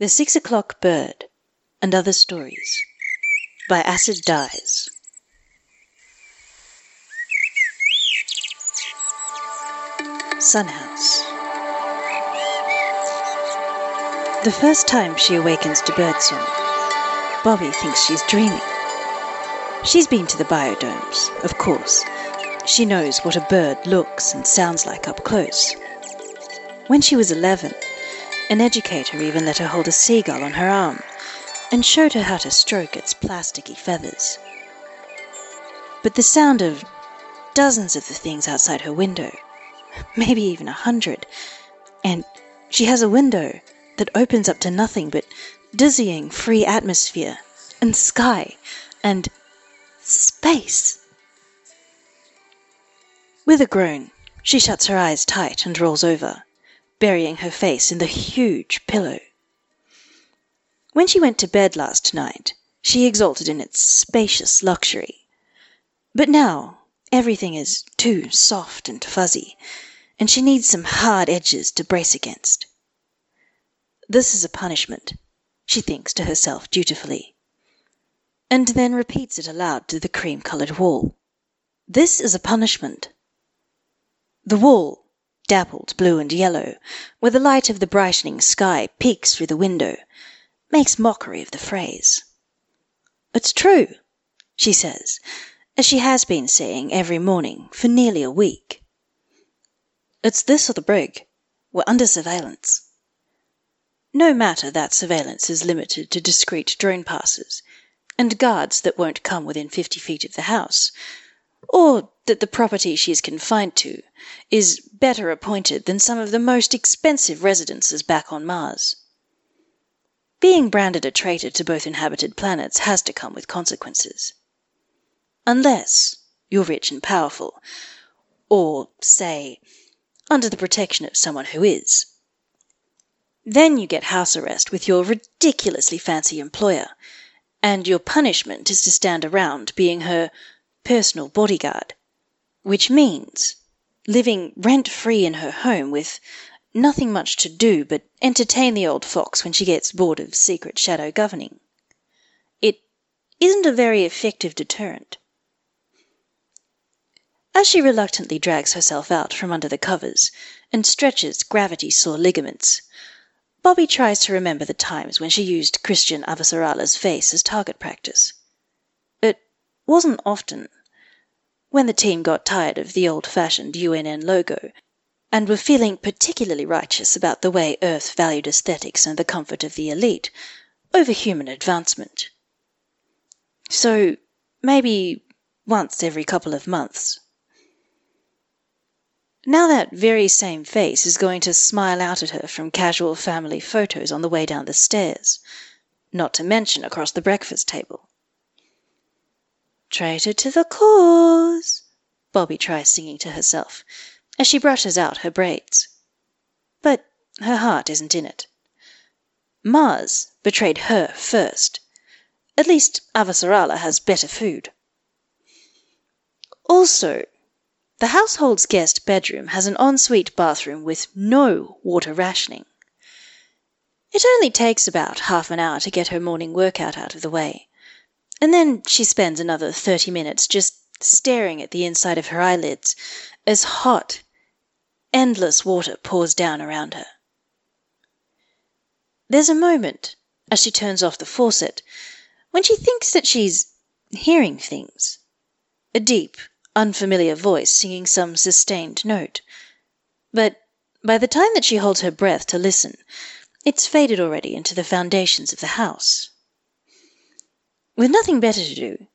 The Six O'Clock Bird and Other Stories by Acid Dyes. Sun House. The first time she awakens to birdsong, Bobbie thinks she's dreaming. She's been to the biodomes, of course. She knows what a bird looks and sounds like up close. When she was 11, an educator even let her hold a seagull on her arm and showed her how to stroke its plasticky feathers. But the sound of dozens of the things outside her window, maybe even a hundred, and she has a window that opens up to nothing but dizzying free atmosphere and sky and space. With a groan, she shuts her eyes tight and rolls over, burying her face in the huge pillow. When she went to bed last night, she exulted in its spacious luxury. But now everything is too soft and fuzzy, and she needs some hard edges to brace against. This is a punishment, she thinks to herself dutifully, and then repeats it aloud to the cream coloured wall. This is a punishment. The wall, dappled blue and yellow, where the light of the brightening sky peeks through the window, makes mockery of the phrase. It's true, she says, as she has been saying every morning for nearly a week. It's this or the brig. We're under surveillance. No matter that surveillance is limited to discreet drone passes, and guards that won't come within fifty feet of the house, or that the property she is confined to is better appointed than some of the most expensive residences back on Mars. Being branded a traitor to both inhabited planets has to come with consequences. Unless you're rich and powerful, or, say, under the protection of someone who is. Then you get house arrest with your ridiculously fancy employer, and your punishment is to stand around being her personal bodyguard, which means living rent free in her home with nothing much to do but entertain the old fox when she gets bored of secret shadow governing. It isn't a very effective deterrent. As she reluctantly drags herself out from under the covers and stretches gravity sore ligaments, Bobbie tries to remember the times when she used Chrisjen Avasarala's face as target practice. Wasn't often. When the team got tired of the old fashioned UNN logo and were feeling particularly righteous about the way Earth valued aesthetics and the comfort of the elite over human advancement. So maybe once every couple of months. Now that very same face is going to smile out at her from casual family photos on the way down the stairs, not to mention across the breakfast table. Traitor to the cause, Bobbie tries singing to herself, as she brushes out her braids. But her heart isn't in it. Mars betrayed her first. At least Avasarala has better food. Also, the household's guest bedroom has an ensuite bathroom with no water rationing. It only takes about half an hour to get her morning workout out of the way, and then she spends another thirty minutes just staring at the inside of her eyelids as hot endless water pours down around her. There's a moment, as she turns off the faucet, when she thinks that she's hearing things. A deep, unfamiliar voice singing some sustained note. But by the time that she holds her breath to listen, it's faded already into the foundations of the house. With nothing better to do,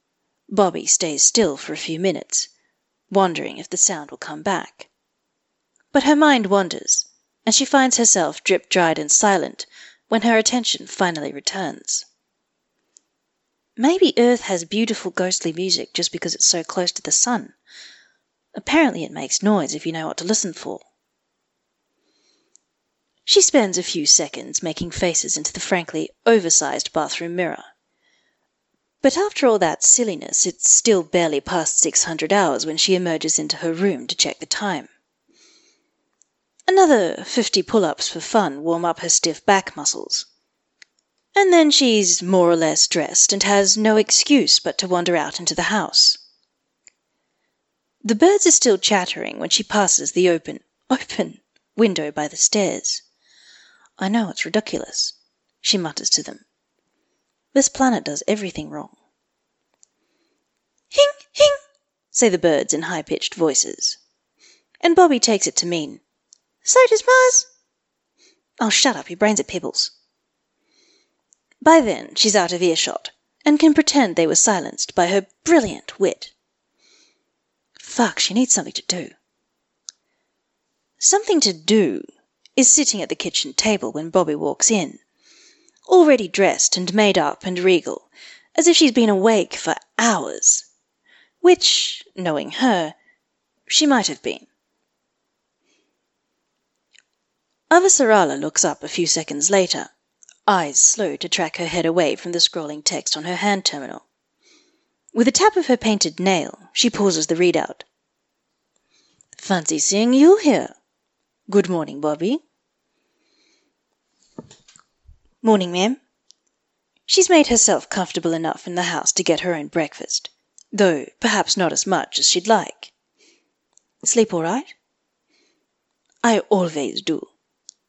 Bobbie stays still for a few minutes, wondering if the sound will come back. But her mind wanders, and she finds herself drip dried and silent when her attention finally returns. Maybe Earth has beautiful ghostly music just because it's so close to the sun. Apparently it makes noise if you know what to listen for. She spends a few seconds making faces into the frankly oversized bathroom mirror. But after all that silliness, it's still barely past six hundred hours when she emerges into her room to check the time. Another fifty pull ups for fun warm up her stiff back muscles. And then she's more or less dressed and has no excuse but to wander out into the house. The birds are still chattering when she passes the open, open window by the stairs. I know it's ridiculous, she mutters to them. This planet does everything wrong. Hing, hing, say the birds in high pitched voices. And Bobbie takes it to mean, So does Mars. Oh, shut up, your brains are pebbles. By then she's out of earshot, and can pretend they were silenced by her brilliant wit. Fuck, she needs something to do. Something to do is sitting at the kitchen table when Bobbie walks in, already dressed and made up and regal, as if she's been awake for hours. Which, knowing her, she might have been. Avasarala looks up a few seconds later, eyes slow to track her head away from the scrolling text on her hand terminal. With a tap of her painted nail, she pauses the readout. Fancy seeing you here. Good morning, Bobbie. Morning, ma'am. She's made herself comfortable enough in the house to get her own breakfast, though perhaps not as much as she'd like. Sleep all right? I always do.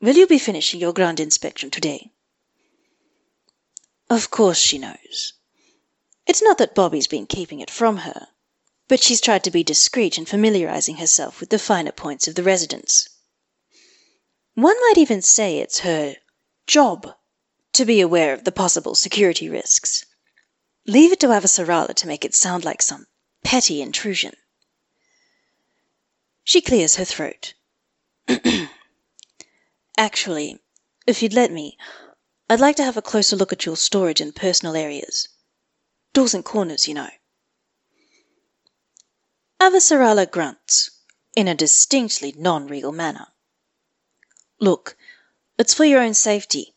Will you be finishing your grand inspection today? Of course she knows. It's not that Bobbie's been keeping it from her, but she's tried to be discreet in familiarizing herself with the finer points of the residence. One might even say it's her job to be aware of the possible security risks. Leave it to Avasarala to make it sound like some petty intrusion. She clears her throat. Actually, if you'd let me, I'd like to have a closer look at your storage and personal areas. Doors and corners, you know. Avasarala grunts, in a distinctly non regal manner. Look, it's for your own safety.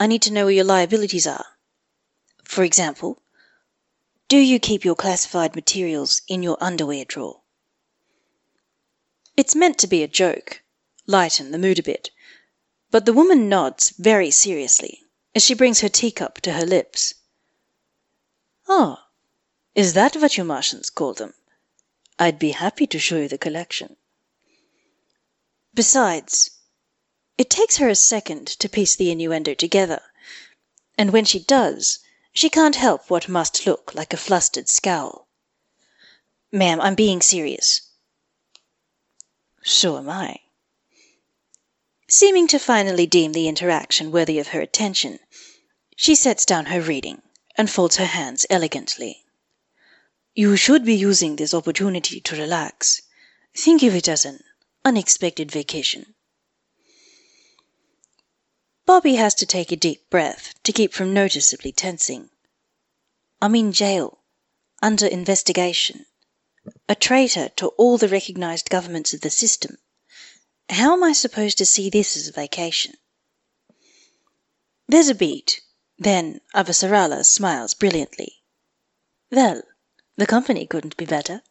I need to know where your liabilities are. For example, do you keep your classified materials in your underwear drawer? It's meant to be a joke, lighten the mood a bit, but the woman nods very seriously as she brings her teacup to her lips. "Ah, is that what you Martians call them? I'd be happy to show you the collection." Besides, it takes her a second to piece the innuendo together, and when she does, she can't help what must look like a flustered scowl. "Ma'am, I'm being serious." "So am I." Seeming to finally deem the interaction worthy of her attention, she sets down her reading and folds her hands elegantly. You should be using this opportunity to relax. Think of it as an unexpected vacation. Bobbie has to take a deep breath to keep from noticeably tensing. I'm in jail, under investigation, a traitor to all the recognized governments of the system. How am I supposed to see this as a vacation? There's a beat, then Avasarala smiles brilliantly. Well, the company couldn't be better.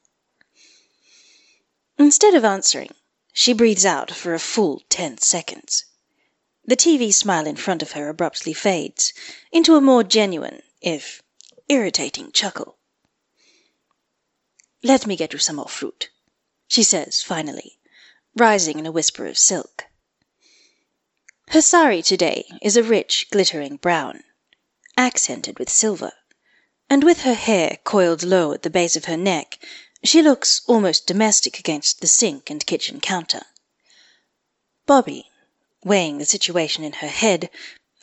Instead of answering, she breathes out for a full ten seconds. The TV smile in front of her abruptly fades into a more genuine, if irritating, chuckle. Let me get you some more fruit, she says finally, rising in a whisper of silk. Her sari today is a rich, glittering brown accented with silver, and with her hair coiled low at the base of her neck, she looks almost domestic against the sink and kitchen counter. Bobbie, weighing the situation in her head,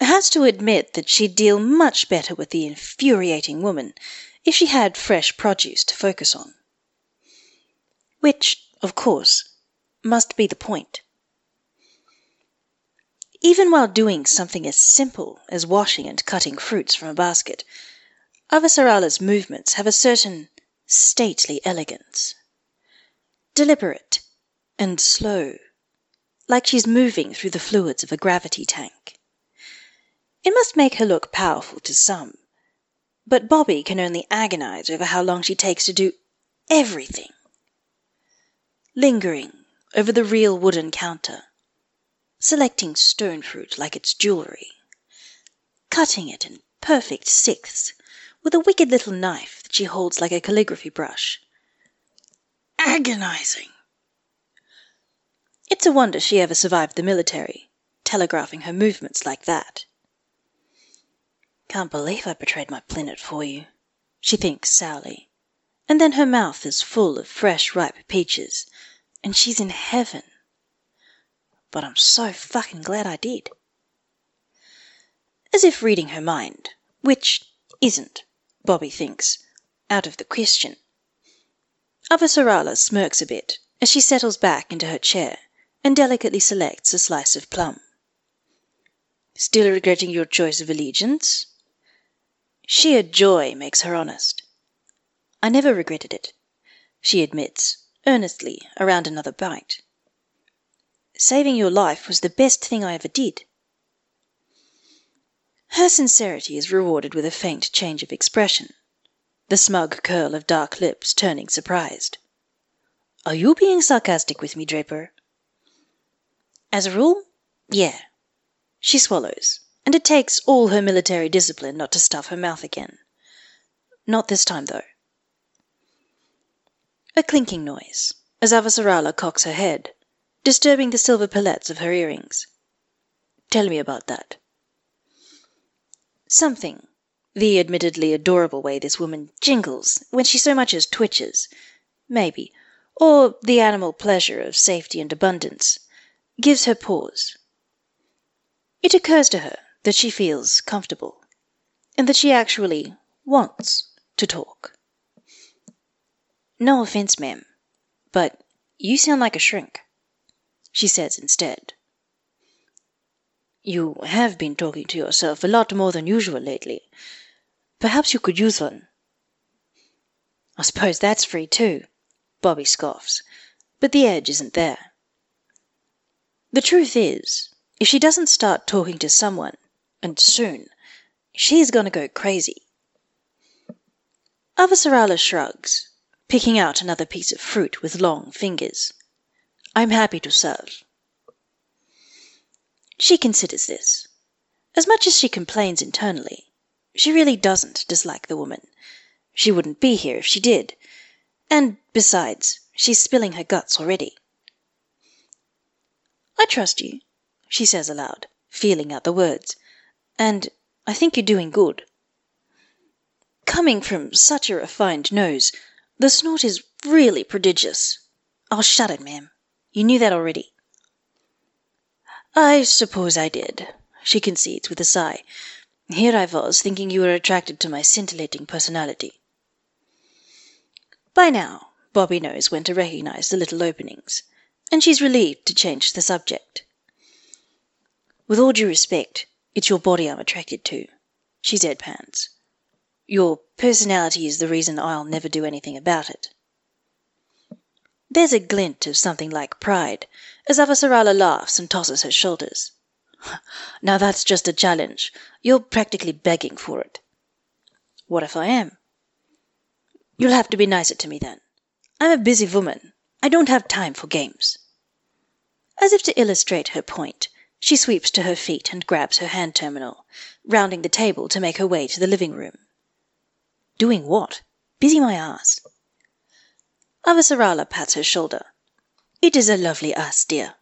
has to admit that she'd deal much better with the infuriating woman if she had fresh produce to focus on. Which, of course, must be the point. Even while doing something as simple as washing and cutting fruits from a basket, Avasarala's movements have a certain stately elegance. Deliberate and slow, like she's moving through the fluids of a gravity tank. It must make her look powerful to some, but Bobbie can only agonize over how long she takes to do everything. Lingering over the real wooden counter selecting stone fruit like it's jewelry, cutting it in perfect sixths with a wicked little knife that she holds like a calligraphy brush. Agonizing! It's a wonder she ever survived the military, telegraphing her movements like that. Can't believe I betrayed my planet for you, she thinks sourly. And then her mouth is full of fresh, ripe peaches, and she's in heaven. But I'm so fucking glad I did. As if reading her mind, which isn't, Bobbie thinks, out of the question. Avasarala smirks a bit as she settles back into her chair and delicately selects a slice of plum. Still regretting your choice of allegiance? Sheer joy makes her honest. I never regretted it, she admits, earnestly, around another bite. Saving your life was the best thing I ever did. Her sincerity is rewarded with a faint change of expression, the smug curl of dark lips turning surprised. Are you being sarcastic with me, Draper? As a rule, yeah. She swallows, and it takes all her military discipline not to stuff her mouth again. Not this time, though. A clinking noise, as Avasarala cocks her head, disturbing the silver palettes of her earrings. Tell me about that. Something, the admittedly adorable way this woman jingles when she so much as twitches, maybe, or the animal pleasure of safety and abundance, gives her pause. It occurs to her that she feels comfortable, and that she actually wants to talk. No offence, ma'am, but you sound like a shrink, she says instead. You have been talking to yourself a lot more than usual lately. Perhaps you could use one. I suppose that's free too, Bobbie scoffs, but the edge isn't there. The truth is, if she doesn't start talking to someone, and soon, she's gonna go crazy. Avasarala shrugs, picking out another piece of fruit with long fingers. I'm happy to serve. She considers this. As much as she complains internally, she really doesn't dislike the woman. She wouldn't be here if she did. And, besides, she's spilling her guts already. I trust you, she says aloud, feeling out the words, and I think you're doing good. Coming from such a refined nose, the snort is really prodigious. I'll shut it, ma'am. You knew that already. I suppose I did, she concedes with a sigh. Here I was, thinking you were attracted to my scintillating personality. By now, Bobbie knows when to recognize the little openings, and she's relieved to change the subject. With all due respect, it's your body I'm attracted to, she deadpans. Your personality is the reason I'll never do anything about it. There's a glint of something like pride as Avasarala laughs and tosses her shoulders. Now that's just a challenge. You're practically begging for it. What if I am? You'll have to be nicer to me then. I'm a busy woman. I don't have time for games. As if to illustrate her point, she sweeps to her feet and grabs her hand terminal, rounding the table to make her way to the living room. Doing what? Busy my ass. Avasarala pats her shoulder. It is a lovely ass, dear.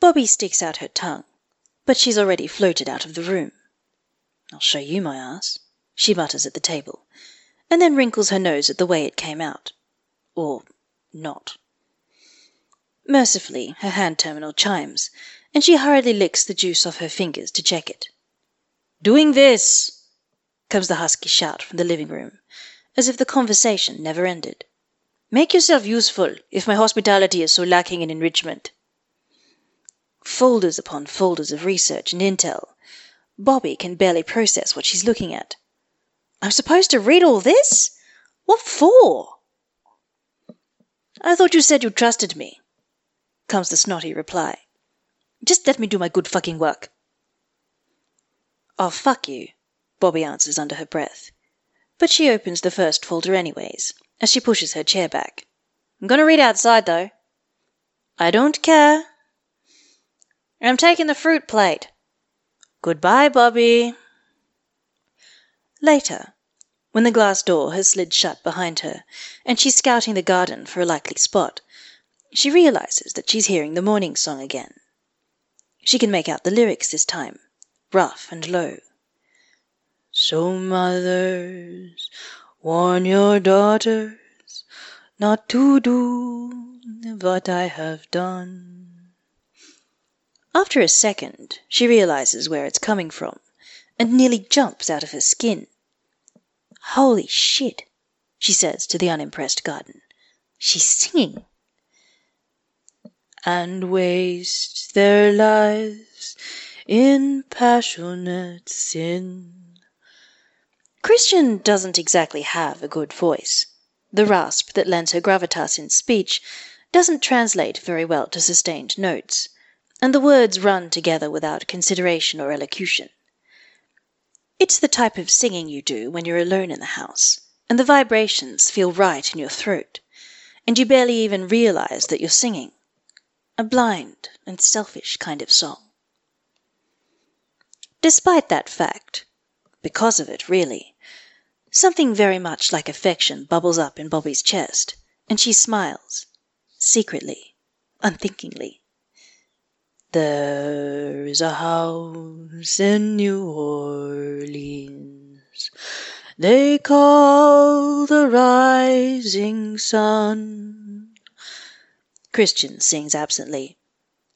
Bobbie sticks out her tongue, but she's already floated out of the room. I'll show you my ass, she mutters at the table, and then wrinkles her nose at the way it came out. Or not. Mercifully, her hand terminal chimes, and she hurriedly licks the juice off her fingers to check it. Doing this! comes the husky shout from the living room, as if the conversation never ended. Make yourself useful, if my hospitality is so lacking in enrichment. Folders upon folders of research and intel. Bobbie can barely process what she's looking at. I'm supposed to read all this? What for? I thought you said you trusted me, comes the snotty reply. Just let me do my good fucking work. Oh, fuck you, Bobbie answers under her breath but she opens the first folder anyways, as she pushes her chair back. I'm going to read outside, though. I don't care. I'm taking the fruit plate. Goodbye, Bobbie. Later, when the glass door has slid shut behind her and she's scouting the garden for a likely spot, she realizes that she's hearing the morning song again. She can make out the lyrics this time, rough and low. So, mothers, warn your daughters not to do what I have done. After a second, she realizes where it's coming from and nearly jumps out of her skin. Holy shit, she says to the unimpressed garden. She's singing. And waste their lives in passionate sin. Chrisjen doesn't exactly have a good voice. The rasp that lends her gravitas in speech doesn't translate very well to sustained notes, and the words run together without consideration or elocution. It's the type of singing you do when you're alone in the house, and the vibrations feel right in your throat, and you barely even realize that you're singing. A blind and selfish kind of song. Despite that fact, because of it, really, something very much like affection bubbles up in Bobbie's chest, and she smiles, secretly, unthinkingly. There is a house in New Orleans they call the Rising Sun. Chrisjen sings absently,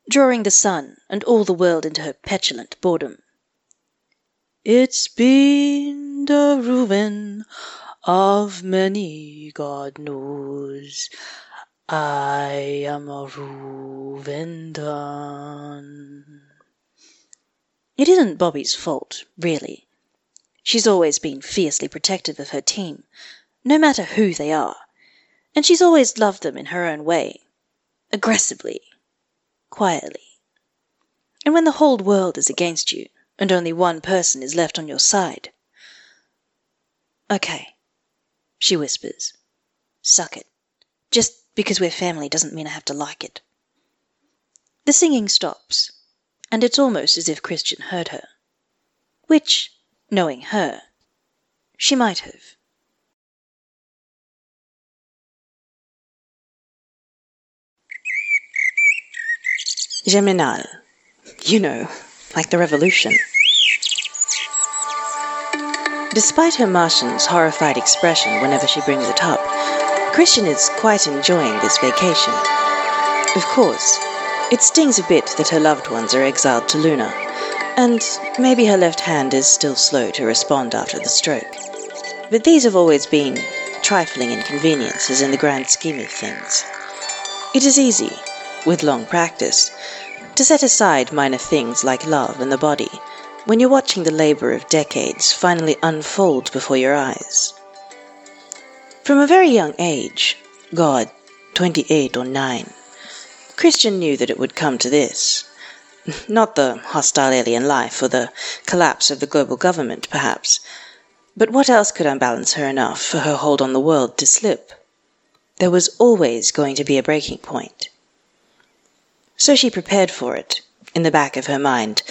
drawing the sun and all the world into her petulant boredom. It's been the ruin of many, God knows. I am a Ruvendun. It isn't Bobbie's fault, really. She's always been fiercely protective of her team, no matter who they are, and she's always loved them in her own way, aggressively, quietly. And when the whole world is against you, and only one person is left on your side. Okay, she whispers. Suck it. Just because we're family doesn't mean I have to like it. The singing stops, and it's almost as if Chrisjen heard her. Which, knowing her, she might have. Germinal. You know, like the revolution. Despite her Martian's horrified expression whenever she brings it up, Chrisjen is quite enjoying this vacation. Of course, it stings a bit that her loved ones are exiled to Luna, and maybe her left hand is still slow to respond after the stroke. But these have always been trifling inconveniences in the grand scheme of things. It is easy, with long practice, to set aside minor things like love and the body when you're watching the labor of decades finally unfold before your eyes. From a very young age, God, 28 or 9, Chrisjen knew that it would come to this. Not the hostile alien life or the collapse of the global government, perhaps, but what else could unbalance her enough for her hold on the world to slip? There was always going to be a breaking point. So she prepared for it, in the back of her mind,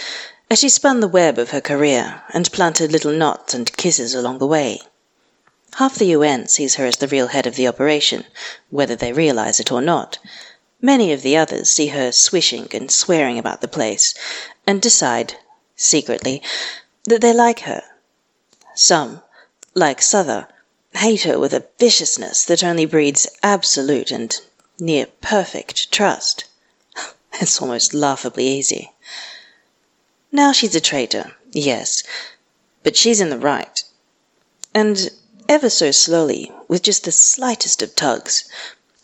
as she spun the web of her career and planted little knots and kisses along the way. Half the UN sees her as the real head of the operation, whether they realize it or not. Many of the others see her swishing and swearing about the place, and decide, secretly, that they like her. Some, like Souther, hate her with a viciousness that only breeds absolute and near perfect trust. It's almost laughably easy. Now she's a traitor, yes, but she's in the right. And ever so slowly, with just the slightest of tugs,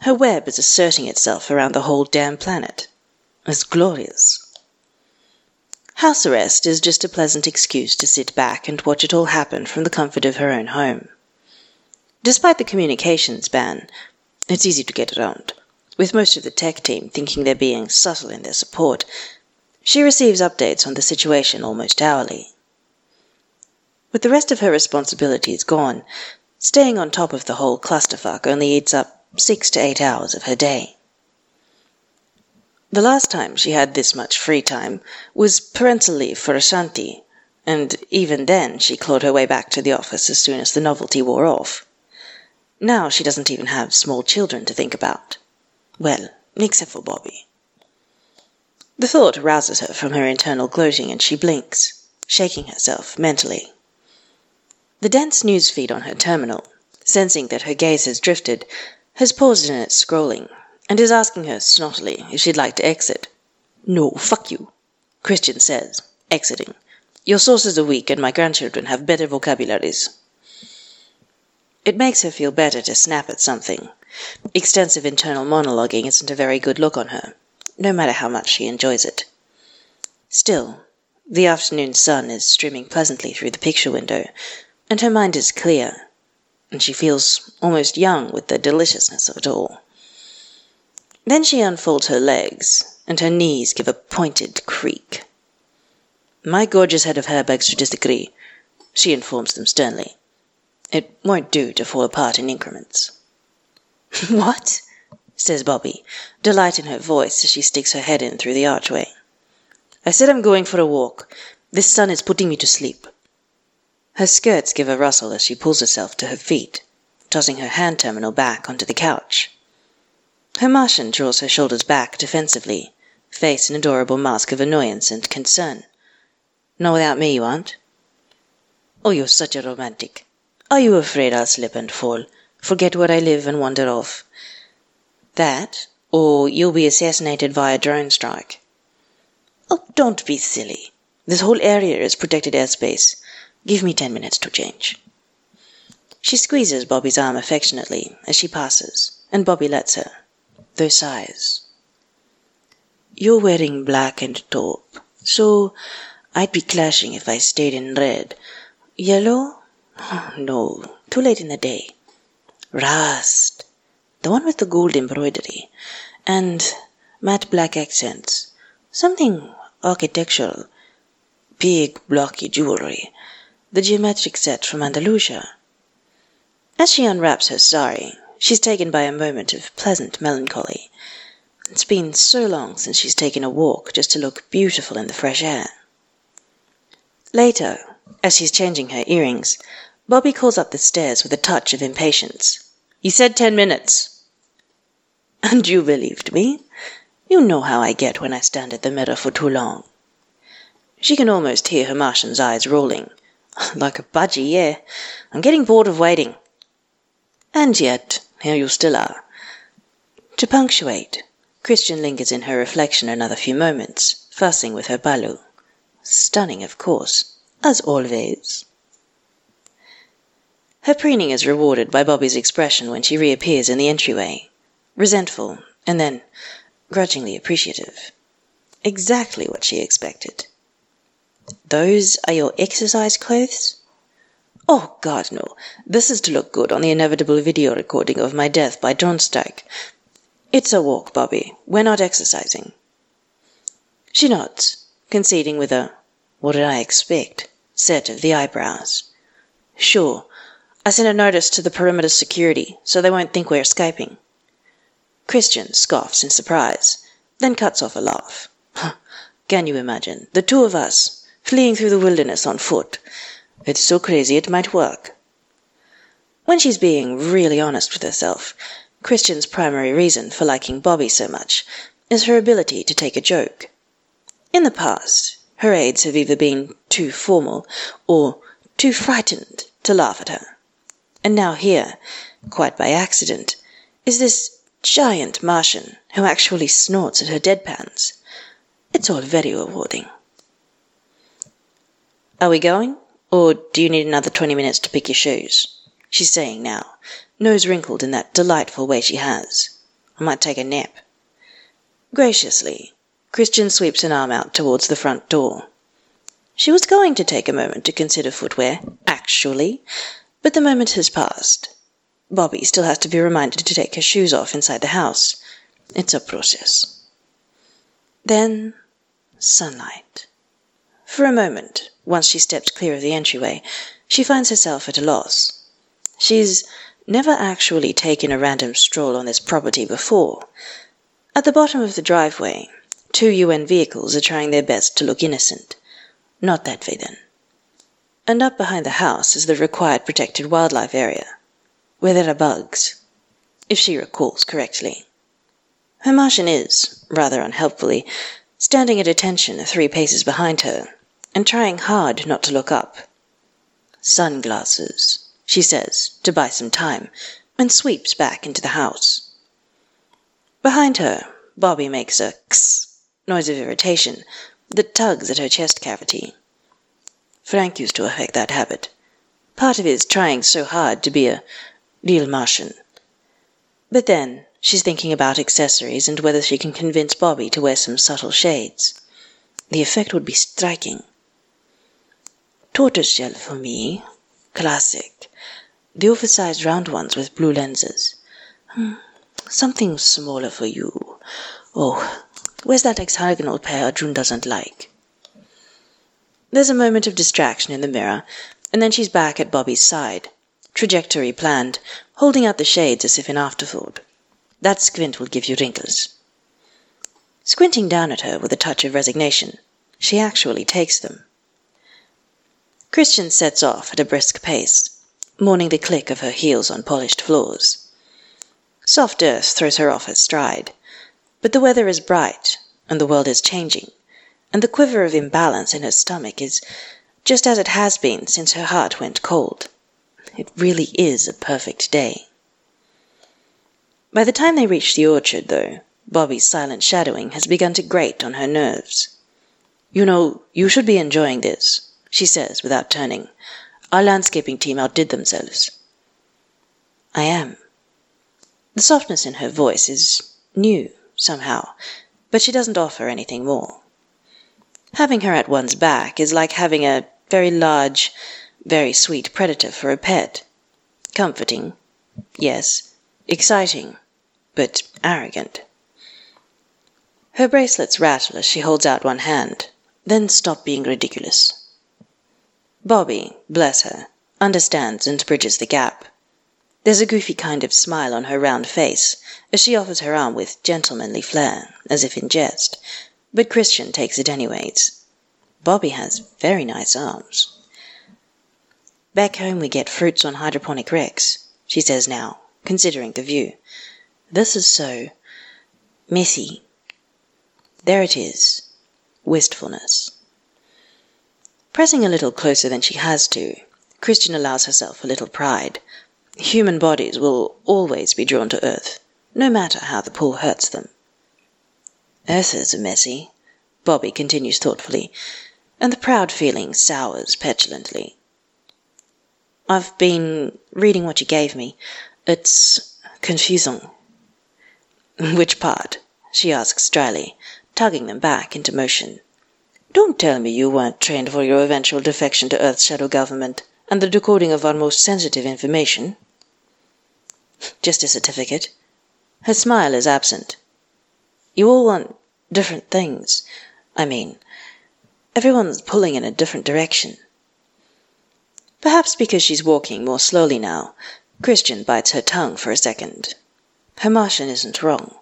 her web is asserting itself around the whole damn planet. It's glorious. House arrest is just a pleasant excuse to sit back and watch it all happen from the comfort of her own home. Despite the communications ban, it's easy to get around, with most of the tech team thinking they're being subtle in their support. She receives updates on the situation almost hourly. With the rest of her responsibilities gone, staying on top of the whole clusterfuck only eats up six to eight hours of her day. The last time she had this much free time was parental leave for Ashanti, and even then she clawed her way back to the office as soon as the novelty wore off. Now she doesn't even have small children to think about. Well, except for Bobbie. The thought rouses her from her internal gloating and she blinks, shaking herself mentally. The dense news feed on her terminal, sensing that her gaze has drifted, has paused in its scrolling and is asking her snottily if she'd like to exit. No, fuck you, Chrisjen says, exiting. Your sources are weak and my grandchildren have better vocabularies. It makes her feel better to snap at something. Extensive internal monologuing isn't a very good look on her, no matter how much she enjoys it. Still, the afternoon sun is streaming pleasantly through the picture window, and her mind is clear, and she feels almost young with the deliciousness of it all. Then she unfolds her legs, and her knees give a pointed creak. My gorgeous head of hair begs to disagree, she informs them sternly. It won't do to fall apart in increments. what? says Bobbie, delight in her voice as she sticks her head in through the archway. I said I'm going for a walk. This sun is putting me to sleep. Her skirts give a rustle as she pulls herself to her feet, tossing her hand terminal back onto the couch. Her Martian draws her shoulders back defensively, face an adorable mask of annoyance and concern. Not without me, you aren't? Oh, you're such a romantic. Are you afraid I'll slip and fall, forget where I live and wander off? That, or you'll be assassinated via drone strike. Oh, don't be silly. This whole area is protected airspace. Give me ten minutes to change. She squeezes Bobbie's arm affectionately as she passes, and Bobbie lets her, though sighs. You're wearing black and taupe, so I'd be clashing if I stayed in red. Yellow? Oh, no, too late in the day. Rust, the one with the gold embroidery, and matte black accents. Something architectural. Big blocky jewelry. The geometric set from Andalusia. As she unwraps her sari, she's taken by a moment of pleasant melancholy. It's been so long since she's taken a walk just to look beautiful in the fresh air. Later, as she's changing her earrings, Bobby calls up the stairs with a touch of impatience. You said ten minutes. And you believed me? You know how I get when I stand at the mirror for too long. She can almost hear her Martian's eyes rolling. Like a budgie, yeah. I'm getting bored of waiting. And yet, here you still are. To punctuate, Chrisjen lingers in her reflection another few moments, fussing with her balu. Stunning, of course, as always. Her preening is rewarded by Bobbie's expression when she reappears in the entryway, resentful and then grudgingly appreciative. Exactly what she expected. Those are your exercise clothes? Oh, God, no. This is to look good on the inevitable video recording of my death by drone strike. It's a walk, Bobbie. We're not exercising. She nods conceding with a "What did I expect?" set of the eyebrows. "Sure. I sent a notice to the perimeter security, so they won't think we're escaping." Chrisjen scoffs in surprise, then cuts off a laugh. Can you imagine, the two of us, fleeing through the wilderness on foot? It's so crazy it might work. When she's being really honest with herself, Chrisjen's primary reason for liking Bobbie so much is her ability to take a joke. In the past, her aides have either been too formal or too frightened to laugh at her. And now here, quite by accident, is this giant Martian who actually snorts at her deadpans. It's all very rewarding. Are we going? Or do you need another twenty minutes to pick your shoes? She's saying now, nose wrinkled in that delightful way she has. I might take a nap. Graciously, Chrisjen sweeps an arm out towards the front door. She was going to take a moment to consider footwear, actually, but the moment has passed. Bobbie still has to be reminded to take her shoes off inside the house. It's a process. Then sunlight. For a moment, once she steps clear of the entryway, she finds herself at a loss. She's never actually taken a random stroll on this property before. At the bottom of the driveway, Two UN vehicles are trying their best to look innocent. Not that then. and up behind the house is the required protected wildlife area, where there are bugs, if she recalls correctly. Her Martian is, rather unhelpfully, standing at attention three paces behind her, and trying hard not to look up. Sunglasses, she says, to buy some time, and sweeps back into the house. Behind her, Bobbie makes a kss noise of irritation that tugs at her chest cavity. Frank used to affect that habit. Part of his trying so hard to be a real Martian. But then, she's thinking about accessories and whether she can convince Bobbie to wear some subtle shades. The effect would be striking. Tortoiseshell for me. Classic. The oversized round ones with blue lenses. Hmm. Something smaller for you. Oh, where's that hexagonal pair June doesn't like? There's a moment of distraction in the mirror, and then she's back at Bobbie's side. Trajectory planned, holding out the shades as if in afterthought. That squint will give you wrinkles. Squinting down at her with a touch of resignation, she actually takes them. Chrisjen sets off at a brisk pace, mourning the click of her heels on polished floors. Soft earth throws her off her stride, but the weather is bright and the world is changing, and the quiver of imbalance in her stomach is just as it has been since her heart went cold. It really is a perfect day. By the time they reach the orchard, though, Bobbie's silent shadowing has begun to grate on her nerves. You know, you should be enjoying this, she says without turning. Our landscaping team outdid themselves. I am. The softness in her voice is new, somehow, but she doesn't offer anything more. Having her at one's back is like having a very large, very sweet predator for a pet. Comforting, yes, exciting, but arrogant. Her bracelets rattle as she holds out one hand, then stop being ridiculous. Bobbie, bless her, understands and bridges the gap. There's a goofy kind of smile on her round face as she offers her arm with gentlemanly flair, as if in jest, but Chrisjen takes it anyways. Bobbie has very nice arms. Back home we get fruits on hydroponic racks, she says now, considering the view. This is so messy. There it is, wistfulness. Pressing a little closer than she has to, Chrisjen allows herself a little pride. Human bodies will always be drawn to earth, no matter how the pull hurts them. Earth is messy, Bobbie continues thoughtfully, and the proud feeling sours petulantly. I've been reading what you gave me. It's confusing. Which part? she asks dryly, tugging them back into motion. Don't tell me you weren't trained for your eventual defection to Earth's shadow government and the decoding of our most sensitive information. Just a certificate. Her smile is absent. You all want different things. I mean, everyone's pulling in a different direction. Perhaps because she's walking more slowly now, Chrisjen bites her tongue for a second. Her Martian isn't wrong.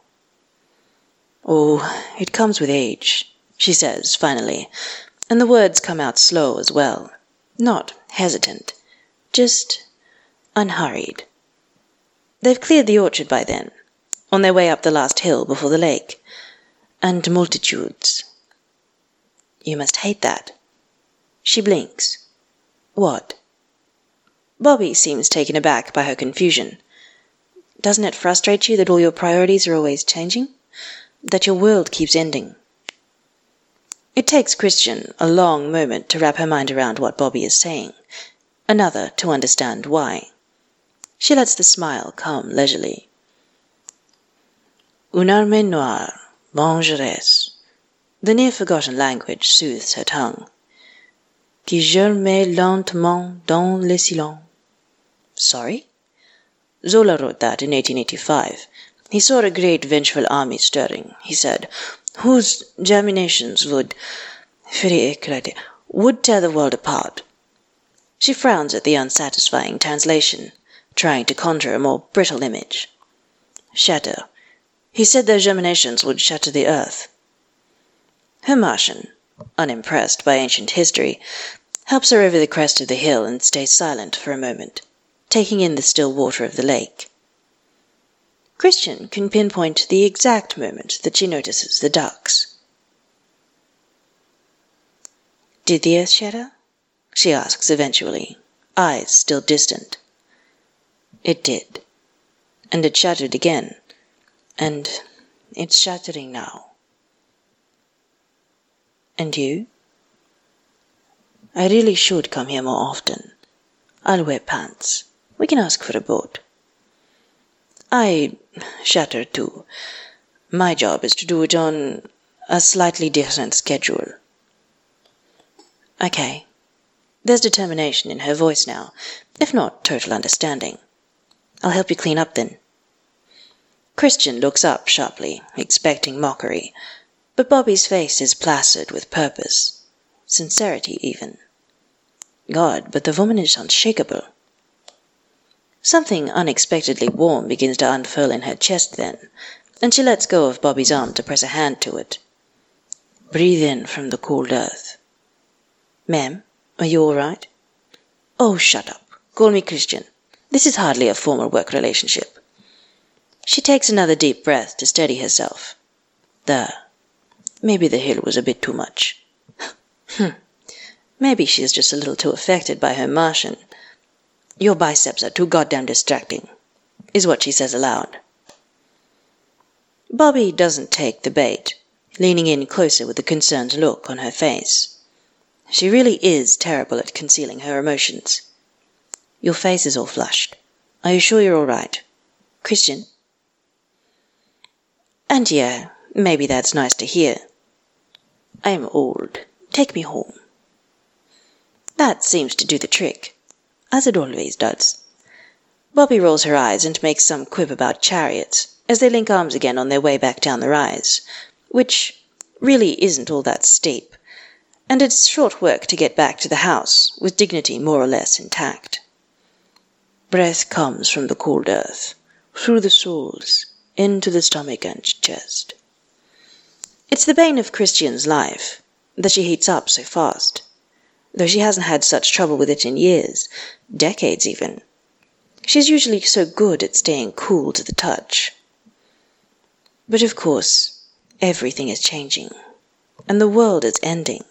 Oh, it comes with age she says finally, and the words come out slow as well, not hesitant, just unhurried. They've cleared the orchard by then, on their way up the last hill before the lake, and multitudes. You must hate that. She blinks. What? Bobbie seems taken aback by her confusion. Doesn't it frustrate you that all your priorities are always changing? That your world keeps ending? It takes Chrisjen a long moment to wrap her mind around what Bobbie is saying, another to understand why. She lets the smile come leisurely. Une armée noire, vengeresse. The near forgotten language soothes her tongue. Qui germait lentement dans le silence. Sorry? Zola wrote that in 1885. He saw a great vengeful army stirring, he said, whose germinations would would tear the world apart. She frowns at the unsatisfying translation, trying to conjure a more brittle image. Shatter. He said their germinations would shatter the earth. Her Martian, unimpressed by ancient history, helps her over the crest of the hill and stays silent for a moment, taking in the still water of the lake. Chrisjen can pinpoint the exact moment that she notices the ducks. Did the earth shatter? she asks eventually, eyes still distant. It did. And it shattered again. And it's shattering now. And you? I really should come here more often. I'll wear pants. We can ask for a boat. I shatter too. My job is to do it on a slightly different schedule. Okay. There's determination in her voice now, if not total understanding. I'll help you clean up then. Chrisjen looks up sharply, expecting mockery, but Bobbie's face is placid with purpose, sincerity even. God, but the woman is unshakable. Something unexpectedly warm begins to unfurl in her chest then, and she lets go of Bobbie's arm to press a hand to it. Breathe in from the cold earth. Ma'am, are you all right? Oh, shut up. Call me Chrisjen. This is hardly a formal work relationship. She takes another deep breath to steady herself. There. Maybe the hill was a bit too much. Hm. Maybe she is just a little too affected by her Martian. Your biceps are too goddamn distracting, is what she says aloud. Bobbie doesn't take the bait, leaning in closer with a concerned look on her face. She really is terrible at concealing her emotions. Your face is all flushed. Are you sure you're all right? Chrisjen? And yeah, maybe that's nice to hear. I'm old. Take me home. That seems to do the trick, as it always does. Bobbie rolls her eyes and makes some quip about chariots as they link arms again on their way back down the rise, which really isn't all that steep, and it's short work to get back to the house with dignity more or less intact. Breath comes from the cold earth, through the soles, into the stomach and chest. It's the bane of Chrisjen's life that she heats up so fast though she hasn't had such trouble with it in years, decades even. She's usually so good at staying cool to the touch. But of course, everything is changing, and the world is ending,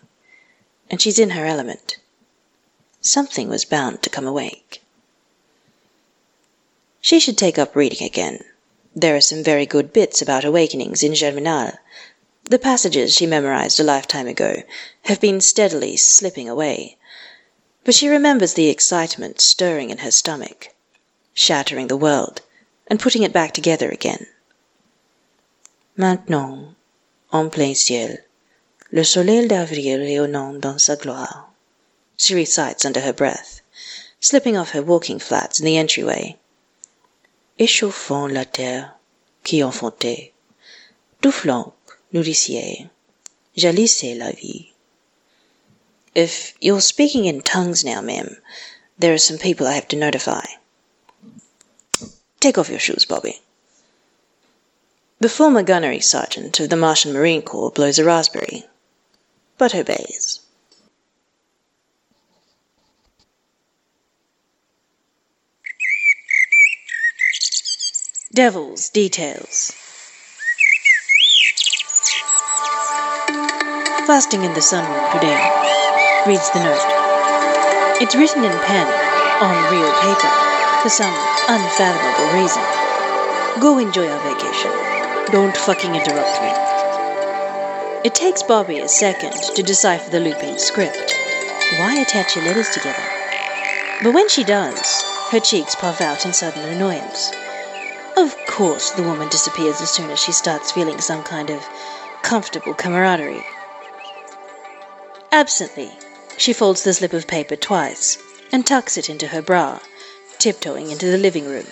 and she's in her element. Something was bound to come awake. She should take up reading again. There are some very good bits about awakenings in Germinal, the passages she memorized a lifetime ago have been steadily slipping away, but she remembers the excitement stirring in her stomach, shattering the world and putting it back together again. Maintenant, en plein ciel, le soleil d'avril rayonnant dans sa gloire, she recites under her breath, slipping off her walking flats in the entryway. Échauffant la terre qui enfantait, du flanc nourricier, jaillissait la vie. If you're speaking in tongues now, ma'am, there are some people I have to notify. Take off your shoes, Bobbie. The former gunnery sergeant of the Martian Marine Corps blows a raspberry, but obeys. Devils, details. Fasting in the sunroom today, reads the note. It's written in pen, on real paper, for some unfathomable reason. Go enjoy our vacation. Don't fucking interrupt me. It takes Bobbie a second to decipher the looping script. Why attach your letters together? But when she does, her cheeks puff out in sudden annoyance. Of course, the woman disappears as soon as she starts feeling some kind of comfortable camaraderie. Absently, she folds the slip of paper twice and tucks it into her bra, tiptoeing into the living room.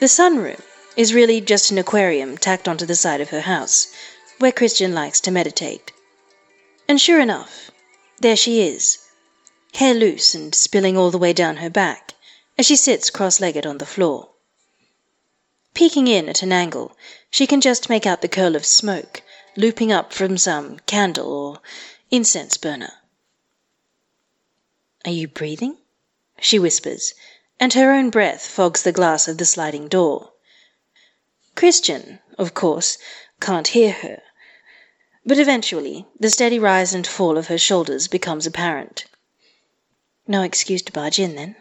The sunroom is really just an aquarium tacked onto the side of her house, where Chrisjen likes to meditate. And sure enough, there she is, hair loose and spilling all the way down her back, as she sits cross legged on the floor. Peeking in at an angle, she can just make out the curl of smoke looping up from some candle or incense burner. Are you breathing? she whispers, and her own breath fogs the glass of the sliding door. Chrisjen, of course, can't hear her, but eventually the steady rise and fall of her shoulders becomes apparent. No excuse to barge in, then?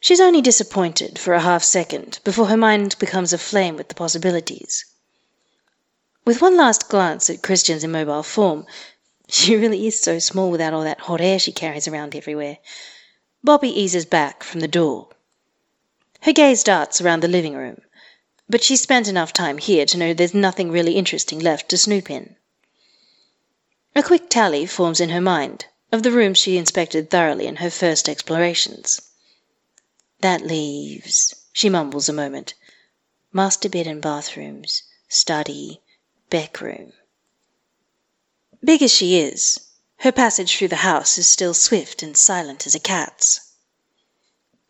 She's only disappointed for a half second before her mind becomes aflame with the possibilities. With one last glance at Chrisjen's immobile form, she really is so small without all that hot air she carries around everywhere, Bobbie eases back from the door. Her gaze darts around the living room, but she's spent enough time here to know there's nothing really interesting left to snoop in. A quick tally forms in her mind of the rooms she inspected thoroughly in her first explorations. That leaves, she mumbles a moment, master bed and bathrooms, study, back room. Big as she is, her passage through the house is still swift and silent as a cat's.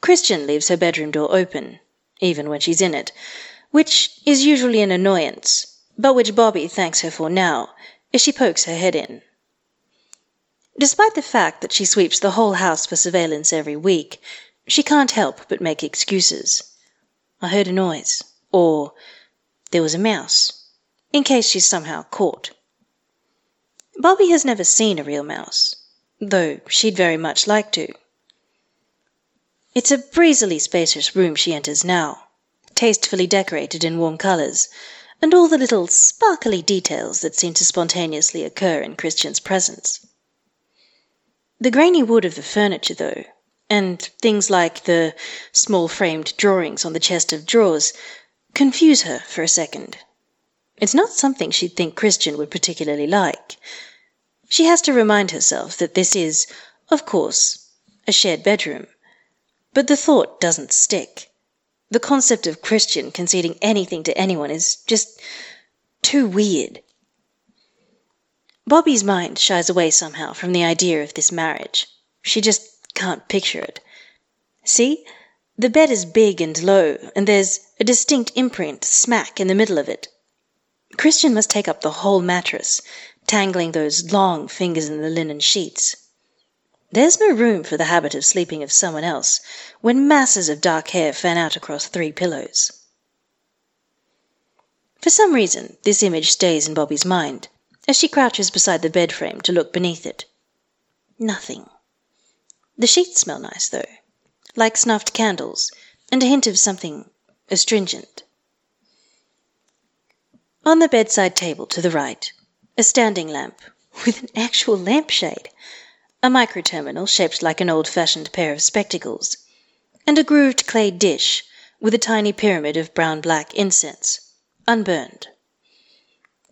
Chrisjen leaves her bedroom door open, even when she's in it, which is usually an annoyance, but which Bobbie thanks her for now, as she pokes her head in. Despite the fact that she sweeps the whole house for surveillance every week, she can't help but make excuses. I heard a noise, or there was a mouse, in case she's somehow caught. Bobbie has never seen a real mouse, though she'd very much like to. It's a breezily spacious room she enters now tastefully decorated in warm colours, and all the little sparkly details that seem to spontaneously occur in Chrisjen's presence. The grainy wood of the furniture, though, and things like the small framed drawings on the chest of drawers, confuse her for a second. It's not something she'd think Chrisjen would particularly like. She has to remind herself that this is, of course, a shared bedroom, but the thought doesn't stick. The concept of Chrisjen conceding anything to anyone is just too weird. Bobbie's mind shies away somehow from the idea of this marriage. She just can't picture it. See? The bed is big and low, and there's a distinct imprint smack in the middle of it. Chrisjen must take up the whole mattress, tangling those long fingers in the linen sheets. There's no room for the habit of sleeping of someone else when masses of dark hair fan out across three pillows. For some reason, this image stays in Bobbie's mind as she crouches beside the bed frame to look beneath it. Nothing. The sheets smell nice, though, like snuffed candles, and a hint of something astringent. On the bedside table to the right, a standing lamp with an actual lampshade a microterminal shaped like an old-fashioned pair of spectacles, and a grooved clay dish with a tiny pyramid of brown-black incense, unburned.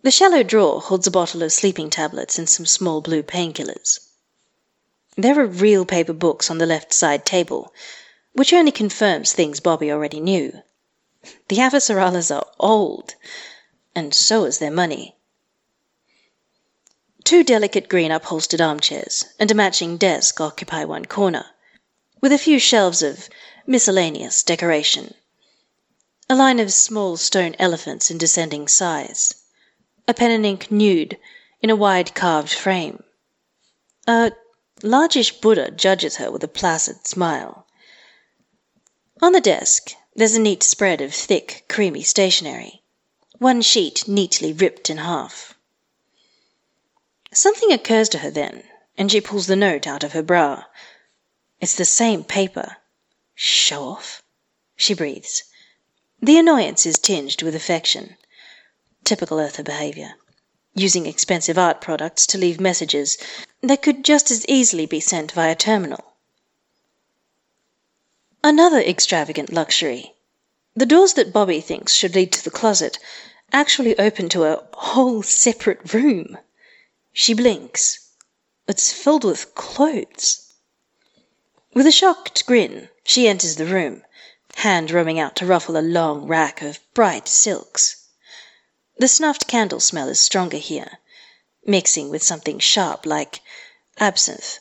The shallow drawer holds a bottle of sleeping tablets and some small blue painkillers. There are real paper books on the left side table, which only confirms things Bobbie already knew. The Avasarala's are old, and so is their money. Two delicate green upholstered armchairs and a matching desk occupy one corner, with a few shelves of miscellaneous decoration. A line of small stone elephants in descending size. A pen and ink nude in a wide carved frame. A largish Buddha judges her with a placid smile. On the desk there's a neat spread of thick, creamy stationery, one sheet neatly ripped in half. Something occurs to her then, and she pulls the note out of her bra. It's the same paper. Show off, she breathes. The annoyance is tinged with affection. Typical Earther behaviour. Using expensive art products to leave messages that could just as easily be sent via terminal. Another extravagant luxury. The doors that Bobbie thinks should lead to the closet actually open to a whole separate room. She blinks. It's filled with clothes. With a shocked grin, she enters the room, hand roaming out to ruffle a long rack of bright silks. The snuffed candle smell is stronger here, mixing with something sharp like absinthe,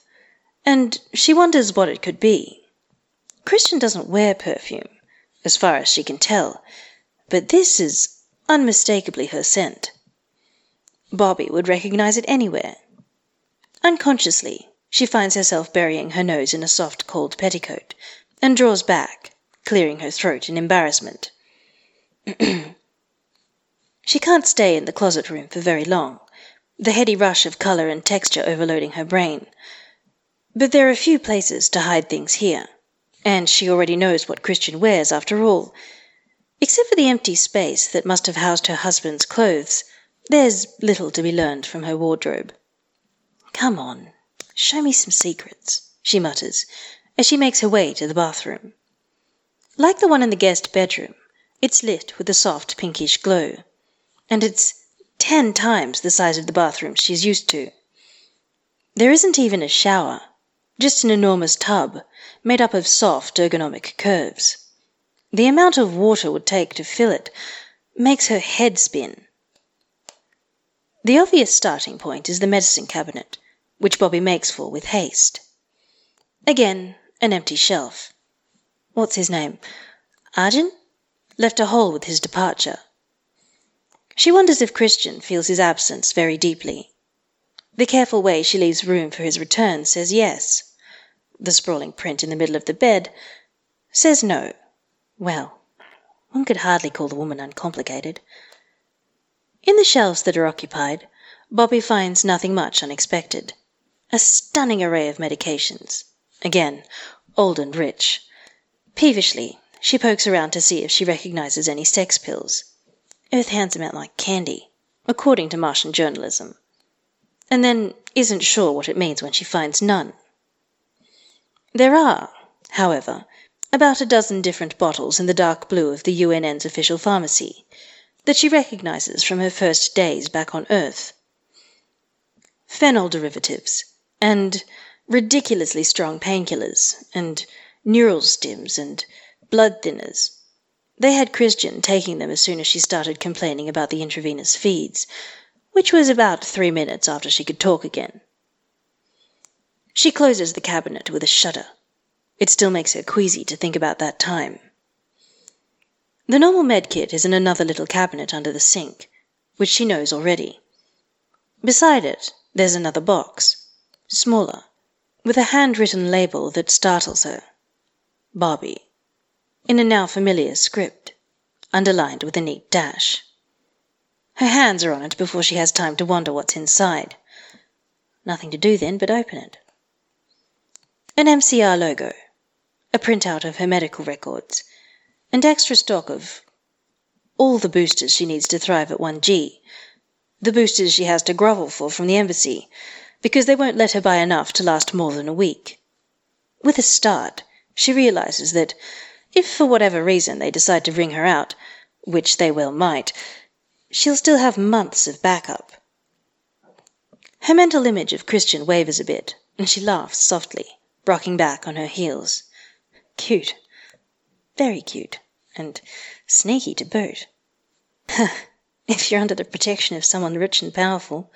and she wonders what it could be. Chrisjen doesn't wear perfume, as far as she can tell, but this is unmistakably her scent. Bobbie would recognize it anywhere. Unconsciously, She finds herself burying her nose in a soft cold petticoat, and draws back, clearing her throat in embarrassment. she can't stay in the closet room for very long, the heady rush of colour and texture overloading her brain. But there are few places to hide things here, and she already knows what Chrisjen wears after all. Except for the empty space that must have housed her husband's clothes, there's little to be learned from her wardrobe. Come on, show me some secrets, she mutters, as she makes her way to the bathroom. Like the one in the guest bedroom, it's lit with a soft pinkish glow, and it's ten times the size of the bathroom she's used to. There isn't even a shower, just an enormous tub made up of soft ergonomic curves. The amount of water would take to fill it makes her head spin. The obvious starting point is the medicine cabinet, which Bobbie makes for with haste. Again, an empty shelf. What's his name? Arjun? Left a hole with his departure. She wonders if Chrisjen feels his absence very deeply. The careful way she leaves room for his return says yes. The sprawling print in the middle of the bed says no. Well, one could hardly call the woman uncomplicated. In the shelves that are occupied, Bobbie finds nothing much unexpected. A stunning array of medications. Again, old and rich. Peevishly, she pokes around to see if she recognizes any sex pills. Earth hands them out like candy, according to Martian journalism. And then isn't sure what it means when she finds none. There are, however, about a dozen different bottles in the dark blue of the UNN's official pharmacy that she recognizes from her first days back on Earth. Phenol derivatives, and ridiculously strong painkillers, and neural stims, and blood thinners. They had Chrisjen taking them as soon as she started complaining about the intravenous feeds, which was about three minutes after she could talk again. She closes the cabinet with a shudder. It still makes her queasy to think about that time. The normal med kit is in another little cabinet under the sink, which she knows already. Beside it, there's another box, smaller, with a handwritten label that startles her Bobbie in a now familiar script, underlined with a neat dash. Her hands are on it before she has time to wonder what's inside. Nothing to do then but open it. An MCR logo, a printout of her medical records, and extra stock of all the boosters she needs to thrive at 1G, the boosters she has to grovel for from the embassy, because they won't let her buy enough to last more than a week. With a start, she realizes that if for whatever reason they decide to bring her out, which they well might, she'll still have months of backup. Her mental image of Chrisjen wavers a bit, and she laughs softly, rocking back on her heels. Cute. Very cute. And sneaky to boot. if you're under the protection of someone rich and powerful.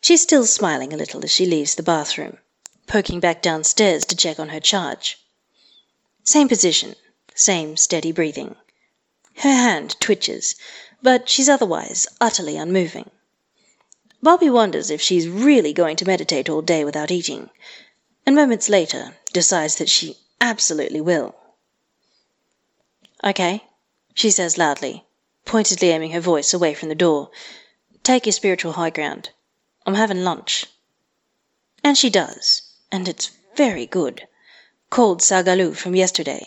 She's still smiling a little as she leaves the bathroom, poking back downstairs to check on her charge. Same position, same steady breathing. Her hand twitches, but she's otherwise utterly unmoving. Bobbie wonders if she's really going to meditate all day without eating, and moments later decides that she absolutely will. Okay, she says loudly, pointedly aiming her voice away from the door. Take your spiritual high ground. I'm having lunch. And she does, and it's very good cold sagaloo from yesterday,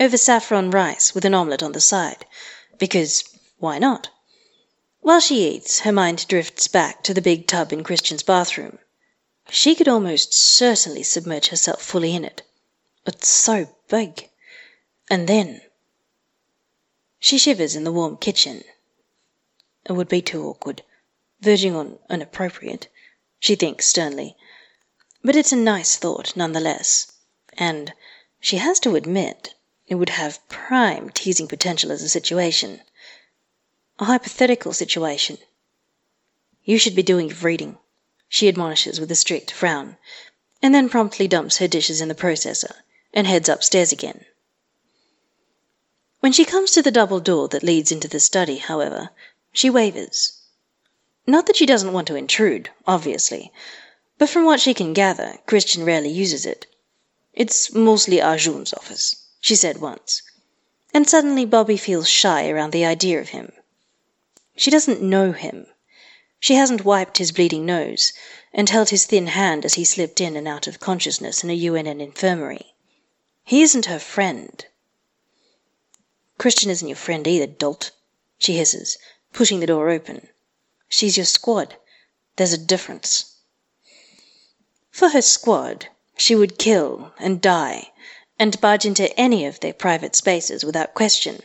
over saffron rice with an omelette on the side, because why not? While she eats, her mind drifts back to the big tub in Chrisjen's bathroom. She could almost certainly submerge herself fully in it. It's so big. And then she shivers in the warm kitchen. It would be too awkward, verging on inappropriate, she thinks sternly. But it's a nice thought none the less and she has to admit it would have prime teasing potential as a situation. A hypothetical situation. You should be doing your reading, she admonishes with a strict frown, and then promptly dumps her dishes in the processor and heads upstairs again. When she comes to the double door that leads into the study, however, she wavers. Not that she doesn't want to intrude, obviously, But from what she can gather, Chrisjen rarely uses it. It's mostly Arjun's office, she said once. And suddenly Bobbie feels shy around the idea of him. She doesn't know him. She hasn't wiped his bleeding nose and held his thin hand as he slipped in and out of consciousness in a UNN infirmary. He isn't her friend. Chrisjen isn't your friend either, dolt, she hisses, pushing the door open. She's your squad. There's a difference. For her squad, she would kill and die and barge into any of their private spaces without question.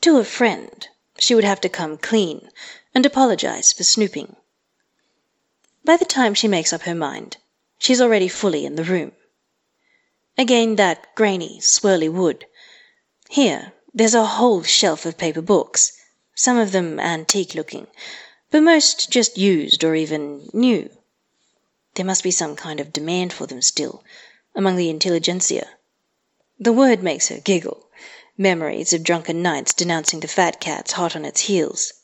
To a friend, she would have to come clean and apologize for snooping. By the time she makes up her mind, she's already fully in the room. Again that grainy, swirly wood. Here, there's a whole shelf of paper books, some of them antique looking, but most just used or even new. There must be some kind of demand for them still, among the intelligentsia. The word makes her giggle. Memories of drunken nights denouncing the fat cats hot on its heels.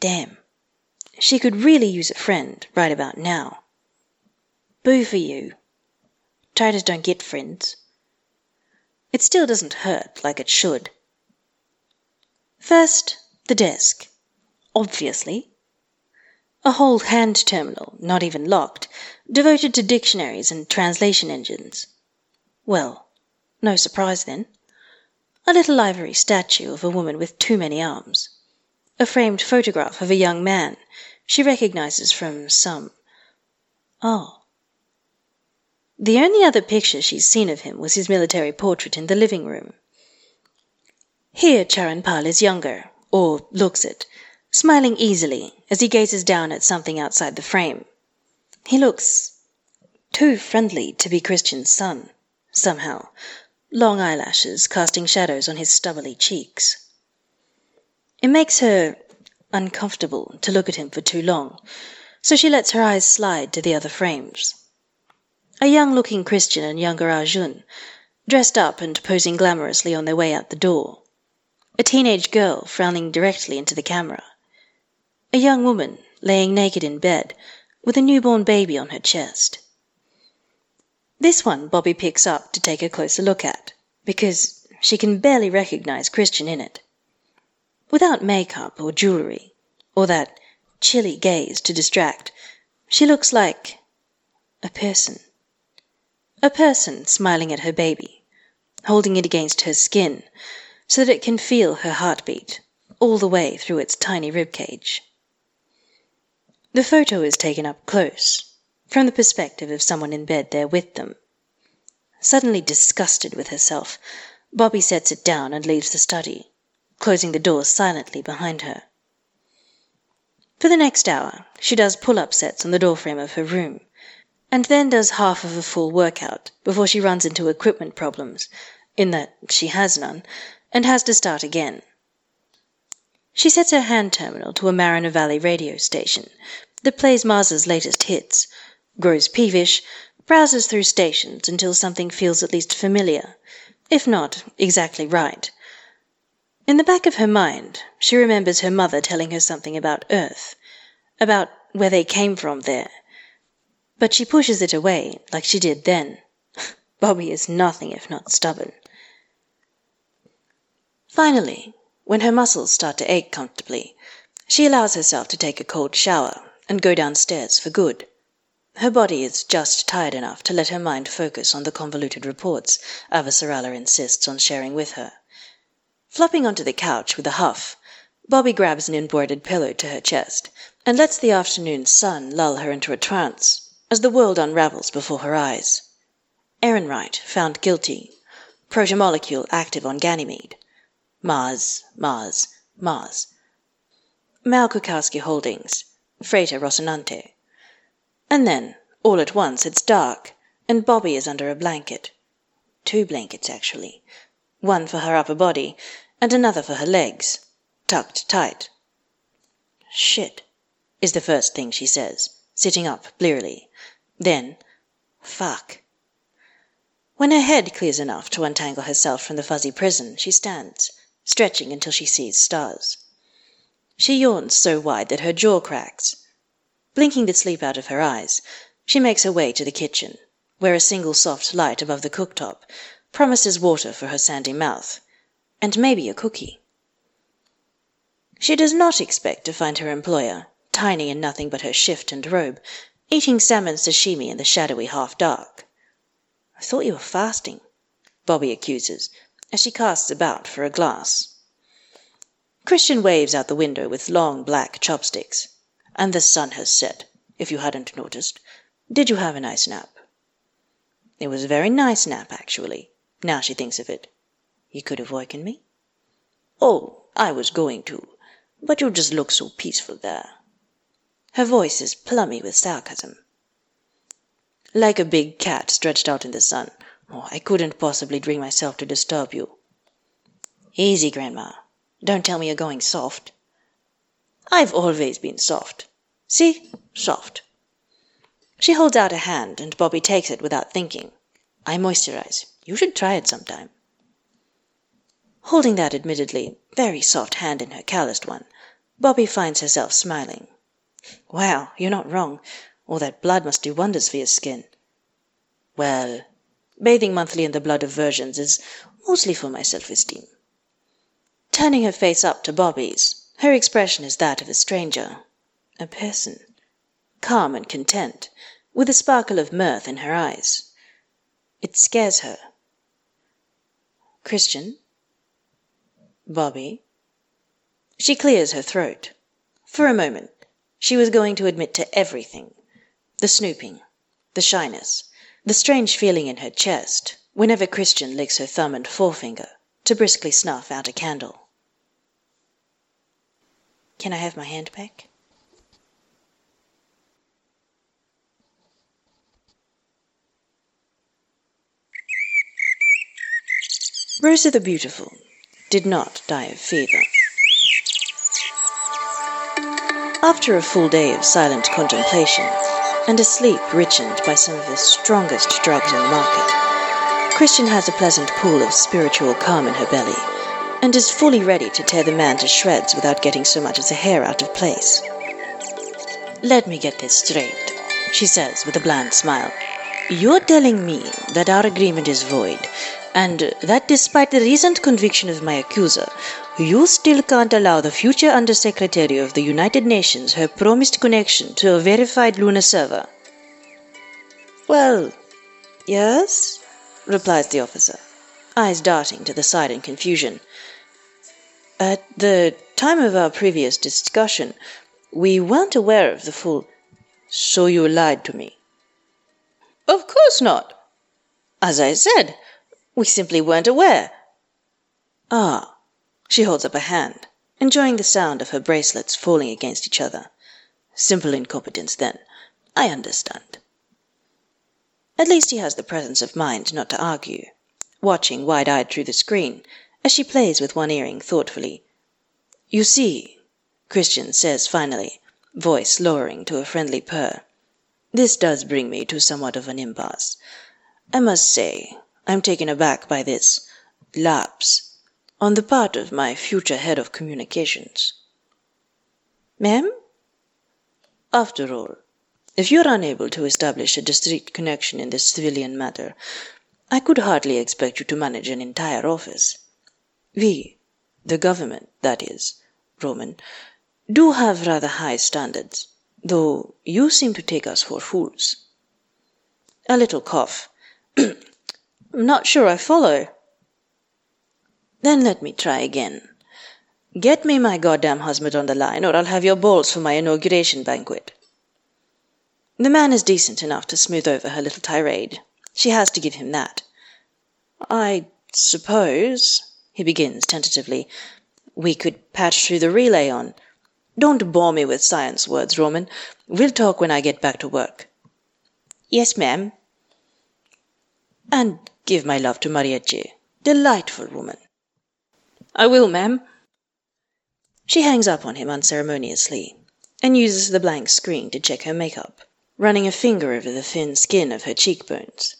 Damn. She could really use a friend right about now. Boo for you. Titers don't get friends. It still doesn't hurt like it should. First, the desk. Obviously. A whole hand terminal, not even locked, devoted to dictionaries and translation engines. Well, no surprise then. A little ivory statue of a woman with too many arms. A framed photograph of a young man she recognizes from some. Oh. The only other picture she's seen of him was his military portrait in the living room. Here Charanpal is younger, or looks it, smiling easily as he gazes down at something outside the frame. He looks too friendly to be Chrisjen's son, somehow, long eyelashes casting shadows on his stubbly cheeks. It makes her uncomfortable to look at him for too long, so she lets her eyes slide to the other frames. A young looking Chrisjen and younger ah Arjun, dressed up and posing glamorously on their way out the door. A teenage girl frowning directly into the camera. A young woman laying naked in bed with a newborn baby on her chest. This one Bobbie picks up to take a closer look at, because she can barely recognize Chrisjen in it. Without makeup or jewelry, or that chilly gaze to distract, she looks like a person. A person smiling at her baby, holding it against her skin so that it can feel her heartbeat all the way through its tiny rib cage. The photo is taken up close, from the perspective of someone in bed there with them. Suddenly disgusted with herself, Bobbie sets it down and leaves the study, closing the door silently behind her. For the next hour she does pull up sets on the doorframe of her room and then does half of a full workout before she runs into equipment problems, in that she has none, and has to start again. She sets her hand terminal to a Mariner Valley radio station that plays Mars's latest hits, grows peevish, browses through stations until something feels at least familiar, if not exactly right. In the back of her mind, she remembers her mother telling her something about Earth, about where they came from there but she pushes it away like she did then. Bobbie is nothing if not stubborn. Finally, when her muscles start to ache comfortably, she allows herself to take a cold shower and go downstairs for good. Her body is just tired enough to let her mind focus on the convoluted reports Avasarala insists on sharing with her. Flopping onto the couch with a huff, Bobbie grabs an embroidered pillow to her chest and lets the afternoon sun lull her into a trance as the world unravels before her eyes. Errinwright found guilty. Protomolecule active on Ganymede. Mars, Mars, Mars. Mao-Kwikowski Holdings. Freighter Rocinante. And then, all at once, it's dark, and Bobbie is under a blanket. Two blankets, actually. One for her upper body, and another for her legs, tucked tight. Shit, is the first thing she says, sitting up blearily. Then, fuck. When her head clears enough to untangle herself from the fuzzy prison, she stands, stretching until she sees stars. She yawns so wide that her jaw cracks. Blinking the sleep out of her eyes, she makes her way to the kitchen, where a single soft light above the cooktop promises water for her sandy mouth, and maybe a cookie. She does not expect to find her employer, tiny in nothing but her shift and robe, eating salmon sashimi in the shadowy half dark. I thought you were fasting, Bobbie accuses, as she casts about for a glass. Chrisjen waves out the window with long black chopsticks. And the sun has set, if you hadn't noticed. Did you have a nice nap? It was a very nice nap, actually, now she thinks of it. You could have woken me? Oh, I was going to, but you just look so peaceful there. Her voice is plummy with sarcasm. Like a big cat stretched out in the sun. Oh, I couldn't possibly bring myself to disturb you. Easy, Grandma. Don't tell me you're going soft. I've always been soft. See? Soft. She holds out a hand, and Bobbie takes it without thinking. I moisturize. You should try it sometime. Holding that admittedly very soft hand in her calloused one, Bobbie finds herself smiling. Well, you're not wrong. All that blood must do wonders for your skin. Well, bathing monthly in the blood of virgins is mostly for my self esteem. Turning her face up to Bobbie's, her expression is that of a stranger, a person, calm and content, with a sparkle of mirth in her eyes. It scares her. Chrisjen? Bobbie? She clears her throat. For a moment, she was going to admit to everything the snooping, the shyness, the strange feeling in her chest whenever Chrisjen licks her thumb and forefinger to briskly snuff out a candle. Can I have my hand back? Rosa the Beautiful did not die of fever. After a full day of silent contemplation, and a sleep richened by some of the strongest drugs on the market, Chrisjen has a pleasant pool of spiritual calm in her belly and is fully ready to tear the man to shreds without getting so much as a hair out of place. Let me get this straight, she says with a bland smile. You're telling me that our agreement is void, and that despite the recent conviction of my accuser, you still can't allow the future Undersecretary of the United Nations her promised connection to a verified lunar server. Well, yes, replies the officer, eyes darting to the side in confusion. At the time of our previous discussion, we weren't aware of the full. So you lied to me. Of course not. As I said, we simply weren't aware. Ah. She holds up a hand, enjoying the sound of her bracelets falling against each other. Simple incompetence, then. I understand. At least he has the presence of mind not to argue, watching wide eyed through the screen as she plays with one earring thoughtfully. You see, Chrisjen says finally, voice lowering to a friendly purr, this does bring me to somewhat of an impasse. I must say, I'm taken aback by this lapse on the part of my future head of communications. Ma'am? After all, if you're unable to establish a discreet connection in this civilian matter, I could hardly expect you to manage an entire office. We, the government, that is, Roman, do have rather high standards, though you seem to take us for fools. A little cough. I'm not sure I follow. Then let me try again. Get me my goddamn husband on the line, or I'll have your balls for my inauguration banquet. The man is decent enough to smooth over her little tirade. She has to give him that. I suppose he begins tentatively. We could patch through the relay on. Don't bore me with science words, Roman. We'll talk when I get back to work. Yes, ma'am. And give my love to Marietje. Delightful woman. I will, ma'am. She hangs up on him unceremoniously and uses the blank screen to check her makeup, running a finger over the thin skin of her cheekbones.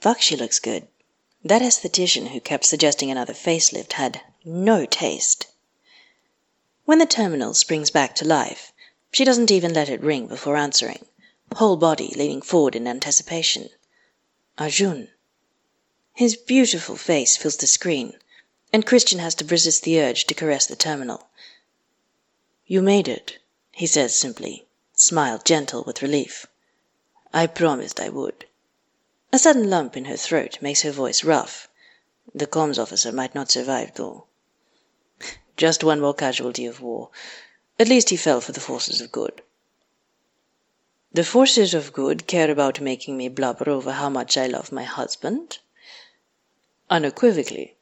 Fuck, she looks good. That esthetician who kept suggesting another facelift had no taste. When the terminal springs back to life, She doesn't even let it ring before answering, whole body leaning forward in anticipation. Arjun. His beautiful face fills the screen, and Chrisjen has to resist the urge to caress the terminal. You made it, he says simply, smile gentle with relief. I promised I would. A sudden lump in her throat makes her voice rough. The comms officer might not survive, though. Just one more casualty of war. At least he fell for the forces of good. The forces of good care about making me blubber over how much I love my husband? Unequivocally.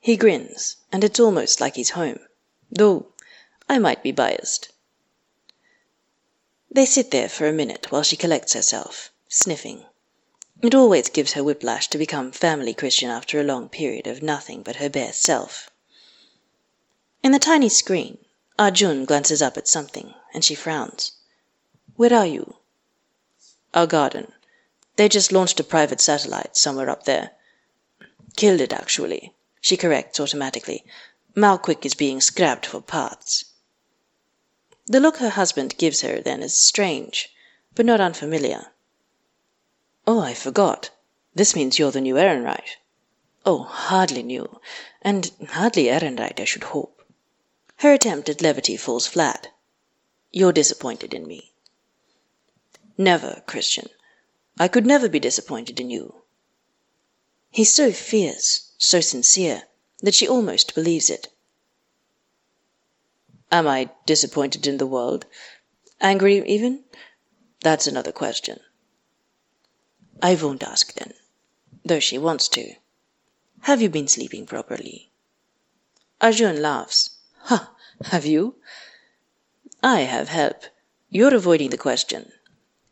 He grins, and it's almost like he's home, though I might be biased. They sit there for a minute while she collects herself, sniffing. It always gives her whiplash to become family Chrisjen after a long period of nothing but her bare self. In the tiny screen, Arjun glances up at something, and she frowns. Where are you? Our garden. They just launched a private satellite somewhere up there. Killed it, actually, she corrects automatically. Mao-Kwik is being scrapped for parts. The look her husband gives her then is strange, but not unfamiliar. Oh, I forgot. This means you're the new Errinwright. Oh, hardly new, and hardly Errinwright, I should hope. Her attempt at levity falls flat. You're disappointed in me. Never, Chrisjen. I could never be disappointed in you. He's so fierce, so sincere, that she almost believes it. Am I disappointed in the world? Angry, even? That's another question. I won't ask then, though she wants to. Have you been sleeping properly? Arjun laughs. Ha! Have you? I have help. You're avoiding the question.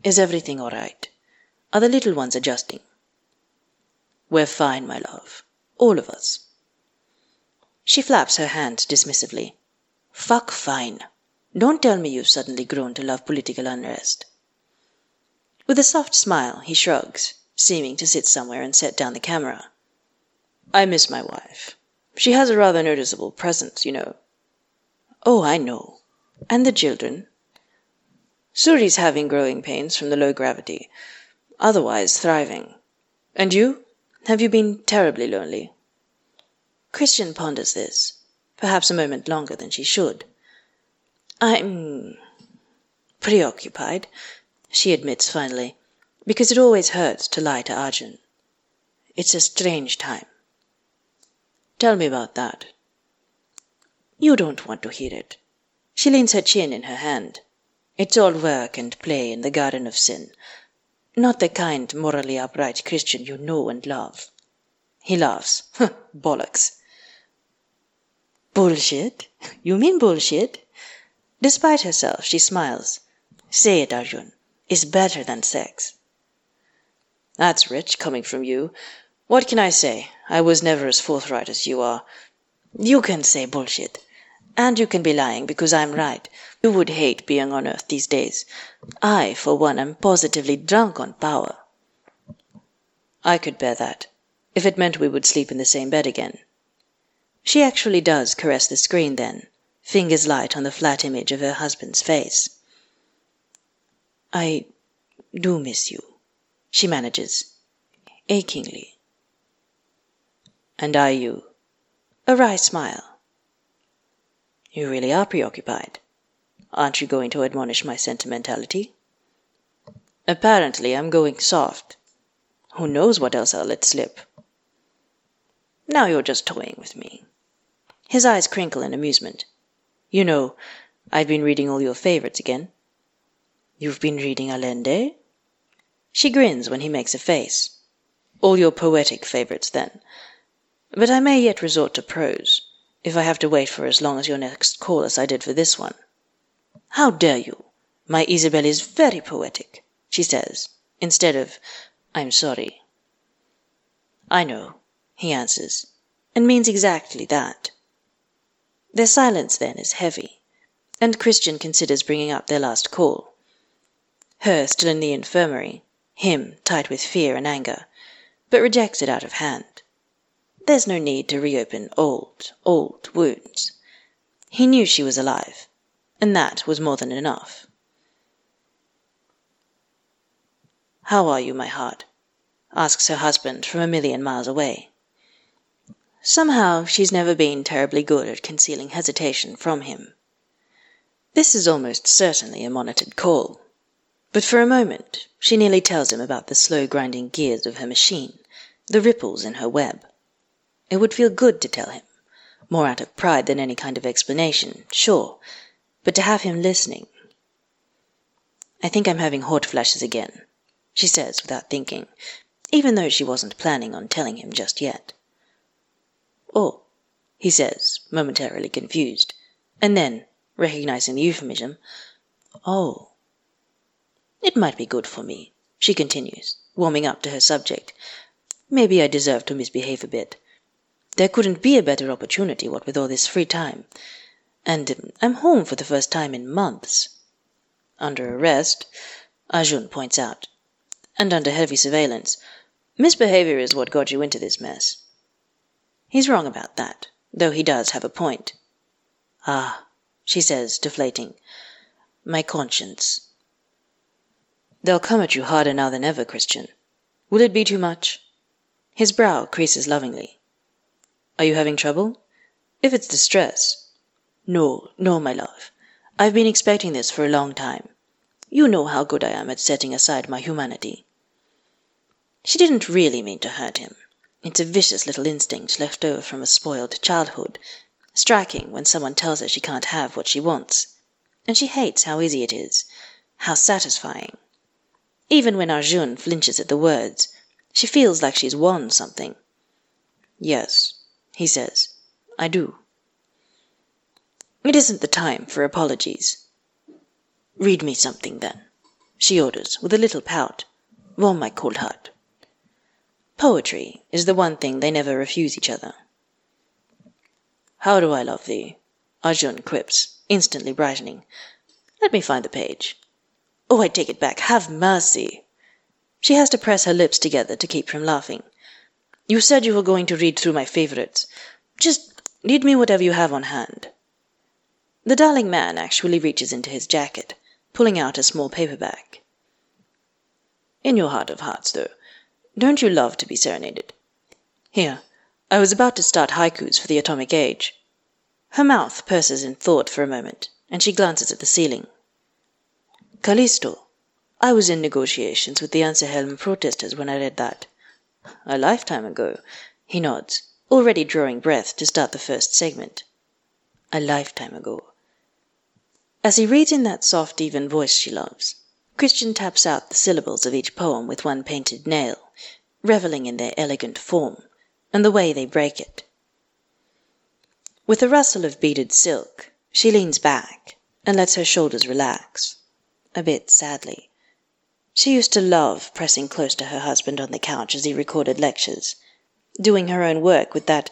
Is everything all right? Are the little ones adjusting? We're fine, my love. All of us. She flaps her hands dismissively. Fuck fine. Don't tell me you've suddenly grown to love political unrest. With a soft smile, he shrugs, seeming to sit somewhere and set down the camera. I miss my wife. She has a rather noticeable presence, you know. Oh, I know. And the children? Suri's having growing pains from the low gravity. Otherwise thriving. And you? Have you been terribly lonely? Chrisjen ponders this, perhaps a moment longer than she should. I'm preoccupied, she admits finally, because it always hurts to lie to Arjun. It's a strange time. Tell me about that. You don't want to hear it. She leans her chin in her hand. It's all work and play in the garden of sin. Not the kind, morally upright Chrisjen you know and love. He laughs. Bollocks. Bullshit? You mean bullshit? Despite herself, she smiles. Say it, Arjun. Is better than sex. That's rich, coming from you. What can I say? I was never as forthright as you are. You can say bullshit. And you can be lying because I'm right. You would hate being on earth these days. I, for one, am positively drunk on power. I could bear that, if it meant we would sleep in the same bed again. She actually does caress the screen then, fingers light on the flat image of her husband's face. I do miss you, she manages, achingly. And I you. A wry smile. You really are preoccupied. Aren't you going to admonish my sentimentality? Apparently, I'm going soft. Who knows what else I'll let slip? Now you're just toying with me. His eyes crinkle in amusement. You know, I've been reading all your favorites again. You've been reading Allende? She grins when he makes a face. All your poetic favorites, then. But I may yet resort to prose if I have to wait for as long as your next call as I did for this one. How dare you? My Isabel is very poetic, she says, instead of I'm sorry. I know, he answers, and means exactly that. Their silence then is heavy, and Chrisjen considers bringing up their last call. Her still in the infirmary, him tight with fear and anger, but rejected out of hand. There's no need to reopen old, old wounds. He knew she was alive, and that was more than enough. How are you, my heart? asks her husband from a million miles away. Somehow she's never been terribly good at concealing hesitation from him. This is almost certainly a monitored call, but for a moment she nearly tells him about the slow grinding gears of her machine, the ripples in her web. It would feel good to tell him, more out of pride than any kind of explanation, sure, but to have him listening. I think I'm having hot flashes again, she says without thinking, even though she wasn't planning on telling him just yet. Oh, he says, momentarily confused, and then, recognizing the euphemism, oh. It might be good for me, she continues, warming up to her subject. Maybe I deserve to misbehave a bit. There couldn't be a better opportunity, what with all this free time. And um, I'm home for the first time in months. Under arrest, Arjun points out, and under heavy surveillance. Misbehavior is what got you into this mess. He's wrong about that, though he does have a point. Ah, she says, deflating. My conscience. They'll come at you harder now than ever, Chrisjen. Will it be too much? His brow creases lovingly. Are you having trouble? If it's distress. No, no, my love. I've been expecting this for a long time. You know how good I am at setting aside my humanity. She didn't really mean to hurt him. It's a vicious little instinct left over from a spoiled childhood, striking when someone tells her she can't have what she wants. And she hates how easy it is, how satisfying. Even when Arjun flinches at the words, she feels like she's won something. Yes, he says, I do. It isn't the time for apologies. Read me something then, she orders with a little pout. Warm my cold heart. Poetry is the one thing they never refuse each other. How do I love thee? Arjun quips, instantly brightening. Let me find the page. Oh, I take it back. Have mercy. She has to press her lips together to keep from laughing. You said you were going to read through my favorites. Just read me whatever you have on hand. The darling man actually reaches into his jacket, pulling out a small paperback. In your heart of hearts, though, don't you love to be serenaded? Here, I was about to start haikus for the atomic age. Her mouth purses in thought for a moment, and she glances at the ceiling. Callisto. I was in negotiations with the Anserhelm protesters when I read that. A lifetime ago. He nods, already drawing breath to start the first segment. A lifetime ago. As he reads in that soft, even voice she loves, Chrisjen taps out the syllables of each poem with one painted nail, reveling in their elegant form and the way they break it. With a rustle of beaded silk, she leans back and lets her shoulders relax a bit sadly. She used to love pressing close to her husband on the couch as he recorded lectures, doing her own work with that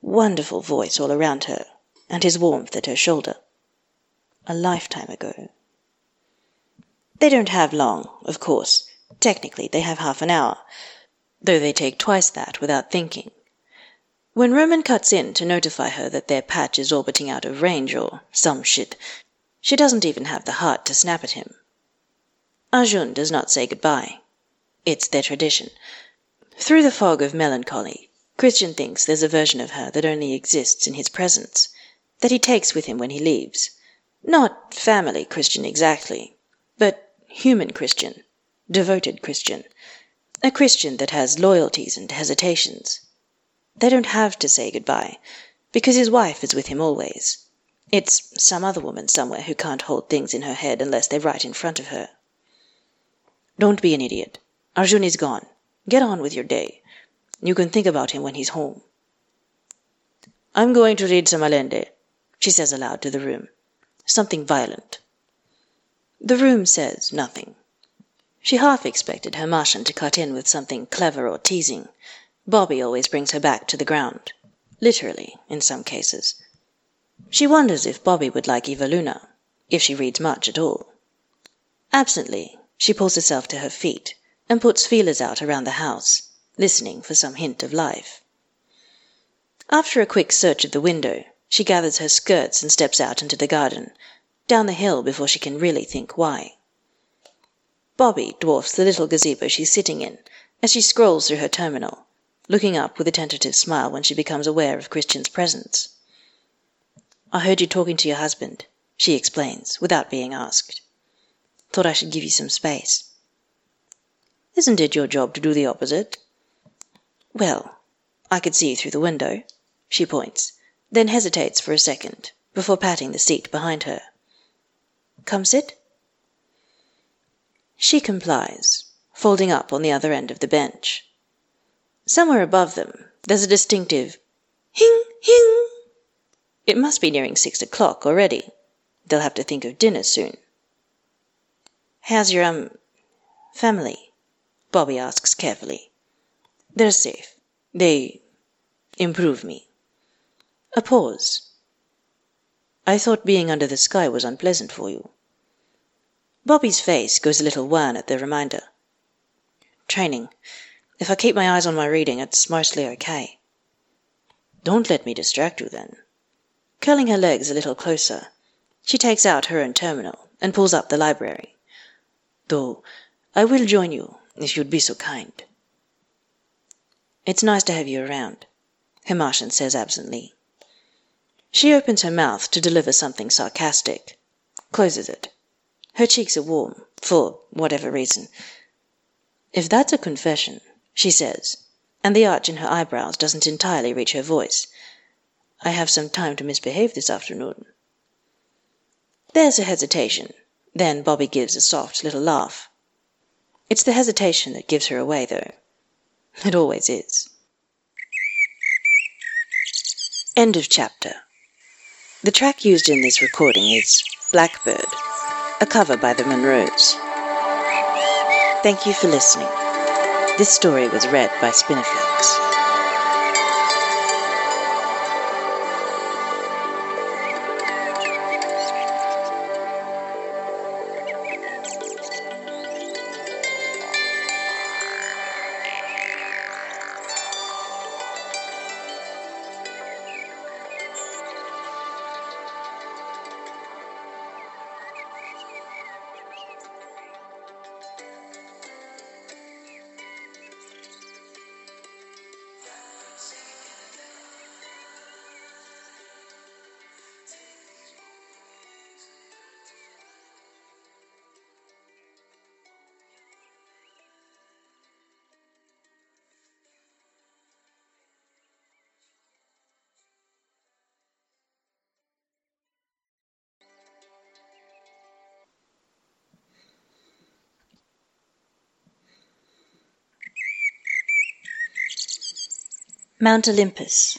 wonderful voice all around her, and his warmth at her shoulder. A lifetime ago. They don't have long, of course. Technically, they have half an hour, though they take twice that without thinking. When Roman cuts in to notify her that their patch is orbiting out of range or some shit, she doesn't even have the heart to snap at him. Arjun does not say goodbye. It's their tradition. Through the fog of melancholy, Chrisjen thinks there's a version of her that only exists in his presence, that he takes with him when he leaves. Not family Chrisjen exactly, but human Chrisjen, devoted Chrisjen, a Chrisjen that has loyalties and hesitations. They don't have to say goodbye, because his wife is with him always. It's some other woman somewhere who can't hold things in her head unless they're right in front of her. Don't be an idiot. Arjun is gone. Get on with your day. You can think about him when he's home. I'm going to read some Allende, she says aloud to the room. Something violent. The room says nothing. She half expected her Martian to cut in with something clever or teasing. Bobbie always brings her back to the ground. Literally, in some cases. She wonders if Bobbie would like Eva Luna, if she reads much at all. Absently, she pulls herself to her feet and puts feelers out around the house, listening for some hint of life. After a quick search of the window, she gathers her skirts and steps out into the garden, down the hill before she can really think why. Bobbie dwarfs the little gazebo she's sitting in as she scrolls through her terminal, looking up with a tentative smile when she becomes aware of Chrisjen's presence. I heard you talking to your husband, she explains, without being asked. Thought I should give you some space. Isn't it your job to do the opposite? Well, I could see you through the window, she points, then hesitates for a second before patting the seat behind her. Come sit. She complies, folding up on the other end of the bench. Somewhere above them there's a distinctive hing hing. It must be nearing six o'clock already. They'll have to think of dinner soon. How's your um family? Bobbie asks carefully. They're safe. They improve me. A pause. I thought being under the sky was unpleasant for you. Bobbie's face goes a little wan at the reminder. Training. If I keep my eyes on my reading, it's mostly okay. Don't let me distract you then. Curling her legs a little closer, she takes out her own terminal and pulls up the library. Though I will join you if you'd be so kind. It's nice to have you around, her Martian says absently. She opens her mouth to deliver something sarcastic, closes it. Her cheeks are warm, for whatever reason. If that's a confession, she says, and the arch in her eyebrows doesn't entirely reach her voice, I have some time to misbehave this afternoon. There's a hesitation. Then Bobbie gives a soft little laugh. It's the hesitation that gives her away, though. It always is. End of chapter. The track used in this recording is Blackbird a cover by the Monroes. Thank you for listening. This story was read by Spinifex. Mount Olympus.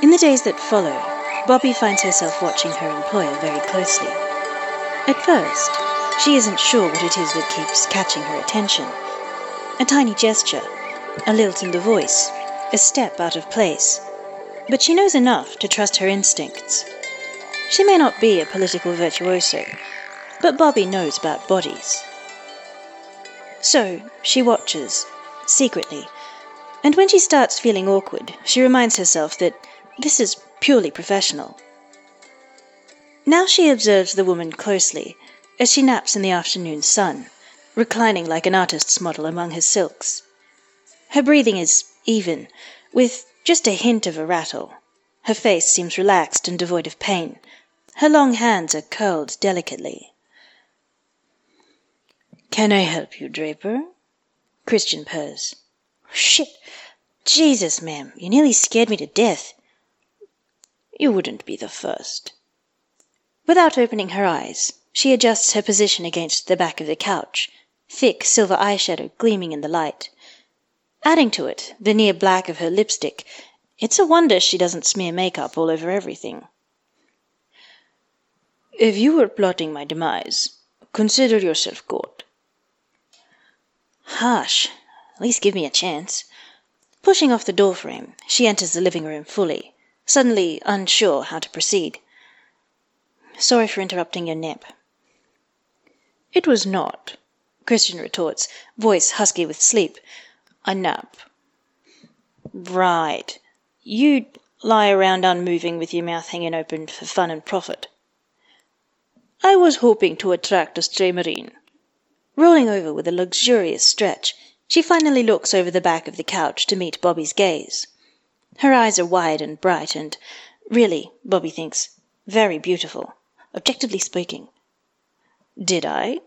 In the days that follow, Bobbie finds herself watching her employer very closely. At first, she isn't sure what it is that keeps catching her attention. A tiny gesture, a lilt in the voice, a step out of place. But she knows enough to trust her instincts. She may not be a political virtuoso, but Bobbie knows about bodies. So she watches, secretly, and when she starts feeling awkward, she reminds herself that this is purely professional. Now she observes the woman closely as she naps in the afternoon sun, reclining like an artist's model among her silks. Her breathing is even, with just a hint of a rattle. Her face seems relaxed and devoid of pain. Her long hands are curled delicately. Can I help you, Draper? Chrisjen purrs. Shit! Jesus, ma'am, you nearly scared me to death. You wouldn't be the first. Without opening her eyes, she adjusts her position against the back of the couch, thick silver eyeshadow gleaming in the light. Adding to it the near black of her lipstick, it's a wonder she doesn't smear makeup all over everything. If you were plotting my demise, consider yourself caught. Hush! At least give me a chance. Pushing off the door frame, she enters the living room fully, suddenly unsure how to proceed. Sorry for interrupting your nap. It was not, Chrisjen retorts, voice husky with sleep. A nap. Right. You'd lie around unmoving with your mouth hanging open for fun and profit. I was hoping to attract a stray marine. Rolling over with a luxurious stretch, she finally looks over the back of the couch to meet Bobbie's gaze. Her eyes are wide and bright, and really, Bobbie thinks, very beautiful, objectively speaking. Did I?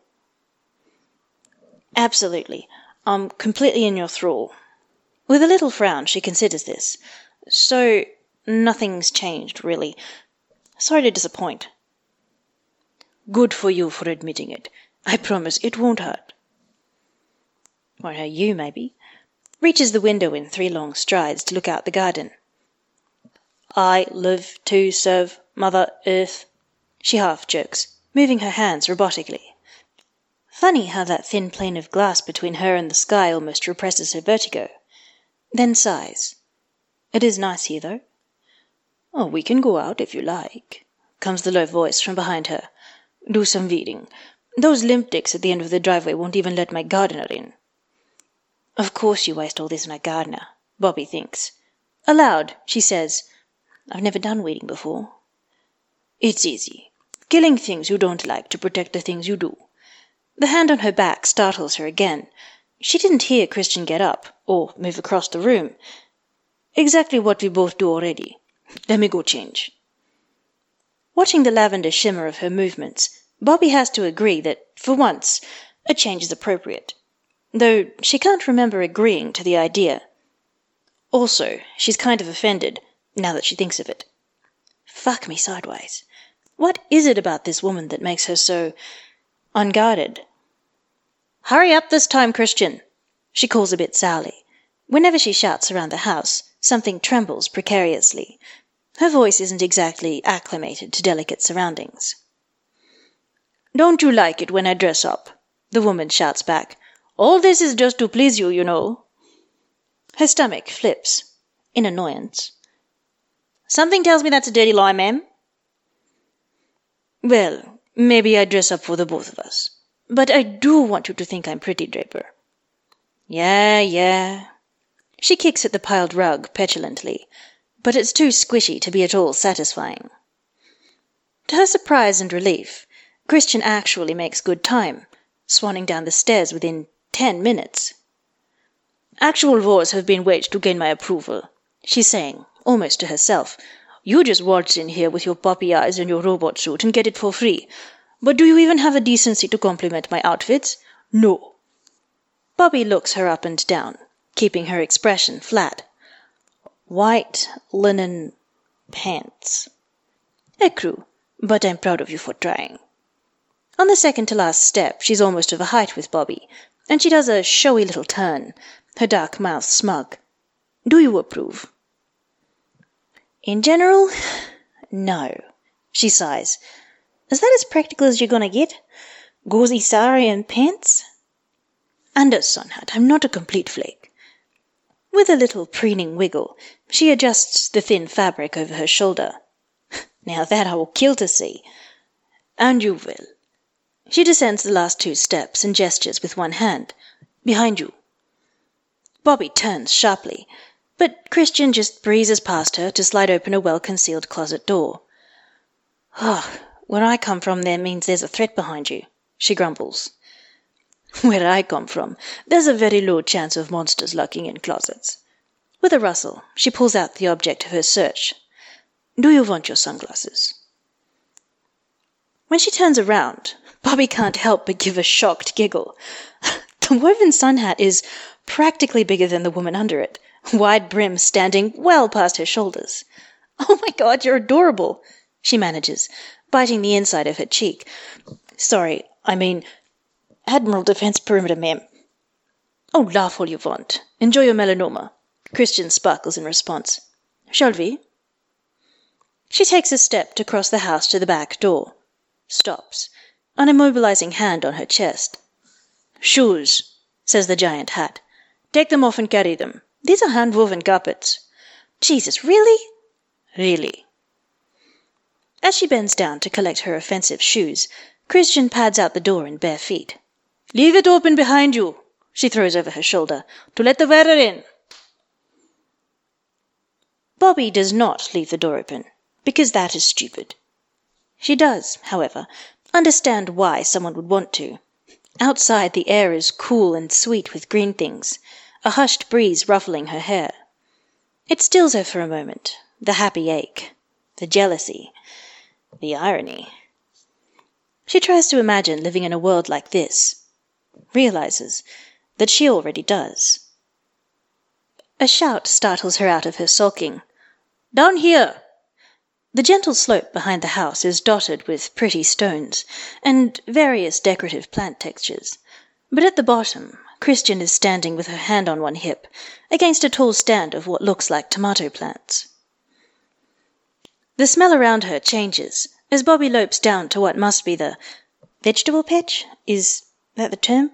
Absolutely. I'm completely in your thrall. With a little frown, she considers this. So, nothing's changed, really. Sorry to disappoint. Good for you for admitting it. I promise it won't hurt. Won't hurt you, maybe. Reaches the window in three long strides to look out the garden. I live to serve Mother Earth, she half jokes, moving her hands robotically. Funny how that thin plane of glass between her and the sky almost represses her vertigo. Then sighs. It is nice here, though. Oh, we can go out if you like, comes the low voice from behind her. Do some weeding. Those limp dicks at the end of the driveway won't even let my gardener in. Of course you waste all this on a gardener, Bobbie thinks. Aloud, she says, I've never done weeding before. It's easy. Killing things you don't like to protect the things you do. The hand on her back startles her again. She didn't hear Chrisjen get up, or move across the room. Exactly what we both do already. Let me go change. Watching the lavender shimmer of her movements, Bobbie has to agree that, for once, a change is appropriate. Though she can't remember agreeing to the idea. Also, she's kind of offended, now that she thinks of it. Fuck me sideways. What is it about this woman that makes her so unguarded? Hurry up this time, Chrisjen, she calls a bit sourly. Whenever she shouts around the house, something trembles precariously. Her voice isn't exactly acclimated to delicate surroundings. Don't you like it when I dress up? The woman shouts back. All this is just to please you, you know. Her stomach flips in annoyance. Something tells me that's a dirty lie, ma'am. Well, maybe I dress up for the both of us. But I do want you to think I'm pretty, Draper. Yeah, yeah. She kicks at the piled rug petulantly, but it's too squishy to be at all satisfying. To her surprise and relief, Chrisjen actually makes good time, swanning down the stairs within ten minutes. Actual wars have been waged to gain my approval, she's saying, almost to herself. You just waltz in here with your puppy eyes and your robot suit and get it for free. But do you even have a decency to compliment my outfits? No. Bobbie looks her up and down, keeping her expression flat. White linen pants. Ecru, but I'm proud of you for trying. On the second to last step, she's almost of a height with Bobbie, and she does a showy little turn, her dark mouth smug. Do you approve? In general, no. She sighs. Is that as practical as you're going to get? Gauzy sari and pants? Under sun hat, I'm not a complete flake. With a little preening wiggle, she adjusts the thin fabric over her shoulder. Now that I will kill to see. And you will. She descends the last two steps and gestures with one hand. Behind you. Bobbie turns sharply, but Chrisjen just breezes past her to slide open a well concealed closet door. Where I come from, there means there's a threat behind you, she grumbles. Where I come from, there's a very low chance of monsters lurking in closets. With a rustle, she pulls out the object of her search. Do you want your sunglasses? When she turns around, Bobbie can't help but give a shocked giggle. the woven sun hat is practically bigger than the woman under it, wide brim standing well past her shoulders. Oh my god, you're adorable, she manages, biting the inside of her cheek. Sorry, I mean, Admiral Defense Perimeter, ma'am. Oh, laugh all you want. Enjoy your melanoma. Chrisjen sparkles in response. Shall we? She takes a step to cross the house to the back door. Stops, an immobilizing hand on her chest. Shoes, says the giant hat. Take them off and carry them. These are hand woven carpets. Jesus, really? Really. As she bends down to collect her offensive shoes, Chrisjen pads out the door in bare feet. Leave it open behind you, she throws over her shoulder, to let the wearer in. Bobbie does not leave the door open, because that is stupid. She does, however, understand why someone would want to. Outside, the air is cool and sweet with green things, a hushed breeze ruffling her hair. It stills her for a moment, the happy ache, the jealousy, the irony. She tries to imagine living in a world like this, realizes that she already does. A shout startles her out of her sulking. Down here! The gentle slope behind the house is dotted with pretty stones and various decorative plant textures, but at the bottom Chrisjen is standing with her hand on one hip against a tall stand of what looks like tomato plants. The smell around her changes as Bobbie lopes down to what must be the vegetable patch. Is that the term?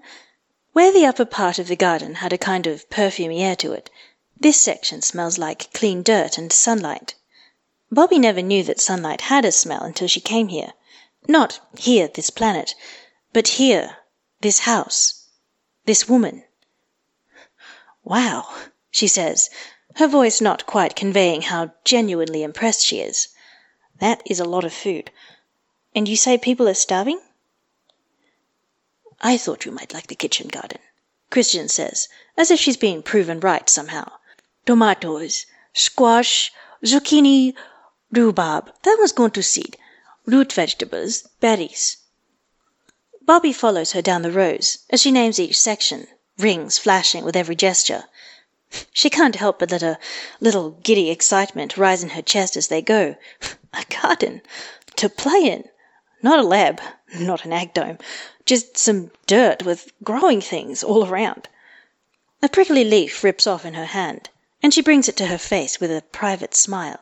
Where the upper part of the garden had a kind of perfumy air to it, this section smells like clean dirt and sunlight. Bobbie never knew that sunlight had a smell until she came here. Not here, this planet, but here, this house, this woman. Wow, she says, her voice not quite conveying how genuinely impressed she is. That is a lot of food. And you say people are starving? I thought you might like the kitchen garden, Chrisjen says, as if she's being proven right somehow. Tomatoes, squash, zucchini, rhubarb, that one's gone to seed, root vegetables, berries. Bobbie follows her down the rows as she names each section, rings flashing with every gesture. She can't help but let a little giddy excitement rise in her chest as they go. A garden to play in! Not a lab, not an ag dome, just some dirt with growing things all around. A prickly leaf rips off in her hand, and she brings it to her face with a private smile.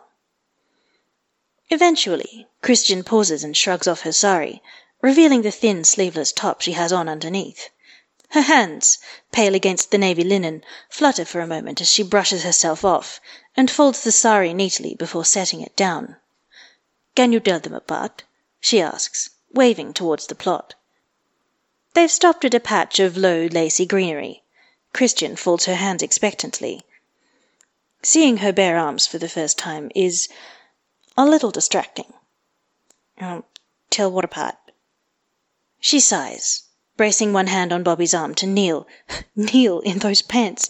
Eventually, Chrisjen pauses and shrugs off her sari, revealing the thin sleeveless top she has on underneath. Her hands, pale against the navy linen, flutter for a moment as she brushes herself off and folds the sari neatly before setting it down. Can you tell them apart? she asks, waving towards the plot. They've stopped at a patch of low, lacy greenery. Chrisjen folds her hands expectantly. Seeing her bare arms for the first time is a little distracting. Oh, tell what apart? She sighs, bracing one hand on Bobbie's arm to kneel, kneel in those pants,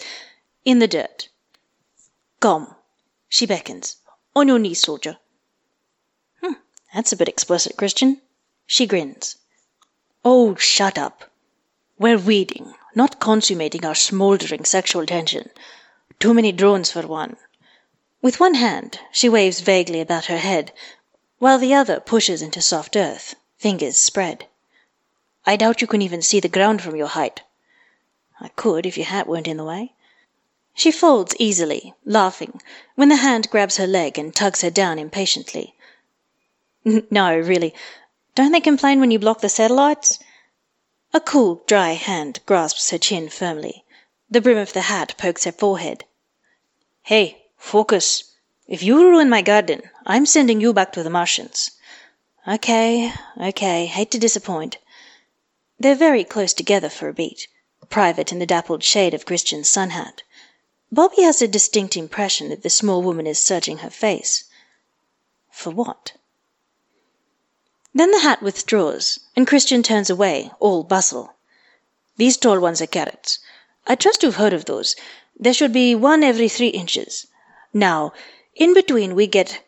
in the dirt. Come, she beckons. On your knees, soldier. Hmm, that's a bit explicit, Chrisjen. She grins. Oh, shut up. We're weeding, not consummating our smouldering sexual tension. Too many drones for one. With one hand, she waves vaguely about her head, while the other pushes into soft earth, fingers spread. I doubt you can even see the ground from your height. I could if your hat weren't in the way. She folds easily, laughing, when the hand grabs her leg and tugs her down impatiently. No, really. Don't they complain when you block the satellites? A cool, dry hand grasps her chin firmly. The brim of the hat pokes her forehead. Hey, focus. If you ruin my garden, I'm sending you back to the Martians. Okay, okay, hate to disappoint. They're very close together for a beat, private in the dappled shade of Chrisjen's sun hat. Bobbie has a distinct impression that the small woman is searching her face. For what? Then the hat withdraws, and Chrisjen turns away, all bustle. These tall ones are carrots. I trust you've heard of those. There should be one every three inches. Now, in between we get.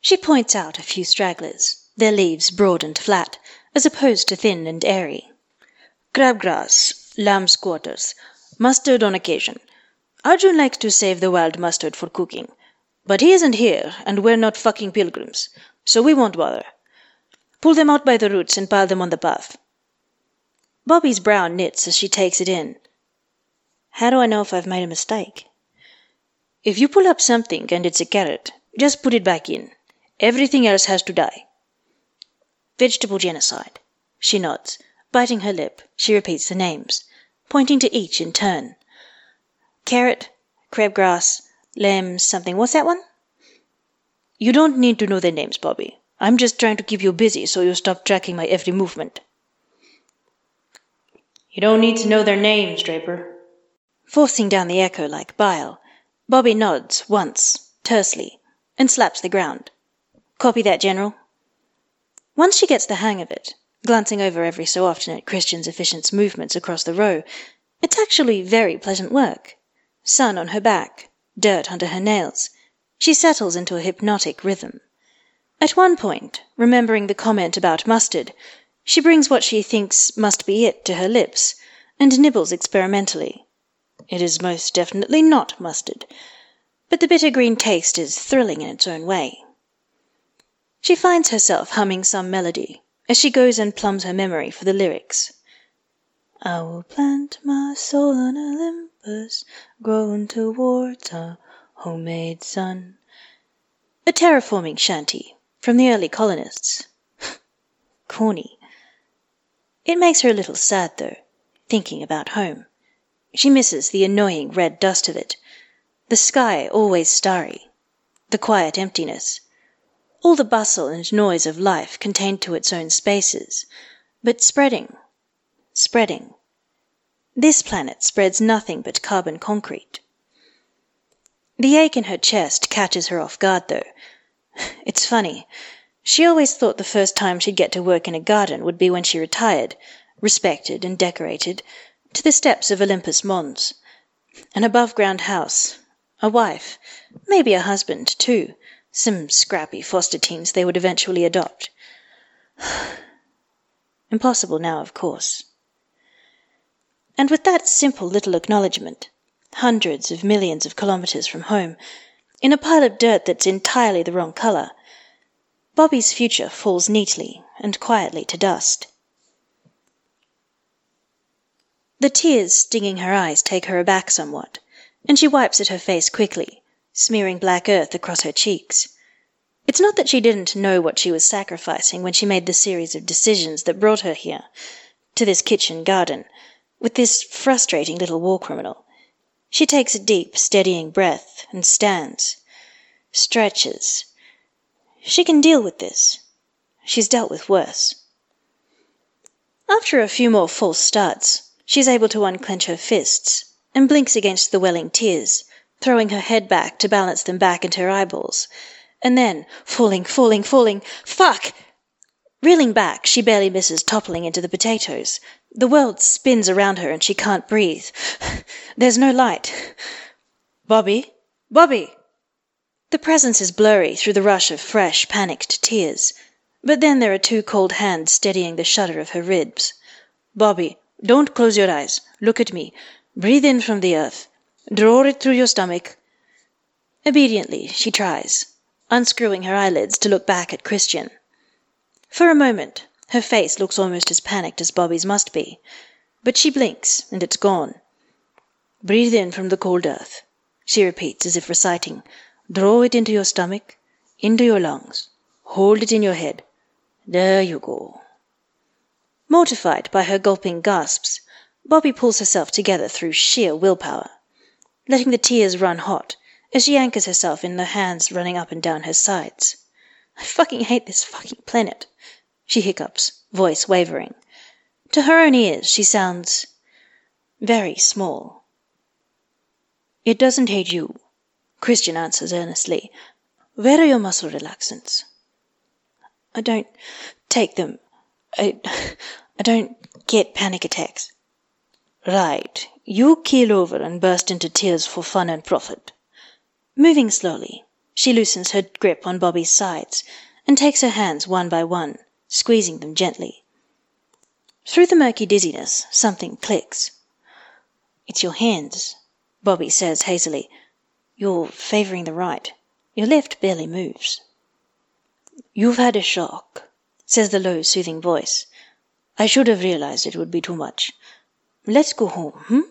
She points out a few stragglers, their leaves broad and flat, as opposed to thin and airy. Crabgrass, lamb's quarters, mustard on occasion. Arjun likes to save the wild mustard for cooking. But he isn't here, and we're not fucking pilgrims, so we won't bother. Pull them out by the roots and pile them on the path. Bobbie's brow knits as she takes it in. How do I know if I've made a mistake? If you pull up something and it's a carrot, just put it back in. Everything else has to die. Vegetable genocide. She nods. Biting her lip, she repeats the names, pointing to each in turn. Carrot, crabgrass, lamb, something. What's that one? You don't need to know their names, Bobbie. I'm just trying to keep you busy so you stop tracking my every movement. You don't need to know their names, Draper. Forcing down the echo like bile, Bobbie nods once, tersely, and slaps the ground. Copy that, General. Once she gets the hang of it, glancing over every so often at Chrisjen's efficient movements across the row, it's actually very pleasant work. Sun on her back, dirt under her nails. She settles into a hypnotic rhythm. At one point, remembering the comment about mustard, she brings what she thinks must be it to her lips, and nibbles experimentally. It is most definitely not mustard, but the bitter green taste is thrilling in its own way. She finds herself humming some melody as she goes and plumbs her memory for the lyrics. I will plant my soul on Olympus, grown towards a homemade sun. A terraforming shanty from the early colonists. Corny. It makes her a little sad, though, thinking about home. She misses the annoying red dust of it, the sky always starry, the quiet emptiness, all the bustle and noise of life contained to its own spaces, but spreading, spreading. This planet spreads nothing but carbon concrete. The ache in her chest catches her off guard, though. It's funny. She always thought the first time she'd get to work in a garden would be when she retired, respected and decorated, to the steps of Olympus Mons. An above ground house, a wife, maybe a husband, too, some scrappy foster teens they would eventually adopt. Impossible now, of course. And with that simple little acknowledgement, hundreds of millions of kilometres from home, in a pile of dirt that's entirely the wrong colour, Bobbie's future falls neatly and quietly to dust. The tears stinging her eyes take her aback somewhat, and she wipes at her face quickly, smearing black earth across her cheeks. It's not that she didn't know what she was sacrificing when she made the series of decisions that brought her here, to this kitchen garden, with this frustrating little war criminal. She takes a deep, steadying breath and stands, stretches, she can deal with this. She's dealt with worse. After a few more false starts, she's able to unclench her fists and blinks against the welling tears, throwing her head back to balance them back into her eyeballs. And then, falling, falling, falling, fuck! Reeling back, she barely misses toppling into the potatoes. The world spins around her and she can't breathe. There's no light. Bobbie? Bobbie! The presence is blurry through the rush of fresh, panicked tears. But then there are two cold hands steadying the shudder of her ribs. Bobbie, don't close your eyes. Look at me. Breathe in from the earth. Draw it through your stomach. Obediently, she tries, unscrewing her eyelids to look back at Chrisjen. For a moment, her face looks almost as panicked as Bobbie's must be. But she blinks, and it's gone. Breathe in from the cold earth, she repeats as if reciting. Draw it into your stomach, into your lungs. Hold it in your head. There you go. Mortified by her gulping gasps, Bobbie pulls herself together through sheer willpower, letting the tears run hot as she anchors herself in the hands running up and down her sides. I fucking hate this fucking planet, she hiccups, voice wavering. To her own ears, she sounds very small. It doesn't hate you, Chrisjen answers earnestly. Where are your muscle relaxants? I don't take them. I, I don't get panic attacks. Right. You keel over and burst into tears for fun and profit. Moving slowly, she loosens her grip on Bobbie's sides and takes her hands one by one, squeezing them gently. Through the murky dizziness, something clicks. It's your hands, Bobbie says hazily. You're favoring the right. Your left barely moves. You've had a shock, says the low, soothing voice. I should have realized it would be too much. Let's go home, hm?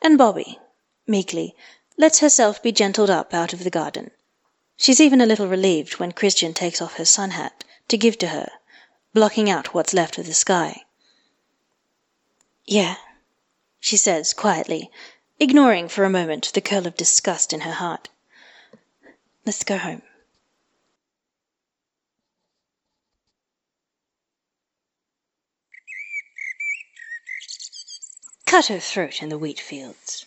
And Bobbie, meekly, lets herself be gentled up out of the garden. She's even a little relieved when Chrisjen takes off her sun hat to give to her, blocking out what's left of the sky. Yeah, she says quietly, ignoring for a moment the curl of disgust in her heart. Let's go home. Cut her throat in the wheat fields.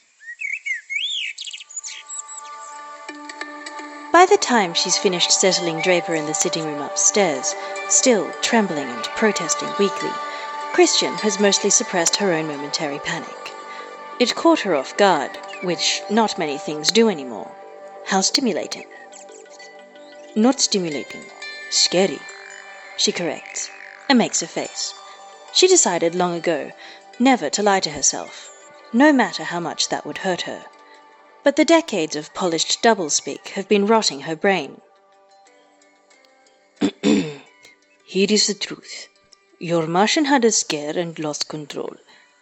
By the time she's finished settling Draper in the sitting room upstairs, still trembling and protesting weakly, Chrisjen has mostly suppressed her own momentary panic. It caught her off guard, which not many things do anymore. How stimulating. Not stimulating. Scary, she corrects, and makes a face. She decided long ago never to lie to herself, no matter how much that would hurt her. But the decades of polished doublespeak have been rotting her brain. Here is the truth. Your Martian had a scare and lost control.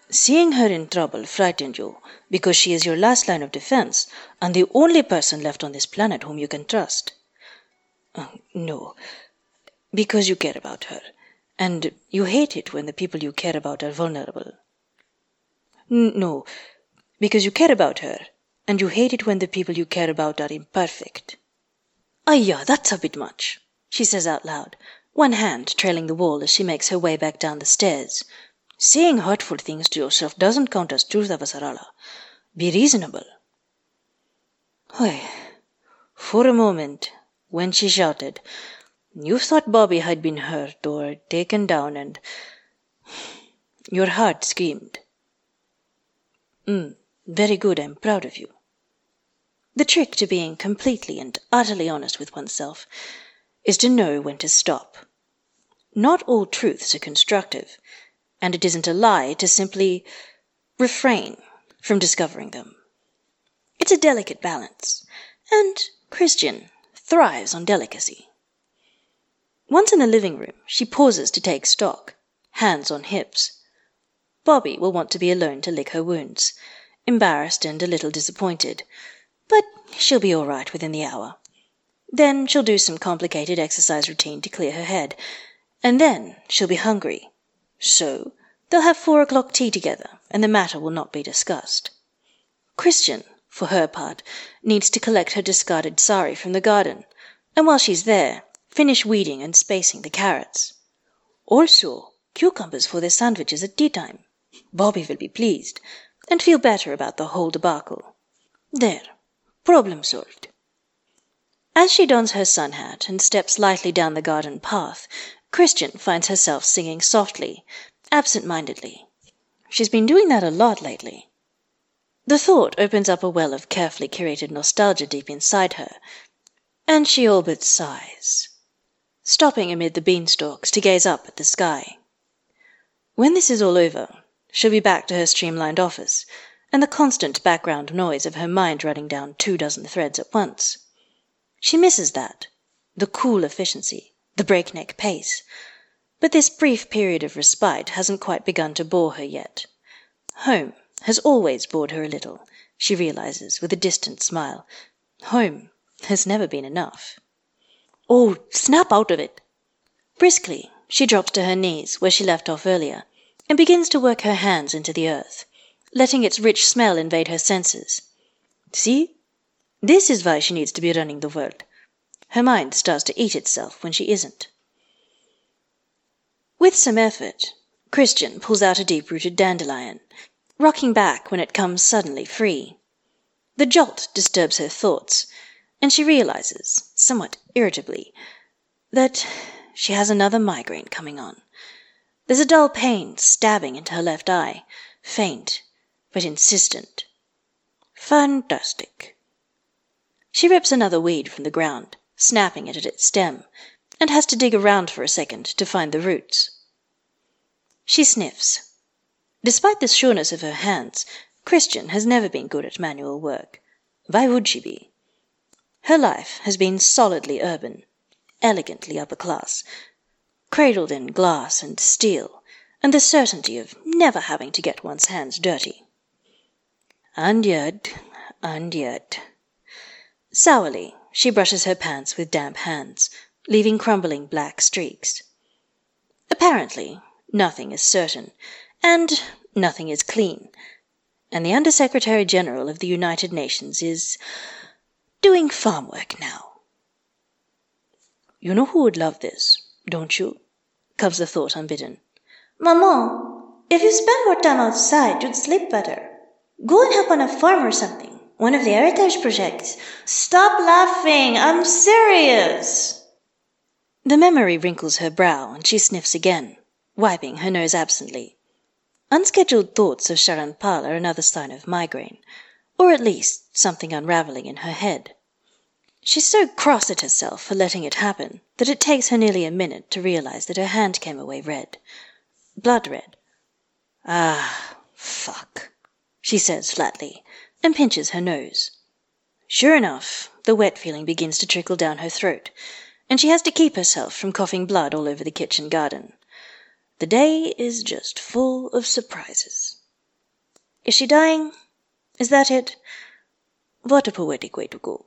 Seeing her in trouble frightened you because she is your last line of defense and the only person left on this planet whom you can trust. Uh, no, because you care about her, and you hate it when the people you care about are vulnerable. No, because you care about her, and you hate it when the people you care about are imperfect. Ah, yeah, that's a bit much, she says out loud, one hand trailing the wall as she makes her way back down the stairs. Saying hurtful things to yourself doesn't count as truth, Avasarala. Be reasonable. For a moment, when she shouted, you thought Bobbie had been hurt or taken down, and your heart screamed. Mm, very good, I'm proud of you. The trick to being completely and utterly honest with oneself is to know when to stop. Not all truths are constructive, and it isn't a lie to simply refrain from discovering them. It's a delicate balance, and Chrisjen thrives on delicacy. Once in the living room, she pauses to take stock, hands on hips. Bobbie will want to be alone to lick her wounds, embarrassed and a little disappointed, but she'll be all right within the hour. Then she'll do some complicated exercise routine to clear her head, and then she'll be hungry. So they'll have four o'clock tea together, and the matter will not be discussed. Chrisjen, for her part, needs to collect her discarded sari from the garden, and while she's there, finish weeding and spacing the carrots. Also, cucumbers for their sandwiches at tea time. Bobbie will be pleased, and feel better about the whole debacle. There, problem solved. As she dons her sun hat and steps lightly down the garden path, Chrisjen finds herself singing softly, absent mindedly. She's been doing that a lot lately. The thought opens up a well of carefully curated nostalgia deep inside her, and she all but sighs stopping amid the beanstalks to gaze up at the sky. When this is all over, she'll be back to her streamlined office, and the constant background noise of her mind running down two dozen threads at once. She misses that the cool efficiency, the breakneck pace. But this brief period of respite hasn't quite begun to bore her yet. Home has always bored her a little, she realizes with a distant smile. Home has never been enough. Oh, snap out of it! Briskly, she drops to her knees, where she left off earlier, and begins to work her hands into the earth, letting its rich smell invade her senses. See? This is why she needs to be running the world. Her mind starts to eat itself when she isn't. With some effort, Chrisjen pulls out a deep rooted dandelion, rocking back when it comes suddenly free. The jolt disturbs her thoughts, and she realizes, somewhat irritably, that she has another migraine coming on. There's a dull pain stabbing into her left eye, faint but insistent. Fantastic. She rips another weed from the ground, snapping it at its stem, and has to dig around for a second to find the roots. She sniffs. Despite the sureness of her hands, Chrisjen has never been good at manual work. Why would she be? Her life has been solidly urban, elegantly upper class, cradled in glass and steel, and the certainty of never having to get one's hands dirty. And yet, and yet. Sourly, she brushes her pants with damp hands, leaving crumbling black streaks. Apparently, nothing is certain, and nothing is clean, and the Under Secretary General of the United Nations is doing farm work now. You know who would love this, don't you? comes the thought unbidden. Maman, if you spend more time outside, you'd sleep better. Go and help on a farm or something. one of the heritage projects. Stop laughing, I'm serious. The memory wrinkles her brow and she sniffs again, wiping her nose absently. Unscheduled thoughts of Charan are another sign of migraine, or at least something unravelling in her head. She's so cross at herself for letting it happen that it takes her nearly a minute to realise that her hand came away red. Blood red. Ah, fuck, she says flatly, and pinches her nose. Sure enough, the wet feeling begins to trickle down her throat, and she has to keep herself from coughing blood all over the kitchen garden. The day is just full of surprises. Is she dying? Is that it? What a poetic way to go.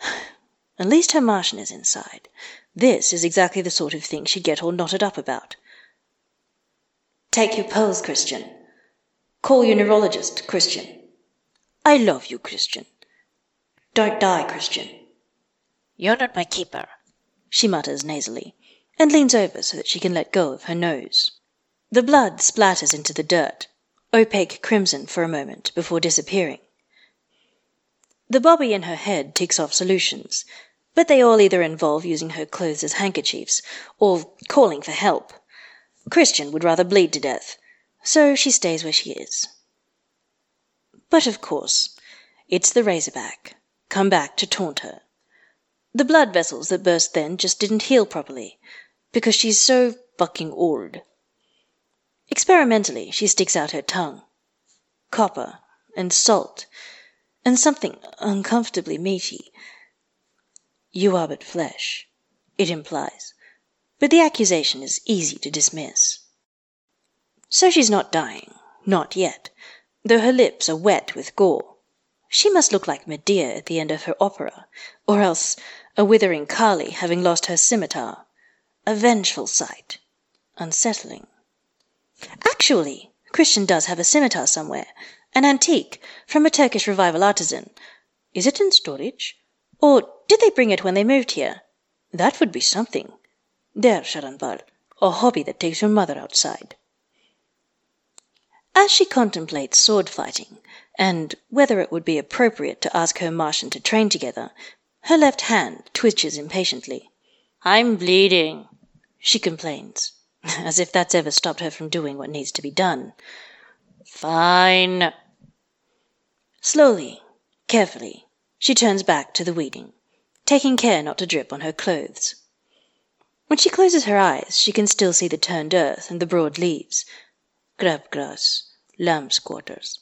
At least her Martian is inside. This is exactly the sort of thing she'd get all knotted up about. Take your pills, Chrisjen. Call your neurologist, Chrisjen. I love you, Chrisjen. Don't die, Chrisjen. You're not my keeper, she mutters nasally, and leans over so that she can let go of her nose. The blood splatters into the dirt, opaque crimson for a moment before disappearing. The Bobbie in her head ticks off solutions, but they all either involve using her clothes as handkerchiefs or calling for help. Chrisjen would rather bleed to death, so she stays where she is. But of course, it's the razorback, come back to taunt her. The blood vessels that burst then just didn't heal properly, because she's so fucking old. Experimentally, she sticks out her tongue. Copper and salt and something uncomfortably meaty. You are but flesh, it implies, but the accusation is easy to dismiss. So she's not dying, not yet, though her lips are wet with gore. She must look like Medea at the end of her opera, or else a withering Kali having lost her scimitar. A vengeful sight, unsettling. Actually, Chrisjen does have a scimitar somewhere, an antique from a Turkish revival artisan. Is it in storage? Or did they bring it when they moved here? That would be something. There, Charanpal, a hobby that takes your mother outside. As she contemplates sword fighting, and whether it would be appropriate to ask her Martian to train together, her left hand twitches impatiently. I'm bleeding, she complains, as if that's ever stopped her from doing what needs to be done. Fine, Slowly, carefully, she turns back to the weeding, taking care not to drip on her clothes. When she closes her eyes, she can still see the turned earth and the broad leaves. Grass, lamb's quarters.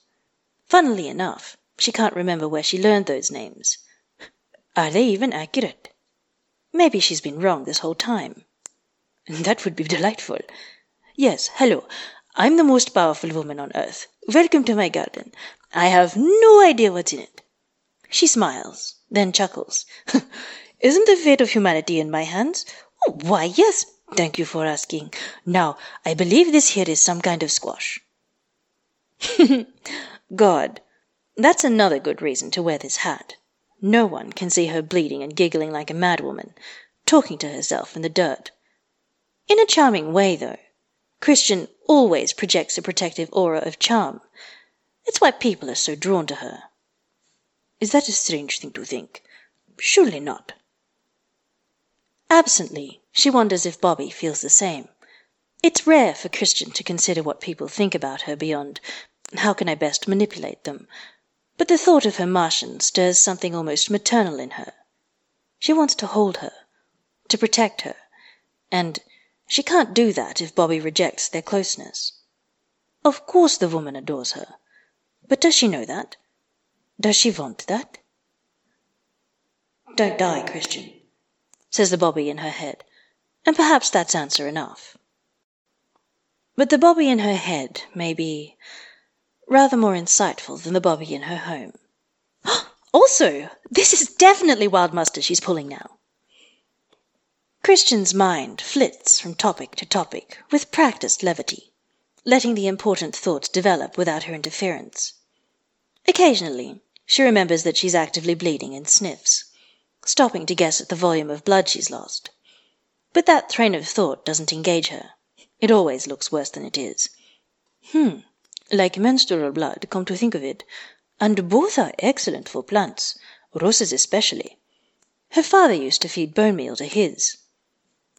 Funnily enough, she can't remember where she learned those names. Are they even accurate? Maybe she's been wrong this whole time. That would be delightful. Yes, hello. I'm the most powerful woman on earth. Welcome to my garden. I have no idea what's in it. She smiles, then chuckles. Isn't the fate of humanity in my hands? Oh, why, yes. Thank you for asking. Now, I believe this here is some kind of squash. God, that's another good reason to wear this hat. No one can see her bleeding and giggling like a madwoman, talking to herself in the dirt. In a charming way, though. Chrisjen always projects a protective aura of charm, it's why people are so drawn to her. Is that a strange thing to think? Surely not. Absently, she wonders if Bobbie feels the same. It's rare for Chrisjen to consider what people think about her beyond how can I best manipulate them, but the thought of her Martian stirs something almost maternal in her. She wants to hold her, to protect her, and she can't do that if Bobbie rejects their closeness. Of course the woman adores her. But does she know that? Does she want that? Don't die, Chrisjen, says the Bobbie in her head, and perhaps that's answer enough. But the Bobbie in her head may be rather more insightful than the Bobbie in her home. also, this is definitely Wild Mustard she's pulling now. Chrisjen's mind flits from topic to topic with practiced levity, letting the important thoughts develop without her interference. Occasionally, she remembers that she's actively bleeding and sniffs, stopping to guess at the volume of blood she's lost. But that train of thought doesn't engage her. It always looks worse than it is. Hmm, like menstrual blood, come to think of it. and both are excellent for plants, roses especially. Her father used to feed bone meal to his.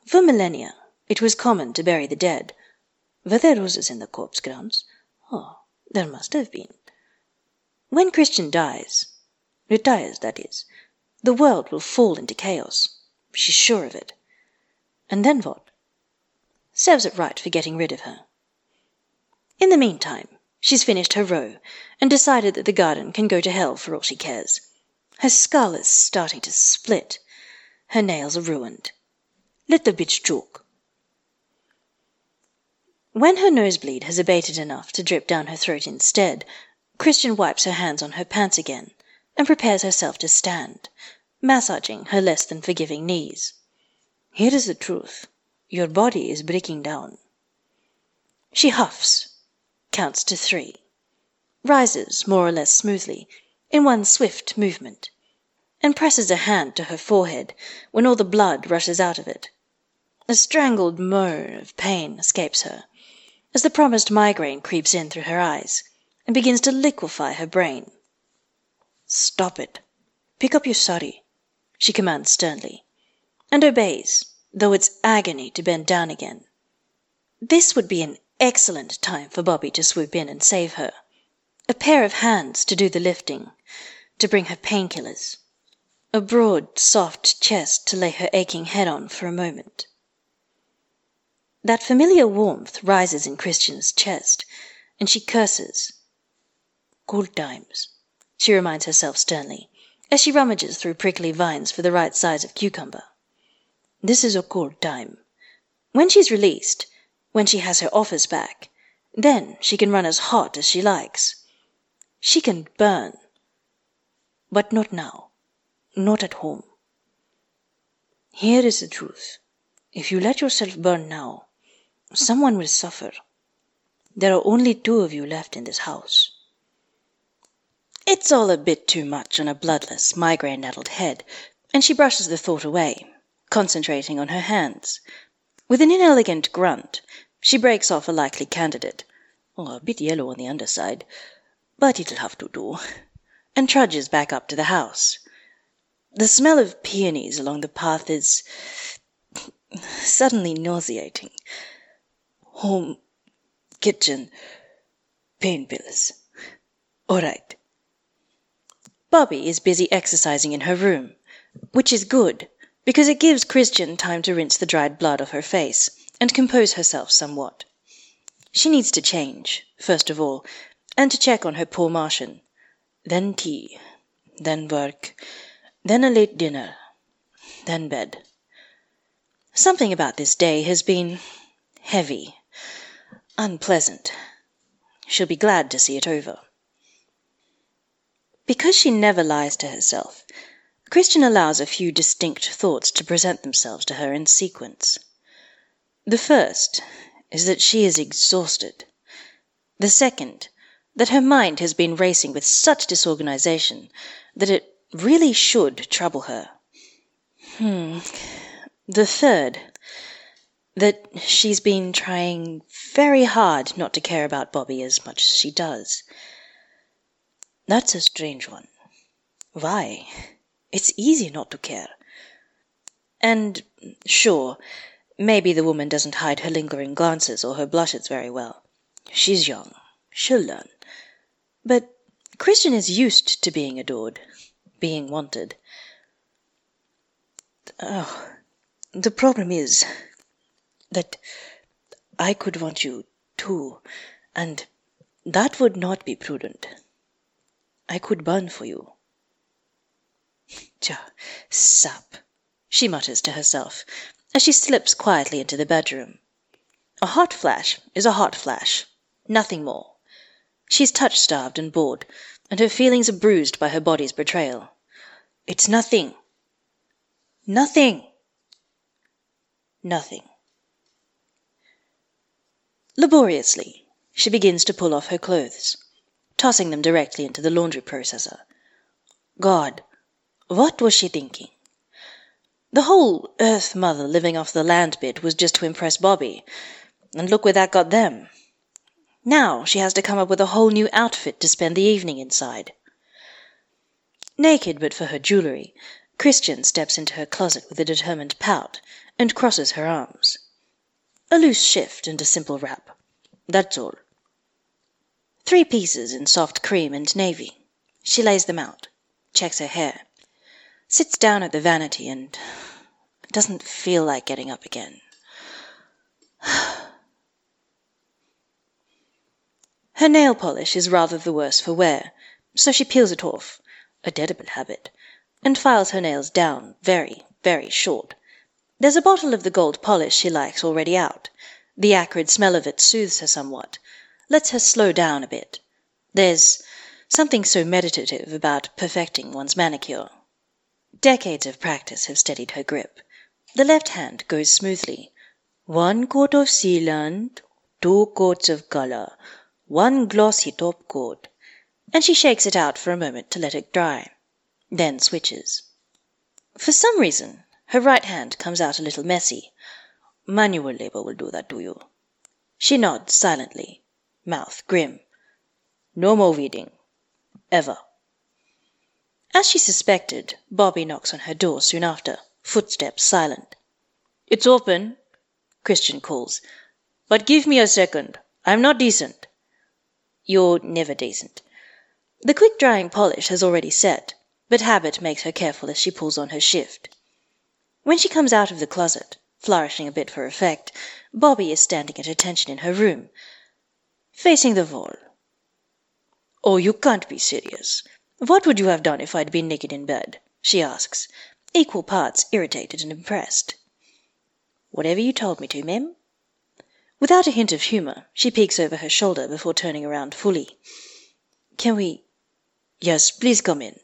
For millennia it was common to bury the dead. Were there roses in the corpse grounds? Oh, there must have been. When Chrisjen dies, retires that is, the world will fall into chaos. She's sure of it. And then what? Serves it right for getting rid of her. In the meantime, she's finished her row and decided that the garden can go to hell for all she cares. Her skull is starting to split. Her nails are ruined. Let the bitch choke. When her nosebleed has abated enough to drip down her throat instead, Chrisjen wipes her hands on her pants again and prepares herself to stand, massaging her less than forgiving knees. Here is the truth. Your body is breaking down. She huffs, counts to three, rises more or less smoothly, in one swift movement, and presses a hand to her forehead when all the blood rushes out of it. A strangled moan of pain escapes her as the promised migraine creeps in through her eyes and begins to liquefy her brain. Stop it. Pick up your sari, she commands sternly, and obeys, though it's agony to bend down again. This would be an excellent time for Bobbie to swoop in and save her. A pair of hands to do the lifting, to bring her painkillers. A broad, soft chest to lay her aching head on for a moment. That familiar warmth rises in Chrisjen's chest, and she curses. Good times, she reminds herself sternly, as she rummages through prickly vines for the right size of cucumber. This is a cold time. When she's released, when she has her office back, then she can run as hot as she likes. She can burn. But not now. Not at home. Here is the truth. If you let yourself burn now, someone will suffer. There are only two of you left in this house. It's all a bit too much on a bloodless, migraine addled head, and she brushes the thought away, concentrating on her hands. With an inelegant grunt, she breaks off a likely candidate. A bit yellow on the underside but it'll have to do, and trudges back up to the house. The smell of peonies along the path is suddenly nauseating. Home, kitchen, pain pills. All right. Bobbie is busy exercising in her room, which is good because it gives Chrisjen time to rinse the dried blood off her face and compose herself somewhat. She needs to change, first of all, and to check on her poor Martian. Then tea, then work, then a late dinner, then bed. Something about this day has been heavy, unpleasant. She'll be glad to see it over. Because she never lies to herself, Chrisjen allows a few distinct thoughts to present themselves to her in sequence. The first is that she is exhausted. The second, that her mind has been racing with such disorganization that it really should trouble her. Hmm. The third, that she's been trying very hard not to care about Bobbie as much as she does. That's a strange one. Why? It's easy not to care. And, sure, maybe the woman doesn't hide her lingering glances or her blushes very well. She's young. She'll learn. But Chrisjen is used to being adored, being wanted. Oh, the problem is that I could want you too, and that would not be prudent. I could burn for you. Tja, sap, she mutters to herself as she slips quietly into the bedroom. A hot flash is a hot flash, nothing more. She's touch starved and bored, and her feelings are bruised by her body's betrayal. It's nothing. Nothing. Nothing. Laboriously, she begins to pull off her clothes, tossing them directly into the laundry processor. God, what was she thinking? The whole Earth Mother living off the land bit was just to impress Bobbie, and look where that got them. Now she has to come up with a whole new outfit to spend the evening inside. Naked but for her jewellery, Chrisjen steps into her closet with a determined pout and crosses her arms. A loose shift and a simple wrap. That's all. Three pieces in soft cream and navy. She lays them out, checks her hair, sits down at the vanity and doesn't feel like getting up again. Her nail polish is rather the worse for wear, so she peels it off a terrible habit and files her nails down very, very short. There's a bottle of the gold polish she likes already out. The acrid smell of it soothes her somewhat, lets her slow down a bit. There's something so meditative about perfecting one's manicure. Decades of practice have steadied her grip. The left hand goes smoothly. One coat of sealant, two coats of colour, one glossy top coat, and she shakes it out for a moment to let it dry, then switches. For some reason her right hand comes out a little messy. Manual labour will do that to you. She nods silently, mouth grim. No more reading. Ever. As she suspected, Bobbie knocks on her door soon after, footsteps silent. It's open, Chrisjen calls. But give me a second. I'm not decent. You're never decent. The quick drying polish has already set, but habit makes her careful as she pulls on her shift. When she comes out of the closet, flourishing a bit for effect, Bobbie is standing at attention in her room, facing the wall. Oh, you can't be serious. What would you have done if I'd been naked in bed? she asks, equal parts irritated and impressed. Whatever you told me to, Mem. Without a hint of humour, she peeks over her shoulder before turning around fully. Can we. Yes, please come in.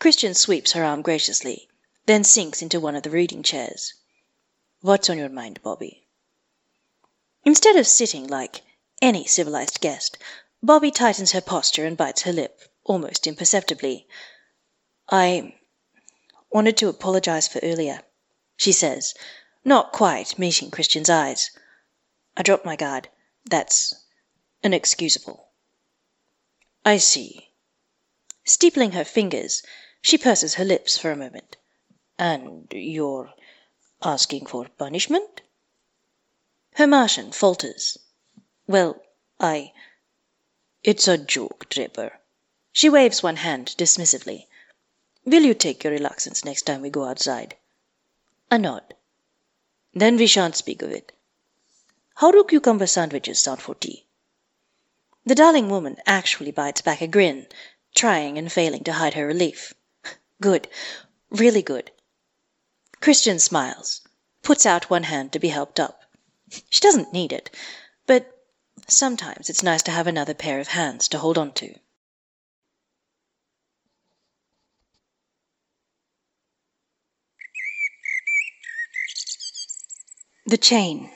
Chrisjen sweeps her arm graciously, then sinks into one of the reading chairs. What's on your mind, Bobbie? Instead of sitting like any civilized guest, Bobbie tightens her posture and bites her lip, almost imperceptibly. I wanted to apologize for earlier, she says, not quite meeting Chrisjen's eyes. I dropped my guard. That's inexcusable. I see. Steepling her fingers, she purses her lips for a moment. And you're asking for punishment? Her Martian falters. Well, I. It's a joke, Draper. She waves one hand dismissively. Will you take your relaxants next time we go outside? A nod. Then we shan't speak of it. How do cucumber sandwiches sound for tea? The darling woman actually bites back a grin, trying and failing to hide her relief. Good. Really good. Chrisjen smiles, puts out one hand to be helped up. She doesn't need it, sometimes it's nice to have another pair of hands to hold on to. The chain.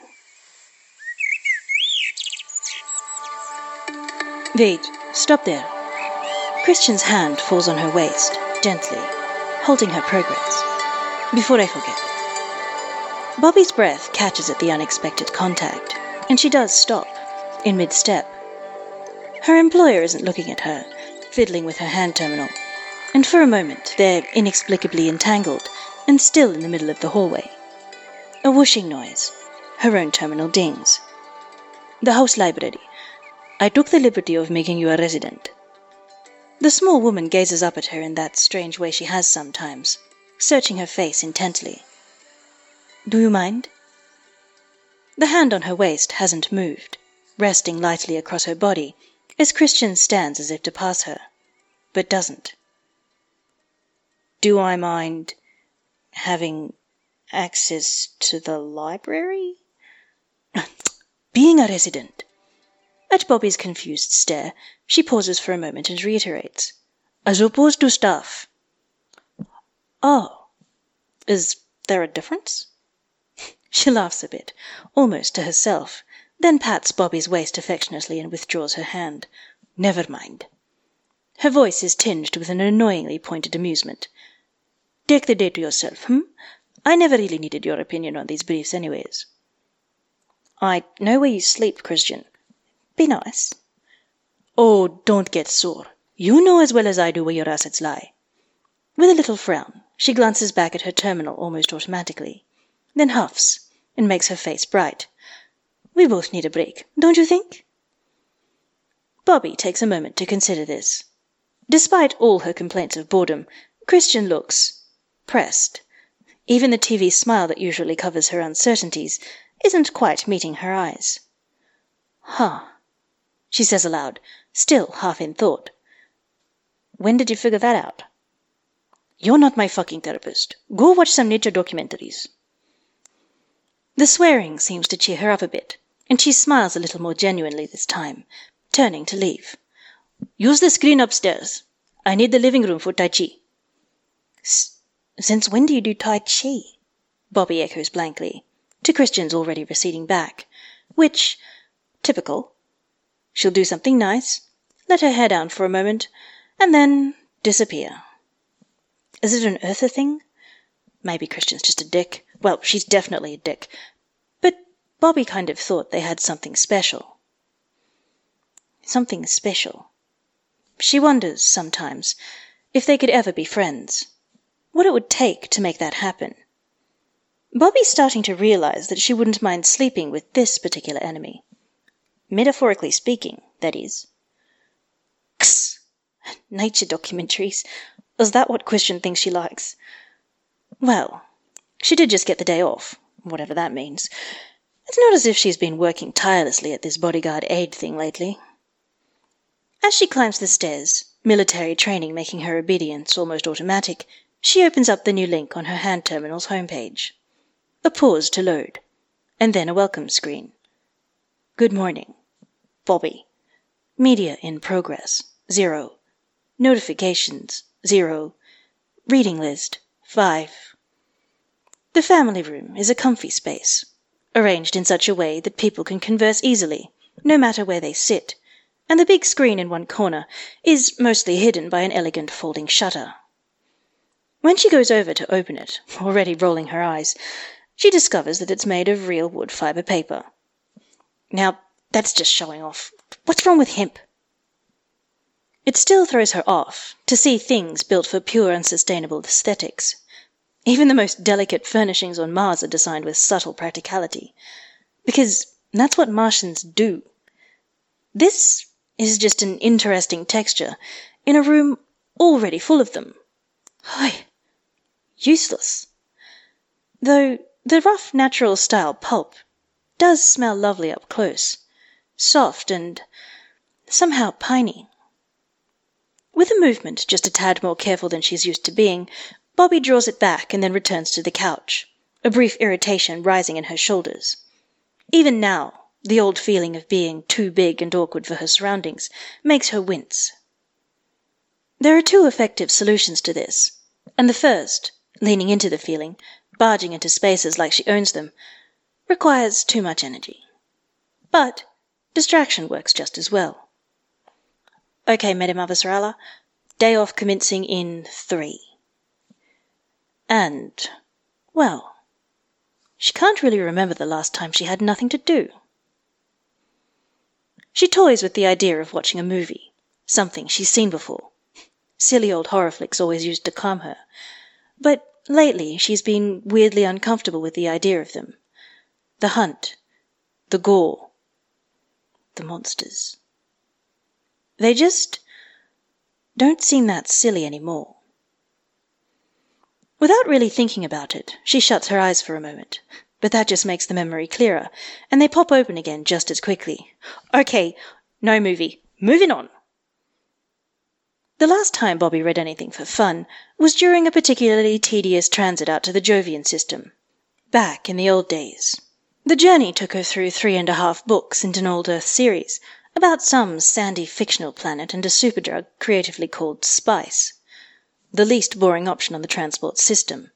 Wait, stop there. Chrisjen's hand falls on her waist, gently, halting her progress. Before I forget. Bobbie's breath catches at the unexpected contact, and she does stop, in mid step. Her employer isn't looking at her, fiddling with her hand terminal, and for a moment they're inexplicably entangled and still in the middle of the hallway. A whooshing noise. Her own terminal dings. The house library. I took the liberty of making you a resident. The small woman gazes up at her in that strange way she has sometimes, searching her face intently. Do you mind? The hand on her waist hasn't moved, resting lightly across her body as Chrisjen stands as if to pass her, but doesn't. Do I mind having access to the library? Being a resident. At Bobbie's confused stare, she pauses for a moment and reiterates. As opposed to staff. Oh. Is there a difference? She laughs a bit, almost to herself, then pats Bobbie's waist affectionately and withdraws her hand. Never mind. Her voice is tinged with an annoyingly pointed amusement. Take the day to yourself, hm? I never really needed your opinion on these briefs, anyways. I know where you sleep, Chrisjen. Be nice. Oh, don't get sore. You know as well as I do where your assets lie. With a little frown, she glances back at her terminal almost automatically, then huffs and makes her face bright. We both need a break, don't you think? Bobbie takes a moment to consider this. Despite all her complaints of boredom, Chrisjen looks pressed. Even the TV smile that usually covers her uncertainties isn't quite meeting her eyes. Huh, she says aloud, still half in thought. When did you figure that out? You're not my fucking therapist. Go watch some nature documentaries. The swearing seems to cheer her up a bit, and she smiles a little more genuinely this time, turning to leave. Use the screen upstairs. I need the living room for Tai Chi. Since when do you do Tai Chi? Bobbie echoes blankly, to Chrisjen's already receding back, which, typical. She'll do something nice, let her hair down for a moment, and then disappear. Is it an Earther thing? Maybe Chrisjen's just a dick. Well, she's definitely a dick. Bobbie kind of thought they had something special. Something special. She wonders, sometimes, if they could ever be friends. What it would take to make that happen. Bobbie's starting to realize that she wouldn't mind sleeping with this particular enemy. Metaphorically speaking, that is. Kss! Nature documentaries. Is that what Chrisjen thinks she likes? Well, she did just get the day off, whatever that means. It's not as if she's been working tirelessly at this bodyguard aid thing lately. As she climbs the stairs, military training making her obedience almost automatic, she opens up the new link on her hand terminal's homepage. A pause to load, and then a welcome screen. Good morning. Bobbie. Media in progress. Zero. Notifications. Zero. Reading list. Five. The family room is a comfy space, arranged in such a way that people can converse easily, no matter where they sit, and the big screen in one corner is mostly hidden by an elegant folding shutter. When she goes over to open it, already rolling her eyes, she discovers that it's made of real wood fibre paper. Now, that's just showing off. What's wrong with hemp? It still throws her off to see things built for pure unsustainable aesthetics. Even the most delicate furnishings on Mars are designed with subtle practicality. Because that's what Martians do. This is just an interesting texture in a room already full of them. Hi! Useless. Though the rough natural style pulp does smell lovely up close, soft and somehow piney. With a movement just a tad more careful than she's used to being, Bobbie draws it back and then returns to the couch, a brief irritation rising in her shoulders. Even now, the old feeling of being too big and awkward for her surroundings makes her wince. There are two effective solutions to this, and the first, leaning into the feeling, barging into spaces like she owns them, requires too much energy. But distraction works just as well. Okay, Madame Avasarala, day off commencing in three. And, well, she can't really remember the last time she had nothing to do. She toys with the idea of watching a movie, something she's seen before. Silly old horror flicks always used to calm her. But lately she's been weirdly uncomfortable with the idea of them. The hunt, the gore, the monsters. They just don't seem that silly any more. Without really thinking about it, she shuts her eyes for a moment. But that just makes the memory clearer, and they pop open again just as quickly. Okay, no movie. Moving on. The last time Bobbie read anything for fun was during a particularly tedious transit out to the Jovian system. Back in the old days. The journey took her through three and a half books and an old Earth series about some sandy fictional planet and a superdrug creatively called Spice. The least boring option on the transport system.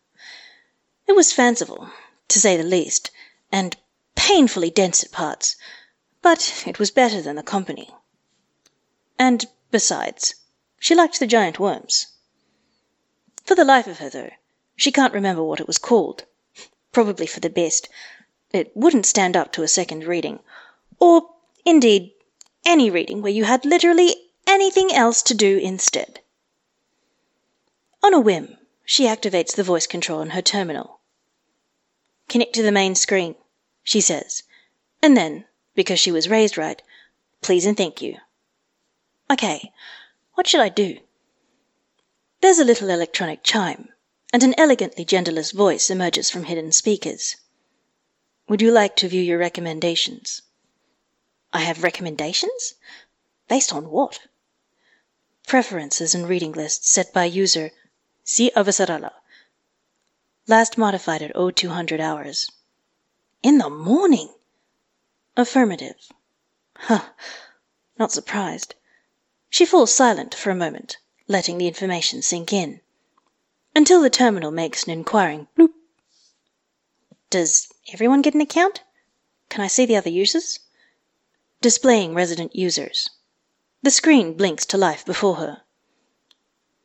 It was fanciful, to say the least, and painfully dense at parts, but it was better than the company. And besides, she liked the giant worms. For the life of her, though, she can't remember what it was called. Probably for the best. It wouldn't stand up to a second reading. Or, indeed, any reading where you had literally anything else to do instead. On a whim, she activates the voice control on her terminal. Connect to the main screen, she says, and then, because she was raised right, please and thank you. Okay, what should I do? There's a little electronic chime, and an elegantly genderless voice emerges from hidden speakers. Would you like to view your recommendations? I have recommendations? Based on what? Preferences and reading lists set by user C. Avasarala. Last modified at 0200 hours. In the morning? Affirmative. Huh. Not surprised. She falls silent for a moment, letting the information sink in, until the terminal makes an inquiring bloop. Does everyone get an account? Can I see the other users? Displaying resident users. The screen blinks to life before her.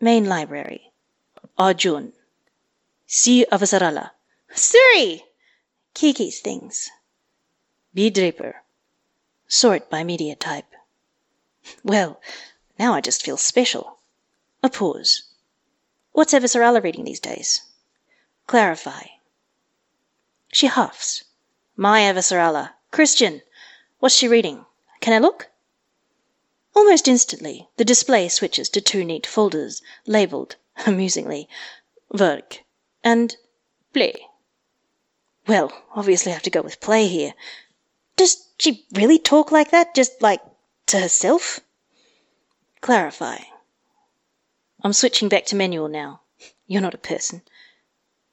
Main library. Arjun. C. Avasarala. Siri! Kiki's things. B. Draper. Sort by media type. Well, now I just feel special. A pause. What's Avasarala reading these days? Clarify. She huffs. My Avasarala. Chrisjen. What's she reading? Can I look? Almost instantly, the display switches to two neat folders, labelled amusingly, work, and Play. Well, obviously I have to go with Play here. Does she really talk like that? Just like to herself? Clarify. I'm switching back to manual now. You're not a person.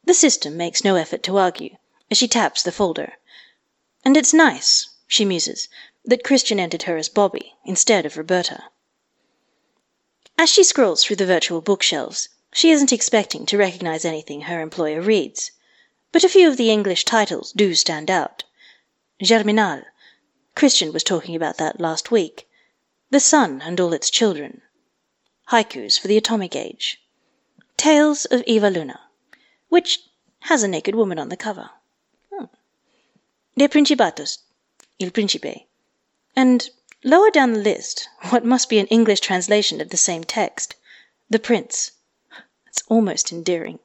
The system makes no effort to argue as she taps the folder. And it's nice, she muses, that Chrisjen entered her as Bobbie instead of Roberta. As she scrolls through the virtual bookshelves, she isn't expecting to recognize anything her employer reads, but a few of the English titles do stand out. Germinal. Chrisjen was talking about that last week. The Sun and All Its Children. Haikus for the Atomic Age. Tales of Eva Luna, which has a naked woman on the cover. Hmm. De Principatos. Il Principe. And lower down the list, what must be an English translation of the same text. The Prince. Almost endearing.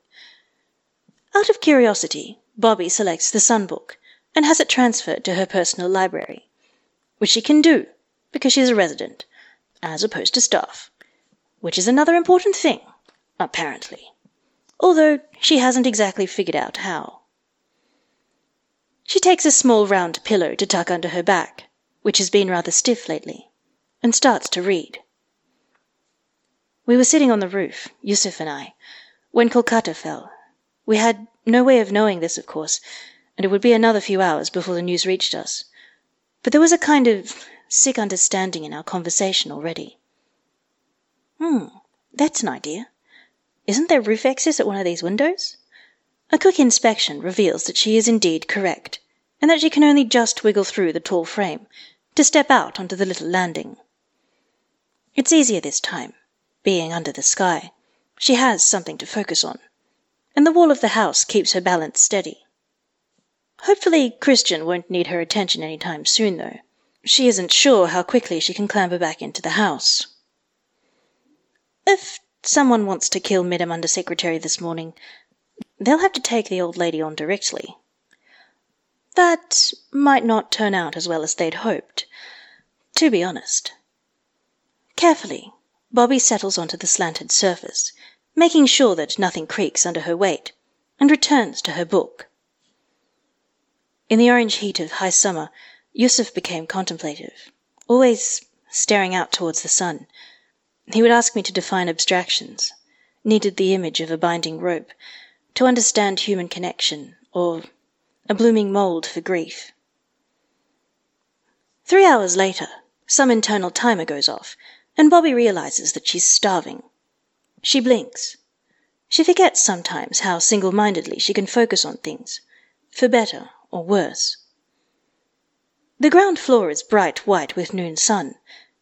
Out of curiosity, Bobbie selects the Sun book and has it transferred to her personal library, which she can do because she's a resident, as opposed to staff, which is another important thing, apparently, although she hasn't exactly figured out how. She takes a small round pillow to tuck under her back, which has been rather stiff lately, and starts to read. We were sitting on the roof, Yusuf and I, when Kolkata fell. We had no way of knowing this, of course, and it would be another few hours before the news reached us. But there was a kind of sick understanding in our conversation already. Hmm, that's an idea. Isn't there roof access at one of these windows? A quick inspection reveals that she is indeed correct, and that she can only just wiggle through the tall frame to step out onto the little landing. It's easier this time, being under the sky. She has something to focus on, and the wall of the house keeps her balance steady. Hopefully, Chrisjen won't need her attention any time soon, though. She isn't sure how quickly she can clamber back into the house. If someone wants to kill Madam Undersecretary this morning, they'll have to take the old lady on directly. That might not turn out as well as they'd hoped, to be honest. Carefully, Bobbie settles onto the slanted surface, making sure that nothing creaks under her weight, and returns to her book. In the orange heat of high summer, Yusuf became contemplative, always staring out towards the sun. He would ask me to define abstractions, needed the image of a binding rope, to understand human connection, or a blooming mould for grief. Three hours later, some internal timer goes off, and Bobbie realizes that she's starving. She blinks. She forgets sometimes how single mindedly she can focus on things, for better or worse. The ground floor is bright white with noon sun,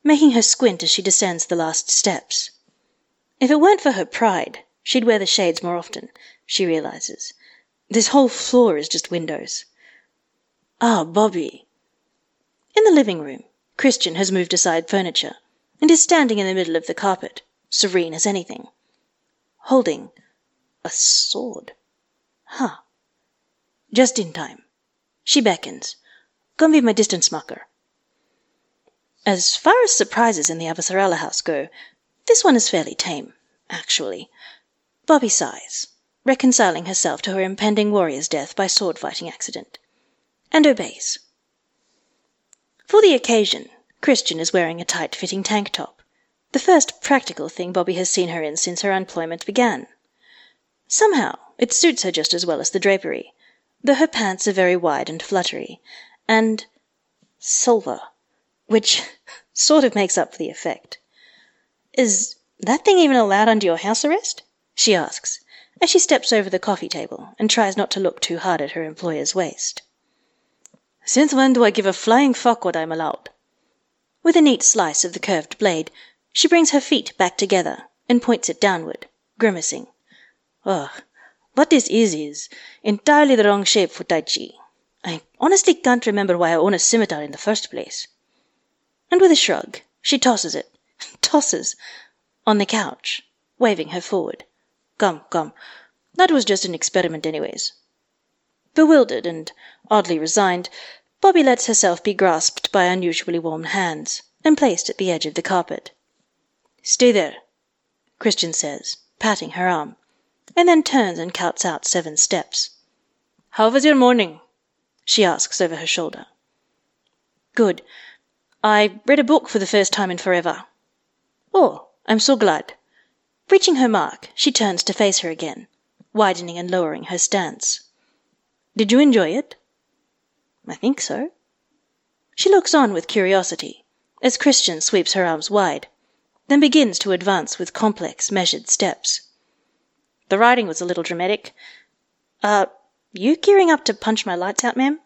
making her squint as she descends the last steps. If it weren't for her pride, she'd wear the shades more often, she realizes. This whole floor is just windows. Ah, Bobbie. In the living room, Chrisjen has moved aside furniture and is standing in the middle of the carpet, serene as anything. holding a sword. Huh. Just in time. She beckons. Come with my distance marker. As far as surprises in the Avasarala house go, this one is fairly tame, actually. Bobbie sighs, reconciling herself to her impending warrior's death by sword fighting accident, and obeys. For the occasion, Chrisjen is wearing a tight fitting tank top, the first practical thing Bobbie has seen her in since her employment began. Somehow, it suits her just as well as the drapery, though her pants are very wide and fluttery, and silver, which sort of makes up for the effect. Is that thing even allowed under your house arrest? she asks, as she steps over the coffee table and tries not to look too hard at her employer's waist. Since when do I give a flying fuck what I'm allowed? With a neat slice of the curved blade, she brings her feet back together and points it downward, grimacing. Ugh, what this is is entirely the wrong shape for Tai Chi. I honestly can't remember why I own a scimitar in the first place. And with a shrug, she tosses it, tosses, on the couch, waving her forward. Come, come, that was just an experiment, anyways. Bewildered and oddly resigned, Bobbie lets herself be grasped by unusually warm hands and placed at the edge of the carpet. Stay there, Chrisjen says, patting her arm, and then turns and counts out seven steps. How was your morning? she asks over her shoulder. Good. I read a book for the first time in forever. Oh, I'm so glad. Reaching her mark, she turns to face her again, widening and lowering her stance. Did you enjoy it? I think so. She looks on with curiosity as Chrisjen sweeps her arms wide, then begins to advance with complex, measured steps. The writing was a little dramatic. Uh, you gearing up to punch my lights out, ma'am?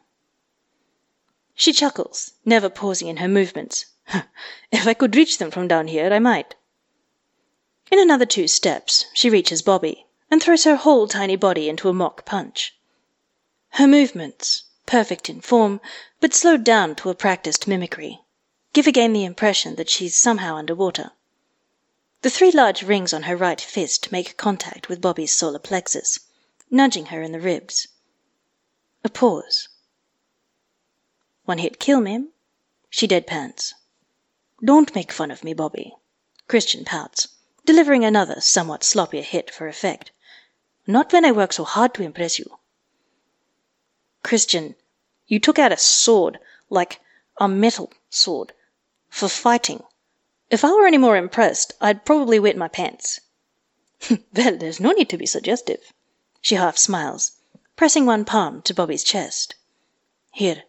She chuckles, never pausing in her movements. if I could reach them from down here, I might. In another two steps, she reaches Bobbie and throws her whole tiny body into a mock punch. Her movements, perfect in form, but slowed down to a practiced mimicry, give again the impression that she's somehow under water. The three large rings on her right fist make contact with Bobbie's solar plexus, nudging her in the ribs. A pause. One hit kill, ma'am? She deadpans. Don't make fun of me, Bobbie. Chrisjen pouts, delivering another, somewhat sloppier hit for effect. Not when I work so hard to impress you. Chrisjen, you took out a sword, like a metal sword, for fighting. If I were any more impressed, I'd probably wet my pants. well, there's no need to be suggestive. She half smiles, pressing one palm to Bobbie's chest. Here,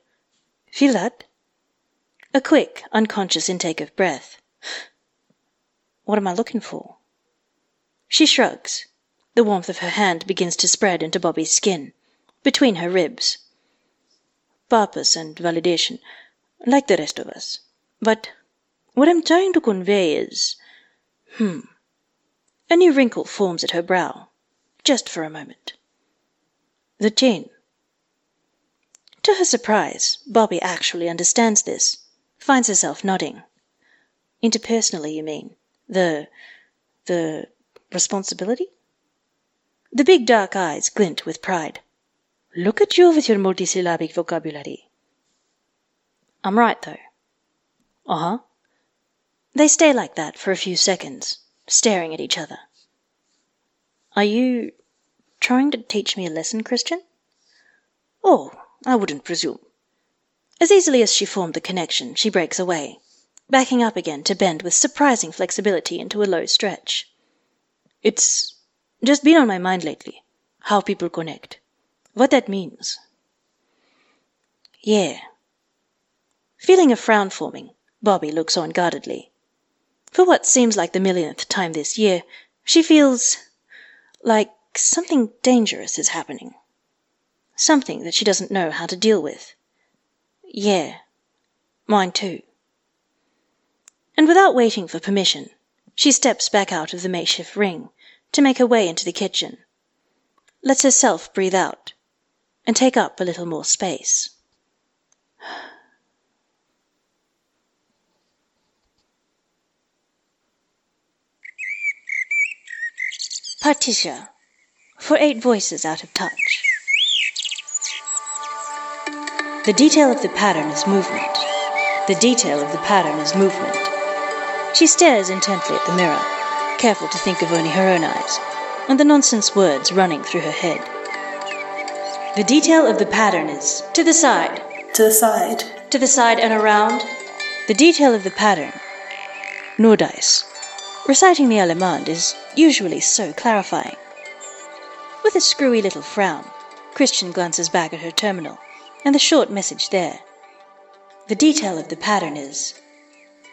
feel that? A quick, unconscious intake of breath. What am I looking for? She shrugs. The warmth of her hand begins to spread into Bobbie's skin, between her ribs purpose and validation, like the rest of us. But what I'm trying to convey is hmm. A new wrinkle forms at her brow, just for a moment. The chain. To her surprise, Bobbie actually understands this, finds herself nodding. Interpersonally, you mean? The the responsibility? The big dark eyes glint with pride. Look at you with your multisyllabic vocabulary. I'm right, though. Uh huh. They stay like that for a few seconds, staring at each other. Are you trying to teach me a lesson, Chrisjen? Oh, I wouldn't presume. As easily as she formed the connection, she breaks away, backing up again to bend with surprising flexibility into a low stretch. It's just been on my mind lately how people connect what that means. Yeah. Feeling a frown forming, Bobbie looks on guardedly. For what seems like the millionth time this year, she feels like something dangerous is happening. Something that she doesn't know how to deal with. Yeah, mine too. And without waiting for permission, she steps back out of the makeshift ring to make her way into the kitchen. Lets herself breathe out and take up a little more space. Partisha, for eight voices out of touch. The detail of the pattern is movement. The detail of the pattern is movement. She stares intently at the mirror, careful to think of only her own eyes, and the nonsense words running through her head. The detail of the pattern is To the side. To the side. To the side and around. the detail of the pattern. Nordais. Reciting the Allemande is usually so clarifying. With a screwy little frown, Chrisjen glances back at her terminal and the short message there. The detail of the pattern is.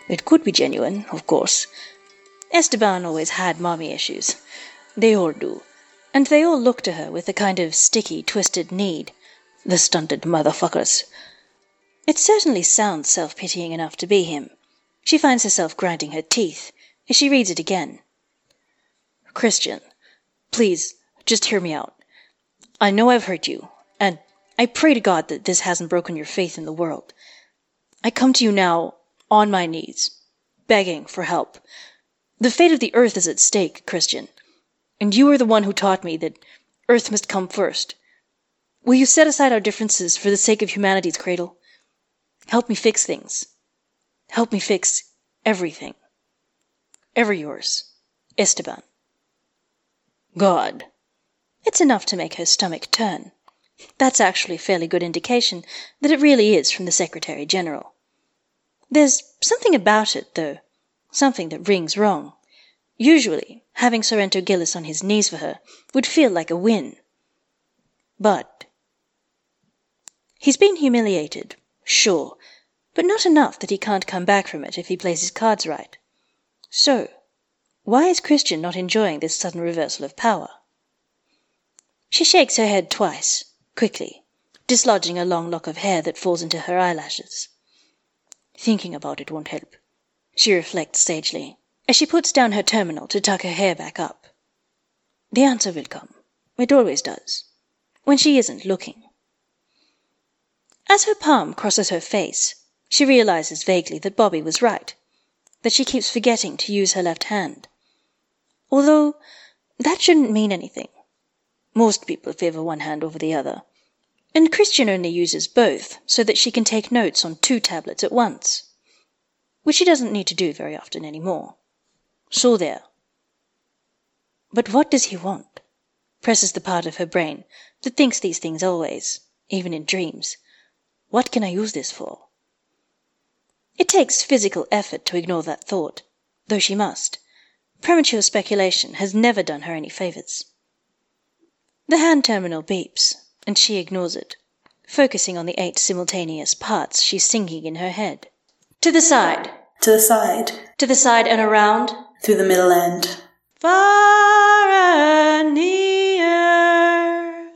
It could be genuine, of course. Esteban always had mommy issues. They all do. And they all look to her with a kind of sticky, twisted need. The stunted motherfuckers. It certainly sounds self pitying enough to be him. She finds herself grinding her teeth as she reads it again. Chrisjen, please, just hear me out. I know I've hurt you, and I pray to God that this hasn't broken your faith in the world. I come to you now on my knees, begging for help. The fate of the earth is at stake, Chrisjen, and you are the one who taught me that earth must come first. Will you set aside our differences for the sake of humanity's cradle? Help me fix things. Help me fix everything. Ever yours, Esteban. God. It's enough to make her stomach turn. That's actually a fairly good indication that it really is from the Secretary General. There's something about it, though, something that rings wrong. Usually, having Sorrento Gillis on his knees for her would feel like a win. But he's been humiliated, sure, but not enough that he can't come back from it if he plays his cards right. So, why is Chrisjen not enjoying this sudden reversal of power? She shakes her head twice, quickly, dislodging a long lock of hair that falls into her eyelashes. Thinking about it won't help, she reflects sagely, as she puts down her terminal to tuck her hair back up. The answer will come. It always does. When she isn't looking. As her palm crosses her face, she realizes vaguely that Bobbie was right, that she keeps forgetting to use her left hand. Although that shouldn't mean anything. Most people favor one hand over the other, and Chrisjen only uses both so that she can take notes on two tablets at once, which she doesn't need to do very often anymore. So there. But what does he want? presses the part of her brain that thinks these things always, even in dreams. What can I use this for? It takes physical effort to ignore that thought, though she must. Premature speculation has never done her any favors. The hand terminal beeps, and she ignores it, focusing on the eight simultaneous parts she's singing in her head. To the side. To the side. To the side and around. Through the middle end. Far and near,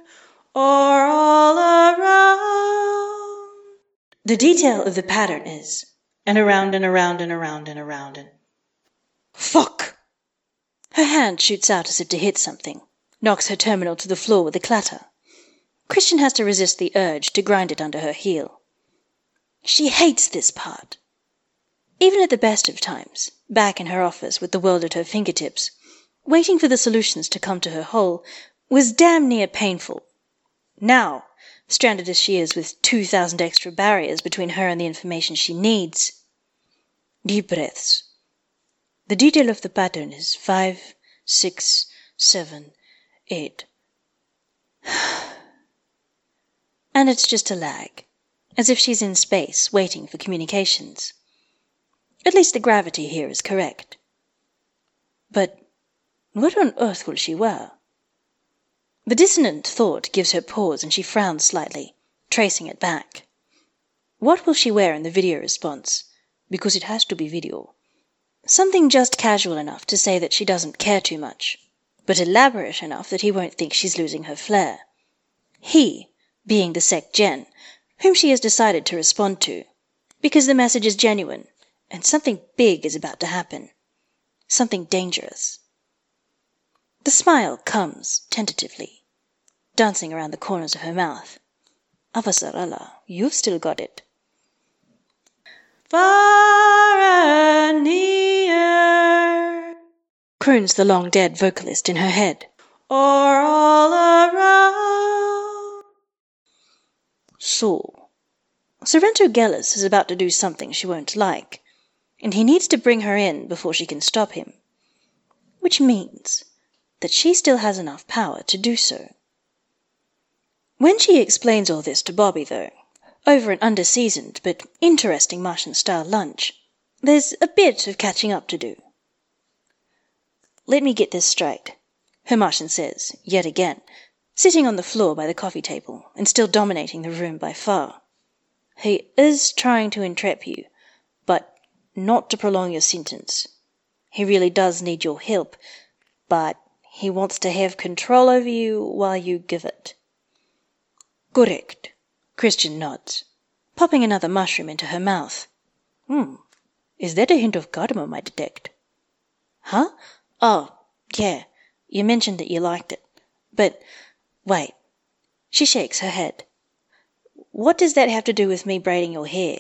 or all around. The detail of the pattern is and around and around and around and around and. Fuck! Her hand shoots out as if to hit something, knocks her terminal to the floor with a clatter. Chrisjen has to resist the urge to grind it under her heel. She hates this part. Even at the best of times, back in her office with the world at her fingertips, waiting for the solutions to come to her whole was damn near painful. Now, stranded as she is with 2,000 extra barriers between her and the information she needs. Deep breaths. The detail of the pattern is five, six, seven, eight. and it's just a lag, as if she's in space waiting for communications. At least the gravity here is correct. But what on earth will she wear? The dissonant thought gives her pause and she frowns slightly, tracing it back. What will she wear in the video response? Because it has to be video. Something just casual enough to say that she doesn't care too much, but elaborate enough that he won't think she's losing her flair. He, being the sec gen, whom she has decided to respond to, because the message is genuine and something big is about to happen. Something dangerous. The smile comes tentatively, dancing around the corners of her mouth. Avasarala, you've still got it. Far and near. croons the long dead vocalist in her head. Or all around. So, Sorrento Gillis is about to do something she won't like, and he needs to bring her in before she can stop him. Which means that she still has enough power to do so. When she explains all this to Bobbie, though, over an underseasoned but interesting Martian style lunch, there's a bit of catching up to do. Let me get this straight, her Martian says, yet again, sitting on the floor by the coffee table and still dominating the room by far. He is trying to entrap you, not to prolong your sentence. He really does need your help, but he wants to have control over you while you give it. Correct. Chrisjen nods, popping another mushroom into her mouth. Hmm. Is that a hint of cardamom I detect? Huh? Oh, yeah. You mentioned that you liked it. But, wait. She shakes her head. What does that have to do with me braiding your hair?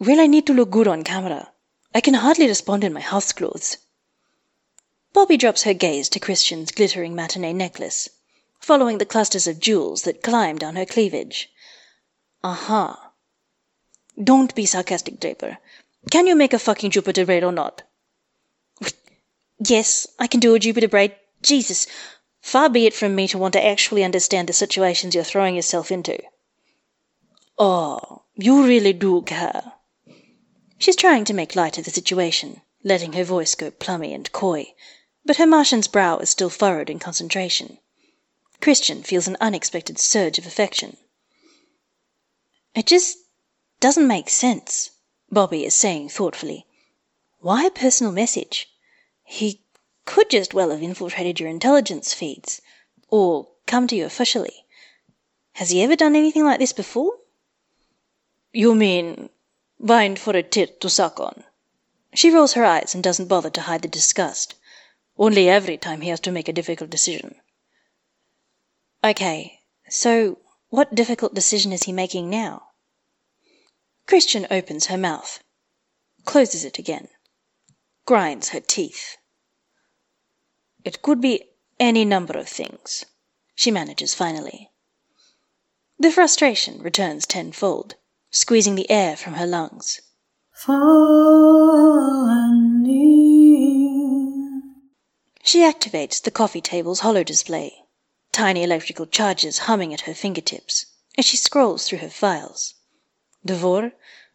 Well, I need to look good on camera. I can hardly respond in my house clothes. Bobbie drops her gaze to Chrisjen's glittering matinee necklace, following the clusters of jewels that climb down her cleavage. Aha. Uh-huh. Don't be sarcastic, Draper. Can you make a fucking Jupiter braid or not? Yes, I can do a Jupiter braid. Jesus, far be it from me to want to actually understand the situations you're throwing yourself into. Oh, you really do care. She's trying to make light of the situation, letting her voice go plummy and coy, but her Martian's brow is still furrowed in concentration. Chrisjen feels an unexpected surge of affection. It just doesn't make sense, Bobbie is saying thoughtfully. Why a personal message? He could just well have infiltrated your intelligence feeds, or come to you officially. Has he ever done anything like this before? You mean Find for a tit to suck on. She rolls her eyes and doesn't bother to hide the disgust. Only every time he has to make a difficult decision. Okay, so what difficult decision is he making now? Chrisjen opens her mouth, closes it again, grinds her teeth. It could be any number of things, she manages finally. The frustration returns tenfold, squeezing the air from her lungs. She activates the coffee table's holodisplay, tiny electrical charges humming at her fingertips as she scrolls through her files. The Vor,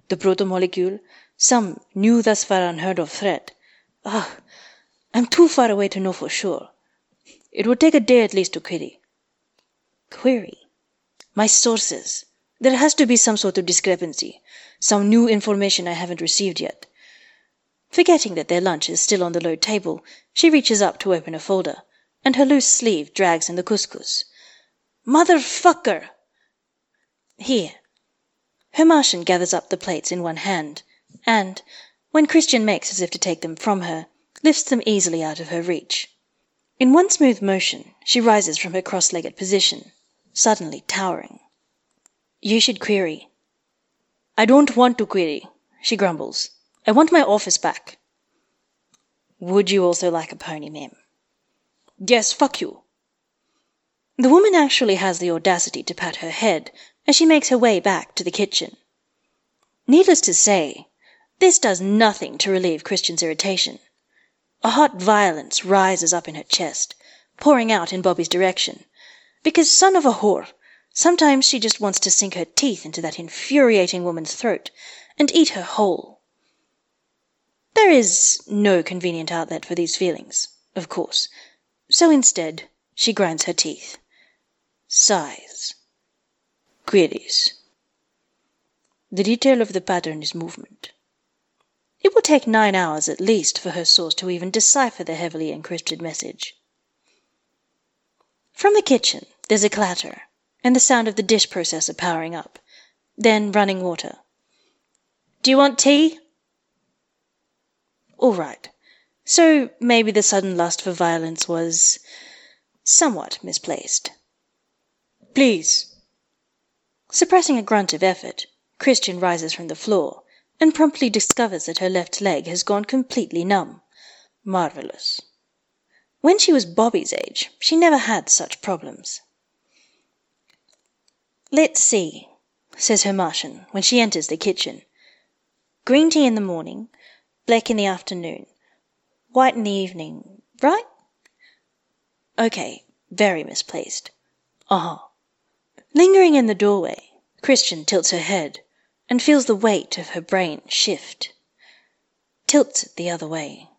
the proto-molecule, some new thus far unheard of threat. Ah, I'm too far away to know for sure. It would take a day at least to query. Query. My sources. There has to be some sort of discrepancy, some new information I haven't received yet. Forgetting that their lunch is still on the low table, she reaches up to open a folder, and her loose sleeve drags in the couscous. Motherfucker! Here. Her Martian gathers up the plates in one hand, and, when Chrisjen makes as if to take them from her, lifts them easily out of her reach. In one smooth motion, she rises from her cross legged position, suddenly towering. You should query. I don't want to query, she grumbles. I want my office back. Would you also like a pony, ma'am? Yes, fuck you. The woman actually has the audacity to pat her head as she makes her way back to the kitchen. Needless to say, this does nothing to relieve Chrisjen's irritation. A hot violence rises up in her chest, pouring out in Bobbie's direction, because son of a whore, sometimes she just wants to sink her teeth into that infuriating woman's throat and eat her whole. There is no convenient outlet for these feelings, of course, so instead she grinds her teeth, sighs, queries. The detail of the pattern is movement. It will take nine hours at least for her source to even decipher the heavily encrypted message. From the kitchen there's a clatter and the sound of the dish processor powering up, then running water. Do you want tea? All right. So maybe the sudden lust for violence was somewhat misplaced. Please. Suppressing a grunt of effort, Chrisjen rises from the floor and promptly discovers that her left leg has gone completely numb. Marvellous. When she was Bobbie's age, she never had such problems. Let's see, says her Martian when she enters the kitchen. Green tea in the morning, black in the afternoon, white in the evening, right? OK, very misplaced. Huh. Lingering in the doorway, Chrisjen tilts her head and feels the weight of her brain shift. Tilts it the other way.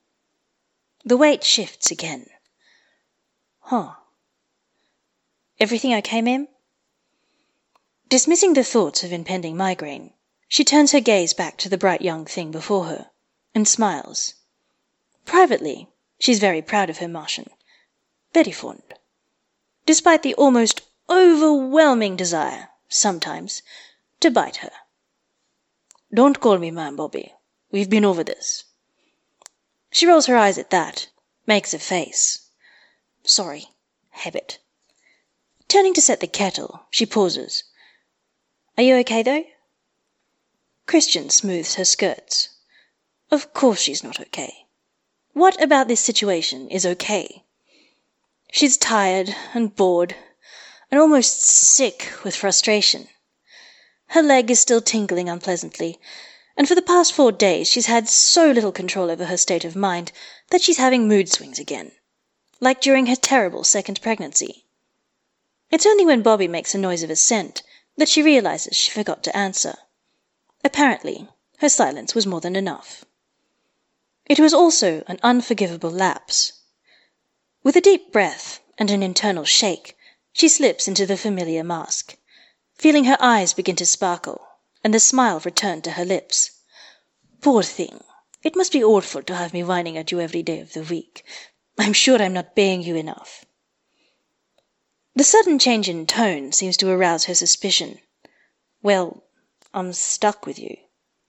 The weight shifts again. Huh. Everything okay, ma'am? Dismissing the thoughts of impending migraine, she turns her gaze back to the bright young thing before her and smiles. Privately, she's very proud of her Martian. Very fond. Despite the almost overwhelming desire, sometimes, to bite her. Don't call me ma'am, Bobbie. We've been over this. She rolls her eyes at that, makes a face. Sorry. Habit. Turning to set the kettle, she pauses. Are you okay, though? Chrisjen smooths her skirts. Of course she's not okay. What about this situation is okay? She's tired and bored and almost sick with frustration. Her leg is still tingling unpleasantly, and for the past four days she's had so little control over her state of mind that she's having mood swings again, like during her terrible second pregnancy. It's only when Bobbie makes a noise of assent that she realizes she forgot to answer. Apparently, her silence was more than enough. It was also an unforgivable lapse. With a deep breath and an internal shake, she slips into the familiar mask, feeling her eyes begin to sparkle and the smile return to her lips. Poor thing! It must be awful to have me whining at you every day of the week. I'm sure I'm not paying you enough. The sudden change in tone seems to arouse her suspicion. Well, I'm stuck with you,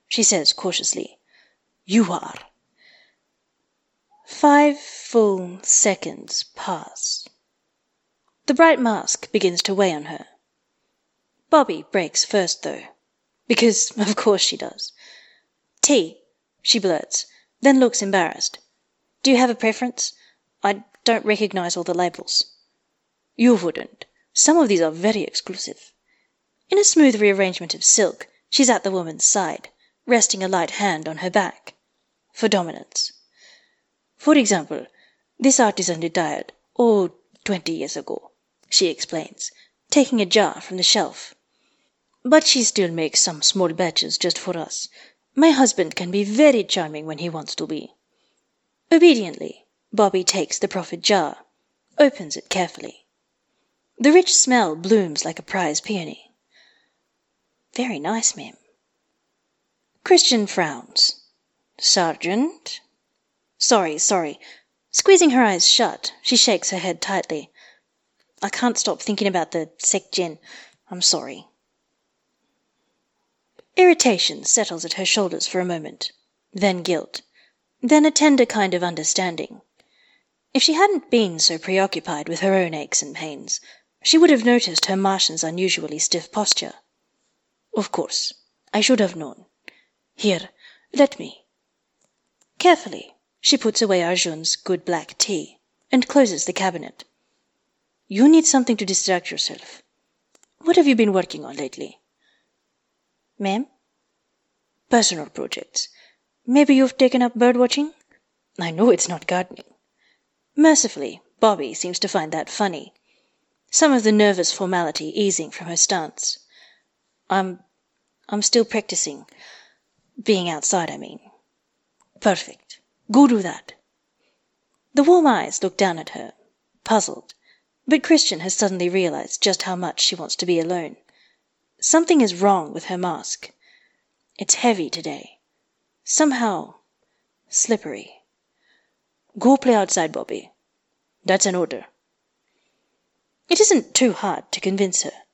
she says cautiously. You are. Five full seconds pass. The bright mask begins to weigh on her. Bobbie breaks first, though. Because, of course, she does. Tea, she blurts, then looks embarrassed. Do you have a preference? I don't recognize all the labels. You wouldn't. Some of these are very exclusive. In a smooth rearrangement of silk, she's at the woman's side, resting a light hand on her back. For dominance. For example, this artisan retired, oh, twenty years ago, she explains, taking a jar from the shelf. But she still makes some small batches just for us. My husband can be very charming when he wants to be. Obediently, Bobbie takes the proffered jar, opens it carefully. The rich smell blooms like a prize peony. Very nice, ma'am. Chrisjen frowns. Sergeant? Sorry, sorry. Squeezing her eyes shut, she shakes her head tightly. I can't stop thinking about the Sekjen. I'm sorry. Irritation settles at her shoulders for a moment, then guilt, then a tender kind of understanding. If she hadn't been so preoccupied with her own aches and pains, she would have noticed her Martian's unusually stiff posture. Of course, I should have known. Here, let me. Carefully, she puts away Arjun's good black tea and closes the cabinet. You need something to distract yourself. What have you been working on lately? Ma'am? Personal projects. Maybe you've taken up bird watching? I know it's not gardening. Mercifully, Bobbie seems to find that funny some of the nervous formality easing from her stance. I'm I'm still practicing. Being outside, I mean. Perfect. Do that. The warm eyes look down at her, puzzled, but Chrisjen has suddenly realized just how much she wants to be alone. Something is wrong with her mask. It's heavy today. Somehow slippery. Go play outside, Bobbie. That's an order. It isn't too hard to convince her,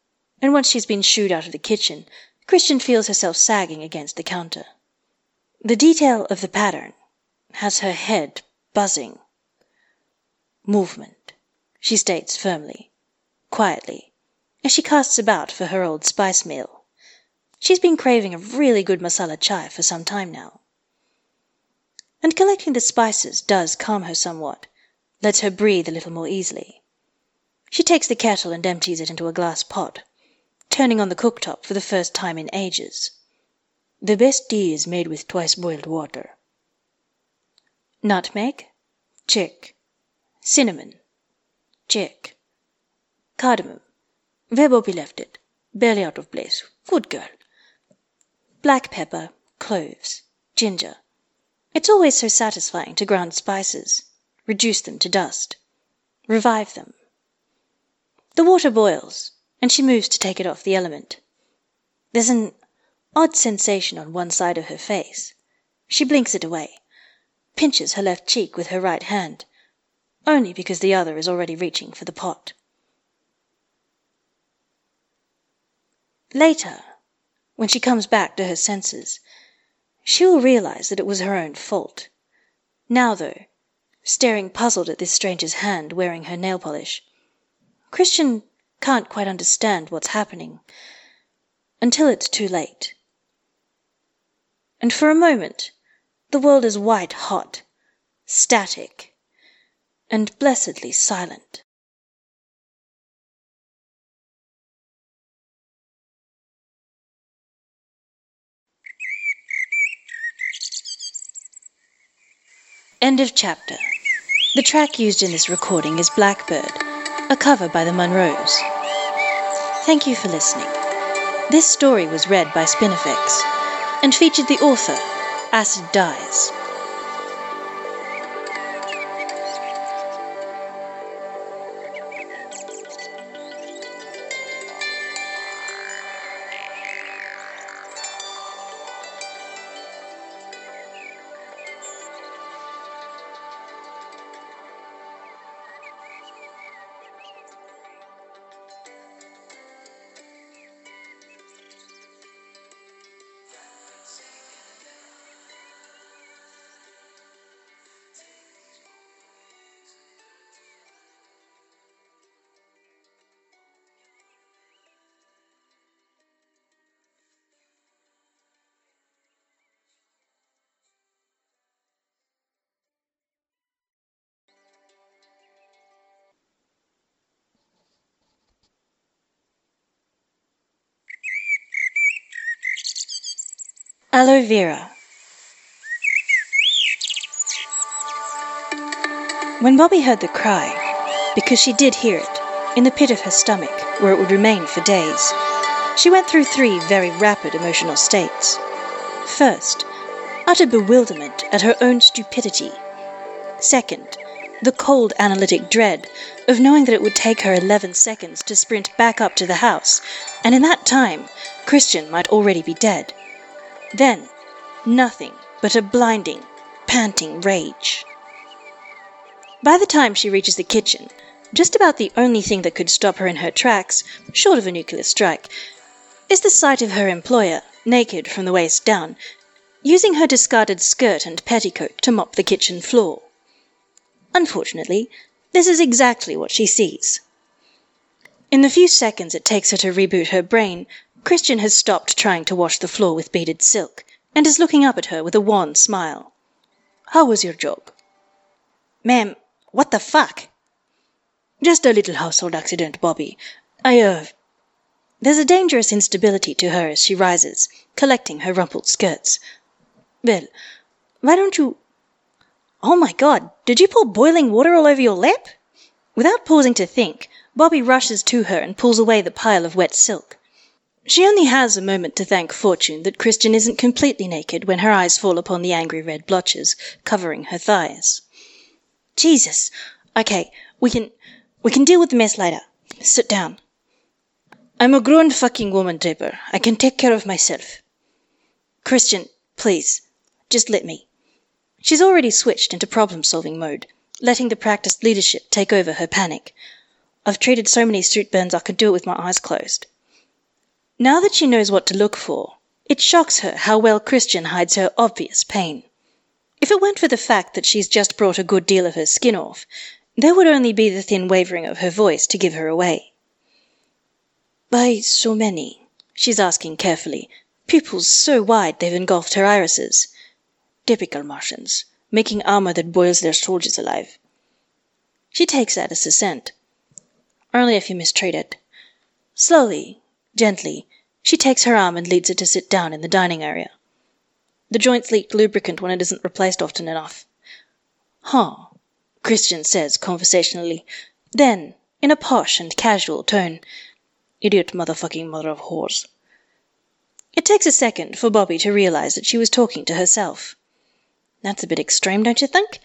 and once she's been shooed out of the kitchen, Chrisjen feels herself sagging against the counter. The detail of the pattern has her head buzzing. Movement, she states firmly, quietly, as she casts about for her old spice meal. She's been craving a really good masala chai for some time now. and collecting the spices does calm her somewhat, lets her breathe a little more easily. She takes the kettle and empties it into a glass pot, turning on the cooktop for the first time in ages. The best tea is made with twice boiled water. Nutmeg? Check. Cinnamon? Check. Cardamom? Where Bobbie left it. Barely out of place. Good girl. Black pepper, cloves, ginger. It's always so satisfying to ground spices, reduce them to dust, revive them. The water boils, and she moves to take it off the element. There's an odd sensation on one side of her face. She blinks it away, pinches her left cheek with her right hand, only because the other is already reaching for the pot. Later, when she comes back to her senses, she will realize that it was her own fault. Now, though, staring puzzled at this stranger's hand wearing her nail polish, Chrisjen can't quite understand what's happening until it's too late. And for a moment, the world is white hot, static, and blessedly silent. End of chapter. The track used in this recording is Blackbird, a cover by the Munros. Thank you for listening. This story was read by Spinifex and featured the author, Acid Dies. Aloe vera. When Bobbie heard the cry, because she did hear it, in the pit of her stomach, where it would remain for days, she went through three very rapid emotional states. First, utter bewilderment at her own stupidity. Second, the cold analytic dread of knowing that it would take her 11 seconds to sprint back up to the house, and in that time, Chrisjen might already be dead. Then, nothing but a blinding, panting rage. By the time she reaches the kitchen, just about the only thing that could stop her in her tracks, short of a nuclear strike, is the sight of her employer, naked from the waist down, using her discarded skirt and petticoat to mop the kitchen floor. Unfortunately, this is exactly what she sees. In the few seconds it takes her to reboot her brain, Chrisjen has stopped trying to wash the floor with beaded silk, and is looking up at her with a wan smile. How was your job? Ma'am, what the fuck? Just a little household accident, Bobbie. I, uh. There's a dangerous instability to her as she rises, collecting her rumpled skirts. Well, why don't you. Oh my god, did you pour boiling water all over your lap? Without pausing to think, Bobbie rushes to her and pulls away the pile of wet silk. She only has a moment to thank fortune that Chrisjen isn't completely naked when her eyes fall upon the angry red blotches covering her thighs. Jesus! Okay, we can we can deal with the mess later. Sit down. I'm a grown fucking woman, Draper. I can take care of myself. Chrisjen, please, just let me. She's already switched into problem solving mode, letting the practiced leadership take over her panic. I've treated so many suit burns I could do it with my eyes closed. Now that she knows what to look for, it shocks her how well Chrisjen hides her obvious pain. If it weren't for the fact that she's just brought a good deal of her skin off, there would only be the thin wavering of her voice to give her away. By so many? she's asking carefully, pupils so wide they've engulfed her irises. Typical Martians. making armor that boils their soldiers alive. She takes that as assent. Only if you mistreat it. Slowly, gently, she takes her arm and leads it to sit down in the dining area. The joints leak lubricant when it isn't replaced often enough. Huh, Chrisjen says conversationally. Then, in a posh and casual tone, idiot motherfucking mother of whores. It takes a second for Bobbie to realize that she was talking to herself. That's a bit extreme, don't you think?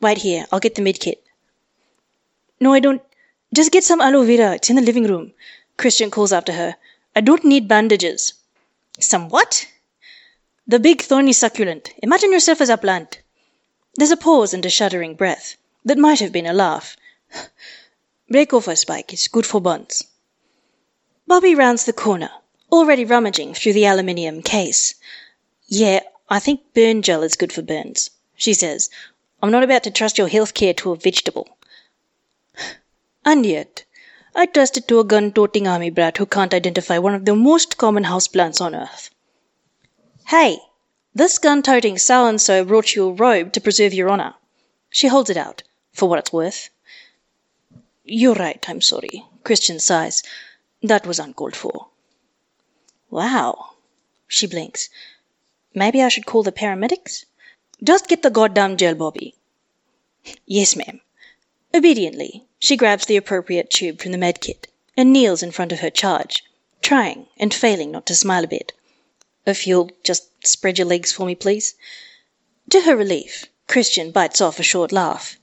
Wait here, I'll get the medkit. No, I don't. Just get some aloe vera. It's in the living room. Chrisjen calls after her. I don't need bandages. Some what? The big thorny succulent. Imagine yourself as a plant. There's a pause and a shuddering breath. That might have been a laugh. Break off a spike. It's good for buns. Bobbie rounds the corner, already rummaging through the aluminium case. Yeah, I think burn gel is good for burns, she says. I'm not about to trust your health care to a vegetable. And yet, I trust it to a gun toting army brat who can't identify one of the most common houseplants on earth. Hey, this gun toting so and so brought you a robe to preserve your honor. She holds it out, for what it's worth. You're right, I'm sorry. Chrisjen sighs. That was uncalled for. Wow. She blinks. Maybe I should call the paramedics? Just get the goddamn gel, Bobbie. Yes, ma'am. Obediently, she grabs the appropriate tube from the medkit and kneels in front of her charge, trying and failing not to smile a bit. If you'll just spread your legs for me, please. To her relief, Chrisjen bites off a short laugh.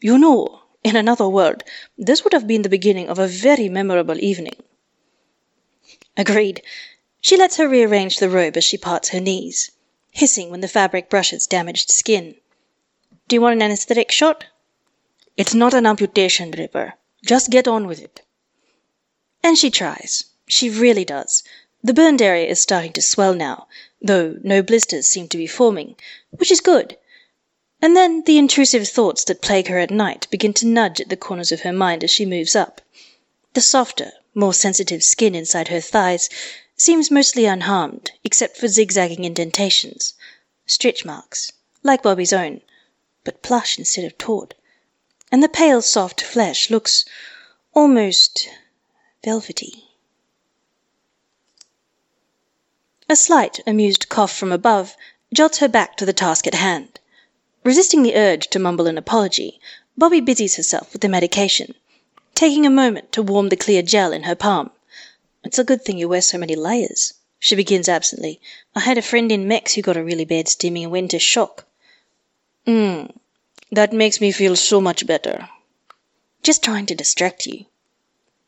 You know, in another world, this would have been the beginning of a very memorable evening. Agreed. She lets her rearrange the robe as she parts her knees, hissing when the fabric brushes damaged skin. Do you want an anesthetic shot? It's not an amputation, Draper. Just get on with it. And she tries. She really does. The burned area is starting to swell now, though no blisters seem to be forming, which is good. And then the intrusive thoughts that plague her at night begin to nudge at the corners of her mind as she moves up. The softer, more sensitive skin inside her thighs seems mostly unharmed, except for zigzagging indentations, stretch marks, like Bobbie's own, but plush instead of taut and the pale soft flesh looks almost velvety. A slight, amused cough from above jolts her back to the task at hand. Resisting the urge to mumble an apology, Bobbie busies herself with the medication, taking a moment to warm the clear gel in her palm. It's a good thing you wear so many layers, she begins absently. I had a friend in Mex who got a really bad went into shock. Mm, that makes me feel so much better. Just trying to distract you.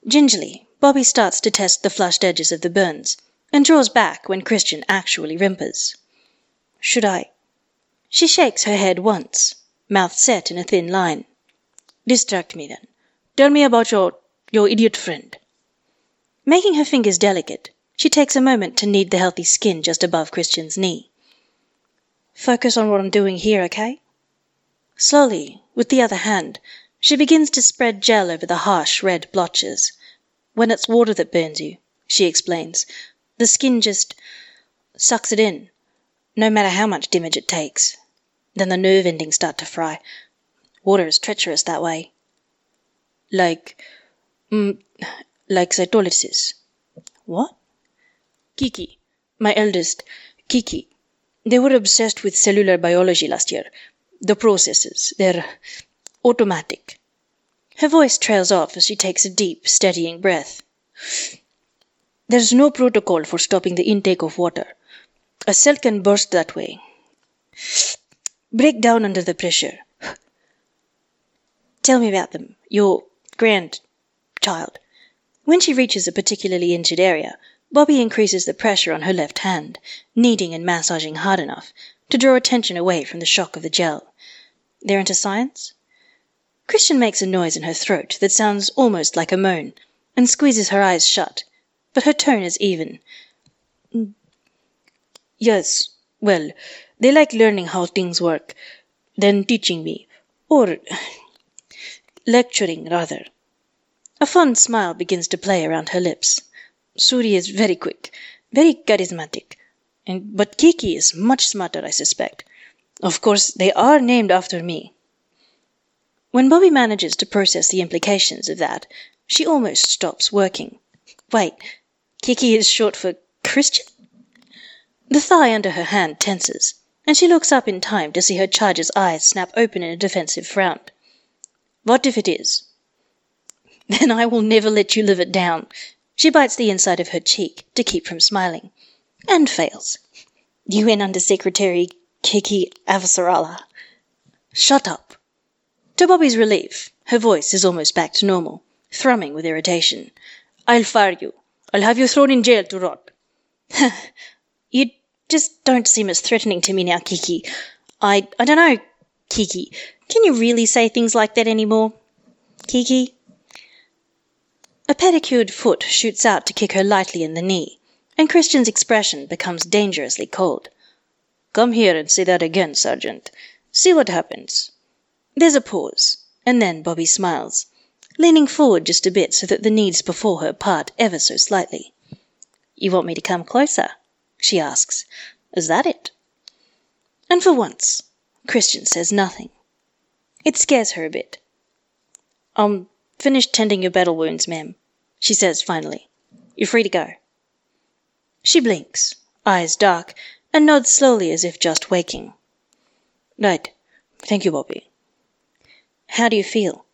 Gingerly, Bobbie starts to test the flushed edges of the burns and draws back when Chrisjen actually whimpers. Should I? She shakes her head once, mouth set in a thin line. Distract me then. Tell me about your your idiot friend. Making her fingers delicate, she takes a moment to knead the healthy skin just above Chrisjen's knee. Focus on what I'm doing here, okay? Slowly, with the other hand, she begins to spread gel over the harsh red blotches. When it's water that burns you, she explains, the skin just sucks it in, no matter how much damage it takes. Then the nerve endings start to fry. Water is treacherous that way. Like, mm, like cytolysis. What? Kiki, my eldest, Kiki. They were obsessed with cellular biology last year the processes. They're automatic. Her voice trails off as she takes a deep, steadying breath. There's no protocol for stopping the intake of water. A cell can burst that way. Break down under the pressure. Tell me about them. Your grandchild. When she reaches a particularly injured area, Bobbie increases the pressure on her left hand, kneading and massaging hard enough to draw attention away from the shock of the gel. They're into science? Chrisjen makes a noise in her throat that sounds almost like a moan, and squeezes her eyes shut, but her tone is even. Yes, well, they like learning how things work, then teaching me, or lecturing, rather. A fond smile begins to play around her lips. Suri is very quick, very charismatic, and but Kiki is much smarter, I suspect. Of course, they are named after me. When Bobbie manages to process the implications of that, she almost stops working. Wait, Kiki is short for Chrisjen? The thigh under her hand tenses, and she looks up in time to see her charge's eyes snap open in a defensive frown. What if it is? Then I will never let you live it down. She bites the inside of her cheek to keep from smiling, and fails. In Under Secretary Kiki Avasarala. Shut up. To Bobbie's relief, her voice is almost back to normal, thrumming with irritation. I'll fire you. I'll have you thrown in jail to rot. you just don't seem as threatening to me now, Kiki. I I don't know, Kiki. Can you really say things like that anymore? Kiki? A pedicured foot shoots out to kick her lightly in the knee, and Chrisjen's expression becomes dangerously cold. Come here and say that again, Sergeant. See what happens. There's a pause, and then Bobbie smiles, leaning forward just a bit so that the knees before her part ever so slightly. You want me to come closer? she asks. Is that it? And for once, Chrisjen says nothing. It scares her a bit. Um, I'm finished tending your battle wounds, ma'am, she says finally. You're free to go. She blinks, eyes dark, and nods slowly as if just waking. Right. Thank you, Bobbie. How do you feel?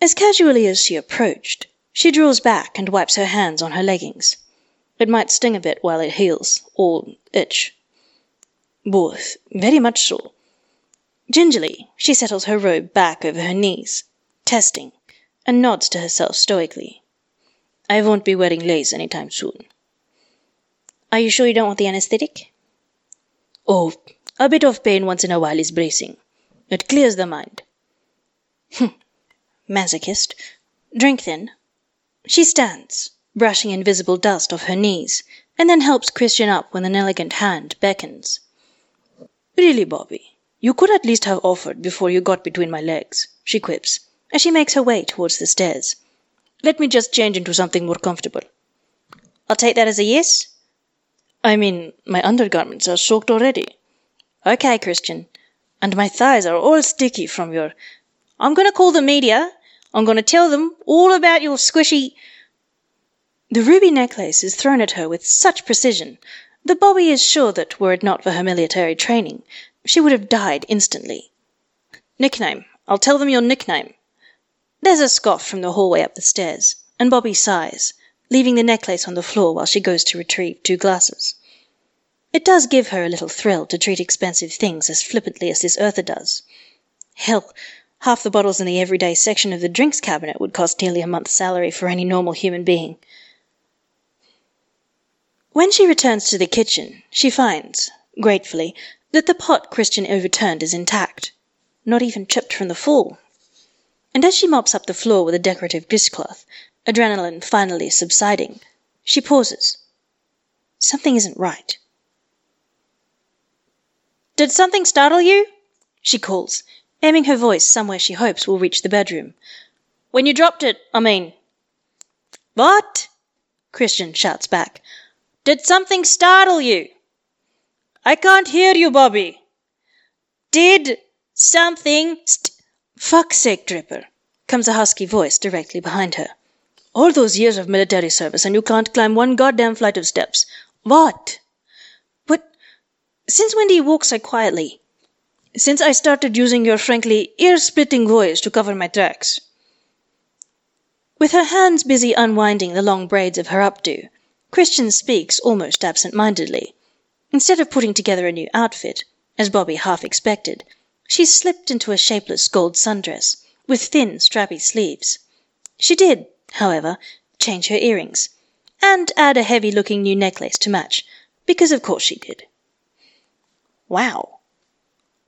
As casually as she approached, she draws back and wipes her hands on her leggings. It might sting a bit while it heals, or itch. Both, very much so. Gingerly, she settles her robe back over her knees, testing, and nods to herself stoically. I won't be wearing lace any time soon. Are you sure you don't want the anesthetic? Oh, a bit of pain once in a while is bracing. It clears the mind. Hm. Masochist. Drink then. She stands, brushing invisible dust off her knees, and then helps Chrisjen up when an elegant hand beckons. Really, Bobbie, you could at least have offered before you got between my legs, she quips, as she makes her way towards the stairs. Let me just change into something more comfortable. I'll take that as a yes. I mean, my undergarments are soaked already. Okay, Chrisjen. And my thighs are all sticky from your. I'm going to call the media. I'm going to tell them all about your squishy. The ruby necklace is thrown at her with such precision that Bobbie is sure that, were it not for her military training, she would have died instantly. Nickname. I'll tell them your nickname. There's a scoff from the hallway up the stairs, and Bobbie sighs, leaving the necklace on the floor while she goes to retrieve two glasses. It does give her a little thrill to treat expensive things as flippantly as this Earther does. Hell, half the bottles in the everyday section of the drinks cabinet would cost nearly a month's salary for any normal human being. When she returns to the kitchen, she finds, gratefully, that the pot Chrisjen overturned is intact, not even chipped from the fall. And as she mops up the floor with a decorative dishcloth, adrenaline finally subsiding, she pauses. Something isn't right. Did something startle you? she calls, aiming her voice somewhere she hopes will reach the bedroom. When you dropped it, I mean. What? Chrisjen shouts back. Did something startle you? I can't hear you, Bobbie. Did something st- Fuck's sake, Draper, comes a husky voice directly behind her. All those years of military service and you can't climb one goddamn flight of steps. What? But since when do you walk so quietly? Since I started using your frankly ear-splitting voice to cover my tracks. With her hands busy unwinding the long braids of her updo, Chrisjen speaks almost absent mindedly. Instead of putting together a new outfit, as Bobbie half expected, she slipped into a shapeless gold sundress, with thin, strappy sleeves. She did, however, change her earrings, and add a heavy looking new necklace to match, because of course she did. Wow.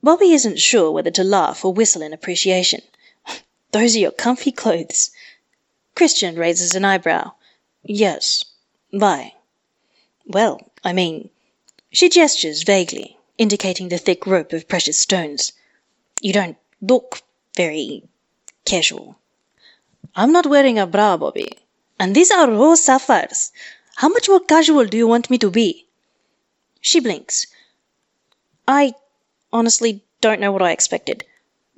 Bobbie isn't sure whether to laugh or whistle in appreciation. Those are your comfy clothes. Chrisjen raises an eyebrow. Yes. Why? Well, I mean. She gestures vaguely, indicating the thick rope of precious stones. You don't look very casual. I'm not wearing a bra, Bobbie. And these are raw sapphires. How much more casual do you want me to be? She blinks. I honestly don't know what I expected.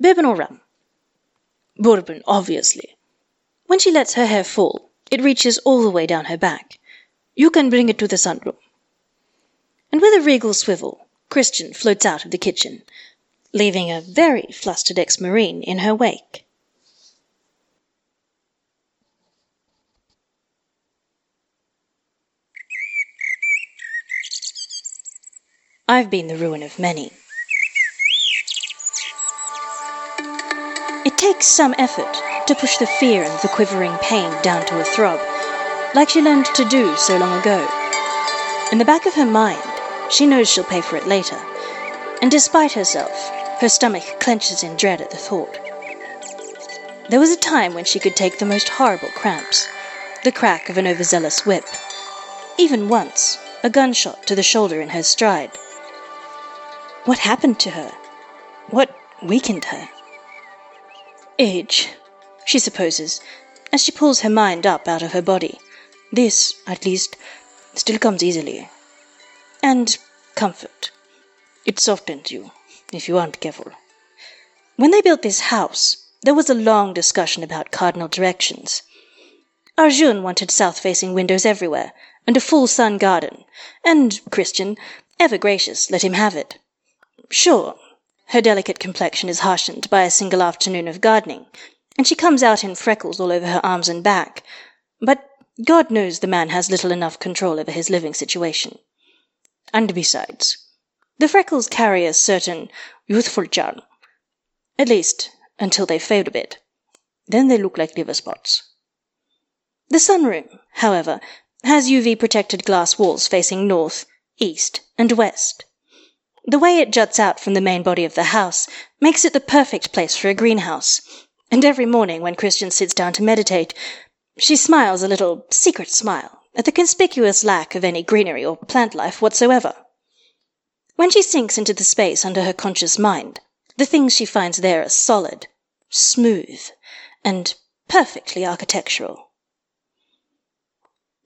Bourbon or rum? Bourbon, obviously. When she lets her hair fall, it reaches all the way down her back. You can bring it to the sunroom. And with a regal swivel, Chrisjen floats out of the kitchen, leaving a very flustered ex Marine in her wake. I've been the ruin of many. It takes some effort to push the fear and the quivering pain down to a throb, like she learned to do so long ago. In the back of her mind, she knows she'll pay for it later, and despite herself, her stomach clenches in dread at the thought. There was a time when she could take the most horrible cramps, the crack of an overzealous whip, even once a gunshot to the shoulder in her stride. What happened to her? What weakened her? Age, she supposes, as she pulls her mind up out of her body. This, at least, still comes easily. And comfort. It softens you, if you aren't careful. When they built this house, there was a long discussion about cardinal directions. Arjun wanted south facing windows everywhere, and a full sun garden, and Chrisjen, ever gracious, let him have it. Sure, her delicate complexion is harshened by a single afternoon of gardening, and she comes out in freckles all over her arms and back, but God knows the man has little enough control over his living situation. And besides, the freckles carry a certain youthful charm. At least, until they fade a bit. Then they look like liver spots. The sunroom, however, has UV protected glass walls facing north, east, and west. The way it juts out from the main body of the house makes it the perfect place for a greenhouse, and every morning when Chrisjen sits down to meditate, she smiles a little secret smile at the conspicuous lack of any greenery or plant life whatsoever. When she sinks into the space under her conscious mind, the things she finds there are solid, smooth, and perfectly architectural.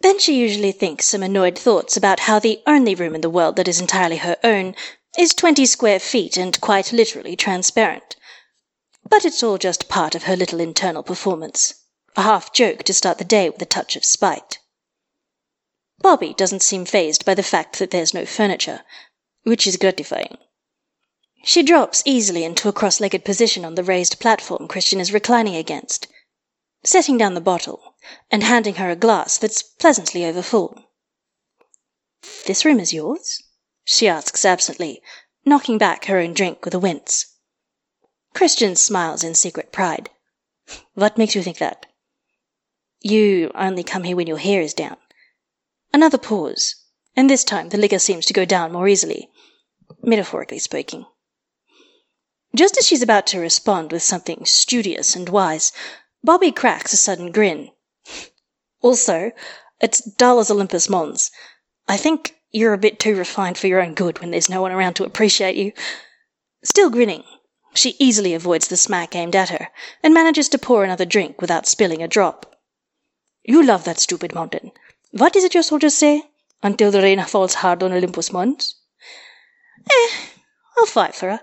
Then she usually thinks some annoyed thoughts about how the only room in the world that is entirely her own is twenty square feet and quite literally transparent. But it's all just part of her little internal performance, a half joke to start the day with a touch of spite. Bobbie doesn't seem phased by the fact that there's no furniture, which is gratifying. She drops easily into a cross legged position on the raised platform Chrisjen is reclining against, setting down the bottle and handing her a glass that's pleasantly overfull. This room is yours? She asks absently, knocking back her own drink with a wince. Chrisjen smiles in secret pride. What makes you think that? You only come here when your hair is down. Another pause, and this time the liquor seems to go down more easily, metaphorically speaking. Just as she's about to respond with something studious and wise, Bobbie cracks a sudden grin. Also, it's dull as Olympus Mons. I think you're a bit too refined for your own good when there's no one around to appreciate you. Still grinning, she easily avoids the smack aimed at her and manages to pour another drink without spilling a drop. You love that stupid mountain. What is it your soldiers say? Until the rain falls hard on Olympus Mons? Eh, I'll fight for her.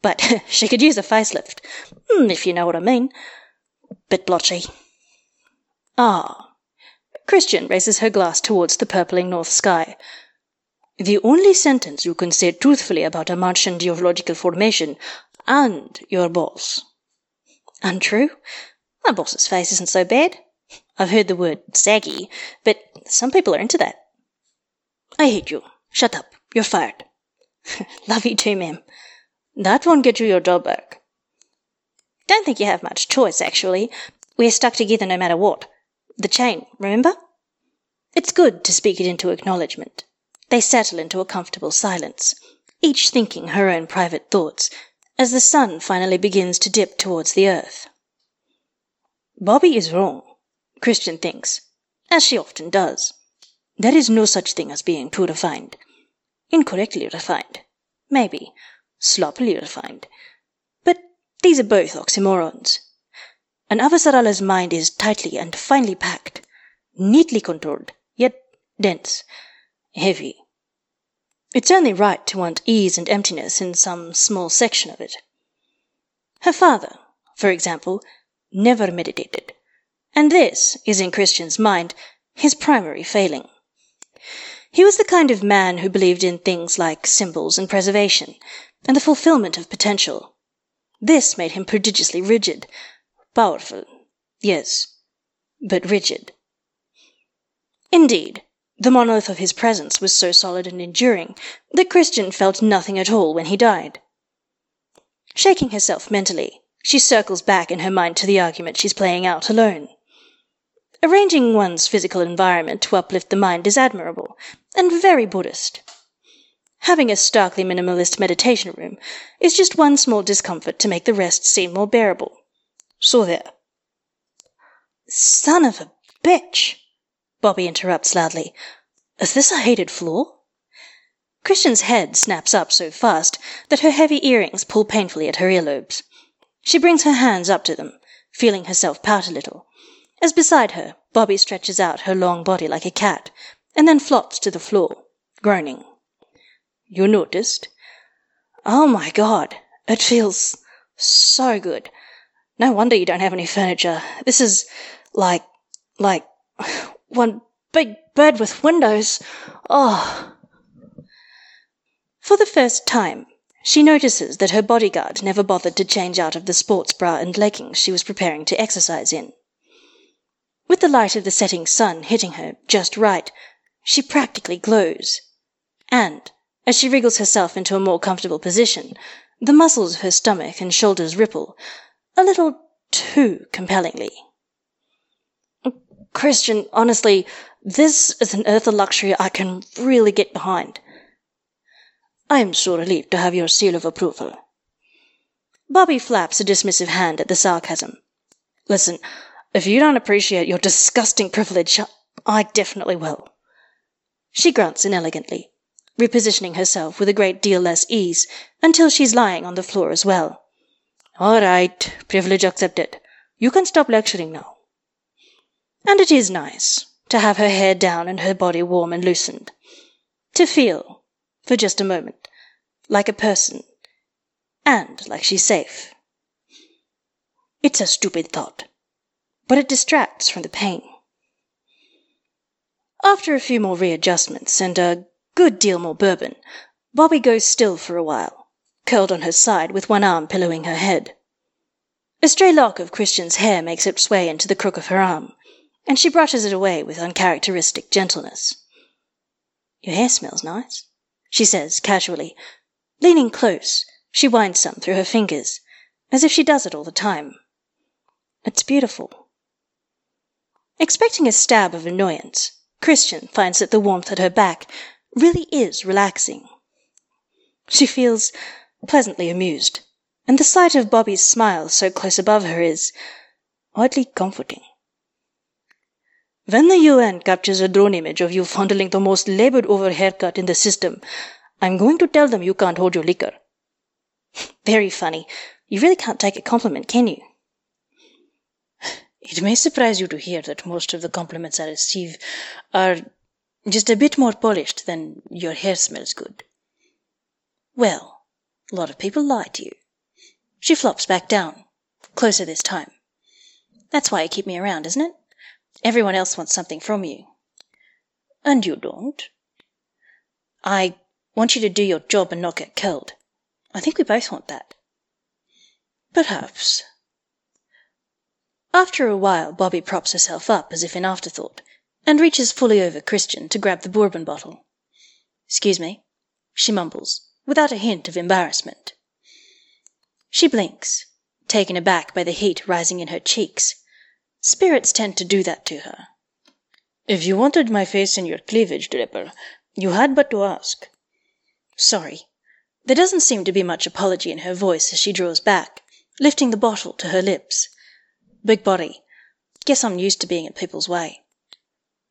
But she could use a facelift, hmm, if you know what I mean. Bit blotchy. Ah. Chrisjen raises her glass towards the purpling north sky. The only sentence you can say truthfully about a Martian geological formation and your boss. Untrue? My boss's face isn't so bad. I've heard the word saggy, but some people are into that. I hate you. Shut up. You're fired. Love you too, ma'am. That won't get you your job back. Don't think you have much choice, actually. We're stuck together no matter what. The chain, remember? It's good to speak it into acknowledgement. They settle into a comfortable silence, each thinking her own private thoughts, as the sun finally begins to dip towards the earth. Bobbie is wrong, Chrisjen thinks, as she often does. There is no such thing as being too refined. Incorrectly refined. Maybe. Sloppily refined. But these are both oxymorons. An Avasarala's mind is tightly and finely packed, neatly controlled, yet dense, heavy. It's only right to want ease and emptiness in some small section of it. Her father, for example, never meditated, and this is in Chrisjen's mind his primary failing. He was the kind of man who believed in things like symbols and preservation, and the fulfillment of potential. This made him prodigiously rigid, powerful, yes, but rigid. Indeed, the monolith of his presence was so solid and enduring that Chrisjen felt nothing at all when he died. Shaking herself mentally, she circles back in her mind to the argument she's playing out alone. Arranging one's physical environment to uplift the mind is admirable and very Buddhist. Having a starkly minimalist meditation room is just one small discomfort to make the rest seem more bearable. So there. Son of a bitch! Bobbie interrupts loudly. Is this a hated floor? Chrisjen's head snaps up so fast that her heavy earrings pull painfully at her earlobes. She brings her hands up to them, feeling herself pout a little, as beside her Bobbie stretches out her long body like a cat, and then flops to the floor, groaning. You noticed? Oh my god, it feels so good. No wonder you don't have any furniture. This is like, like, one big bed with windows. Oh. For the first time, she notices that her bodyguard never bothered to change out of the sports bra and leggings she was preparing to exercise in. With the light of the setting sun hitting her just right, she practically glows. And, as she wriggles herself into a more comfortable position, the muscles of her stomach and shoulders ripple, a little too compellingly. Chrisjen, honestly, this is an earth of luxury I can really get behind. I am so relieved to have your seal of approval. Bobbie flaps a dismissive hand at the sarcasm. Listen, if you don't appreciate your disgusting privilege, I definitely will. She grunts inelegantly, repositioning herself with a great deal less ease until she's lying on the floor as well. All right, privilege accepted. You can stop lecturing now. And it is nice to have her hair down and her body warm and loosened. To feel, for just a moment, like a person, and like she's safe. It's a stupid thought, but it distracts from the pain. After a few more readjustments and a good deal more bourbon, Bobbie goes still for a while, curled on her side with one arm pillowing her head. A stray lock of Chrisjen's hair makes its way into the crook of her arm, and she brushes it away with uncharacteristic gentleness. Your hair smells nice, she says casually. Leaning close, she winds some through her fingers, as if she does it all the time. It's beautiful. Expecting a stab of annoyance, Chrisjen finds that the warmth at her back really is relaxing. She feels pleasantly amused, and the sight of Bobbie's smile so close above her is oddly comforting. When the UN captures a drone image of you fondling the most labored over haircut in the system, I'm going to tell them you can't hold your liquor. Very funny. You really can't take a compliment, can you? It may surprise you to hear that most of the compliments I receive are just a bit more polished than your hair smells good. Well, a lot of people lie to you. She flops back down, closer this time. That's why you keep me around, isn't it? Everyone else wants something from you. And you don't. I want you to do your job and not get killed. I think we both want that. Perhaps. After a while, Bobbie props herself up as if in afterthought, and reaches fully over Chrisjen to grab the bourbon bottle. Excuse me, she mumbles, without a hint of embarrassment. She blinks, taken aback by the heat rising in her cheeks, Spirits tend to do that to her. If you wanted my face in your cleavage, Draper, you had but to ask. Sorry. There doesn't seem to be much apology in her voice as she draws back, lifting the bottle to her lips. Big body. Guess I'm used to being in people's way.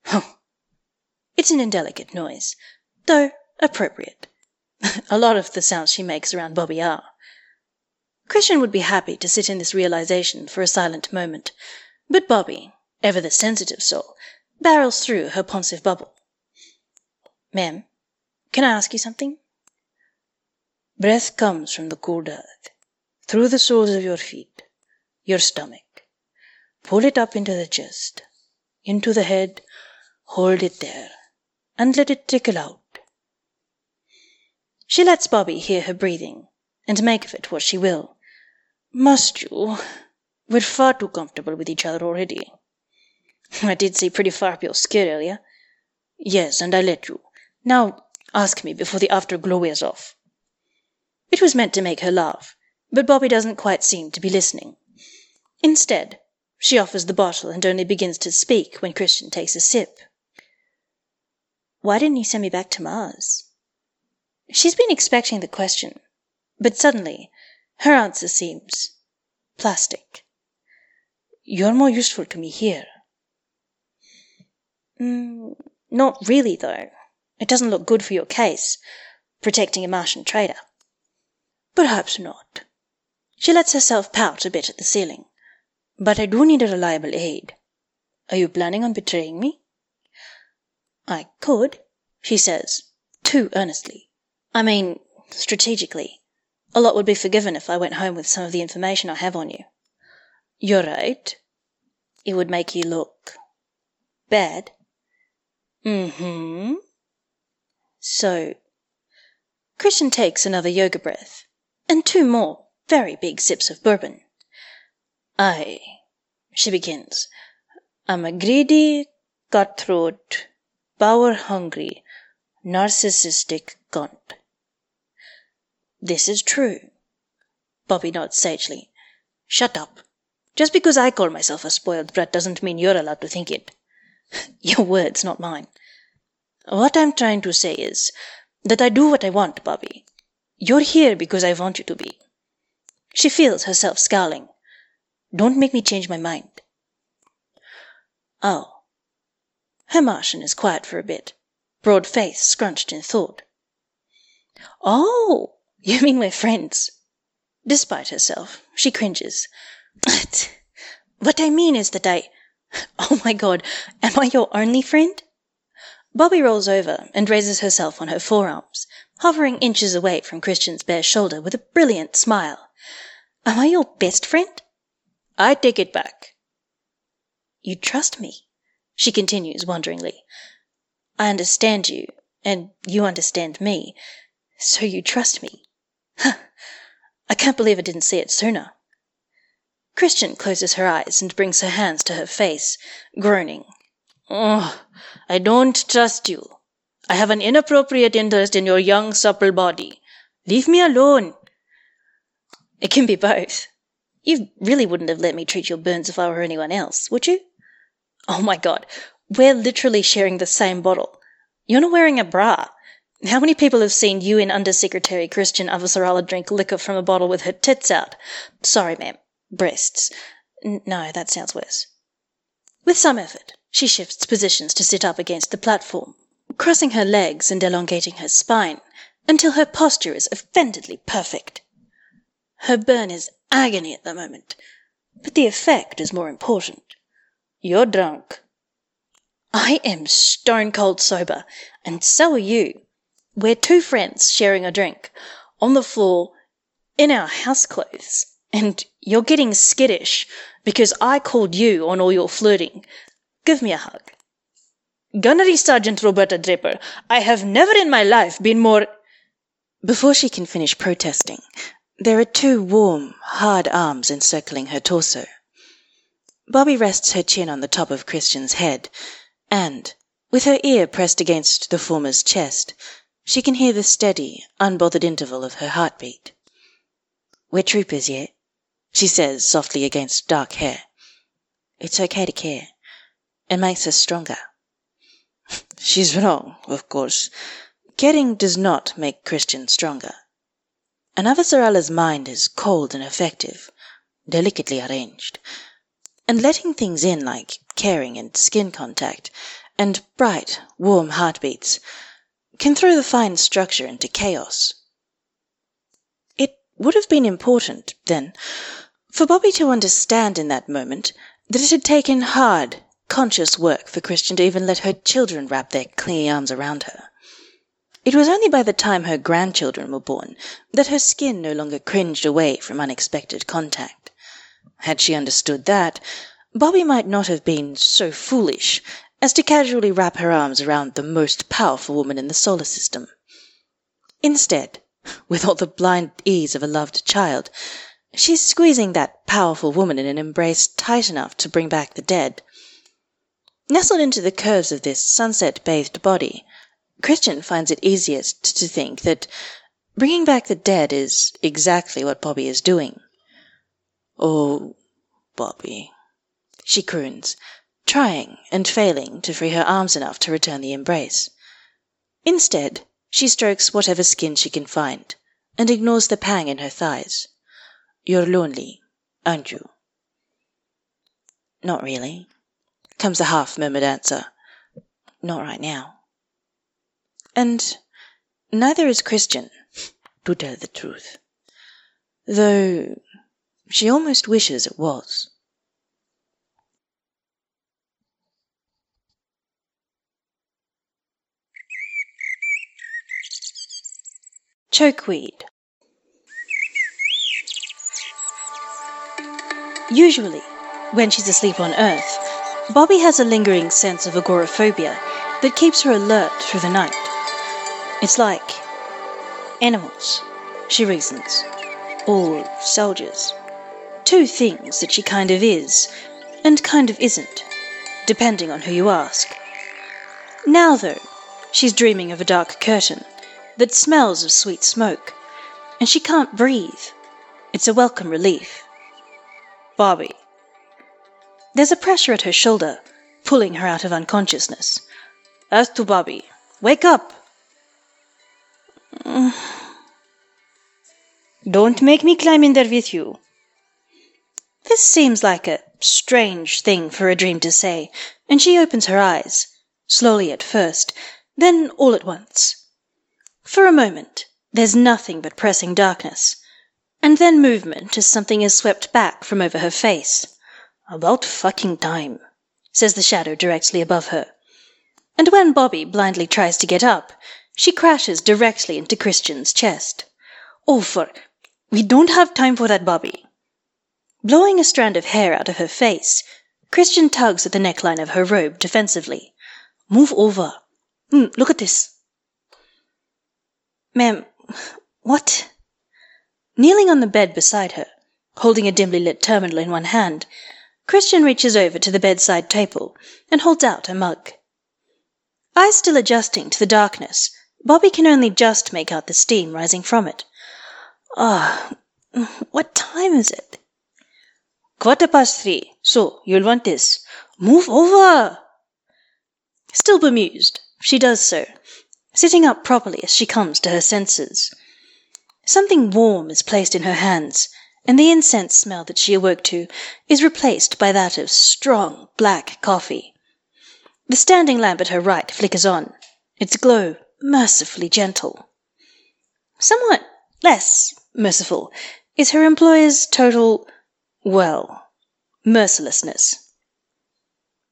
Huh. It's an indelicate noise, though appropriate. a lot of the sounds she makes around Bobbie are. Chrisjen would be happy to sit in this realization for a silent moment, but Bobbie, ever the sensitive soul, barrels through her pensive bubble. Ma'am, can I ask you something? Breath comes from the cold earth, through the soles of your feet, your stomach. Pull it up into the chest, into the head, hold it there, and let it trickle out. She lets Bobbie hear her breathing, and make of it what she will. Must you? We're far too comfortable with each other already. I did see pretty far up your skirt earlier. Yes, and I let you. Now ask me before the afterglow wears off. It was meant to make her laugh, but Bobbie doesn't quite seem to be listening. Instead, she offers the bottle and only begins to speak when Chrisjen takes a sip. Why didn't you send me back to Mars? She's been expecting the question, but suddenly her answer seems plastic. You're more useful to me here. Mm, not really, though. It doesn't look good for your case, protecting a Martian trader. Perhaps not. She lets herself pout a bit at the ceiling. But I do need a reliable aid. Are you planning on betraying me? I could, she says, too earnestly. I mean, strategically. A lot would be forgiven if I went home with some of the information I have on you. You're right. It would make you look bad. Mm-hmm. So, Chrisjen takes another yoga breath, and two more very big sips of bourbon. I, she begins, I'm a greedy, cutthroat, power hungry, narcissistic cunt. This is true. Bobbie nods sagely. Shut up. Just because I call myself a spoiled brat doesn't mean you're allowed to think it. Your words, not mine. What I'm trying to say is that I do what I want, Bobbie. You're here because I want you to be. She feels herself scowling. Don't make me change my mind. Oh. Her Martian is quiet for a bit, broad face scrunched in thought. Oh, you mean we're friends? Despite herself, she cringes. What I mean is that I. Oh my god, am I your only friend? Bobbie rolls over and raises herself on her forearms, hovering inches away from Chrisjen's bare shoulder with a brilliant smile. Am I your best friend? I take it back. You trust me, she continues wonderingly. I understand you, and you understand me, so you trust me. I can't believe I didn't see it sooner. Chrisjen closes her eyes and brings her hands to her face, groaning. Oh, I don't trust you. I have an inappropriate interest in your young, supple body. Leave me alone. It can be both. You really wouldn't have let me treat your burns if I were anyone else, would you? Oh my god, we're literally sharing the same bottle. You're not wearing a bra. How many people have seen you and Undersecretary Chrisjen Avasarala drink liquor from a bottle with her tits out? Sorry, ma'am. Breasts. No, that sounds worse. With some effort, she shifts positions to sit up against the platform, crossing her legs and elongating her spine until her posture is offendedly perfect. Her burn is agony at the moment, but the effect is more important. You're drunk. I am stone cold sober, and so are you. We're two friends sharing a drink, on the floor, in our house clothes, and you're getting skittish because I called you on all your flirting. Give me a hug. Gunnery Sergeant Roberta Draper, I have never in my life been more. Before she can finish protesting, there are two warm, hard arms encircling her torso. Bobbie rests her chin on the top of Chrisjen's head, and, with her ear pressed against the former's chest, she can hear the steady, unbothered interval of her heartbeat. We're troopers yet, she says softly against dark hair. It's okay to care. It makes us stronger. She's wrong, of course. Caring does not make Chrisjen stronger. And Avasarala's mind is cold and effective, delicately arranged. And letting things in like caring and skin contact, and bright, warm heartbeats, can throw the fine structure into chaos. It would have been important, then, for Bobbie to understand in that moment that it had taken hard, conscious work for Chrisjen to even let her children wrap their clingy arms around her. It was only by the time her grandchildren were born that her skin no longer cringed away from unexpected contact. Had she understood that, Bobbie might not have been so foolish as to casually wrap her arms around the most powerful woman in the solar system. Instead, with all the blind ease of a loved child, she's squeezing that powerful woman in an embrace tight enough to bring back the dead. Nestled into the curves of this sunset bathed body, Chrisjen finds it easiest to think that bringing back the dead is exactly what Bobbie is doing. Oh, Bobbie, she croons, trying and failing to free her arms enough to return the embrace. Instead, she strokes whatever skin she can find and ignores the pang in her thighs. You're lonely, aren't you? Not really, comes the half murmured answer. Not right now. And neither is Chrisjen, to tell the truth. Though she almost wishes it was. Chokeweed. Usually, when she's asleep on Earth, Bobbie has a lingering sense of agoraphobia that keeps her alert through the night. It's like animals, she reasons, or soldiers. Two things that she kind of is and kind of isn't, depending on who you ask. Now, though, she's dreaming of a dark curtain that smells of sweet smoke, and she can't breathe. It's a welcome relief. Bobbie. There's a pressure at her shoulder, pulling her out of unconsciousness. As to Bobbie, wake up! Don't make me climb in there with you. This seems like a strange thing for a dream to say, and she opens her eyes, slowly at first, then all at once. For a moment, there's nothing but pressing darkness, and then movement as something is swept back from over her face. About fucking time, says the shadow directly above her. And when Bobbie blindly tries to get up, she crashes directly into Chrisjen's chest. Oh, for. We don't have time for that, Bobbie. Blowing a strand of hair out of her face, Chrisjen tugs at the neckline of her robe defensively. Move over. Mm, look at this. Ma'am, what? Kneeling on the bed beside her, holding a dimly lit terminal in one hand, Chrisjen reaches over to the bedside table and holds out a mug. Eyes still adjusting to the darkness, Bobbie can only just make out the steam rising from it. Ah, what time is it? Quarter past three. So, you'll want this. Move over! Still bemused, she does so, sitting up properly as she comes to her senses. Something warm is placed in her hands, and the incense smell that she awoke to is replaced by that of strong black coffee. The standing lamp at her right flickers on, its glow mercifully gentle. Somewhat less merciful is her employer's total, well, mercilessness.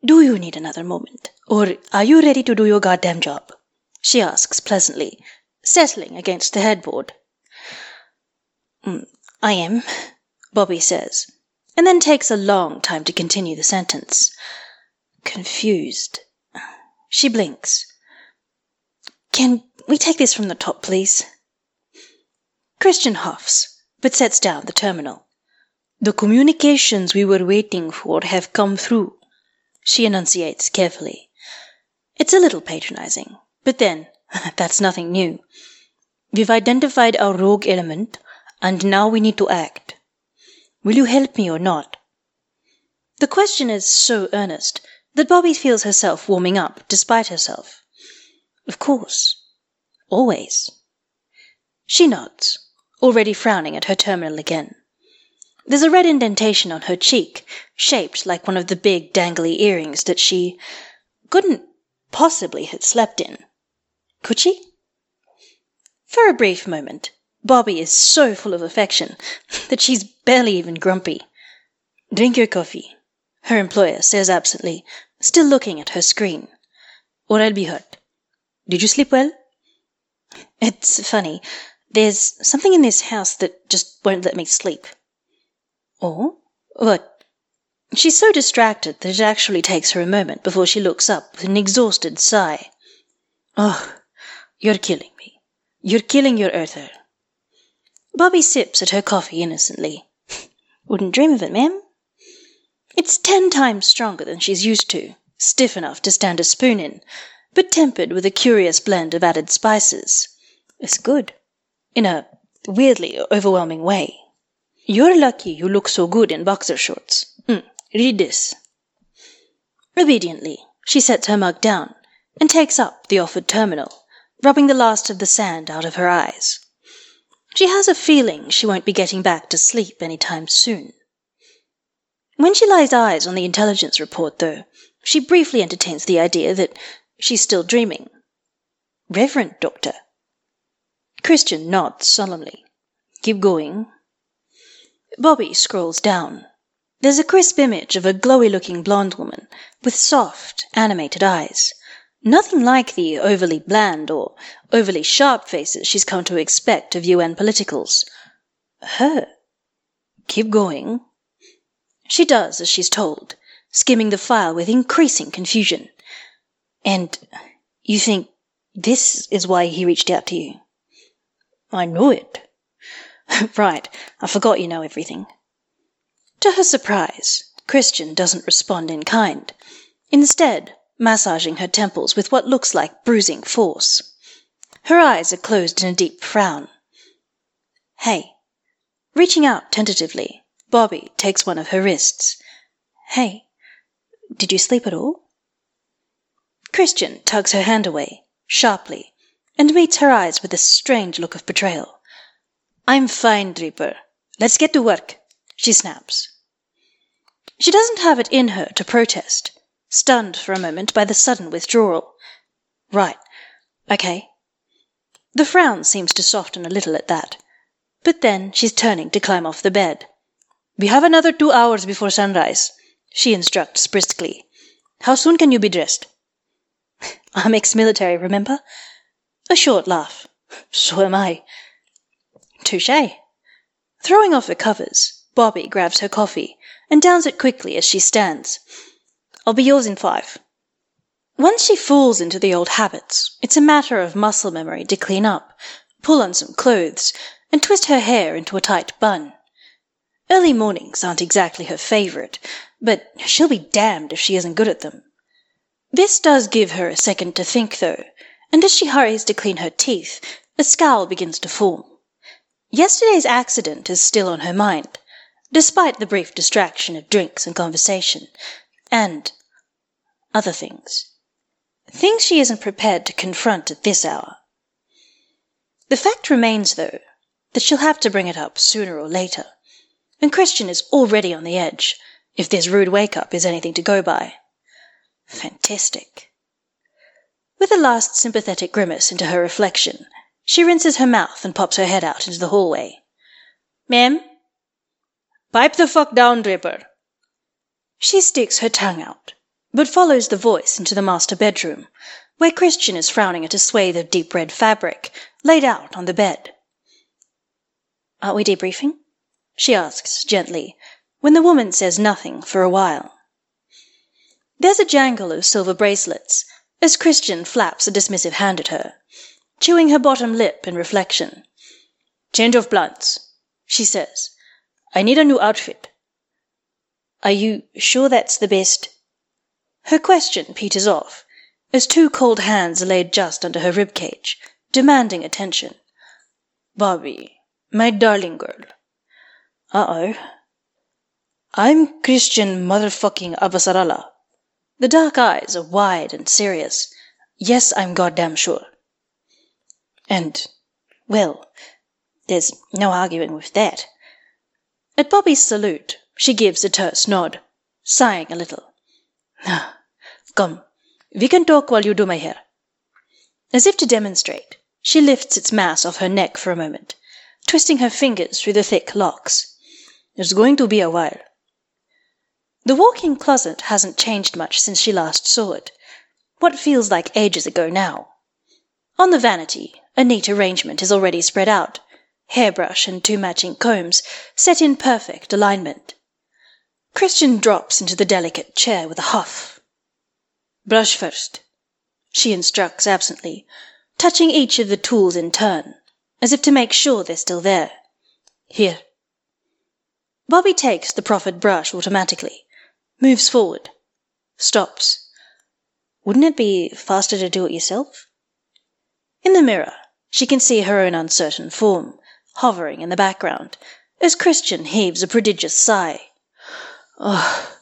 Do you need another moment, or are you ready to do your goddamn job? she asks pleasantly, settling against the headboard. Mm, I am, Bobbie says, and then takes a long time to continue the sentence. Confused. She blinks. Can we take this from the top, please? Chrisjen huffs, but sets down the terminal. The communications we were waiting for have come through, she enunciates carefully. It's a little patronizing, but then, that's nothing new. We've identified our rogue element, and now we need to act. Will you help me or not? The question is so earnest that Bobbie feels herself warming up despite herself. Of course. Always. She nods, already frowning at her terminal again. There's a red indentation on her cheek, shaped like one of the big dangly earrings that she couldn't possibly have slept in. Could she? For a brief moment, Bobbie is so full of affection that she's barely even grumpy. Drink your coffee, her employer says absently, still looking at her screen, or I'll be hurt. Did you sleep well? It's funny. There's something in this house that just won't let me sleep. "Oh? What? She's so distracted that it actually takes her a moment before she looks up with an exhausted sigh. Oh, you're killing me. You're killing your Earther. Bobbie sips at her coffee innocently. Wouldn't dream of it, ma'am. It's ten times stronger than she's used to, stiff enough to stand a spoon in, but tempered with a curious blend of added spices. It's good. In a weirdly overwhelming way. You're lucky you look so good in boxer shorts. Mm, read this. Obediently, she sets her mug down and takes up the offered terminal, rubbing the last of the sand out of her eyes. She has a feeling she won't be getting back to sleep any time soon. When she lies eyes on the intelligence report, though, she briefly entertains the idea that she's still dreaming. Reverend Doctor. Chrisjen nods solemnly. Keep going. Bobbie scrolls down. There's a crisp image of a glowy looking blonde woman with soft, animated eyes. Nothing like the overly bland or overly sharp faces she's come to expect of UN politicals. Her. Keep going. She does as she's told, skimming the file with increasing confusion. And you think this is why he reached out to you? I know it. right, I forgot you know everything. To her surprise, Chrisjen doesn't respond in kind, instead, massaging her temples with what looks like bruising force. Her eyes are closed in a deep frown. Hey. Reaching out tentatively, Bobbie takes one of her wrists. Hey, did you sleep at all? Chrisjen tugs her hand away, sharply, and meets her eyes with a strange look of betrayal. I'm fine, Draper. Let's get to work, she snaps. She doesn't have it in her to protest, stunned for a moment by the sudden withdrawal. Right. Okay. The frown seems to soften a little at that, but then she's turning to climb off the bed. We have another two hours before sunrise, she instructs briskly. How soon can you be dressed? I'm ex military, remember? A short laugh. So am I. Touche. Throwing off her covers, Bobbie grabs her coffee and downs it quickly as she stands. I'll be yours in five. Once she falls into the old habits, it's a matter of muscle memory to clean up, pull on some clothes, and twist her hair into a tight bun. Early mornings aren't exactly her favourite, but she'll be damned if she isn't good at them. This does give her a second to think, though, and as she hurries to clean her teeth, a scowl begins to form. Yesterday's accident is still on her mind, despite the brief distraction of drinks and conversation, and other things. Things she isn't prepared to confront at this hour. The fact remains, though, that she'll have to bring it up sooner or later, and Chrisjen is already on the edge, if this rude wake up is anything to go by. Fantastic. With a last sympathetic grimace into her reflection, she rinses her mouth and pops her head out into the hallway. Ma'am? Pipe the fuck down, Draper. She sticks her tongue out, but follows the voice into the master bedroom, where Chrisjen is frowning at a swathe of deep red fabric laid out on the bed. Aren't we debriefing? she asks gently, when the woman says nothing for a while. There's a jangle of silver bracelets as Chrisjen flaps a dismissive hand at her, chewing her bottom lip in reflection. Change of plans, she says. I need a new outfit. Are you sure that's the best? Her question peters off as two cold hands are laid just under her rib cage, demanding attention. Bobbie, my darling girl. Uh oh. I'm Chrisjen motherfucking Avasarala. The dark eyes are wide and serious. Yes, I'm goddamn sure. And, well, there's no arguing with that. At Bobbie's salute, she gives a terse nod, sighing a little. Ah, come, we can talk while you do my hair. As if to demonstrate, she lifts its mass off her neck for a moment, twisting her fingers through the thick locks. It's going to be a while. The walk in closet hasn't changed much since she last saw it. What feels like ages ago now. On the vanity, A neat arrangement is already spread out hairbrush and two matching combs set in perfect alignment. Chrisjen drops into the delicate chair with a huff. Brush first, she instructs absently, touching each of the tools in turn, as if to make sure they're still there. Here. Bobbie takes the proffered brush automatically, moves forward, stops. Wouldn't it be faster to do it yourself? In the mirror, she can see her own uncertain form, hovering in the background, as Chrisjen heaves a prodigious sigh. Oh,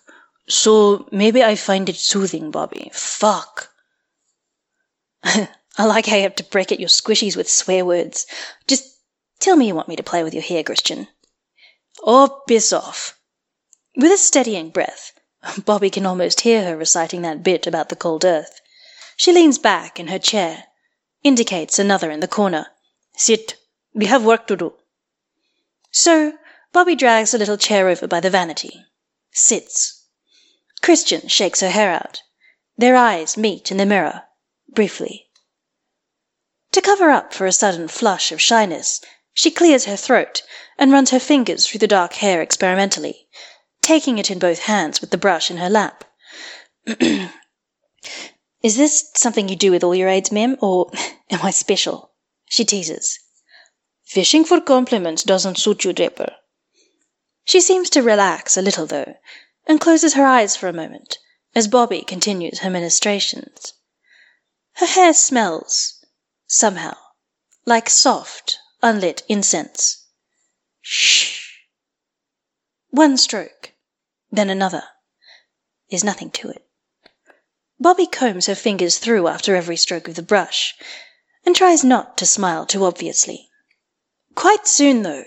so maybe I find it soothing, Bobbie. Fuck. I like how you have to break at your squishies with swear words. Just tell me you want me to play with your hair, Chrisjen. Or piss off. With a steadying breath, Bobbie can almost hear her reciting that bit about the cold earth. She leans back in her chair, indicates another in the corner. Sit. We have work to do. So Bobbie drags a little chair over by the vanity. Sits. Chrisjen shakes her hair out. Their eyes meet in the mirror, briefly. To cover up for a sudden flush of shyness, she clears her throat and runs her fingers through the dark hair experimentally, taking it in both hands with the brush in her lap. Is this something you do with all your aids, Mem, or am I special? She teases. Fishing for compliments doesn't suit you, Draper. She seems to relax a little, though, and closes her eyes for a moment as Bobbie continues her ministrations. Her hair smells, somehow, like soft, unlit incense. Shh. One stroke, then another. There's nothing to it. Bobby combs her fingers through after every stroke of the brush, and tries not to smile too obviously. Quite soon, though,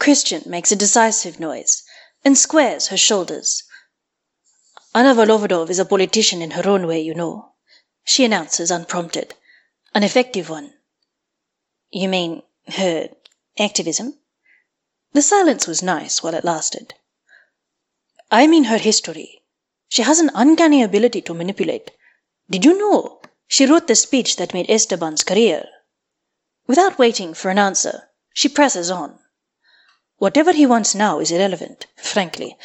Chrisjen makes a decisive noise and squares her shoulders. Anna Volovodov is a politician in her own way, you know, she announces unprompted. An effective one. You mean her activism? The silence was nice while it lasted. I mean her history. She has an uncanny ability to manipulate. Did you know she wrote the speech that made Esteban's career? Without waiting for an answer, she presses on. Whatever he wants now is irrelevant, frankly.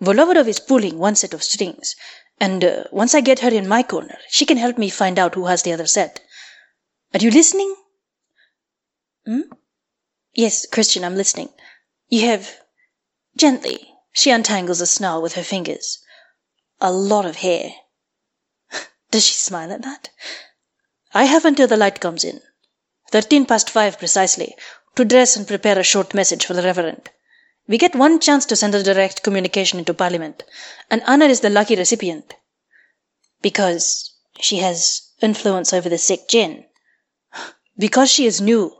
Volovodov is pulling one set of strings, and uh, once I get her in my corner, she can help me find out who has the other set. Are you listening? Hmm? Yes, Chrisjen, I'm listening. You have. Gently, she untangles a snarl with her fingers. A lot of hair. Does she smile at that? I have until the light comes in. Thirteen past five precisely, to dress and prepare a short message for the Reverend. We get one chance to send a direct communication into Parliament, and Anna is the lucky recipient. Because she has influence over the SecGen. Because she is new.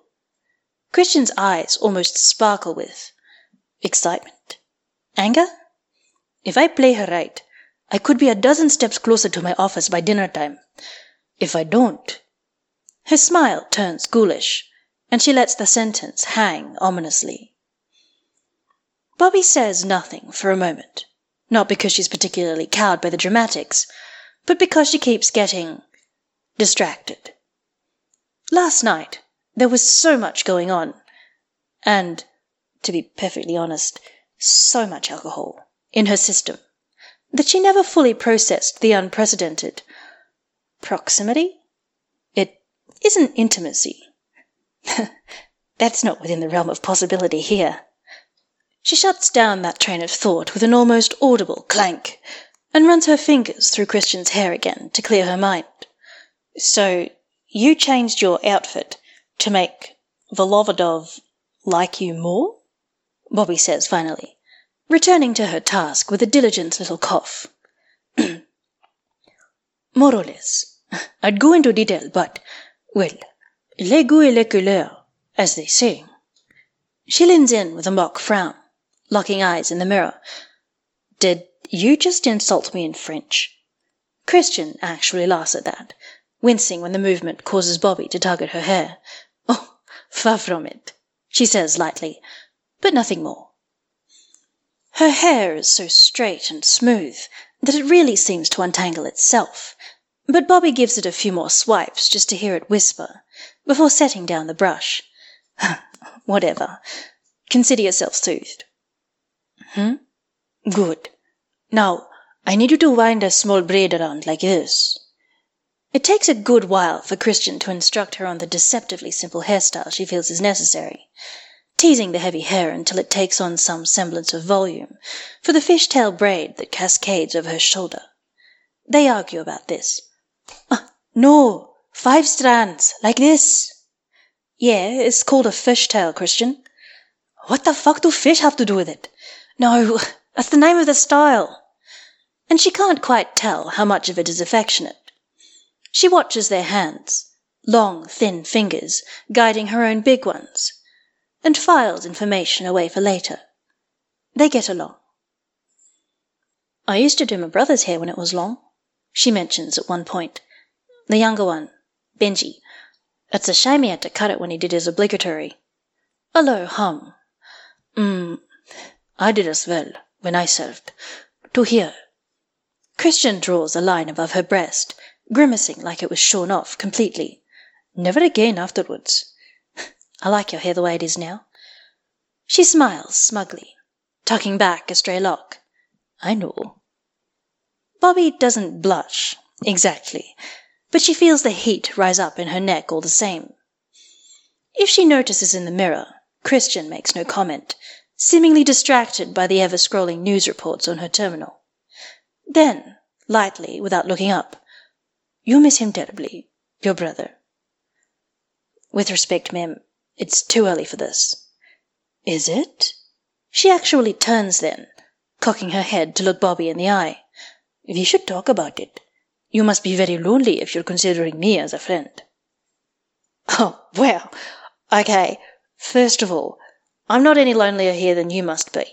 Chrisjen's eyes almost sparkle with excitement. Anger? If I play her right, I could be a dozen steps closer to my office by dinner time. If I don't. Her smile turns ghoulish, and she lets the sentence hang ominously. Bobbie says nothing for a moment, not because she's particularly cowed by the dramatics, but because she keeps getting distracted. Last night there was so much going on, and, to be perfectly honest, so much alcohol in her system that she never fully processed the unprecedented proximity. It isn't intimacy. That's not within the realm of possibility here. She shuts down that train of thought with an almost audible clank, and runs her fingers through Chrisjen's hair again to clear her mind. So you changed your outfit to make Volovodov like you more? Bobbie says finally, returning to her task with a diligent little cough. More or less. I'd go into detail, but, well, le goût et le couleur, as they say. She leans in with a mock frown locking eyes in the mirror. Did you just insult me in French? Chrisjen actually laughs at that, wincing when the movement causes Bobbie to tug at her hair. Oh, far from it, she says lightly, but nothing more. Her hair is so straight and smooth that it really seems to untangle itself, but Bobbie gives it a few more swipes just to hear it whisper, before setting down the brush. Whatever. Consider yourself soothed. Hmm? Good. Now, I need you to wind a small braid around like this. It takes a good while for Chrisjen to instruct her on the deceptively simple hairstyle she feels is necessary, teasing the heavy hair until it takes on some semblance of volume, for the fishtail braid that cascades over her shoulder. They argue about this. Uh, no, five strands, like this. Yeah, it's called a fishtail, Chrisjen. What the fuck do fish have to do with it? No, that's the name of the style. And she can't quite tell how much of it is affectionate. She watches their hands, long, thin fingers, guiding her own big ones, and files information away for later. They get along. I used to do my brother's hair when it was long, she mentions at one point. The younger one, Benji. It's a shame he had to cut it when he did his obligatory. Low hum. Mm, I did as well when I served. To here. Chrisjen draws a line above her breast, grimacing like it was shorn off completely. Never again afterwards. I like your hair the way it is now. She smiles smugly, tucking back a stray lock. I know. Bobbie doesn't blush, exactly, but she feels the heat rise up in her neck all the same. If she notices in the mirror, Chrisjen makes no comment, seemingly distracted by the ever scrolling news reports on her terminal. Then, lightly, without looking up, you miss him terribly, your brother. With respect, ma'am, it's too early for this. Is it? She actually turns then, cocking her head to look Bobbie in the eye. We should talk about it. You must be very lonely if you're considering me as a friend. Oh, well, okay. First of all, I'm not any lonelier here than you must be.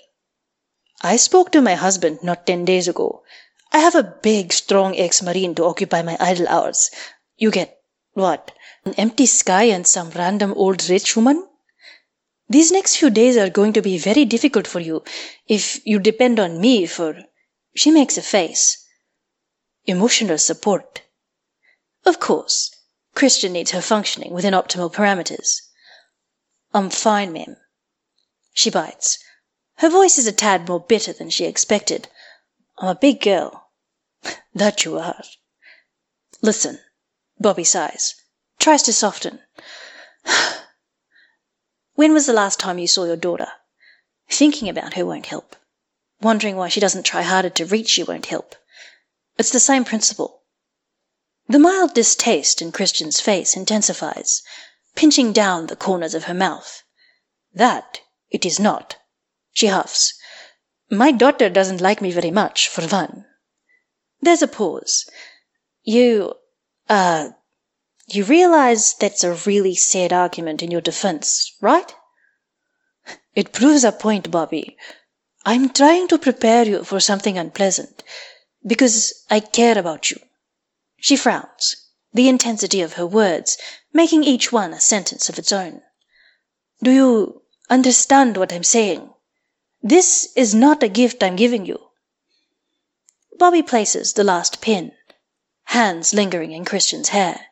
I spoke to my husband not ten days ago, I have a big, strong ex-marine to occupy my idle hours. You get, what, an empty sky and some random old rich woman? These next few days are going to be very difficult for you if you depend on me for. She makes a face. Emotional support. Of course, Chrisjen needs her functioning within optimal parameters. I'm fine, ma'am. She bites. Her voice is a tad more bitter than she expected. I'm a big girl. that you are. Listen. Bobbie sighs. Tries to soften. when was the last time you saw your daughter? Thinking about her won't help. Wondering why she doesn't try harder to reach you won't help. It's the same principle. The mild distaste in Chrisjen's face intensifies, pinching down the corners of her mouth. That it is not. She huffs. My daughter doesn't like me very much, for one. There's a pause. You, uh, you realize that's a really sad argument in your defense, right? It proves a point, Bobbie. I'm trying to prepare you for something unpleasant because I care about you. She frowns, the intensity of her words making each one a sentence of its own. Do you understand what I'm saying? This is not a gift I'm giving you. Bobbie places the last pin, hands lingering in Chrisjen's hair.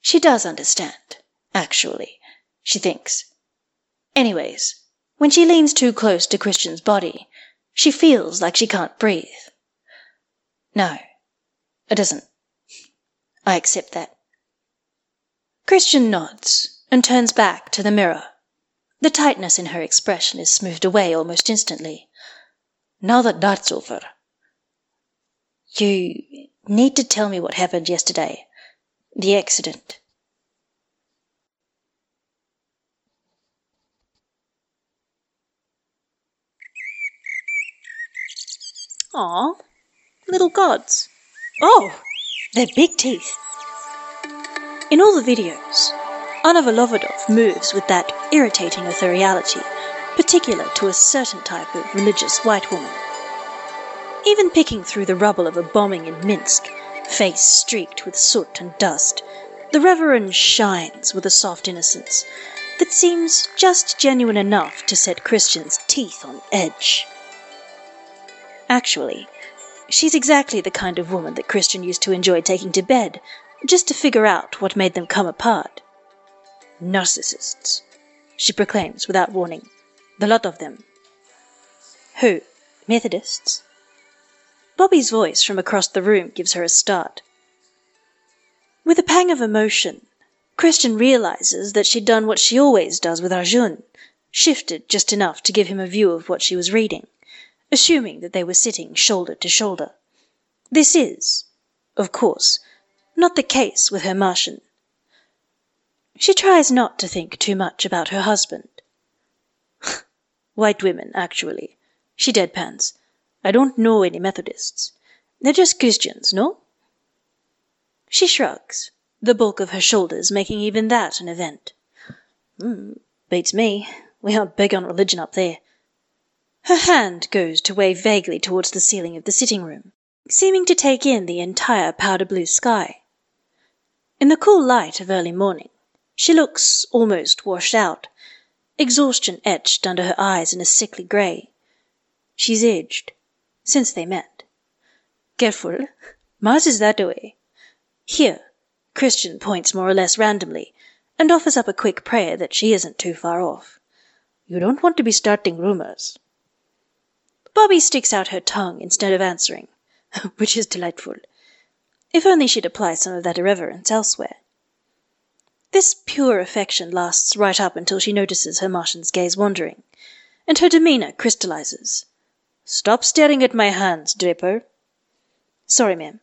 She does understand, actually, she thinks. Anyways, when she leans too close to Chrisjen's body, she feels like she can't breathe. No, it isn't. I accept that. Chrisjen nods and turns back to the mirror. The tightness in her expression is smoothed away almost instantly. Now that that's over, you need to tell me what happened yesterday. The accident. Aw, little gods. Oh, they're big teeth. In all the videos, Anna Volovodov moves with that irritating authoriality particular to a certain type of religious white woman. Even picking through the rubble of a bombing in Minsk, face streaked with soot and dust, the Reverend shines with a soft innocence that seems just genuine enough to set Chrisjen's teeth on edge. Actually, she's exactly the kind of woman that Chrisjen used to enjoy taking to bed just to figure out what made them come apart. Narcissists, she proclaims without warning. The lot of them. Who? Methodists? Bobbie's voice from across the room gives her a start. With a pang of emotion, Chrisjen realizes that she'd done what she always does with Arjun shifted just enough to give him a view of what she was reading, assuming that they were sitting shoulder to shoulder. This is, of course, not the case with her Martian. She tries not to think too much about her husband. White women, actually, she deadpans. I don't know any Methodists. They're just Christians, no? She shrugs, the bulk of her shoulders making even that an event. Mm, beats me. We aren't big on religion up there. Her hand goes to wave vaguely towards the ceiling of the sitting room, seeming to take in the entire powder blue sky. In the cool light of early morning, she looks almost washed out, exhaustion etched under her eyes in a sickly grey. She's aged since they met. Careful, Mars is that way. Here, Chrisjen points more or less randomly, and offers up a quick prayer that she isn't too far off. You don't want to be starting rumors. Bobbie sticks out her tongue instead of answering, which is delightful. If only she'd apply some of that irreverence elsewhere. This pure affection lasts right up until she notices her Martian's gaze wandering, and her demeanour crystallizes. Stop staring at my hands, Draper. Sorry, ma'am.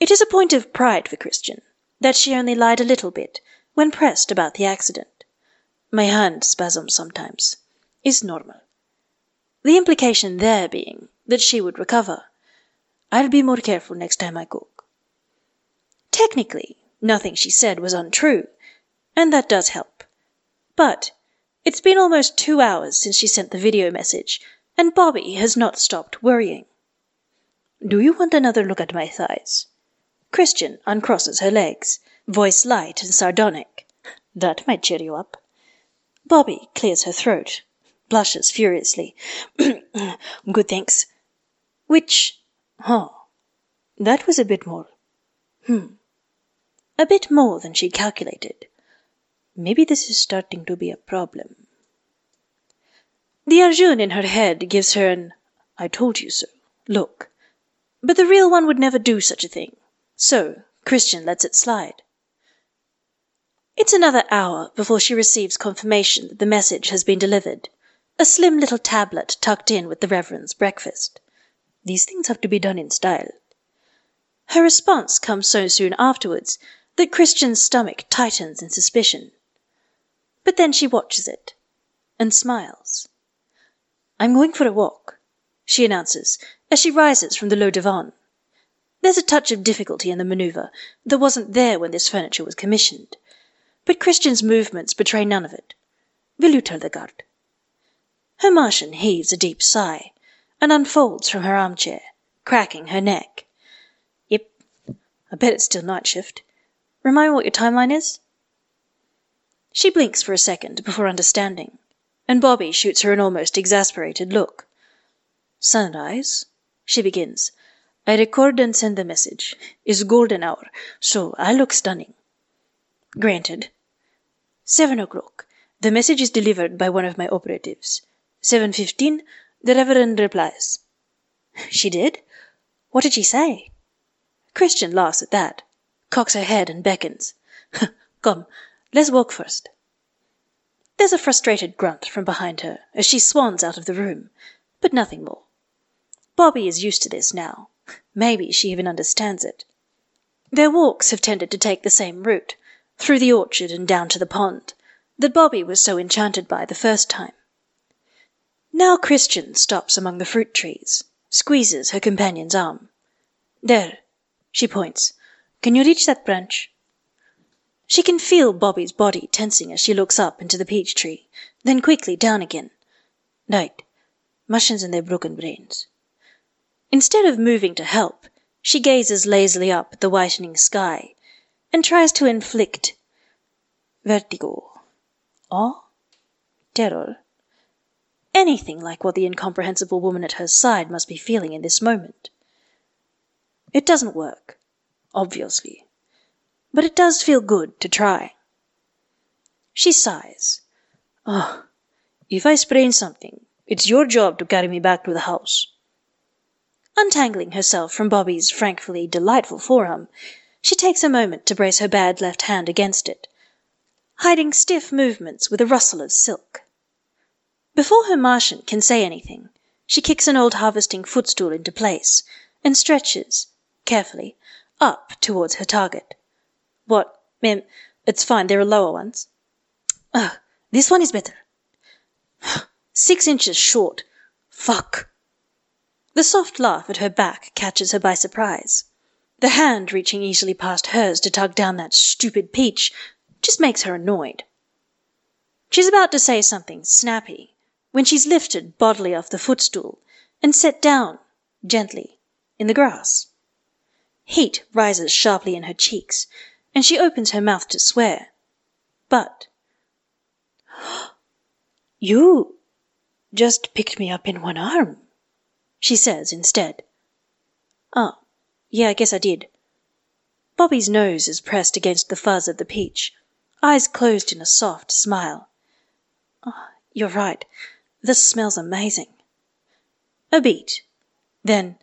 It is a point of pride for Chrisjen that she only lied a little bit when pressed about the accident. My hand spasms sometimes. Is normal. The implication there being that she would recover. I'll be more careful next time I cook. Technically, nothing she said was untrue, and that does help. But it's been almost two hours since she sent the video message, and Bobbie has not stopped worrying. Do you want another look at my thighs? Chrisjen uncrosses her legs, voice light and sardonic. That might cheer you up. Bobbie clears her throat, blushes furiously. Good, thanks. Which, huh, that was a bit more. Hmm. A bit more than she'd calculated. Maybe this is starting to be a problem. The Arjun in her head gives her an I told you so look. But the real one would never do such a thing. So Chrisjen lets it slide. It's another hour before she receives confirmation that the message has been delivered. A slim little tablet tucked in with the Reverend's breakfast. These things have to be done in style. Her response comes so soon afterwards that Chrisjen's stomach tightens in suspicion. But then she watches it and smiles. I'm going for a walk, she announces as she rises from the low divan. There's a touch of difficulty in the maneuver that wasn't there when this furniture was commissioned, but Chrisjen's movements betray none of it. Will you tell the guard? Her Martian heaves a deep sigh and unfolds from her armchair, cracking her neck. Yep, I bet it's still night shift. Remind me what your timeline is? She blinks for a second before understanding, and Bobbie shoots her an almost exasperated look. Sunrise, she begins. I record and send the message. Is golden hour, so I look stunning. Granted. Seven o'clock. The message is delivered by one of my operatives. Seven fifteen. The Reverend replies. She did? What did she say? Chrisjen laughs at that, cocks her head and beckons. Come, let's walk first. There's a frustrated grunt from behind her as she swans out of the room, but nothing more. Bobbie is used to this now. Maybe she even understands it. Their walks have tended to take the same route, through the orchard and down to the pond, that Bobbie was so enchanted by the first time. Now Chrisjen stops among the fruit trees, squeezes her companion's arm. There, she points. Can you reach that branch? She can feel Bobbie's body tensing as she looks up into the peach tree, then quickly down again. Right. Martians and their broken brains. Instead of moving to help, she gazes lazily up at the whitening sky and tries to inflict vertigo, awe, terror, anything like what the incomprehensible woman at her side must be feeling in this moment. It doesn't work, obviously. but it does feel good to try. She sighs. Oh, if I sprain something, it's your job to carry me back to the house. Untangling herself from Bobbie's frankly delightful forearm, she takes a moment to brace her bad left hand against it, hiding stiff movements with a rustle of silk. Before her Martian can say anything, she kicks an old harvesting footstool into place and stretches, carefully, up towards her target. What, ma'am, it's fine, there are lower ones. Ah, this one is better. Six inches short. Fuck. The soft laugh at her back catches her by surprise. The hand reaching easily past hers to tug down that stupid peach just makes her annoyed. She's about to say something snappy when she's lifted bodily off the footstool and set down, gently, in the grass. Heat rises sharply in her cheeks, and she opens her mouth to swear. But You just picked me up in one arm, she says instead. Oh, yeah, I guess I did. Bobbie's nose is pressed against the fuzz of the peach, eyes closed in a soft smile. Oh, you're right. This smells amazing. A beat. Then,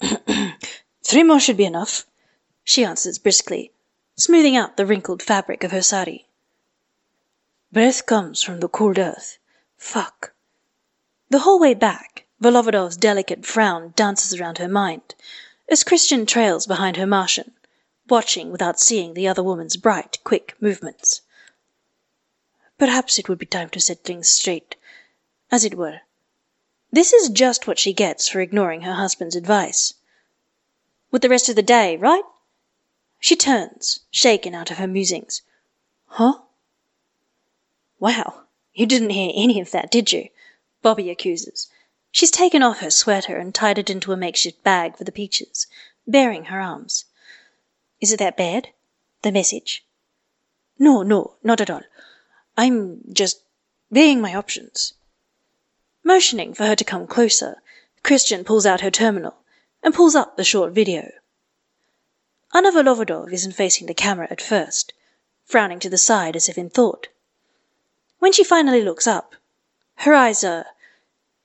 Three more should be enough, she answers briskly, smoothing out the wrinkled fabric of her sari. Breath comes from the cold earth. Fuck. The whole way back, Volovodov's delicate frown dances around her mind, as Chrisjen trails behind her Martian, watching without seeing the other woman's bright, quick movements. Perhaps it would be time to set things straight, as it were. This is just what she gets for ignoring her husband's advice. With the rest of the day, right? She turns, shaken out of her musings. Huh? Wow, you didn't hear any of that, did you? Bobbie accuses. She's taken off her sweater and tied it into a makeshift bag for the peaches, baring her arms. Is it that bad? The message? No, no, not at all. I'm just weighing my options. Motioning for her to come closer, Chrisjen pulls out her terminal and pulls up the short video. Anna Volovodov isn't facing the camera at first, frowning to the side as if in thought. When she finally looks up, her eyes are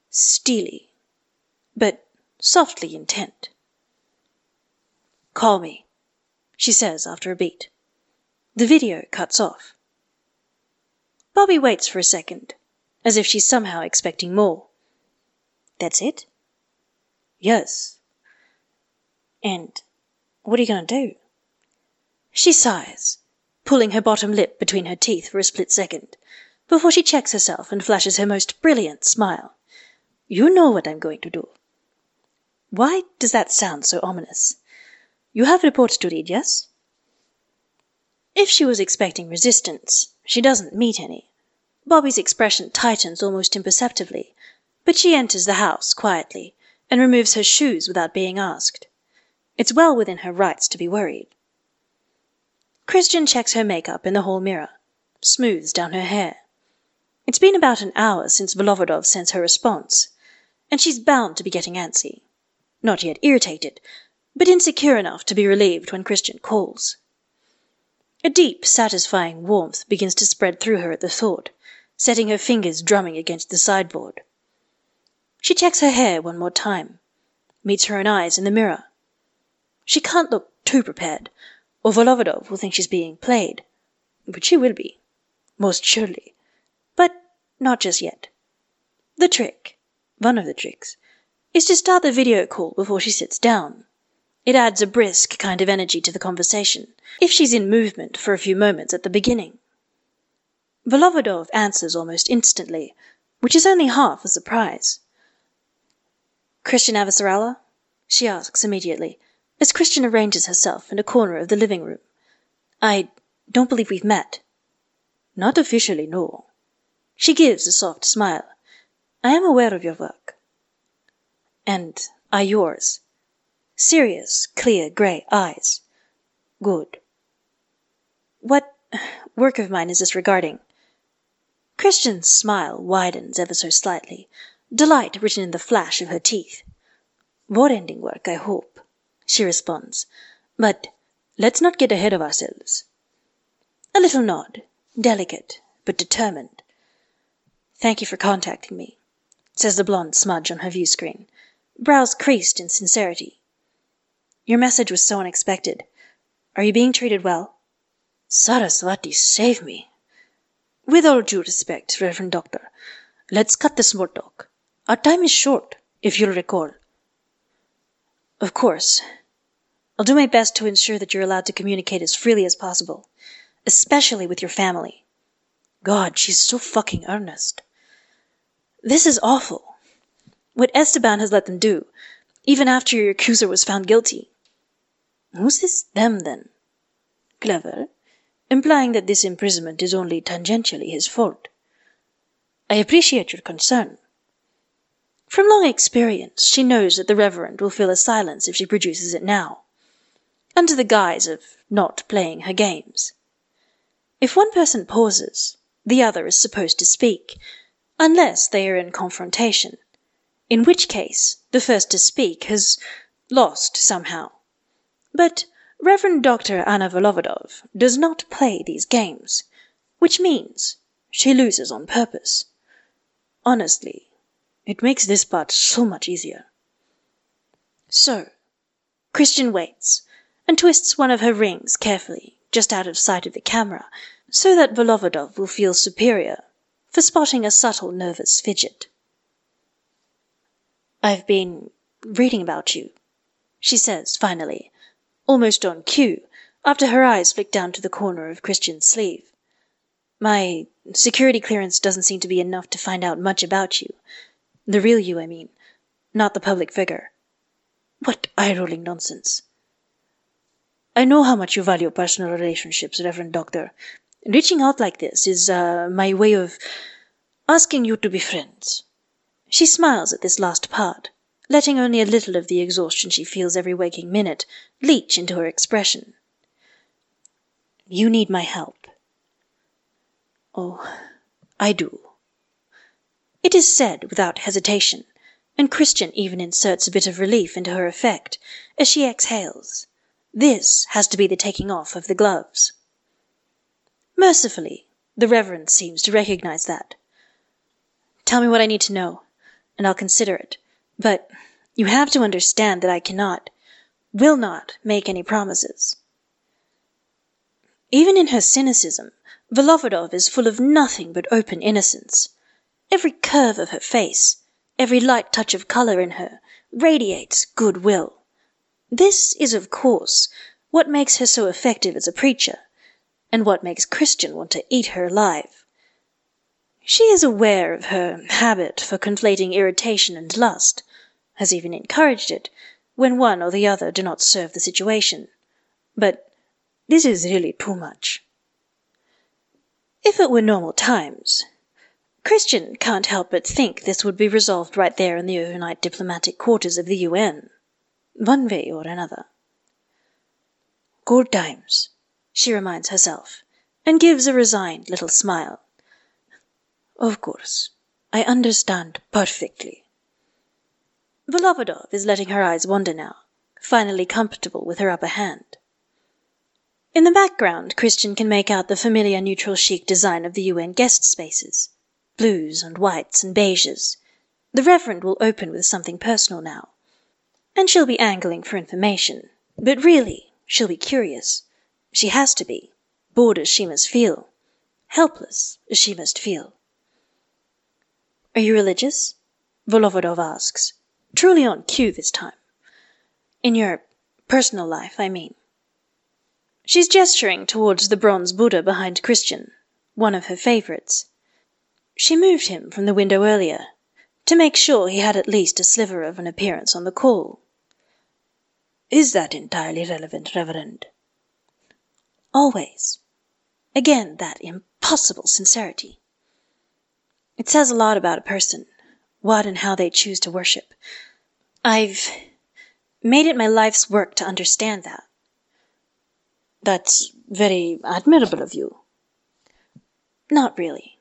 steely, but softly intent. Call me, she says after a beat. The video cuts off. Bobbie waits for a second, as if she's somehow expecting more. That's it? Yes. And what are you going to do? She sighs, pulling her bottom lip between her teeth for a split second, before she checks herself and flashes her most brilliant smile. You know what I'm going to do. Why does that sound so ominous? You have reports to read, yes? If she was expecting resistance, she doesn't meet any. Bobbie's expression tightens almost imperceptibly, but she enters the house quietly and removes her shoes without being asked. It's well within her rights to be worried. Chrisjen checks her makeup in the hall mirror, smooths down her hair. It's been about an hour since Volovodov sends her response, and she's bound to be getting antsy. Not yet irritated, but insecure enough to be relieved when Chrisjen calls. A deep, satisfying warmth begins to spread through her at the thought, setting her fingers drumming against the sideboard. She checks her hair one more time, meets her own eyes in the mirror. She can't look too prepared, or Volovodov will think she's being played. But she will be, most surely. But not just yet. The trick, one of the tricks, is to start the video call before she sits down. It adds a brisk kind of energy to the conversation, if she's in movement for a few moments at the beginning. Volovodov answers almost instantly, which is only half a surprise. Chrisjen Avasarala? she asks immediately, as Chrisjen arranges herself in a corner of the living room. I don't believe we've met. Not officially, no. She gives a soft smile. I am aware of your work. And I yours. Serious, clear, grey eyes. Good. What work of mine is this regarding? Chrisjen's smile widens ever so slightly, delight written in the flash of her teeth. War ending work, I hope, she responds. But let's not get ahead of ourselves. A little nod, delicate but determined. Thank you for contacting me, says the blonde smudge on her view screen, brows creased in sincerity. Your message was so unexpected. Are you being treated well? Saraswati, save me. With all due respect, Reverend Doctor, let's cut the small talk. Our time is short, if you'll recall. Of course. I'll do my best to ensure that you're allowed to communicate as freely as possible, especially with your family. God, she's so fucking earnest. This is awful. What Esteban has let them do, even after your accuser was found guilty. Who's this them then? Clever, implying that this imprisonment is only tangentially his fault. I appreciate your concern. From long experience, she knows that the Reverend will fill a silence if she produces it now, under the guise of not playing her games. If one person pauses, the other is supposed to speak, unless they are in confrontation, in which case the first to speak has lost somehow. But Reverend Dr. Anna Volovodov does not play these games, which means she loses on purpose. Honestly, it makes this part so much easier. So, Chrisjen waits and twists one of her rings carefully, just out of sight of the camera, so that Volovodov will feel superior for spotting a subtle nervous fidget. I've been reading about you, she says finally, almost on cue, after her eyes flick down to the corner of Chrisjen's sleeve. My security clearance doesn't seem to be enough to find out much about you. The real you, I mean, not the public figure. What eye rolling nonsense. I know how much you value personal relationships, Reverend Doctor. Reaching out like this is uh, my way of asking you to be friends. She smiles at this last part, letting only a little of the exhaustion she feels every waking minute leach into her expression. You need my help. Oh, I do. It is said without hesitation, and Chrisjen even inserts a bit of relief into her effect as she exhales. This has to be the taking off of the gloves. Mercifully, the Reverend seems to recognize that. Tell me what I need to know, and I'll consider it. But you have to understand that I cannot, will not, make any promises. Even in her cynicism, Volovodov is full of nothing but open innocence. Every curve of her face, every light touch of colour in her, radiates goodwill. This is, of course, what makes her so effective as a preacher and what makes Chrisjen want to eat her alive. She is aware of her habit for conflating irritation and lust, has even encouraged it when one or the other do not serve the situation. But this is really too much. If it were normal times, Chrisjen can't help but think this would be resolved right there in the overnight diplomatic quarters of the UN, one way or another. Good times, she reminds herself, and gives a resigned little smile. Of course, I understand perfectly. Volovodov is letting her eyes wander now, finally comfortable with her upper hand. In the background, Chrisjen can make out the familiar neutral chic design of the UN guest spaces blues and whites and beiges. The Reverend will open with something personal now. And she'll be angling for information. But really, she'll be curious. She has to be, bored as she must feel, helpless as she must feel. Are you religious? Volovodov asks, truly on cue this time. In your personal life, I mean. She's gesturing towards the bronze Buddha behind Chrisjen, one of her favorites. She moved him from the window earlier, to make sure he had at least a sliver of an appearance on the call. Is that entirely relevant, Reverend? Always. Again, that impossible sincerity. It says a lot about a person, what and how they choose to worship. I've made it my life's work to understand that. That's very admirable of you. Not really.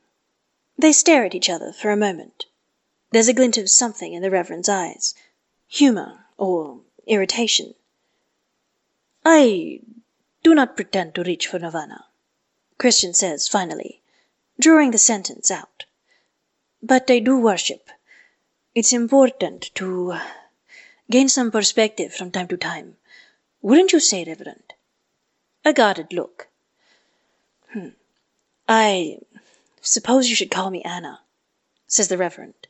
They stare at each other for a moment. There's a glint of something in the Reverend's eyes humour or irritation. I do not pretend to reach for nirvana, Chrisjen says finally, drawing the sentence out. But they do worship. It's important to gain some perspective from time to time. Wouldn't you say, Reverend? A guarded look. Hmm. I suppose you should call me Anna, says the Reverend.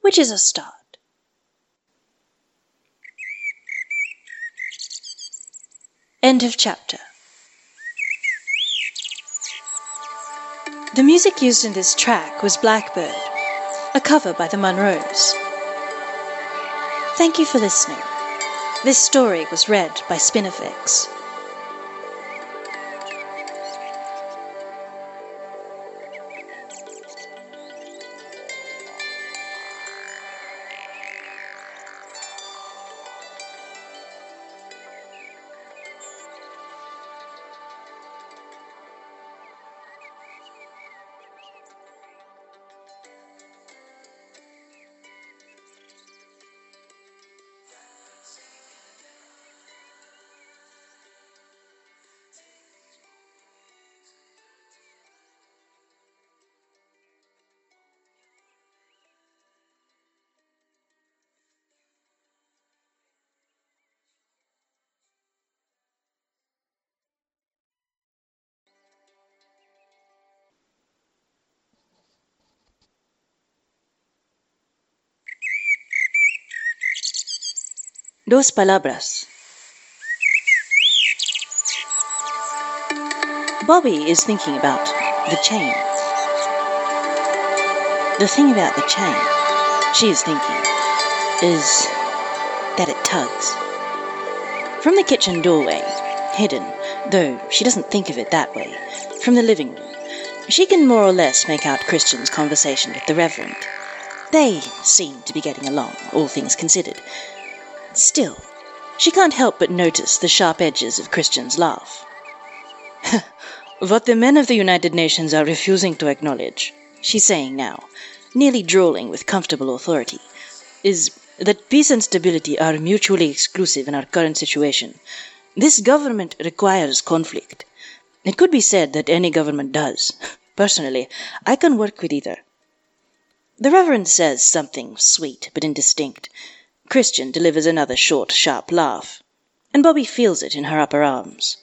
Which is a start. End of chapter. The music used in this track was Blackbird, a cover by the Monroes. Thank you for listening. This story was read by Spinifex. Dos palabras. Bobbie is thinking about the chain. The thing about the chain, she is thinking, is that it tugs. From the kitchen doorway, hidden, though she doesn't think of it that way, from the living room, she can more or less make out Chrisjen's conversation with the Reverend. They seem to be getting along, all things considered. Still, she can't help but notice the sharp edges of Chrisjen's laugh. what the men of the United Nations are refusing to acknowledge, she's saying now, nearly drawling with comfortable authority, is that peace and stability are mutually exclusive in our current situation. This government requires conflict. It could be said that any government does. Personally, I can work with either. The Reverend says something sweet but indistinct. Chrisjen delivers another short, sharp laugh, and Bobbie feels it in her upper arms.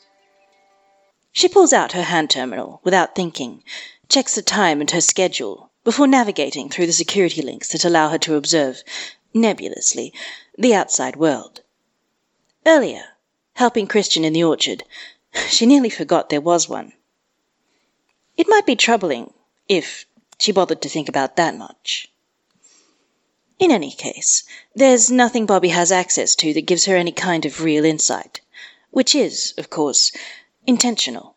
She pulls out her hand terminal without thinking, checks the time and her schedule before navigating through the security links that allow her to observe, nebulously, the outside world. Earlier, helping Chrisjen in the orchard, she nearly forgot there was one. It might be troubling if she bothered to think about that much. In any case, there's nothing Bobbie has access to that gives her any kind of real insight, which is, of course, intentional.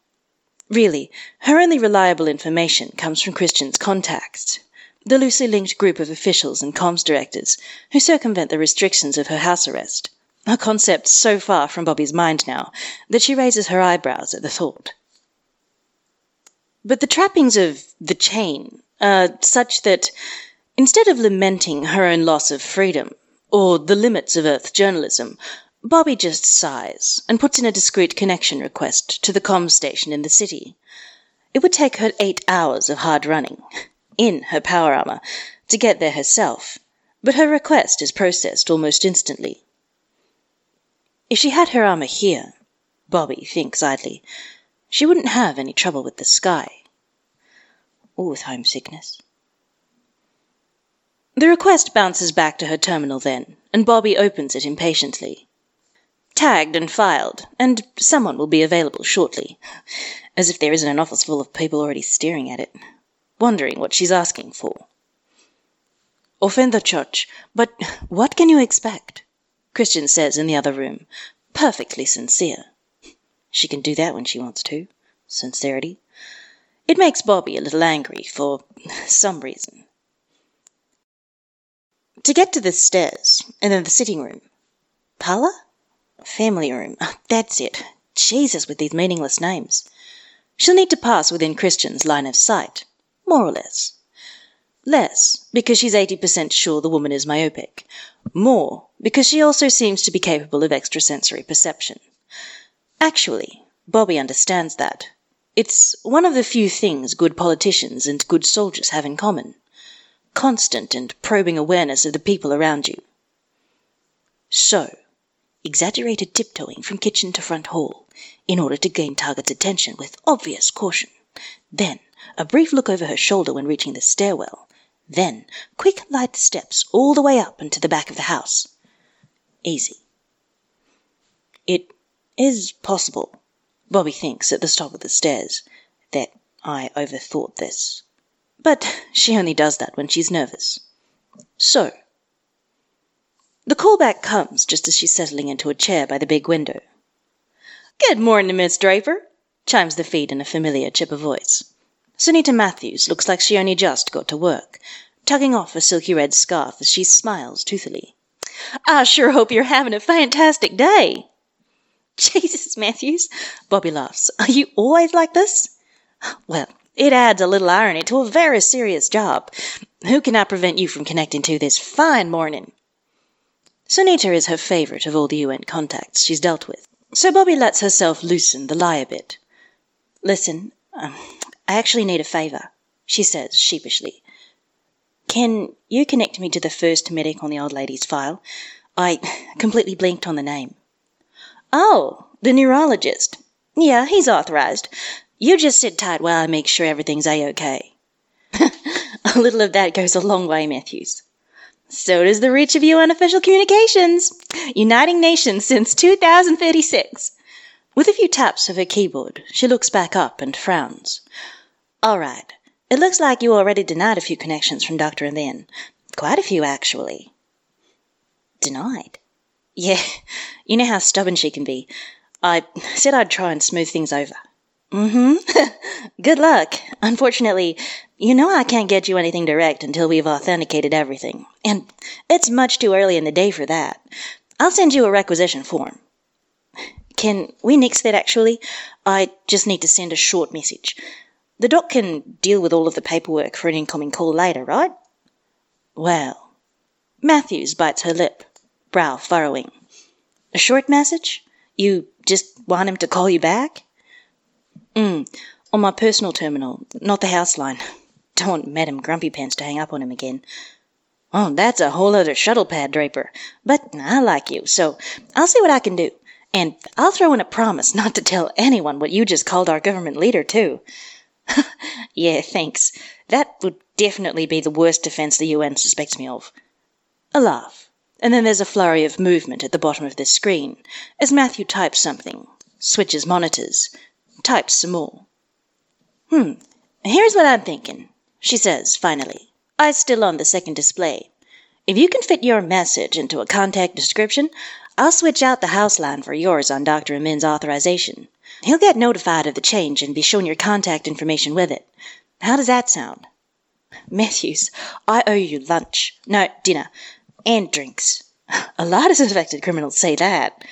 Really, her only reliable information comes from Chrisjen's contacts, the loosely linked group of officials and comms directors who circumvent the restrictions of her house arrest, a concept so far from Bobbie's mind now that she raises her eyebrows at the thought. But the trappings of the chain are such that Instead of lamenting her own loss of freedom, or the limits of Earth journalism, Bobbie just sighs and puts in a discreet connection request to the comms station in the city. It would take her eight hours of hard running, in her power armor, to get there herself, but her request is processed almost instantly. If she had her armor here, Bobbie thinks idly, she wouldn't have any trouble with the sky. Or with homesickness. The request bounces back to her terminal then, and Bobbie opens it impatiently. Tagged and filed, and someone will be available shortly. As if there isn't an office full of people already staring at it, wondering what she's asking for. Offend the church, but what can you expect? Chrisjen says in the other room, perfectly sincere. She can do that when she wants to. Sincerity. It makes Bobbie a little angry for some reason. To get to the stairs, and then the sitting room. Parlour? Family room. Ah, that's it. Jesus with these meaningless names. She'll need to pass within Chrisjen's line of sight. More or less. Less, because she's 80% sure the woman is myopic. More, because she also seems to be capable of extrasensory perception. Actually, Bobbie understands that. It's one of the few things good politicians and good soldiers have in common constant and probing awareness of the people around you. So, exaggerated tiptoeing from kitchen to front hall in order to gain target's attention with obvious caution. Then, a brief look over her shoulder when reaching the stairwell. Then, quick light steps all the way up into the back of the house. Easy. It is possible, Bobbie thinks at the top of the stairs, that I overthought this. But she only does that when she's nervous. So, the callback comes just as she's settling into a chair by the big window. Good morning, Miss Draper, chimes the feed in a familiar chip chipper voice. Sunita Matthews looks like she only just got to work, tugging off a silky red scarf as she smiles toothily. I sure hope you're having a fantastic day. Jesus, Matthews, Bobbie laughs. Are you always like this? Well, it adds a little irony to a very serious job. Who can I prevent you from connecting to this fine morning? Sunita is her favourite of all the UN contacts she's dealt with, so Bobbie lets herself loosen the lie a bit. Listen, um, I actually need a favour, she says sheepishly. Can you connect me to the first medic on the old lady's file? I completely blinked on the name. Oh, the neurologist. Yeah, he's authorized. You just sit tight while I make sure everything's a-okay. a little of that goes a long way, Matthews. So does the reach of you unofficial communications. Uniting nations since 2036. With a few taps of her keyboard, she looks back up and frowns. All right. It looks like you already denied a few connections from Dr. Amin. Quite a few, actually. Denied? Yeah, you know how stubborn she can be. I said I'd try and smooth things over. Mm-hmm. Good luck. Unfortunately, you know I can't get you anything direct until we've authenticated everything. And it's much too early in the day for that. I'll send you a requisition form. Can we nix that actually? I just need to send a short message. The doc can deal with all of the paperwork for an incoming call later, right? Well, Matthews bites her lip, brow furrowing. A short message? You just want him to call you back? Mm, on my personal terminal, not the house line. Don't want Madam Grumpy Pants to hang up on him again. Oh, that's a whole other shuttle pad, Draper. But I like you, so I'll see what I can do. And I'll throw in a promise not to tell anyone what you just called our government leader, too. yeah, thanks. That would definitely be the worst defense the UN suspects me of. A laugh, and then there's a flurry of movement at the bottom of the screen as Matthew types something, switches monitors, types some more. Hmm, here's what I'm thinking, she says finally, eyes still on the second display. If you can fit your message into a contact description, I'll switch out the house line for yours on Dr. Amin's authorization. He'll get notified of the change and be shown your contact information with it. How does that sound? Matthews, I owe you lunch. No, dinner. And drinks. A lot of suspected criminals say that.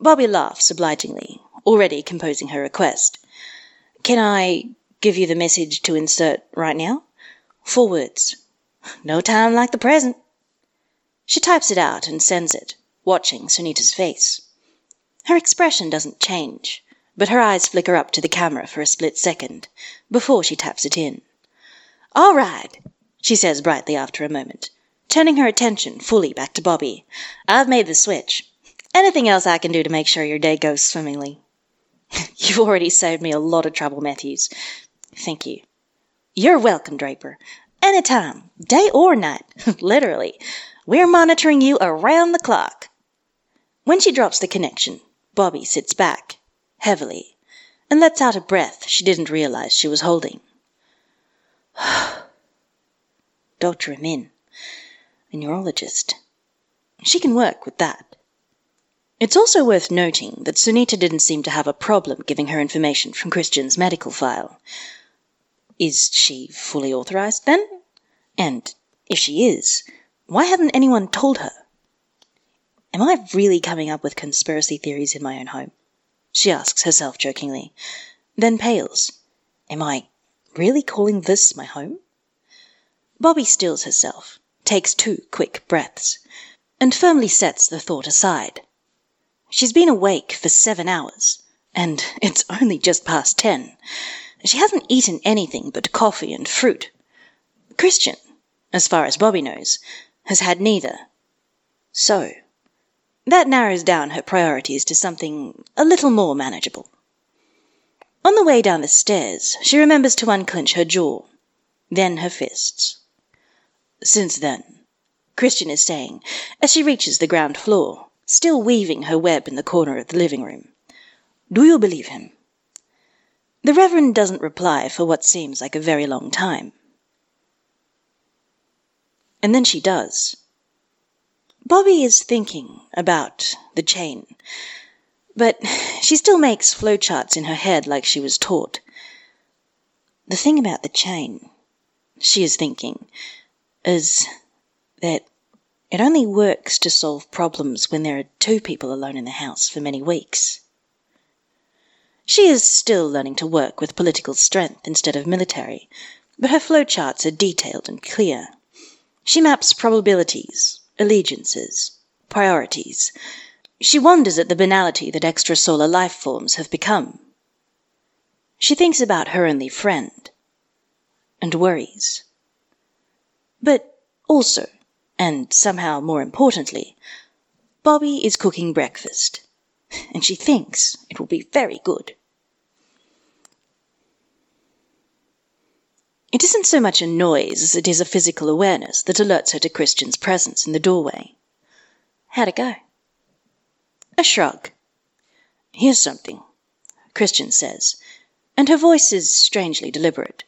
Bobbie laughs obligingly, already composing her request. Can I give you the message to insert right now? Four words. No time like the present. She types it out and sends it, watching Sunita's face. Her expression doesn't change but her eyes flicker up to the camera for a split second before she taps it in. All right, she says brightly after a moment, turning her attention fully back to Bobbie. I've made the switch. Anything else I can do to make sure your day goes swimmingly? You've already saved me a lot of trouble, Matthews. Thank you. You're welcome, Draper. Anytime, day or night, literally. We're monitoring you around the clock. When she drops the connection, Bobbie sits back heavily, and lets out a breath she didn't realize she was holding. Dr. Amin, a neurologist. She can work with that. It's also worth noting that Sunita didn't seem to have a problem giving her information from Chrisjen's medical file. Is she fully authorized, then? And if she is, why hadn't anyone told her? Am I really coming up with conspiracy theories in my own home? she asks herself jokingly, then pales. Am I really calling this my home? Bobbie stills herself, takes two quick breaths, and firmly sets the thought aside. She's been awake for seven hours, And it's only just past ten. She hasn't eaten anything but coffee and fruit. Chrisjen, as far as Bobbie knows, has had neither. So, that narrows down her priorities to something a little more manageable. On the way down the stairs, she remembers to unclench her jaw, then her fists. Since then, Chrisjen is saying, as she reaches the ground floor, still weaving her web in the corner of the living room, Do you believe him? The Reverend doesn't reply for what seems like a very long time. And then she does. Bobbie is thinking about the chain, but she still makes flowcharts in her head like she was taught. The thing about the chain, she is thinking, is that it only works to solve problems when there are two people alone in the house for many weeks. She is still learning to work with political strength instead of military, but her flowcharts are detailed and clear. She maps probabilities, allegiances, priorities. She wonders at the banality that extrasolar life forms have become. She thinks about her only friend and worries. But also, and somehow more importantly, Bobbie is cooking breakfast, and she thinks it will be very good. It isn't so much a noise as it is a physical awareness that alerts her to Chrisjen's presence in the doorway. How'd it go? A shrug. Here's something, Chrisjen says, and her voice is strangely deliberate.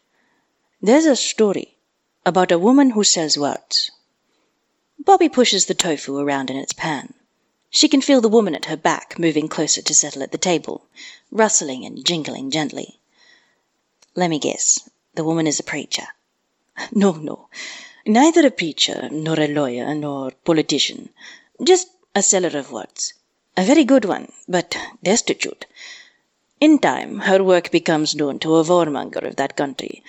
There's a story about a woman who sells words. Bobbie pushes the tofu around in its pan. She can feel the woman at her back moving closer to settle at the table, rustling and jingling gently. Let me guess. The woman is a preacher. No, no. Neither a preacher, nor a lawyer, nor politician. Just a seller of words. A very good one, but destitute. In time, her work becomes known to a warmonger of that country.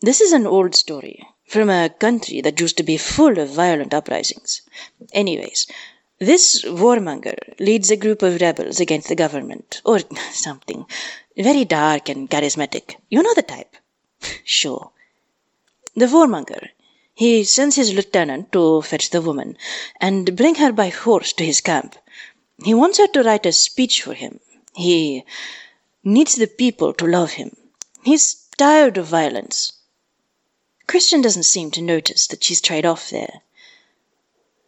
This is an old story, from a country that used to be full of violent uprisings. Anyways, this warmonger leads a group of rebels against the government, or something. Very dark and charismatic. You know the type. Sure. The warmonger, he sends his lieutenant to fetch the woman and bring her by force to his camp. He wants her to write a speech for him. He needs the people to love him. He's tired of violence. Chrisjen doesn't seem to notice that she's trade off there.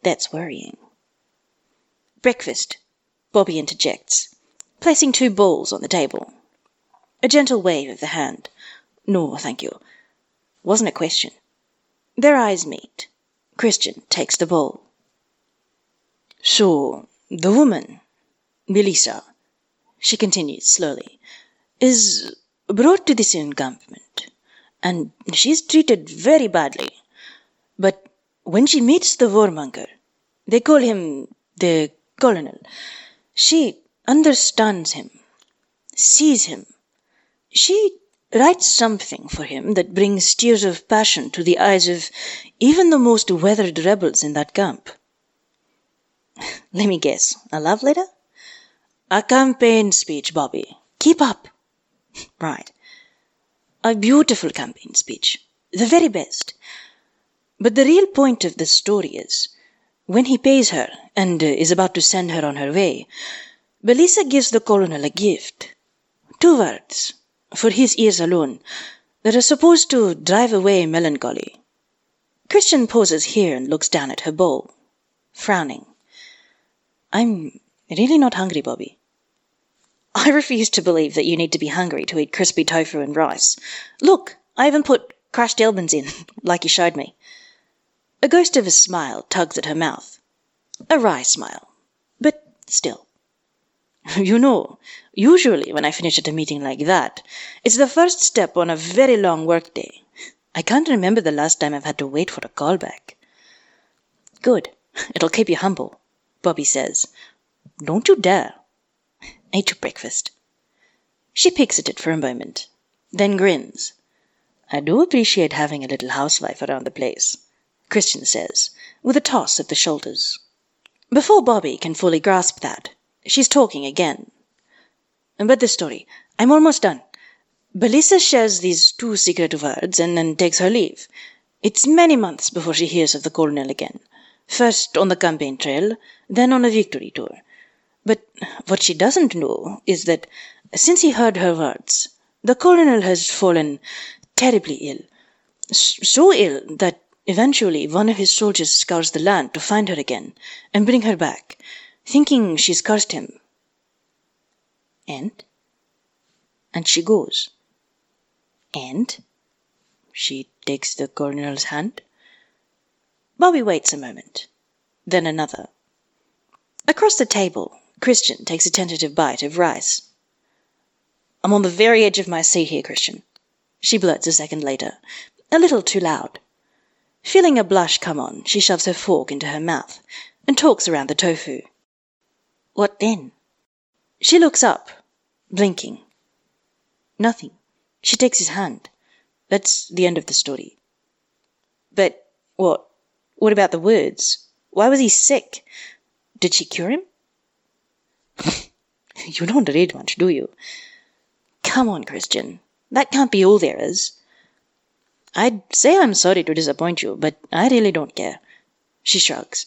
That's worrying. Breakfast, Bobbie interjects, placing two bowls on the table. A gentle wave of the hand. No, thank you. Wasn't a question. Their eyes meet. Chrisjen takes the bowl. So, the woman, Belisa, she continues slowly, is brought to this encampment, and she's treated very badly. But when she meets the warmonger, they call him the colonel, she understands him, sees him. She writes something for him that brings tears of passion to the eyes of even the most weathered rebels in that camp. Let me guess, a love letter? A campaign speech, Bobbie. Keep up. Right. A beautiful campaign speech. The very best. But the real point of the story is when he pays her and uh, is about to send her on her way, Belisa gives the colonel a gift. Two words for his ears alone, that are supposed to drive away melancholy. Chrisjen pauses here and looks down at her bowl, frowning. I'm really not hungry, Bobbie. I refuse to believe that you need to be hungry to eat crispy tofu and rice. Look, I even put crushed almonds in, like you showed me. A ghost of a smile tugs at her mouth. A wry smile, but still. You know, usually when I finish at a meeting like that, it's the first step on a very long work day. I can't remember the last time I've had to wait for a callback. Good. It'll keep you humble, Bobbie says. Don't you dare. Your breakfast. She picks at it for a moment, then grins. I do appreciate having a little housewife around the place, Chrisjen says, with a toss of the shoulders. Before Bobbie can fully grasp that, She's talking again. But the story. I'm almost done. Belisa shares these two secret words and then takes her leave. It's many months before she hears of the colonel again. First on the campaign trail, then on a victory tour. But what she doesn't know is that since he heard her words, the colonel has fallen terribly ill. So ill that eventually one of his soldiers scours the land to find her again and bring her back, thinking she's cursed him. And? And she goes. And? She takes the colonel's hand. Bobbie waits a moment, then another. Across the table, Chrisjen takes a tentative bite of rice. I'm on the very edge of my seat here, Chrisjen, she blurts a second later, a little too loud. Feeling a blush come on, she shoves her fork into her mouth and talks around the tofu. What then? She looks up, blinking. Nothing. She takes his hand. That's the end of the story. But what? What about the words? Why was he sick? Did she cure him? you don't read much, do you? Come on, Chrisjen. That can't be all there is. I'd say I'm sorry to disappoint you, but I really don't care. She shrugs.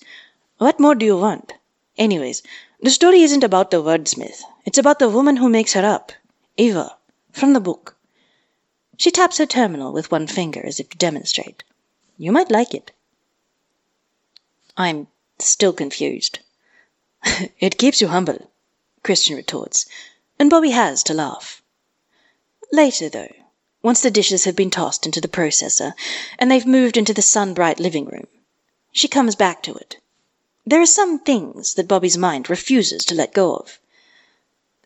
What more do you want? Anyways, the story isn't about the wordsmith. It's about the woman who makes her up. Eva. From the book. She taps her terminal with one finger as if to demonstrate. You might like it. I'm still confused. it keeps you humble, Chrisjen retorts, and Bobbie has to laugh. Later, though, once the dishes have been tossed into the processor and they've moved into the sun bright living room, she comes back to it. There are some things that Bobbie's mind refuses to let go of.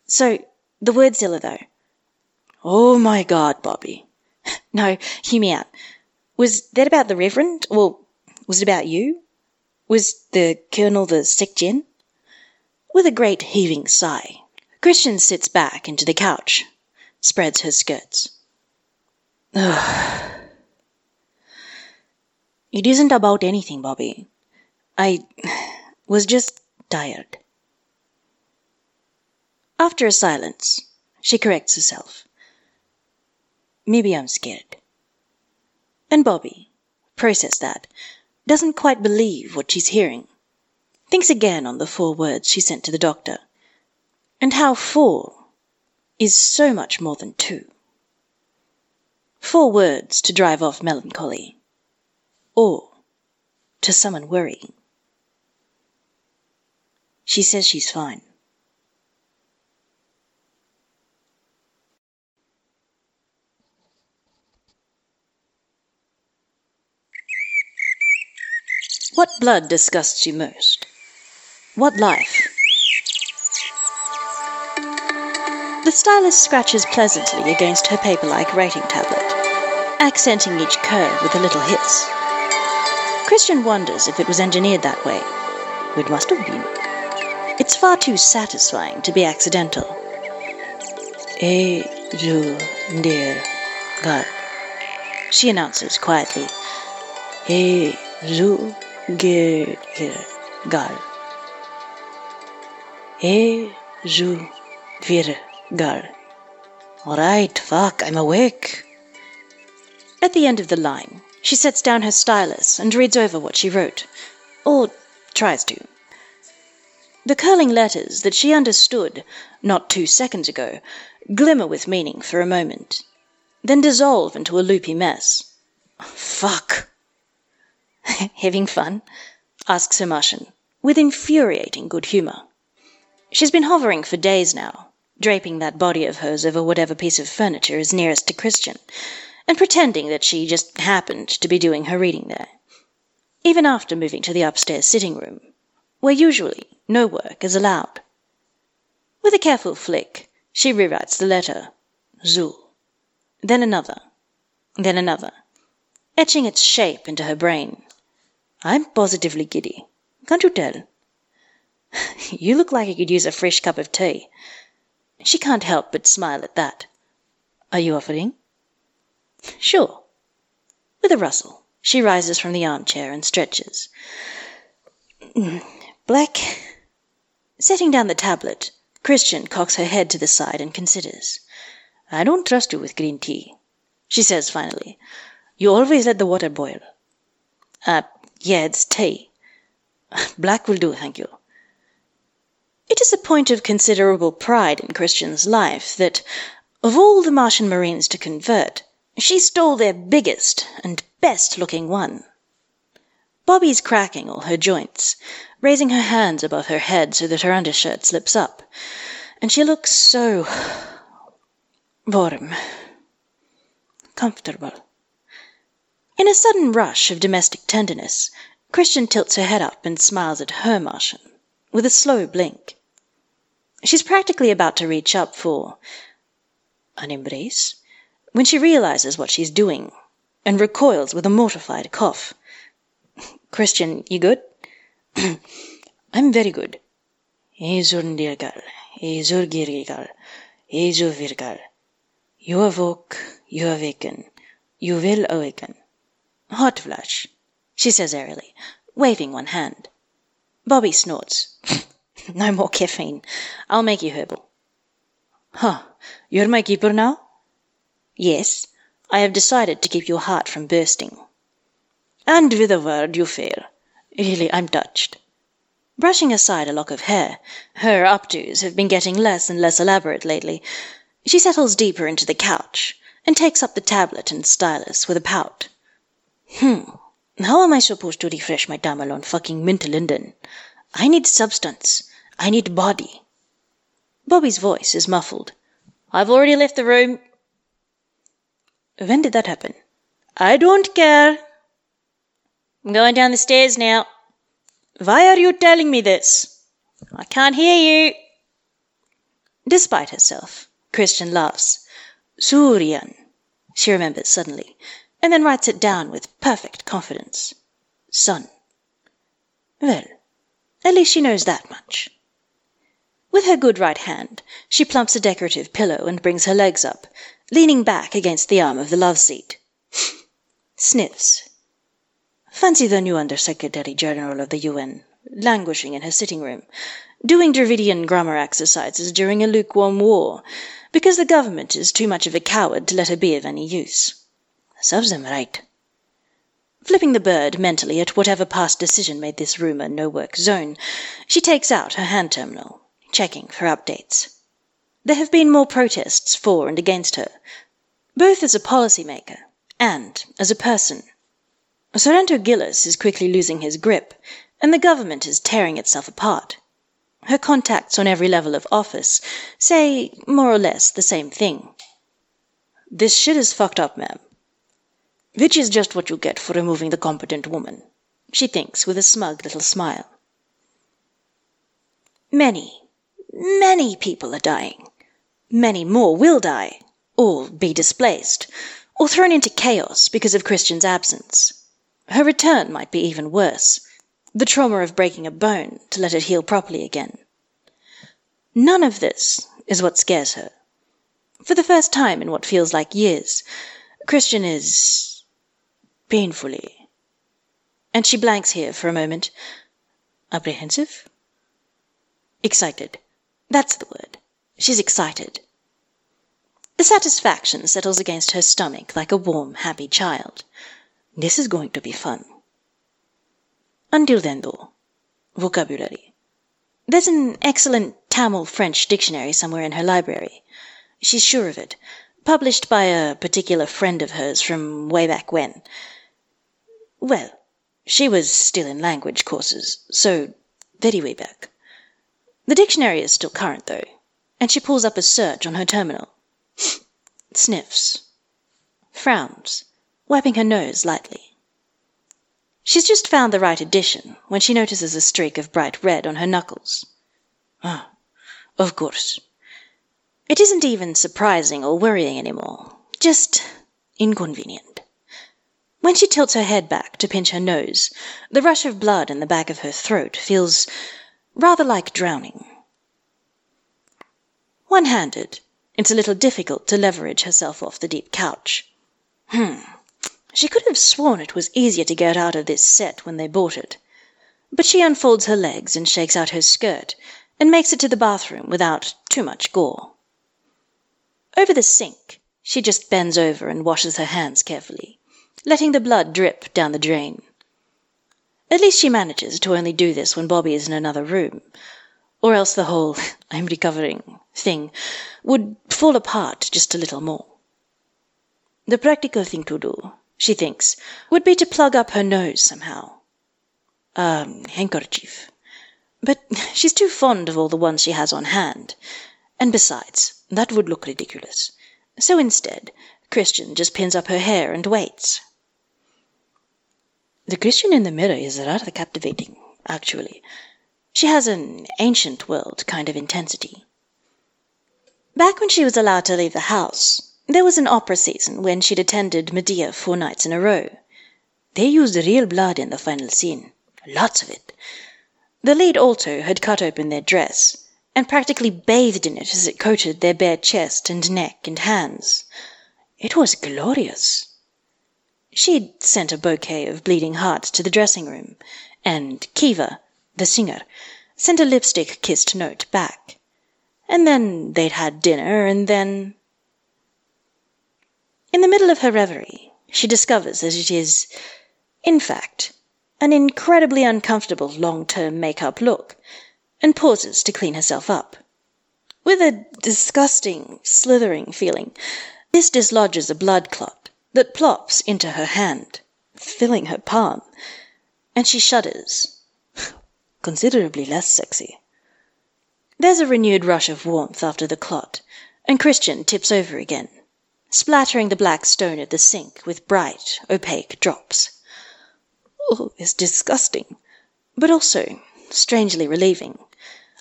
So, the wordzilla, though. Oh my God, Bobbie. No, hear me out. Was that about the Reverend? Well, was it about you? Was the Colonel the SecGen? With a great heaving sigh, Chrisjen sits back into the couch, spreads her skirts. Ugh. It isn't about anything, Bobbie. I was just tired. After a silence, she corrects herself. Maybe I'm scared. And Bobbie, process that, doesn't quite believe what she's hearing. Thinks again on the four words she sent to the doctor, and how four is so much more than two. Four words to drive off melancholy, or to summon worry. She says she's fine. What blood disgusts you most? What life? The stylus scratches pleasantly against her paper like writing tablet, accenting each curve with a little hiss. Chrisjen wonders if it was engineered that way. It must have been. It's far too satisfying to be accidental. Eh, a ju dear God, she announces quietly. A ju Ger, ger, gal. E, ju, vir, gal. All right, fuck, I'm awake. At the end of the line, she sets down her stylus and reads over what she wrote, or tries to. The curling letters that she understood not two seconds ago glimmer with meaning for a moment, then dissolve into a loopy mess. Fuck. Having fun? asks her Martian, with infuriating good humor. She's been hovering for days now, draping that body of hers over whatever piece of furniture is nearest to Chrisjen, and pretending that she just happened to be doing her reading there. Even after moving to the upstairs sitting room, where usually no work is allowed. With a careful flick, she rewrites the letter, Zul. Then another, then another, etching its shape into her brain. I'm positively giddy. Can't you tell? you look like you could use a fresh cup of tea. She can't help but smile at that. Are you offering? Sure. With a rustle, she rises from the armchair and stretches. Black. Setting down the tablet, Chrisjen cocks her head to the side and considers. I don't trust you with green tea, she says finally. You always let the water boil. Uh, yeah, it's tea. Black will do, thank you. It is a point of considerable pride in Chrisjen's life that, of all the Martian Marines to convert, she stole their biggest and best looking one. Bobbie's cracking all her joints, raising her hands above her head so that her undershirt slips up, and she looks so warm, comfortable. In a sudden rush of domestic tenderness, Chrisjen tilts her head up and smiles at her Martian with a slow blink. She's practically about to reach up for an embrace when she realizes what she's doing and recoils with a mortified cough. Chrisjen, you good? I'm very good. Ezundirgal, Ezurgirigal, Ezuvirgal. You awoke, you awaken, you will awaken. Hot flash, she says airily, waving one hand. Bobbie snorts. no more caffeine. I'll make you herbal. Huh. You're my keeper now? Yes. I have decided to keep your heart from bursting. And with a word you fail. Really, I'm touched. Brushing aside a lock of hair, her updos have been getting less and less elaborate lately. She settles deeper into the couch and takes up the tablet and stylus with a pout. Hmm. How am I supposed to refresh my Tamil on fucking mint linden? I need substance. I need body. Bobbie's voice is muffled. I've already left the room. When did that happen? I don't care. I'm going down the stairs now. Why are you telling me this? I can't hear you. Despite herself, Chrisjen laughs. Suryan, she remembers suddenly, and then writes it down with perfect confidence. Sun. Well, at least she knows that much. With her good right hand, she plumps a decorative pillow and brings her legs up, leaning back against the arm of the love seat. Sniffs. Fancy the new Under Secretary General of the UN languishing in her sitting room, doing Dravidian grammar exercises during a lukewarm war, because the government is too much of a coward to let her be of any use. Serves them right. Flipping the bird mentally at whatever past decision made this room a no work zone, she takes out her hand terminal, checking for updates. There have been more protests for and against her, both as a policymaker and as a person. Sorrento Gillis is quickly losing his grip, and the government is tearing itself apart. Her contacts on every level of office say more or less the same thing. This shit is fucked up, ma'am. Which is just what you get for removing the competent woman, she thinks with a smug little smile. Many, many people are dying. Many more will die, or be displaced, or thrown into chaos because of Chrisjen's absence. Her return might be even worse the trauma of breaking a bone to let it heal properly again. None of this is what scares her. For the first time in what feels like years, Chrisjen is painfully. And she blanks here for a moment. Apprehensive? Excited. That's the word. She's excited. The satisfaction settles against her stomach like a warm, happy child. This is going to be fun. Until then, though, vocabulary. There's an excellent Tamil French dictionary somewhere in her library. She's sure of it. Published by a particular friend of hers from way back when. Well, she was still in language courses, so very way back. The dictionary is still current, though, and she pulls up a search on her terminal. Sniffs. Frowns, wiping her nose lightly. She's just found the right edition when she notices a streak of bright red on her knuckles. Ah, of course. It isn't even surprising or worrying anymore, just inconvenient. When she tilts her head back to pinch her nose, the rush of blood in the back of her throat feels rather like drowning. One handed, it's a little difficult to leverage herself off the deep couch. Hmm. She could have sworn it was easier to get out of this set when they bought it. But she unfolds her legs and shakes out her skirt and makes it to the bathroom without too much gore. Over the sink, she just bends over and washes her hands carefully, letting the blood drip down the drain. At least she manages to only do this when Bobbie is in another room, or else the whole I'm recovering thing would fall apart just a little more. The practical thing to do, she thinks, would be to plug up her nose somehow. A handkerchief. But she's too fond of all the ones she has on hand. And besides, that would look ridiculous. So instead, Chrisjen just pins up her hair and waits. The Chrisjen in the mirror is rather captivating, actually. She has an ancient world kind of intensity. Back when she was allowed to leave the house, there was an opera season when she'd attended Medea four nights in a row. They used real blood in the final scene. Lots of it. The lead alto had cut open their dress and practically bathed in it as it coated their bare chest and neck and hands. It was glorious. She'd sent a bouquet of bleeding hearts to the dressing room, and Kiva, the singer, sent a lipstick kissed note back. And then they'd had dinner, and then. In the middle of her reverie, she discovers that it is, in fact, an incredibly uncomfortable long term make up look, and pauses to clean herself up. With a disgusting, slithering feeling, this dislodges a blood clot that plops into her hand, filling her palm, and she shudders. Considerably less sexy. There's a renewed rush of warmth after the clot, and Chrisjen tips over again, splattering the black stone of the sink with bright, opaque drops. Oh, it's disgusting, but also strangely relieving.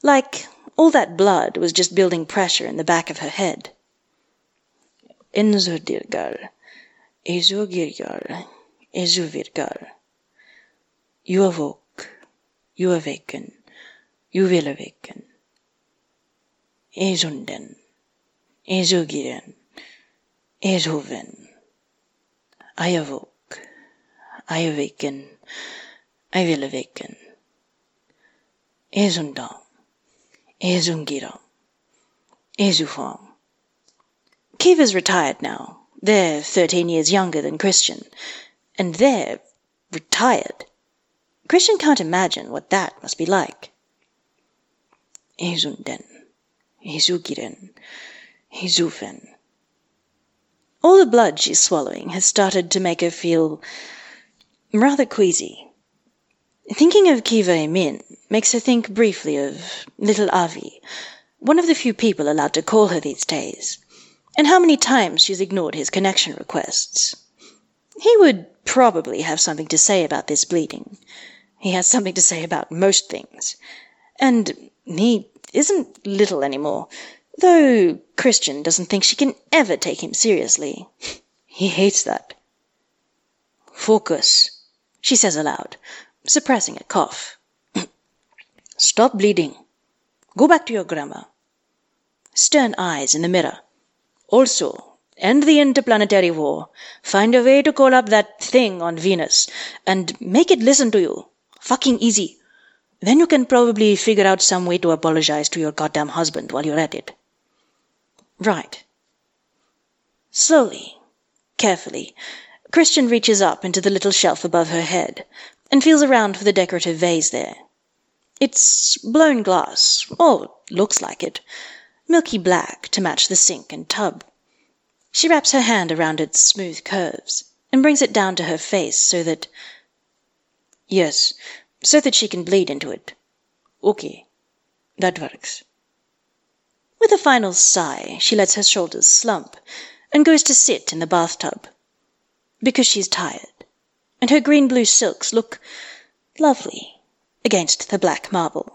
Like all that blood was just building pressure in the back of her head. Enzodirgal, Ezogirgal, Ezuvirgal. You awoke, you awaken, you will awaken. Ezunden, Ezugiren, Ezuven. I awoke, I awaken, I will awaken. Ezundan, Ezungira, Ezufam. Kiva's retired now. They're thirteen years younger than Chrisjen. And they're retired. Chrisjen can't imagine what that must be like. Ezunden, Ezugiren, Ezufen. All the blood she's swallowing has started to make her feel rather queasy. Thinking of Kiva Emin makes her think briefly of little Avi, one of the few people allowed to call her these days, and how many times she's ignored his connection requests. He would probably have something to say about this bleeding. He has something to say about most things. And he isn't little anymore, though Chrisjen doesn't think she can ever take him seriously. He hates that. Focus, she says aloud, suppressing a cough. Stop bleeding. Go back to your grammar. Stern eyes in the mirror. Also, end the interplanetary war. Find a way to call up that thing on Venus and make it listen to you. Fucking easy. Then you can probably figure out some way to apologize to your goddamn husband while you're at it. Right. Slowly, carefully, Chrisjen reaches up into the little shelf above her head and feels around for the decorative vase there. It's blown glass, or looks like it, milky black to match the sink and tub. She wraps her hand around its smooth curves and brings it down to her face so that. Yes, so that she can bleed into it. Okay, that works. With a final sigh, she lets her shoulders slump and goes to sit in the bathtub. Because she's tired and her green blue silks look lovely against the black marble.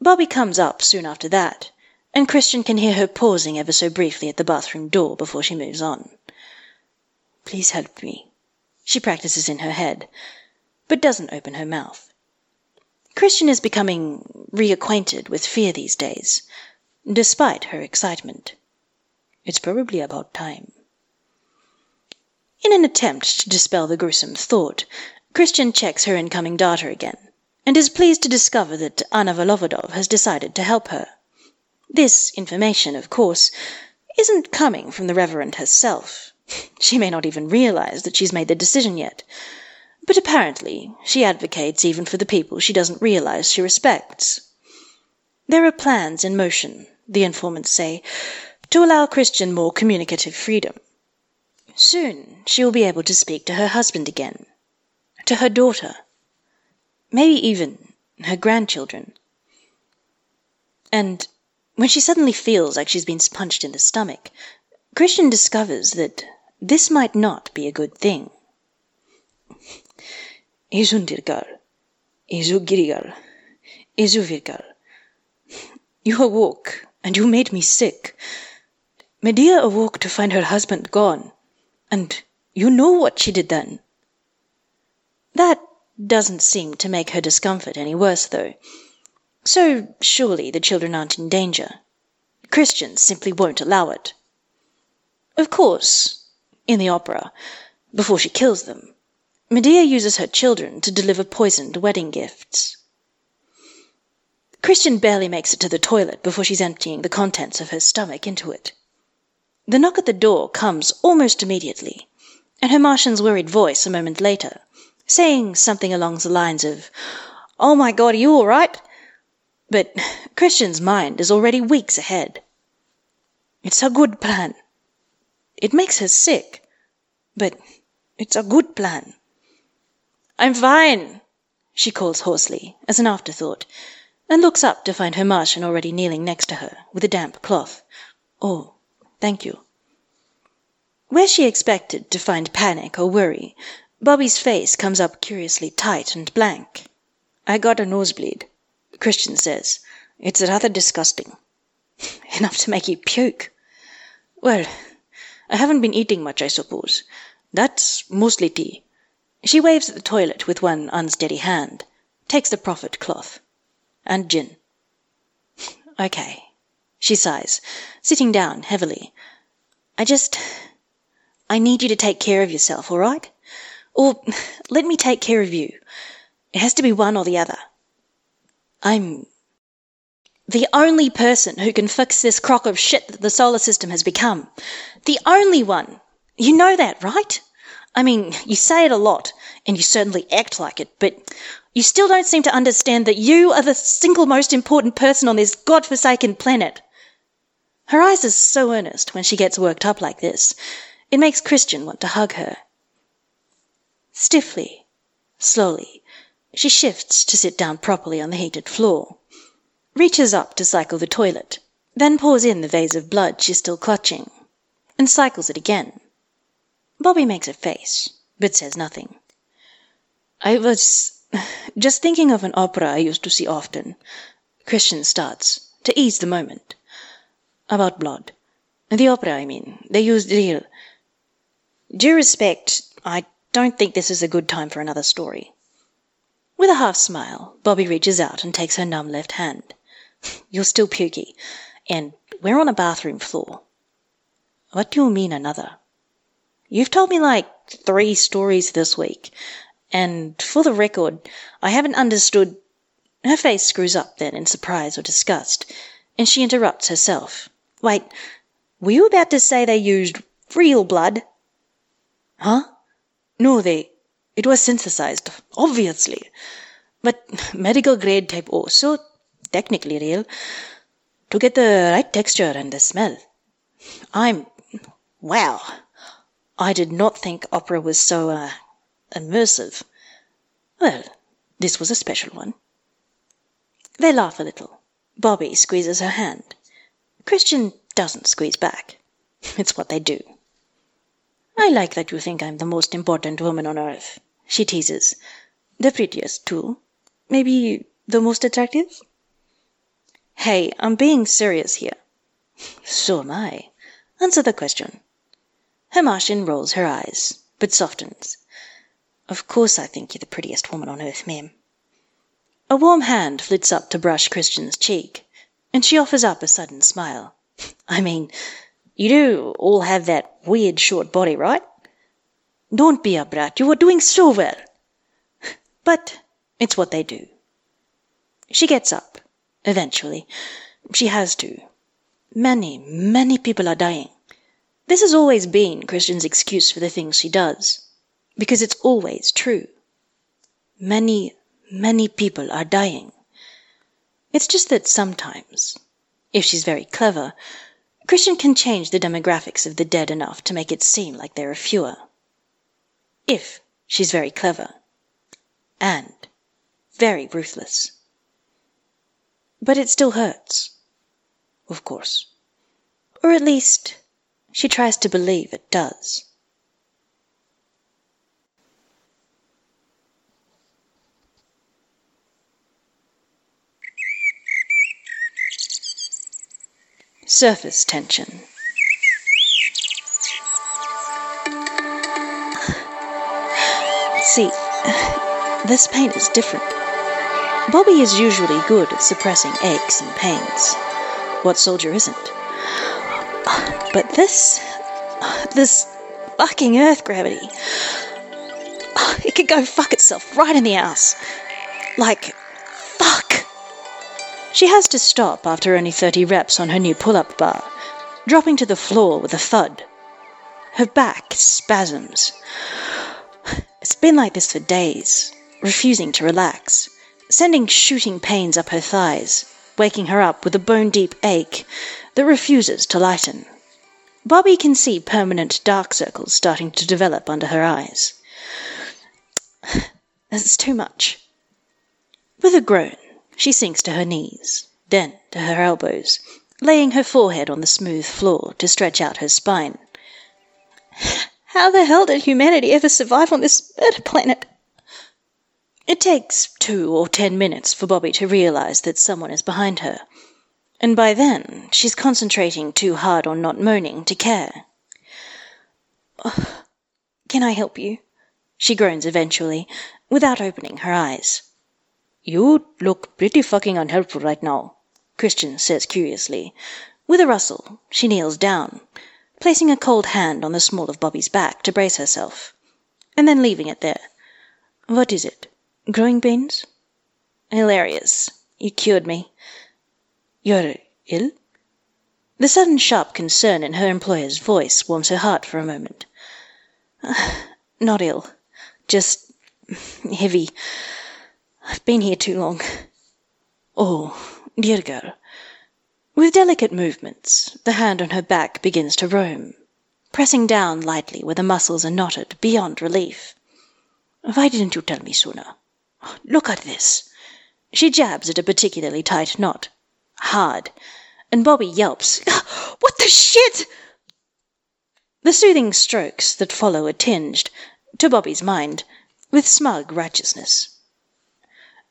Bobbie comes up soon after that, and Chrisjen can hear her pausing ever so briefly at the bathroom door before she moves on. Please help me, she practices in her head, but doesn't open her mouth. Chrisjen is becoming reacquainted with fear these days, despite her excitement. It's probably about time. In an attempt to dispel the gruesome thought, Chrisjen checks her incoming data again and is pleased to discover that Anna Volovodov has decided to help her. This information, of course, isn't coming from the Reverend herself. She may not even realize that she's made the decision yet. But apparently she advocates even for the people she doesn't realize she respects. There are plans in motion, the informants say, to allow Chrisjen more communicative freedom. Soon she will be able to speak to her husband again, to her daughter, maybe even her grandchildren. And when she suddenly feels like she's been punched in the stomach, Chrisjen discovers that this might not be a good thing. Isundirgal, Isugirigal, Isuvirgal. You awoke, and you made me sick. Medea awoke to find her husband gone, and you know what she did then. That doesn't seem to make her discomfort any worse, though. So surely the children aren't in danger. Christians simply won't allow it. Of course, in the opera, before she kills them, Medea uses her children to deliver poisoned wedding gifts. Chrisjen barely makes it to the toilet before she's emptying the contents of her stomach into it. The knock at the door comes almost immediately, and her Martian's worried voice a moment later, saying something along the lines of, Oh my god, are you all right? But Chrisjen's mind is already weeks ahead. It's a good plan. It makes her sick, but it's a good plan. I'm fine, she calls hoarsely, as an afterthought, and looks up to find her Martian already kneeling next to her with a damp cloth. Oh, thank you. Where she expected to find panic or worry, Bobbie's face comes up curiously tight and blank. I got a nosebleed, Chrisjen says. It's rather disgusting. Enough to make you puke. Well, I haven't been eating much, I suppose. That's mostly tea. She waves at the toilet with one unsteady hand, takes the prophet cloth. And gin. Okay. She sighs, sitting down heavily. I just. I need you to take care of yourself, all right? Or let me take care of you. It has to be one or the other. I'm the only person who can fix this crock of shit that the solar system has become. The only one. You know that, right? I mean, you say it a lot, and you certainly act like it, but you still don't seem to understand that you are the single most important person on this god-forsaken planet. Her eyes are so earnest when she gets worked up like this. It makes Chrisjen want to hug her. Stiffly, slowly, she shifts to sit down properly on the heated floor, reaches up to cycle the toilet, then pours in the vase of blood she's still clutching, and cycles it again. Bobbie makes a face, but says nothing. I was just thinking of an opera I used to see often. Chrisjen starts, to ease the moment. About blood. The opera, I mean. They used real. Due respect, I don't think this is a good time for another story. With a half smile, Bobbie reaches out and takes her numb left hand. You're still pukey, and we're on a bathroom floor. What do you mean, another? You've told me like three stories this week, and for the record, I haven't understood. Her face screws up then in surprise or disgust, and she interrupts herself. Wait, were you about to say they used real blood? Huh? No, they. It was synthesized, obviously. But medical grade type O, so technically real. To get the right texture and the smell. I'm. Wow. I did not think opera was so, uh, immersive. Well, this was a special one. They laugh a little. Bobbie squeezes her hand. Chrisjen doesn't squeeze back. It's what they do. I like that you think I'm the most important woman on earth, she teases. The prettiest, too. Maybe the most attractive? Hey, I'm being serious here. So am I. Answer the question. Her Martian rolls her eyes, but softens. Of course I think you're the prettiest woman on earth, ma'am. A warm hand flits up to brush Chrisjen's cheek, and she offers up a sudden smile. I mean, you do all have that weird short body, right? Don't be a brat. You are doing so well. But it's what they do. She gets up. Eventually. She has to. Many, many people are dying. This has always been Chrisjen's excuse for the things she does. Because it's always true. Many, many people are dying. It's just that sometimes, if she's very clever, Chrisjen can change the demographics of the dead enough to make it seem like there are fewer. If she's very clever. And very ruthless. But it still hurts. Of course. Or at least, she tries to believe it does. Surface tension. See, this pain is different. Bobbie is usually good at suppressing aches and pains. What soldier isn't? But this. this fucking earth gravity. It could go fuck itself right in the ass. Like. She has to stop after only 30 reps on her new pull up bar, dropping to the floor with a thud. Her back spasms. It's been like this for days, refusing to relax, sending shooting pains up her thighs, waking her up with a bone deep ache that refuses to lighten. Bobbie can see permanent dark circles starting to develop under her eyes. It's too much. With a groan, she sinks to her knees, then to her elbows, laying her forehead on the smooth floor to stretch out her spine. How the hell did humanity ever survive on this murder planet? It takes two or ten minutes for Bobbie to realize that someone is behind her, and by then she's concentrating too hard on not moaning to care. Oh, Can I help you? She groans eventually, without opening her eyes. You look pretty fucking unhelpful right now, Chrisjen says curiously. With a rustle, she kneels down placing a cold hand on the small of Bobbie's back to brace herself, and then leaving it there. What is it? Growing pains? Hilarious. You cured me. You're ill? The sudden sharp concern in her employer's voice warms her heart for a moment. not ill. Just heavy. I've been here too long. Oh, dear girl. With delicate movements, the hand on her back begins to roam, pressing down lightly where the muscles are knotted beyond relief. Why didn't you tell me sooner? Look at this. She jabs at a particularly tight knot. Hard. And Bobbie yelps, What the shit? The soothing strokes that follow are tinged, to Bobbie's mind, with smug righteousness.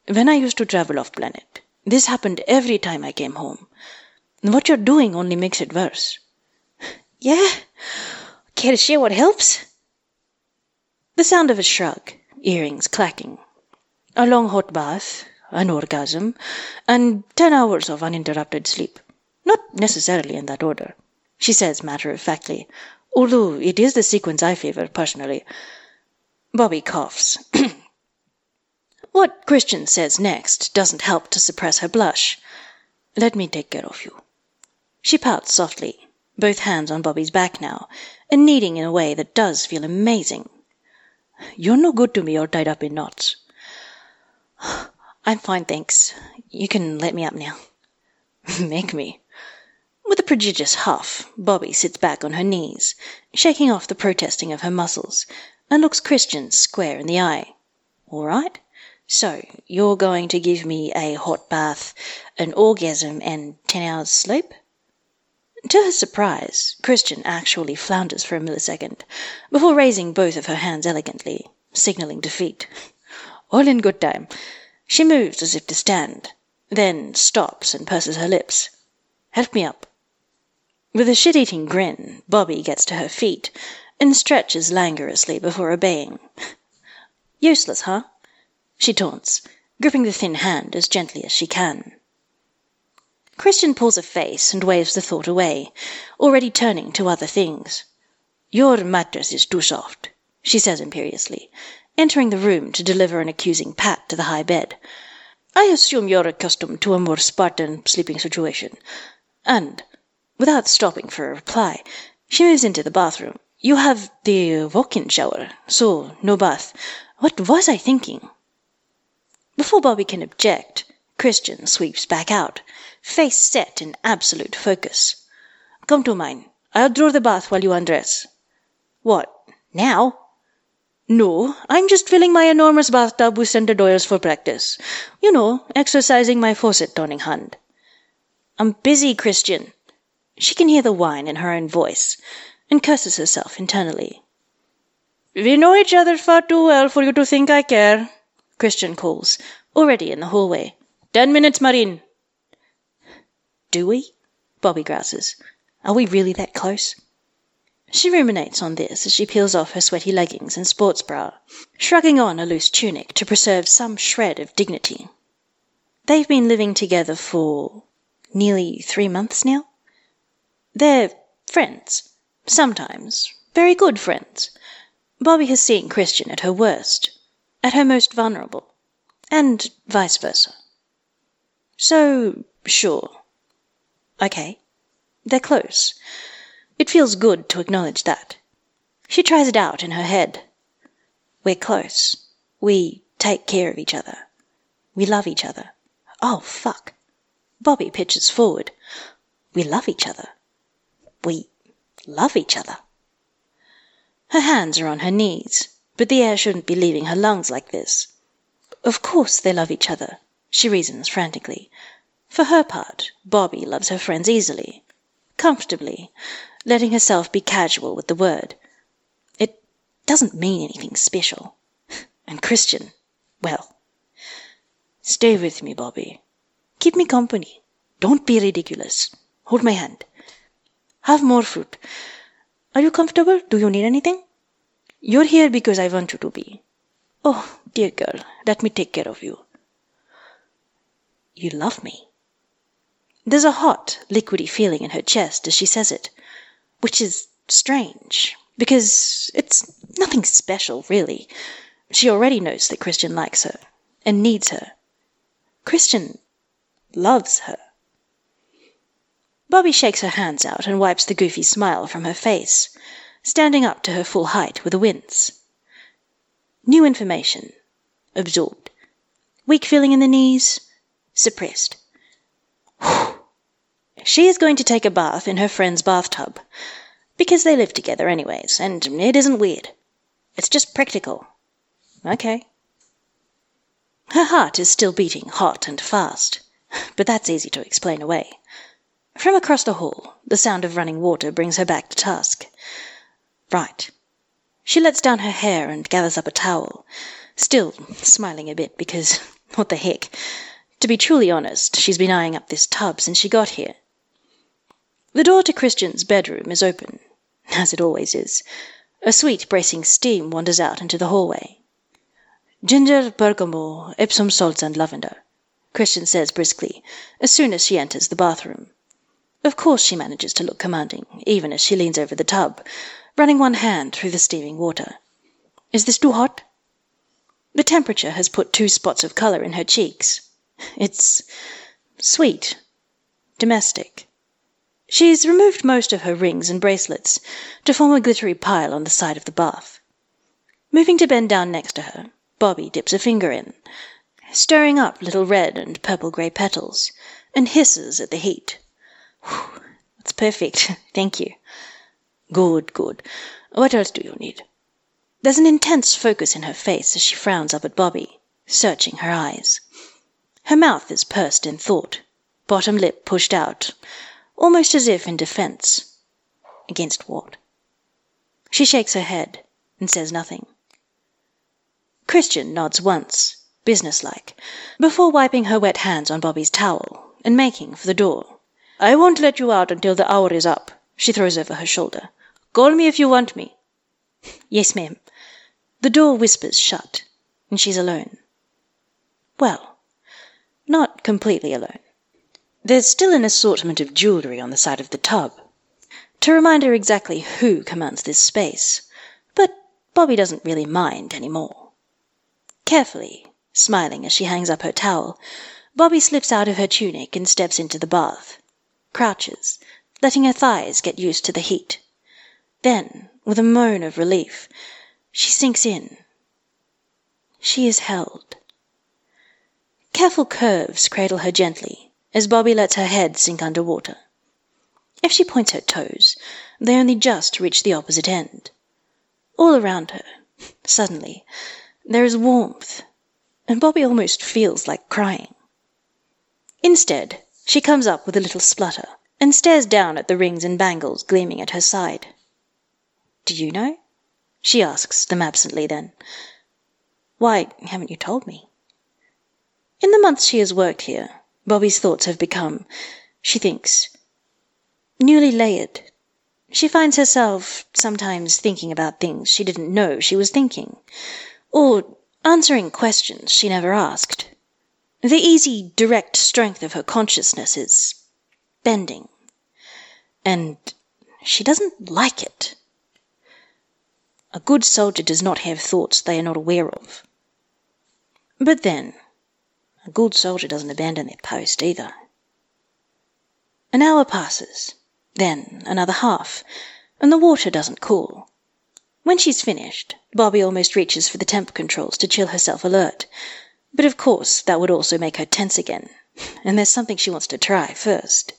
When I used to travel off planet, this happened every time I came home. What you're doing only makes it worse. Yeah? Care to share what helps? The sound of a shrug, earrings clacking. A long hot bath, an orgasm, and ten hours of uninterrupted sleep. Not necessarily in that order, she says matter of factly, although it is the sequence I favor personally. Bobbie coughs. what Chrisjen says next doesn't help to suppress her blush. Let me take care of you. She pouts softly, both hands on Bobbie's back now, and kneading in a way that does feel amazing. You're no good to me or tied up in knots. I'm fine, thanks. You can let me up now. Make me. With a prodigious huff, Bobbie sits back on her knees, shaking off the protesting of her muscles, and looks Chrisjen square in the eye. All right. So, you're going to give me a hot bath, an orgasm, and ten hours sleep? To her surprise, Chrisjen actually flounders for a millisecond, before raising both of her hands elegantly, signaling defeat. All in good time. She moves as if to stand, then stops and purses her lips. Help me up. With a shit eating grin, Bobbie gets to her feet and stretches languorously before obeying. Useless, huh? She taunts, gripping the thin hand as gently as she can. Chrisjen pulls a face and waves the thought away, already turning to other things. Your mattress is too soft, she says imperiously, entering the room to deliver an accusing pat to the high bed. I assume you're accustomed to a more Spartan sleeping situation. And, without stopping for a reply, she moves into the bathroom. You have the walk in shower, so no bath. What was I thinking? Before Bobbie can object, Chrisjen sweeps back out, face set in absolute focus. Come to mine. I'll draw the bath while you undress. What, now? No, I'm just filling my enormous bathtub with scented oils for practice. You know, exercising my faucet turning hand. I'm busy, Chrisjen. She can hear the whine in her own voice, and curses herself internally. We know each other far too well for you to think I care, Chrisjen calls, already in the hallway. Ten minutes, Marine. Do we? Bobbie grouses. Are we really that close? She ruminates on this as she peels off her sweaty leggings and sports bra, shrugging on a loose tunic to preserve some shred of dignity. They've been living together for nearly three months now. They're friends. Sometimes very good friends. Bobbie has seen Chrisjen at her worst, at her most vulnerable, and vice versa. So, sure. Okay. They're close. It feels good to acknowledge that. She tries it out in her head. We're close. We take care of each other. We love each other. Oh, fuck. Bobbie pitches forward. We love each other. We love each other. Her hands are on her knees, but the air shouldn't be leaving her lungs like this. Of course they love each other, she reasons frantically. For her part, Bobbie loves her friends easily, comfortably, letting herself be casual with the word. It doesn't mean anything special. And Chrisjen, well. Stay with me, Bobbie. Keep me company. Don't be ridiculous. Hold my hand. Have more fruit. Are you comfortable? Do you need anything? You're here because I want you to be. Oh, dear girl, let me take care of you. You love me. There's a hot, liquidy feeling in her chest as she says it which is strange, because it's nothing special, really. She already knows that Chrisjen likes her and needs her. Chrisjen loves her. Bobbie shakes her hands out and wipes the goofy smile from her face, standing up to her full height with a wince. New information. Absorbed. Weak feeling in the knees. Suppressed. She is going to take a bath in her friend's bathtub. Because they live together, anyways, and it isn't weird. It's just practical. Okay. Her heart is still beating hot and fast, but that's easy to explain away. From across the hall, the sound of running water brings her back to task. Right. She lets down her hair and gathers up a towel, still smiling a bit because, what the heck? To be truly honest, she's been eyeing up this tub since she got here. The door to Chrisjen's bedroom is open, as it always is. A sweet, bracing steam wanders out into the hallway. Ginger, bergamot, Epsom salts, and lavender, Chrisjen says briskly, as soon as she enters the bathroom. Of course she manages to look commanding, even as she leans over the tub, running one hand through the steaming water. Is this too hot? The temperature has put two spots of colour in her cheeks. It's sweet, domestic. She's removed most of her rings and bracelets to form a glittery pile on the side of the bath. Moving to bend down next to her, Bobbie dips a finger in, stirring up little red and purple grey petals, and hisses at the heat. Whew, that's perfect. Thank you. Good, good. What else do you need? There's an intense focus in her face as she frowns up at Bobbie, searching her eyes. Her mouth is pursed in thought, bottom lip pushed out, almost as if in defence. Against what? She shakes her head and says nothing. Chrisjen nods once, businesslike, before wiping her wet hands on Bobbie's towel and making for the door. I won't let you out until the hour is up, she throws over her shoulder. Call me if you want me. Yes, ma'am. The door whispers shut, and she's alone. Well, not completely alone. There's still an assortment of jewellery on the side of the tub, to remind her exactly who commands this space, but Bobbie doesn't really mind any more. Carefully, Smiling as she hangs up her towel, Bobbie slips out of her tunic and steps into the bath. Crouches, letting her thighs get used to the heat. Then, with a moan of relief, she sinks in. She is held. Careful curves cradle her gently as Bobbie lets her head sink under water. If she points her toes, they only just reach the opposite end. All around her, suddenly, there is warmth, and Bobbie almost feels like crying. Instead, she comes up with a little splutter and stares down at the rings and bangles gleaming at her side. Do you know? She asks them absently then. Why haven't you told me? In the months she has worked here, Bobbie's thoughts have become, she thinks, newly layered. She finds herself sometimes thinking about things she didn't know she was thinking, or answering questions she never asked. The easy, direct strength of her consciousness is bending. And she doesn't like it. A good soldier does not have thoughts they are not aware of. But then, a good soldier doesn't abandon their post either. An hour passes, then another half, and the water doesn't cool. When she's finished, Bobbie almost reaches for the temp controls to chill herself alert. But of course, that would also make her tense again, and there's something she wants to try first.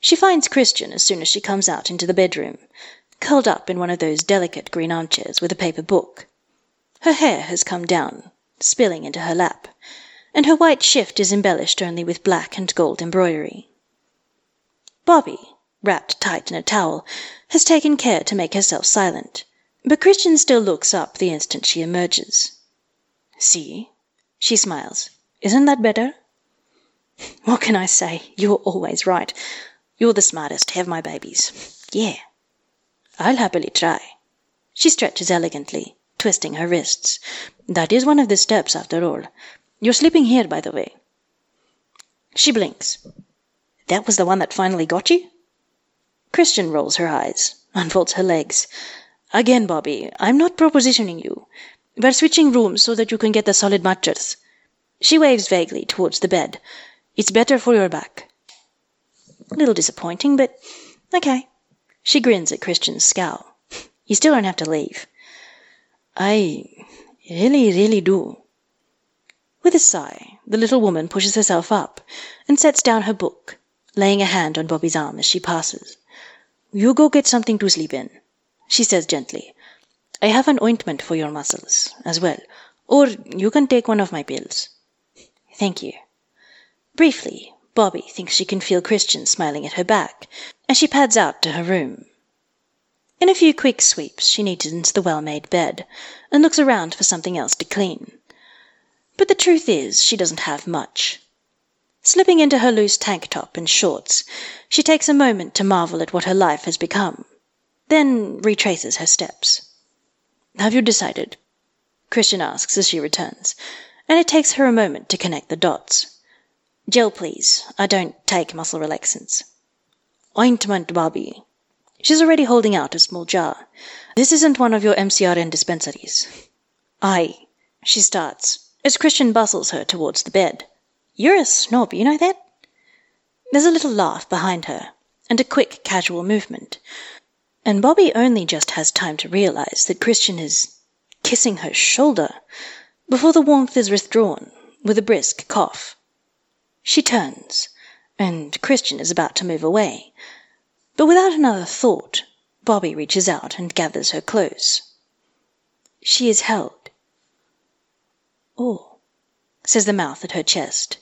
She finds Chrisjen as soon as she comes out into the bedroom, curled up in one of those delicate green armchairs with a paper book. Her hair has come down, spilling into her lap, and her white shift is embellished only with black and gold embroidery. Bobbie, wrapped tight in a towel, has taken care to make herself silent, but Chrisjen still looks up the instant she emerges. See? She smiles. Isn't that better? What can I say? You're always right. You're the smartest. Have my babies. Yeah. I'll happily try. She stretches elegantly, twisting her wrists. That is one of the steps, after all. You're sleeping here, by the way. She blinks. That was the one that finally got you? Chrisjen rolls her eyes, unfolds her legs. Again, Bobbie, I'm not propositioning you. We're switching rooms so that you can get the solid mattress. She waves vaguely towards the bed. It's better for your back. A little disappointing, but okay. She grins at Chrisjen's scowl. You still don't have to leave. I really, really do. With a sigh, the little woman pushes herself up and sets down her book, laying a hand on Bobbie's arm as she passes. You go get something to sleep in, she says gently. I have an ointment for your muscles as well, or you can take one of my pills. Thank you. Briefly, Bobbie thinks she can feel Chrisjen smiling at her back as she pads out to her room. In a few quick sweeps, she neatens the well made bed and looks around for something else to clean. But the truth is, she doesn't have much. Slipping into her loose tank top and shorts, she takes a moment to marvel at what her life has become, then retraces her steps. Have you decided? Chrisjen asks as she returns, and it takes her a moment to connect the dots. Gel, please. I don't take muscle relaxants. Ointment, Bobbie. She's already holding out a small jar. This isn't one of your MCRN dispensaries. I. She starts, as Chrisjen bustles her towards the bed. You're a snob, you know that? There's a little laugh behind her, and a quick, casual movement. And Bobbie only just has time to realize that Chrisjen is kissing her shoulder before the warmth is withdrawn with a brisk cough. She turns, and Chrisjen is about to move away. But without another thought, Bobbie reaches out and gathers her close. She is held. Oh, says the mouth at her chest,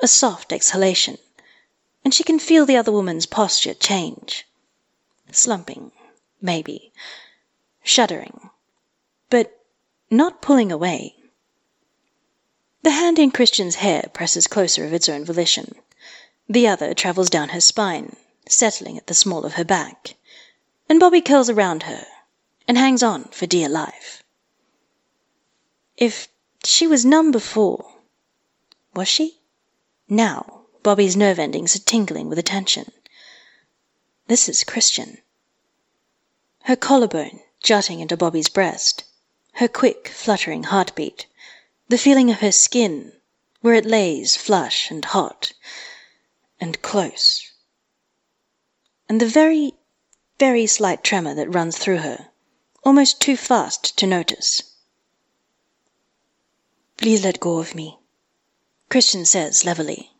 a soft exhalation, and she can feel the other woman's posture change. Slumping, maybe, shuddering, but not pulling away. The hand in Chrisjen's hair presses closer of its own volition. The other travels down her spine, settling at the small of her back, and Bobbie curls around her and hangs on for dear life. If she was numb before, was she? Now, Bobbie's nerve endings are tingling with attention. This is Chrisjen. Her collarbone jutting into Bobbie's breast, her quick, fluttering heartbeat, the feeling of her skin, where it lays flush and hot and close, and the very, very slight tremor that runs through her, almost too fast to notice. Please let go of me, Chrisjen says levelly.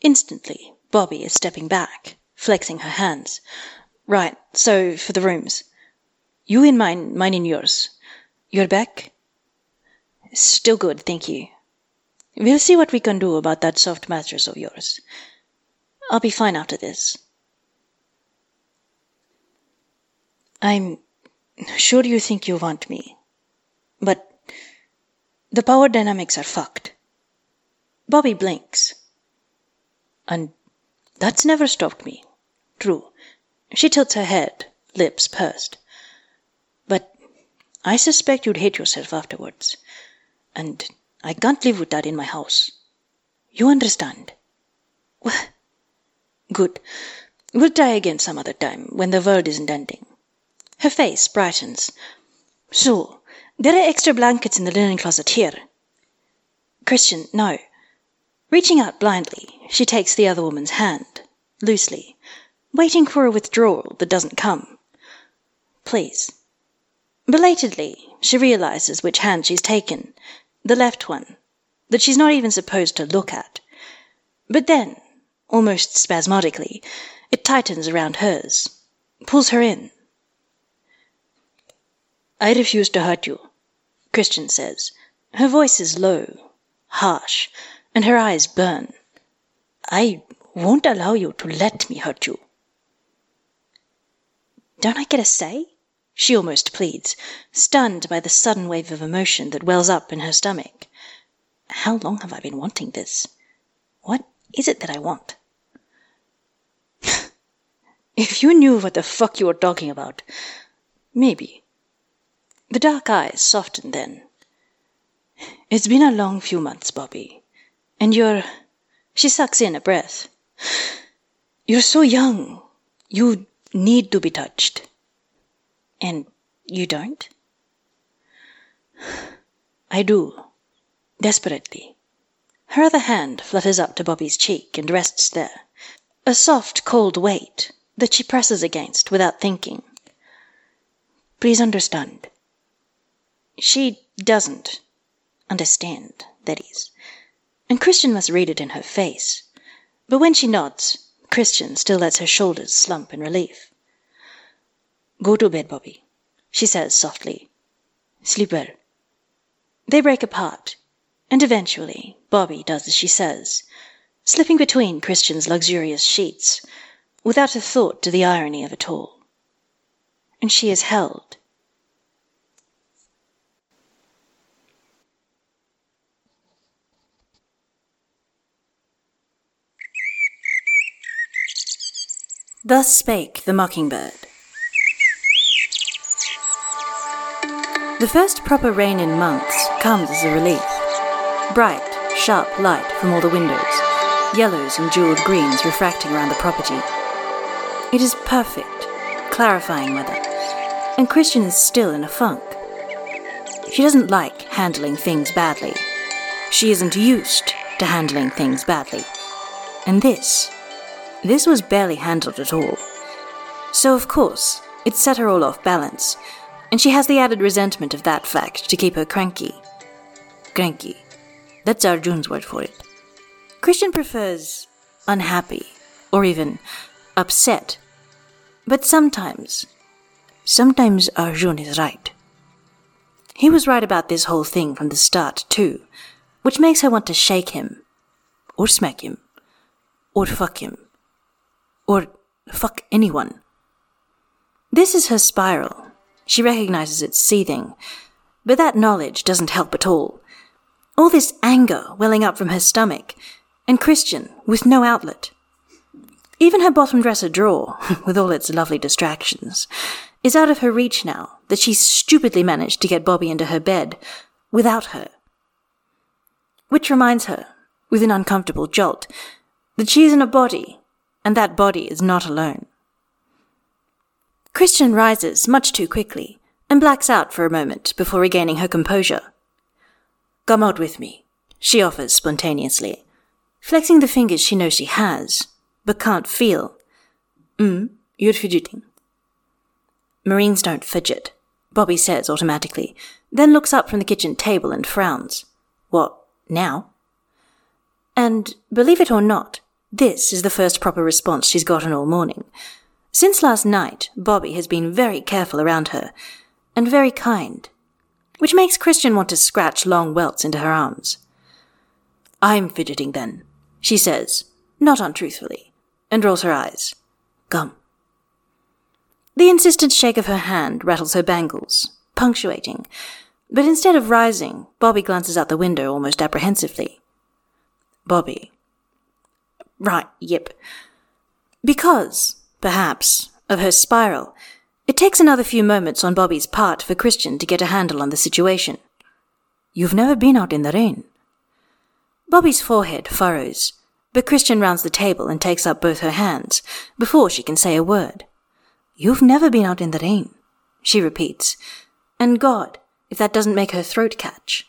Instantly, Bobbie is stepping back, flexing her hands. Right, so for the rooms. You in mine, mine in yours. Your back? Still good, thank you. We'll see what we can do about that soft mattress of yours. I'll be fine after this. I'm sure you think you want me, but the power dynamics are fucked. Bobbie blinks. And that's never stopped me. True. She tilts her head, lips pursed. But I suspect you'd hate yourself afterwards. And I can't live with that in my house. You understand? Well, good. We'll try again some other time, when the world isn't ending. Her face brightens. So, there are extra blankets in the linen closet here. Chrisjen, no. Reaching out blindly, she takes the other woman's hand, loosely, waiting for a withdrawal that doesn't come. Please. Belatedly, she realizes which hand she's taken, the left one, that she's not even supposed to look at. But then, almost spasmodically, it tightens around hers, pulls her in. I refuse to hurt you, Chrisjen says. Her voice is low, harsh, and her eyes burn. I won't allow you to let me hurt you. Don't I get a say? She almost pleads, stunned by the sudden wave of emotion that wells up in her stomach. How long have I been wanting this? What is it that I want? if you knew what the fuck you were talking about, maybe. The dark eyes soften then. It's been a long few months, Bobbie. And you're. She sucks in a breath. You're so young. You need to be touched. And you don't? I do. Desperately. Her other hand flutters up to Bobbie's cheek and rests there. A soft, cold weight that she presses against without thinking. Please understand. She doesn't understand, that is and Chrisjen must read it in her face. But when she nods, Chrisjen still lets her shoulders slump in relief. Go to bed, Bobbie, she says softly. Sleep well. They break apart, and eventually Bobbie does as she says, slipping between Chrisjen's luxurious sheets, without a thought to the irony of it all. And she is held Thus spake the mockingbird. The first proper rain in months comes as a relief. Bright, sharp light from all the windows, yellows and jeweled greens refracting around the property. It is perfect, clarifying weather, and Chrisjen is still in a funk. She doesn't like handling things badly. She isn't used to handling things badly. And this this was barely handled at all. So, of course, it set her all off balance, and she has the added resentment of that fact to keep her cranky. Cranky. That's Arjun's word for it. Chrisjen prefers unhappy, or even upset. But sometimes, sometimes Arjun is right. He was right about this whole thing from the start, too, which makes her want to shake him, or smack him, or fuck him or fuck anyone. This is her spiral. She recognizes it seething, but that knowledge doesn't help at all. All this anger welling up from her stomach, and Chrisjen with no outlet. Even her bottom dresser drawer, with all its lovely distractions, is out of her reach now that she stupidly managed to get Bobbie into her bed without her. Which reminds her, with an uncomfortable jolt, that she's in a body and that body is not alone. Chrisjen rises much too quickly and blacks out for a moment before regaining her composure. Come out with me, she offers spontaneously, flexing the fingers she knows she has, but can't feel. Mm, you're fidgeting. Marines don't fidget, Bobbie says automatically, then looks up from the kitchen table and frowns. What, now? And believe it or not, this is the first proper response she's gotten all morning. Since last night, Bobbie has been very careful around her, and very kind, which makes Chrisjen want to scratch long welts into her arms. I'm fidgeting then, she says, not untruthfully, and rolls her eyes. Come. The insistent shake of her hand rattles her bangles, punctuating, but instead of rising, Bobbie glances out the window almost apprehensively. Bobbie. Right, yep. Because, perhaps, of her spiral, it takes another few moments on Bobbie's part for Chrisjen to get a handle on the situation. You've never been out in the rain. Bobbie's forehead furrows, but Chrisjen rounds the table and takes up both her hands before she can say a word. You've never been out in the rain, she repeats, and God, if that doesn't make her throat catch.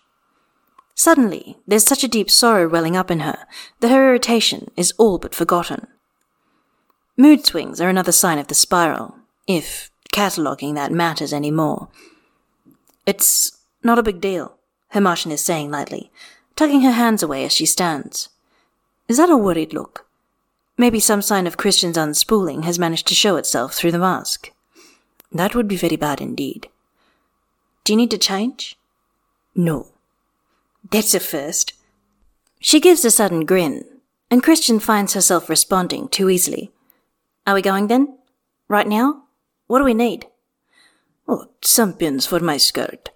Suddenly, there's such a deep sorrow welling up in her that her irritation is all but forgotten. Mood swings are another sign of the spiral, if cataloguing that matters any more. It's not a big deal, her Martian is saying lightly, tugging her hands away as she stands. Is that a worried look? Maybe some sign of Chrisjen's unspooling has managed to show itself through the mask. That would be very bad indeed. Do you need to change? No. That's a first. She gives a sudden grin, and Chrisjen finds herself responding too easily. Are we going then? Right now? What do we need? Oh, some pins for my skirt.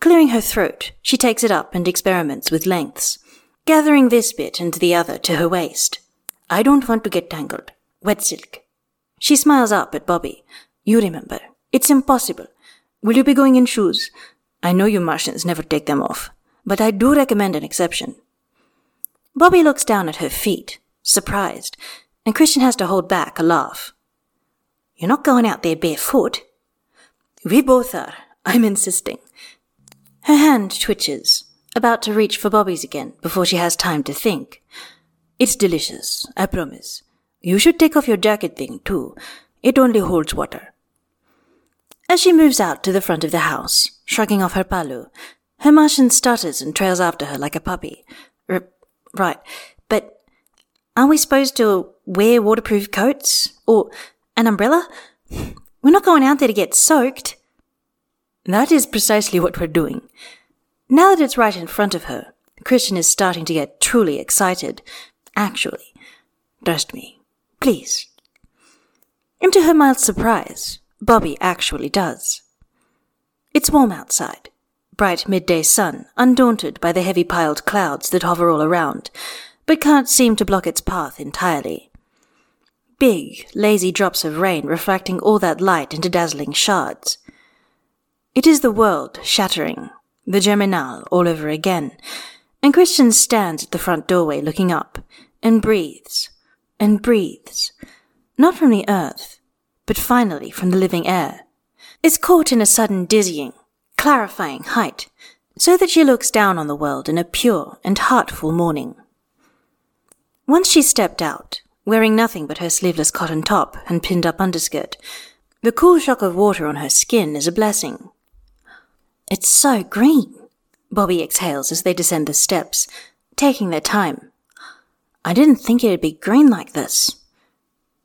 Clearing her throat, she takes it up and experiments with lengths, gathering this bit and the other to her waist. I don't want to get tangled. Wet silk. She smiles up at Bobbie. You remember, it's impossible. Will you be going in shoes? I know you Martians never take them off, but I do recommend an exception. Bobbie looks down at her feet, surprised, and Chrisjen has to hold back a laugh. You're not going out there barefoot. We both are. I'm insisting. Her hand twitches, about to reach for Bobbie's again before she has time to think. It's delicious, I promise. You should take off your jacket thing, too. It only holds water. As she moves out to the front of the house, shrugging off her pallu, her Martian stutters and trails after her like a puppy. R- right, but aren't we supposed to wear waterproof coats? Or an umbrella? We're not going out there to get soaked. That is precisely what we're doing. Now that it's right in front of her, Chrisjen is starting to get truly excited. Actually, trust me, please. And to her mild surprise, Bobbie actually does. It's warm outside. Bright midday sun, undaunted by the heavy piled clouds that hover all around, but can't seem to block its path entirely big, lazy drops of rain reflecting all that light into dazzling shards. It is the world shattering, the Germinal all over again, and Chrisjen stands at the front doorway looking up, and breathes, and breathes, not from the earth, but finally from the living air, is caught in a sudden dizzying, clarifying height, so that she looks down on the world in a pure and heartful morning. Once she stepped out, wearing nothing but her sleeveless cotton top and pinned up underskirt. The cool shock of water on her skin is a blessing. It's so green, Bobbie exhales as they descend the steps, taking their time. I didn't think it'd be green like this.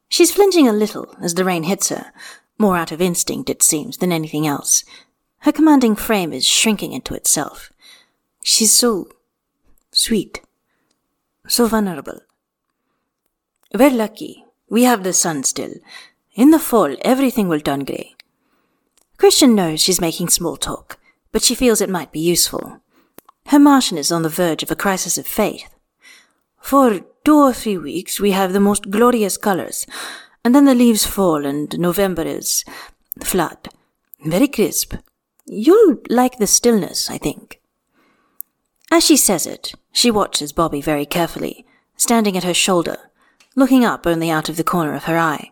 She's flinching a little as the rain hits her, more out of instinct, it seems, than anything else. Her commanding frame is shrinking into itself. She's so sweet, so vulnerable. We're lucky. We have the sun still. In the fall, everything will turn grey. Chrisjen knows she's making small talk, but she feels it might be useful. Her Martian is on the verge of a crisis of faith. For two or three weeks, we have the most glorious colors, and then the leaves fall and November is flat, very crisp. You'll like the stillness, I think. As she says it, she watches Bobbie very carefully, standing at her shoulder, looking up only out of the corner of her eye.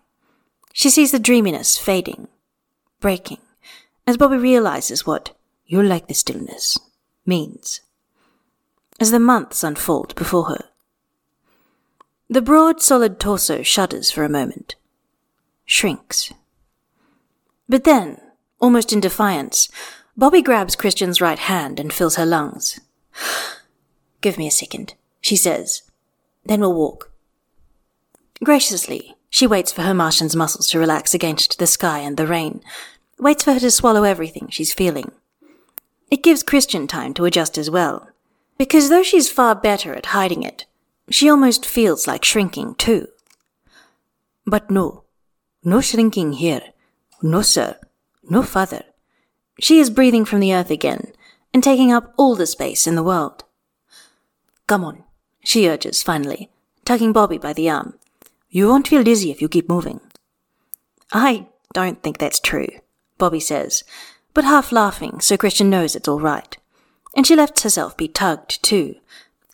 She sees the dreaminess fading, breaking, as Bobbie realizes what you'll like the stillness means. as the months unfold before her. The broad, solid torso shudders for a moment, shrinks. But then, almost in defiance, Bobbie grabs Chrisjen's right hand and fills her lungs. Give me a second, she says. Then we'll walk. Graciously, she waits for her Martian's muscles to relax against the sky and the rain, waits for her to swallow everything she's feeling. It gives Chrisjen time to adjust as well, because though she's far better at hiding it, she almost feels like shrinking too. But no, no shrinking here. No, sir. No, father. She is breathing from the earth again and taking up all the space in the world. Come on, she urges finally, tugging Bobbie by the arm. You won't feel dizzy if you keep moving. I don't think that's true, Bobbie says, but half laughing so Chrisjen knows it's all right. And she lets herself be tugged too,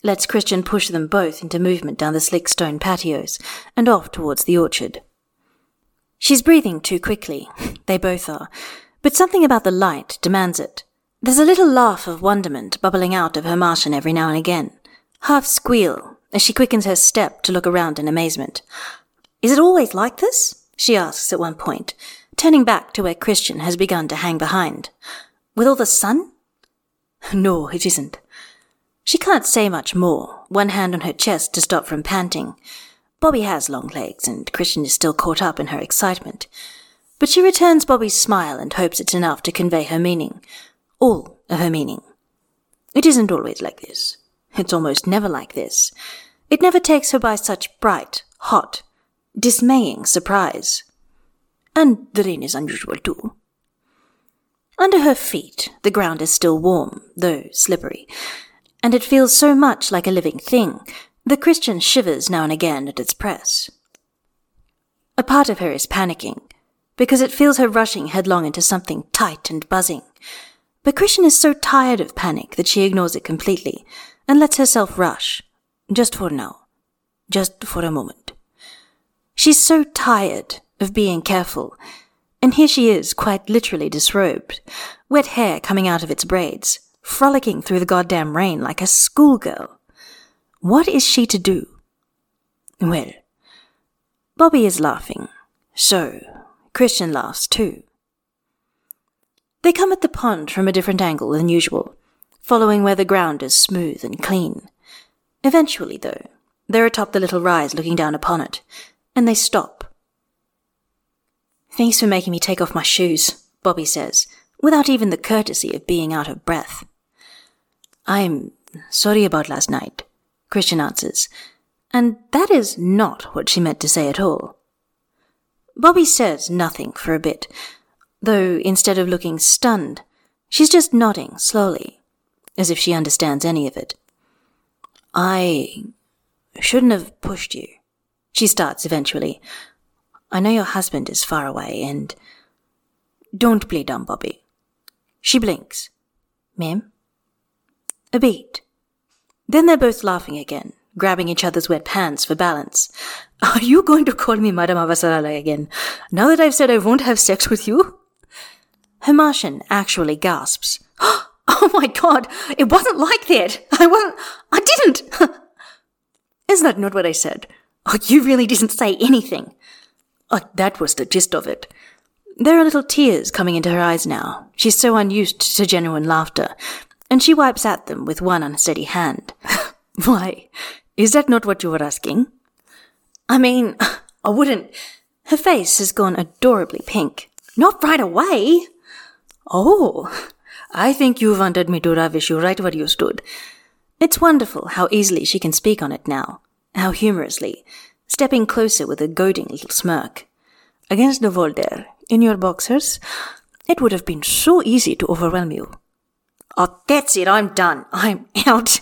lets Chrisjen push them both into movement down the slick stone patios and off towards the orchard. She's breathing too quickly, they both are, but something about the light demands it. There's a little laugh of wonderment bubbling out of her Martian every now and again, half squeal, as she quickens her step to look around in amazement. Is it always like this? she asks at one point, turning back to where Chrisjen has begun to hang behind. With all the sun? No, it isn't. She can't say much more, one hand on her chest to stop from panting. Bobbie has long legs, and Chrisjen is still caught up in her excitement. But she returns Bobbie's smile and hopes it's enough to convey her meaning. All of her meaning. It isn't always like this. It's almost never like this. It never takes her by such bright, hot, dismaying surprise. And the rain is unusual too. Under her feet, the ground is still warm, though slippery, and it feels so much like a living thing the Chrisjen shivers now and again at its press. A part of her is panicking, because it feels her rushing headlong into something tight and buzzing. But Chrisjen is so tired of panic that she ignores it completely and lets herself rush, just for now, just for a moment. She's so tired of being careful, and here she is, quite literally disrobed, wet hair coming out of its braids, frolicking through the goddamn rain like a schoolgirl. What is she to do? Well, Bobbie is laughing, so Chrisjen laughs too. They come at the pond from a different angle than usual, following where the ground is smooth and clean. Eventually, though, they're atop the little rise looking down upon it, and they stop. Thanks for making me take off my shoes, Bobbie says, without even the courtesy of being out of breath. I'm sorry about last night, Chrisjen answers, and that is not what she meant to say at all. Bobbie says nothing for a bit, though instead of looking stunned, she's just nodding slowly, as if she understands any of it. I shouldn't have pushed you, she starts eventually. I know your husband is far away, and don't play dumb, Bobbie. She blinks. Mim? A beat. Then they're both laughing again, grabbing each other's wet pants for balance. Are you going to call me Madame Avasarala again, now that I've said I won't have sex with you? Her Martian actually gasps. Oh my god, it wasn't like that. I wasn't, I didn't. Is that not what I said? Oh, you really didn't say anything. Oh, that was the gist of it. There are little tears coming into her eyes now. She's so unused to genuine laughter, and she wipes at them with one unsteady hand. Why, is that not what you were asking? I mean, I wouldn't. Her face has gone adorably pink. Not right away. Oh, I think you wanted me to ravish you right where you stood. It's wonderful how easily she can speak on it now, how humorously, stepping closer with a goading little smirk. Against the there, in your boxers, it would have been so easy to overwhelm you. Oh, that's it. I'm done. I'm out.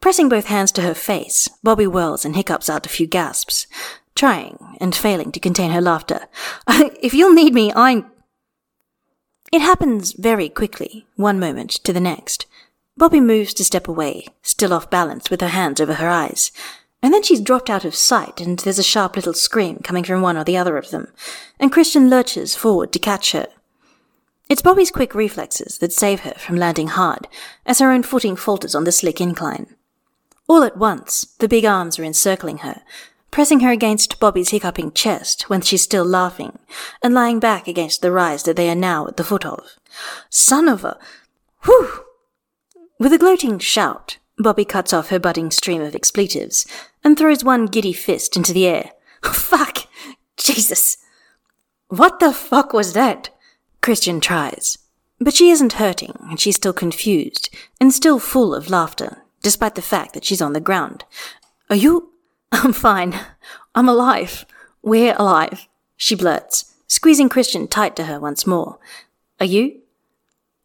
Pressing both hands to her face, Bobbie whirls and hiccups out a few gasps, trying and failing to contain her laughter. if you'll need me, I'm. It happens very quickly, one moment to the next. Bobbie moves to step away, still off balance with her hands over her eyes. And then she's dropped out of sight, and there's a sharp little scream coming from one or the other of them, and Chrisjen lurches forward to catch her. It's Bobbie's quick reflexes that save her from landing hard as her own footing falters on the slick incline. All at once, the big arms are encircling her, pressing her against Bobbie's hiccuping chest when she's still laughing, and lying back against the rise that they are now at the foot of. Son of a. Whew! With a gloating shout, Bobbie cuts off her budding stream of expletives and throws one giddy fist into the air. Fuck! Jesus! What the fuck was that? Chrisjen tries. But she isn't hurting, and she's still confused, and still full of laughter, despite the fact that she's on the ground. Are you? I'm fine. I'm alive. We're alive, she blurts, squeezing Chrisjen tight to her once more. Are you?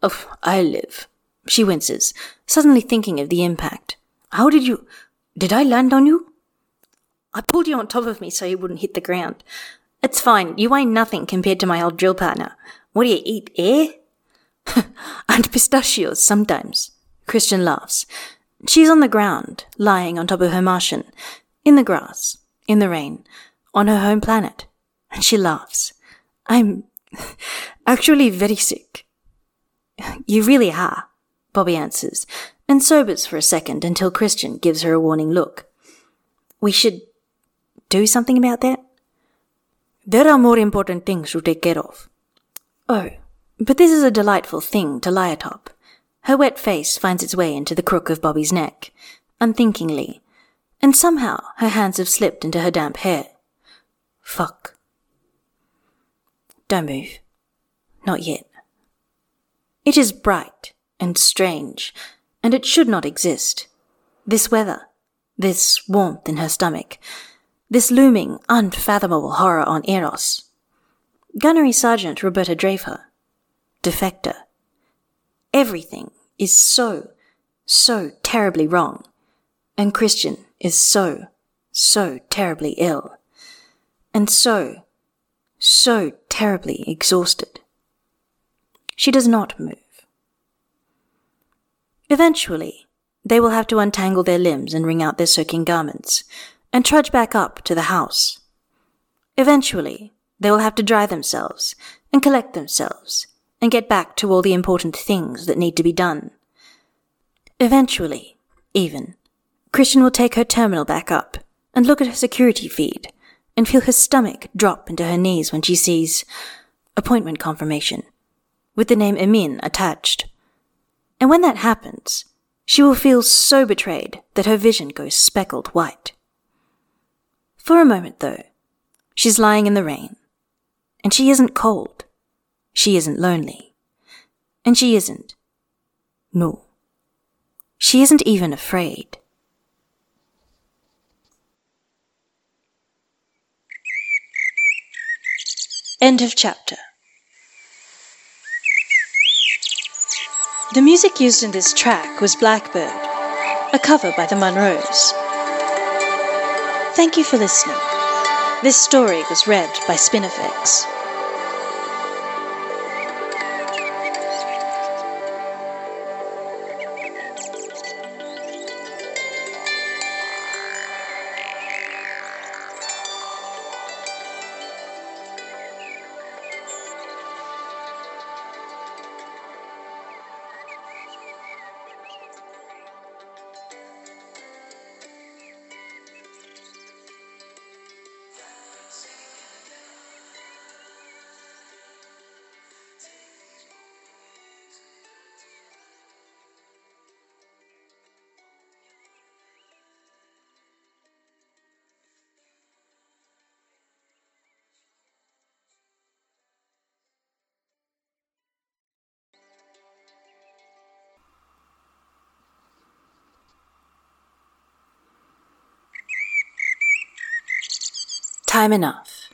Oh, I live. She winces, suddenly thinking of the impact. How did you. Did I land on you? I pulled you on top of me so you wouldn't hit the ground. It's fine. You weigh nothing compared to my old drill partner. What do you eat, eh? and pistachios sometimes. Chrisjen laughs. She's on the ground, lying on top of her Martian, in the grass, in the rain, on her home planet. And she laughs. I'm actually very sick. You really are, Bobbie answers, and sobers for a second until Chrisjen gives her a warning look. We should do something about that? There are more important things to take care of. Oh, but this is a delightful thing to lie atop. Her wet face finds its way into the crook of Bobbie's neck, unthinkingly, and somehow her hands have slipped into her damp hair. Fuck. Don't move. Not yet. It is bright and strange, and it should not exist. This weather, this warmth in her stomach, this looming, unfathomable horror on Eros. Gunnery Sergeant Roberta Draper. Defector. Everything is so, so terribly wrong. And Chrisjen is so, so terribly ill. And so, so terribly exhausted. She does not move. Eventually, they will have to untangle their limbs and wring out their soaking garments, and trudge back up to the house. Eventually, they will have to dry themselves and collect themselves and get back to all the important things that need to be done. Eventually, even, Chrisjen will take her terminal back up and look at her security feed and feel her stomach drop into her knees when she sees appointment confirmation with the name Emin attached. And when that happens, she will feel so betrayed that her vision goes speckled white. For a moment, though, she's lying in the rain, and she isn't cold. She isn't lonely. And she isn't. No. She isn't even afraid. End of chapter. The music used in this track was Blackbird, a cover by the Monroes. Thank you for listening. This story was read by Spinifex. Enough.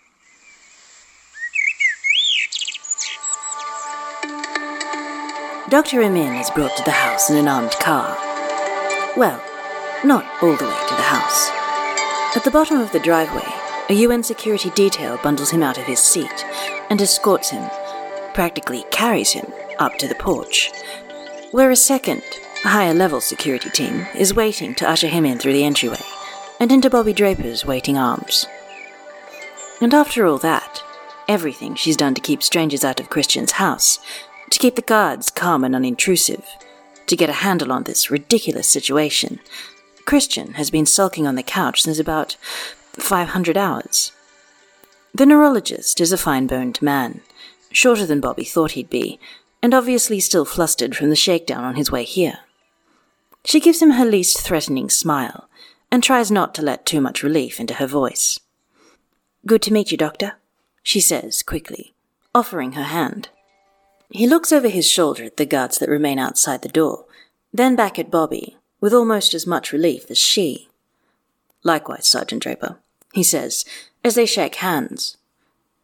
Dr. Emin is brought to the house in an armed car. Well, not all the way to the house. At the bottom of the driveway, a UN security detail bundles him out of his seat and escorts him, practically carries him, up to the porch, where a second, higher level security team is waiting to usher him in through the entryway and into Bobbie Draper's waiting arms. And after all that, everything she's done to keep strangers out of Chrisjen's house, to keep the guards calm and unintrusive, to get a handle on this ridiculous situation. Chrisjen has been sulking on the couch since about 500 hours. The neurologist is a fine boned man, shorter than Bobbie thought he'd be, and obviously still flustered from the shakedown on his way here. She gives him her least threatening smile and tries not to let too much relief into her voice. Good to meet you, Doctor, she says quickly, offering her hand. He looks over his shoulder at the guards that remain outside the door, then back at Bobbie, with almost as much relief as she. Likewise, Sergeant Draper, he says, as they shake hands.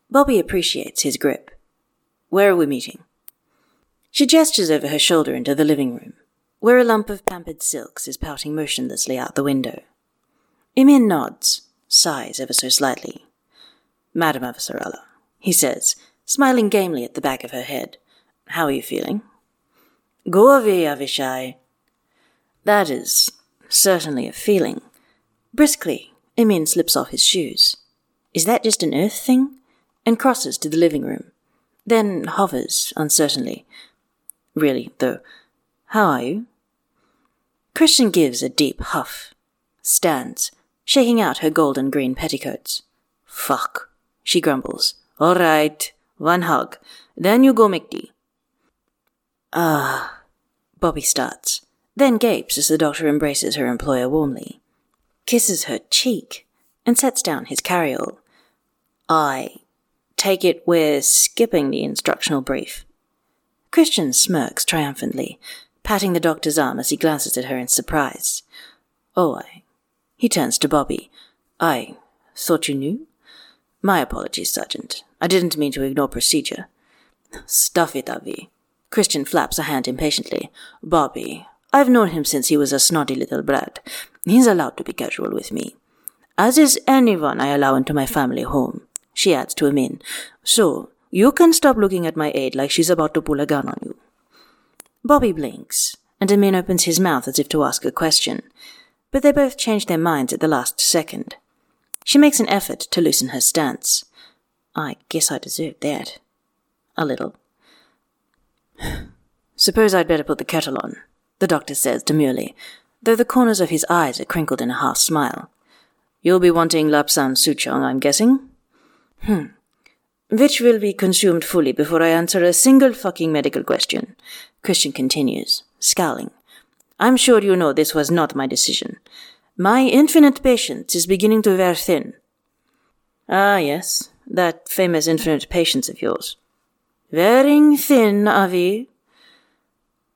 Bobbie appreciates his grip. Where are we meeting? She gestures over her shoulder into the living room, where a lump of pampered silks is pouting motionlessly out the window. Emin nods, sighs ever so slightly. Madam Avasarala, he says, smiling gamely at the back of her head. How are you feeling? Go away, Avishai. That is certainly a feeling. Briskly, Emin slips off his shoes. Is that just an earth thing? And crosses to the living room. Then hovers uncertainly. Really, though, how are you? Chrisjen gives a deep huff, stands, shaking out her golden green petticoats. Fuck, she grumbles. All right, one hug. Then you go make tea. Ah, Bobbie starts, then gapes as the doctor embraces her employer warmly, kisses her cheek, and sets down his carryall. I take it we're skipping the instructional brief. Chrisjen smirks triumphantly, patting the doctor's arm as he glances at her in surprise. Oh, I. He turns to Bobbie. I thought you knew? My apologies, Sergeant. I didn't mean to ignore procedure. Stuff it, Avi. Chrisjen flaps a hand impatiently. Bobbie, I've known him since he was a snotty little brat. He's allowed to be casual with me. As is anyone I allow into my family home, she adds to Emin. So, you can stop looking at my aide like she's about to pull a gun on you. Bobbie blinks, and Emin opens his mouth as if to ask a question, but they both change their minds at the last second. She makes an effort to loosen her stance. I guess I deserve that. A little. Suppose I'd better put the kettle on, the doctor says demurely, though the corners of his eyes are crinkled in a half smile. You'll be wanting Lapsang Souchong, I'm guessing? Hmm. Which will be consumed fully before I answer a single fucking medical question. Chrisjen continues, scowling. I'm sure you know this was not my decision. My infinite patience is beginning to wear thin. Ah, yes, that famous infinite patience of yours. Wearing thin, Avi.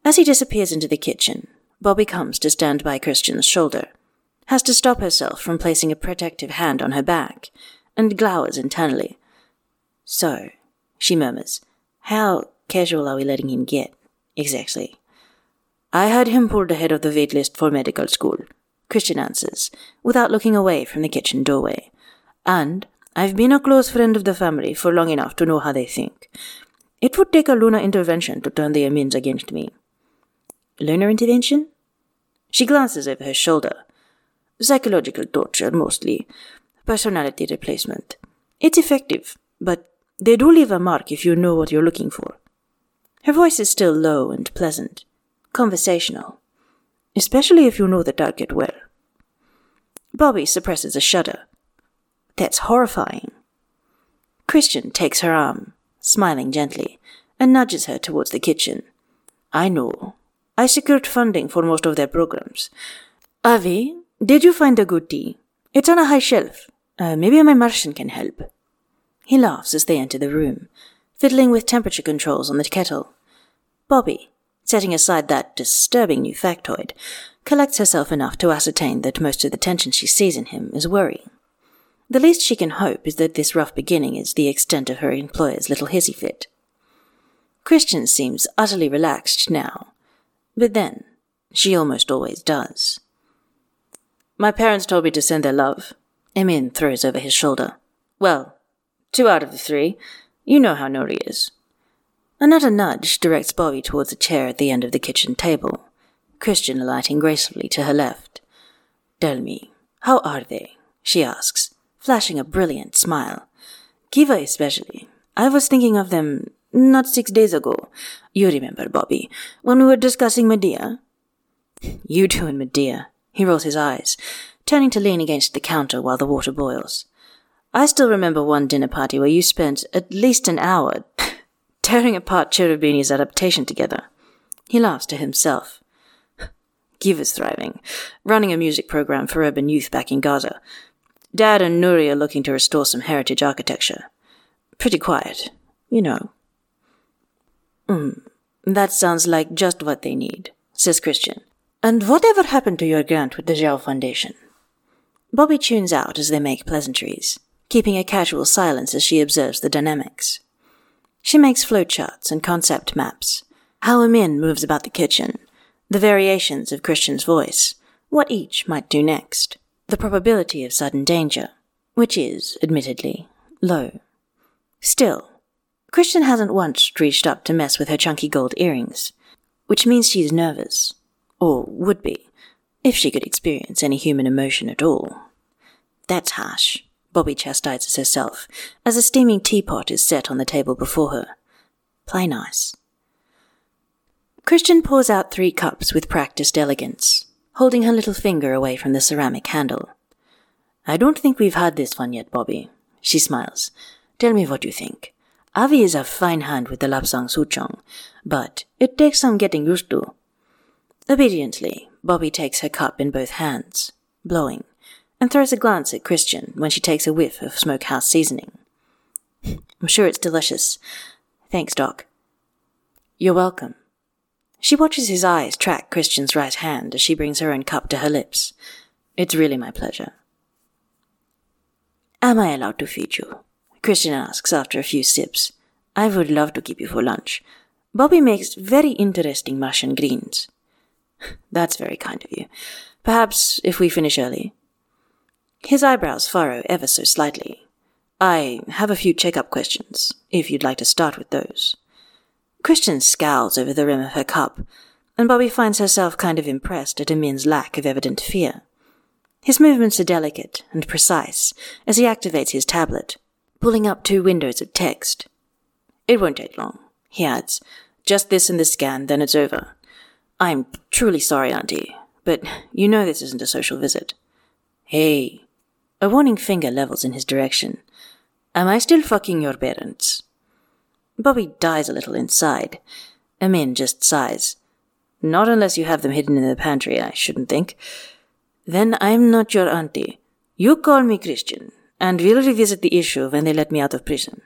As he disappears into the kitchen, Bobbie comes to stand by Chrisjen's shoulder, has to stop herself from placing a protective hand on her back, and glowers internally. So, she murmurs, how casual are we letting him get? Exactly. I had him pulled ahead of the wait list for medical school, Chrisjen answers, without looking away from the kitchen doorway. And I've been a close friend of the family for long enough to know how they think. It would take a lunar intervention to turn the Emins against me. Lunar intervention? She glances over her shoulder. Psychological torture, mostly. Personality replacement. It's effective, but they do leave a mark if you know what you're looking for. Her voice is still low and pleasant, conversational, especially if you know the target well. Bobbie suppresses a shudder. That's horrifying. Chrisjen takes her arm, smiling gently, and nudges her towards the kitchen. I know. I secured funding for most of their programs. Avi, did you find a good tea? It's on a high shelf. Uh, maybe my Martian can help. He laughs as they enter the room, fiddling with temperature controls on the kettle. Bobbie, setting aside that disturbing new factoid, collects herself enough to ascertain that most of the tension she sees in him is worrying. The least she can hope is that this rough beginning is the extent of her employer's little hissy fit. Chrisjen seems utterly relaxed now, but then she almost always does. My parents told me to send their love. Emin throws over his shoulder. Well, two out of the three. You know how Nori is. Another nudge directs Bobbie towards a chair at the end of the kitchen table, Chrisjen alighting gracefully to her left. Tell me, how are they? she asks, flashing a brilliant smile. Kiva especially. I was thinking of them not six days ago. You remember, Bobbie, when we were discussing Medea? You two and Medea. He rolls his eyes, turning to lean against the counter while the water boils. I still remember one dinner party where you spent at least an hour tearing apart Cherubini's adaptation together. He laughs to himself. Kiva's thriving, running a music program for urban youth back in Gaza. Dad and Nuri are looking to restore some heritage architecture. Pretty quiet, you know. Mm, that sounds like just what they need, says Chrisjen. And whatever happened to your grant with the Zhao Foundation? Bobbie tunes out as they make pleasantries, keeping a casual silence as she observes the dynamics. She makes flowcharts and concept maps, how a Min moves about the kitchen, the variations of Chrisjen's voice, what each might do next, the probability of sudden danger, which is, admittedly, low. Still, Chrisjen hasn't once reached up to mess with her chunky gold earrings, which means she's nervous, or would be, if she could experience any human emotion at all. That's harsh, Bobbie chastises herself, as a steaming teapot is set on the table before her. Play nice. Chrisjen pours out three cups with practiced elegance, holding her little finger away from the ceramic handle. I don't think we've had this one yet, Bobbie. She smiles. Tell me what you think. Avi is a fine hand with the lapsang souchong, but it takes some getting used to. Obediently, Bobbie takes her cup in both hands, blowing, and throws a glance at Chrisjen when she takes a whiff of smokehouse seasoning. I'm sure it's delicious. Thanks, Doc. You're welcome. She watches his eyes track Chrisjen's right hand as she brings her own cup to her lips. It's really my pleasure. Am I allowed to feed you? Chrisjen asks after a few sips. I would love to keep you for lunch. Bobbie makes very interesting mush and greens. That's very kind of you. Perhaps if we finish early. His eyebrows furrow ever so slightly. I have a few check-up questions, if you'd like to start with those. Chrisjen scowls over the rim of her cup, and Bobbie finds herself kind of impressed at Amin's lack of evident fear. His movements are delicate and precise as he activates his tablet, pulling up two windows of text. It won't take long, he adds. Just this and the scan, then it's over. I'm truly sorry, Auntie, but you know this isn't a social visit. Hey. A warning finger levels in his direction. Am I still fucking your parents? Bobbie dies a little inside. Amin just sighs. Not unless you have them hidden in the pantry, I shouldn't think. Then I'm not your auntie. You call me Chrisjen, and we'll revisit the issue when they let me out of prison.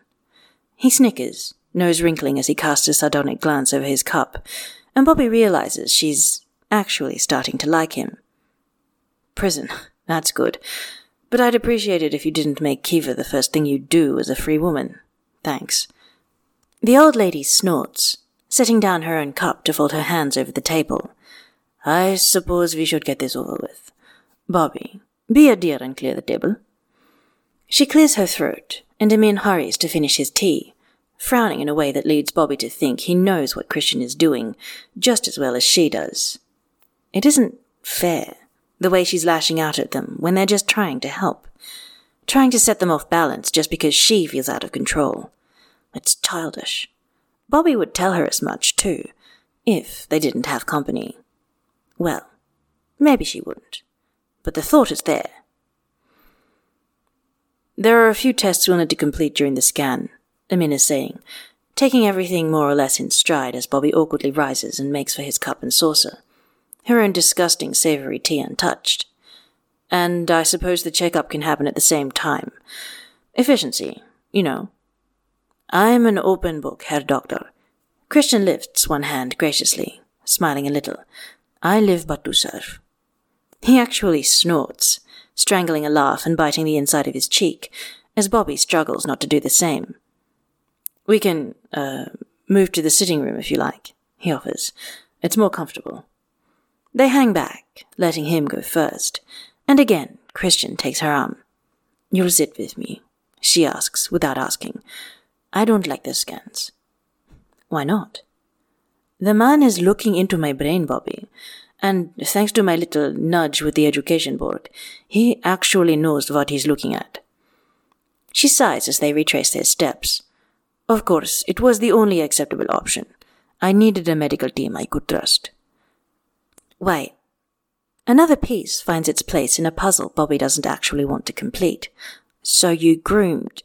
He snickers, nose wrinkling as he casts a sardonic glance over his cup, and Bobbie realizes she's actually starting to like him. Prison, that's good. But I'd appreciate it if you didn't make Kiva the first thing you'd do as a free woman. Thanks. The old lady snorts, setting down her own cup to fold her hands over the table. I suppose we should get this over with. Bobbie, be a dear and clear the table. She clears her throat, and Amin hurries to finish his tea, frowning in a way that leads Bobbie to think he knows what Chrisjen is doing just as well as she does. It isn't fair, the way she's lashing out at them when they're just trying to help, trying to set them off balance just because she feels out of control. It's childish. Bobbie would tell her as much, too, if they didn't have company. Well, maybe she wouldn't, but the thought is there. There are a few tests we'll need to complete during the scan, Amin is saying, taking everything more or less in stride as Bobbie awkwardly rises and makes for his cup and saucer, her own disgusting savory tea untouched. And I suppose the checkup can happen at the same time. Efficiency, you know, I'm an open book, Herr Doctor. Chrisjen lifts one hand graciously, smiling a little. I live but to serve. He actually snorts, strangling a laugh and biting the inside of his cheek, as Bobbie struggles not to do the same. We can, uh, move to the sitting room if you like, he offers. It's more comfortable. They hang back, letting him go first, and again Chrisjen takes her arm. You'll sit with me, she asks, without asking. I don't like the scans. Why not? The man is looking into my brain, Bobbie, and thanks to my little nudge with the education board, he actually knows what he's looking at. She sighs as they retrace their steps. Of course, it was the only acceptable option. I needed a medical team I could trust. Wait. Another piece finds its place in a puzzle Bobbie doesn't actually want to complete. So you groomed.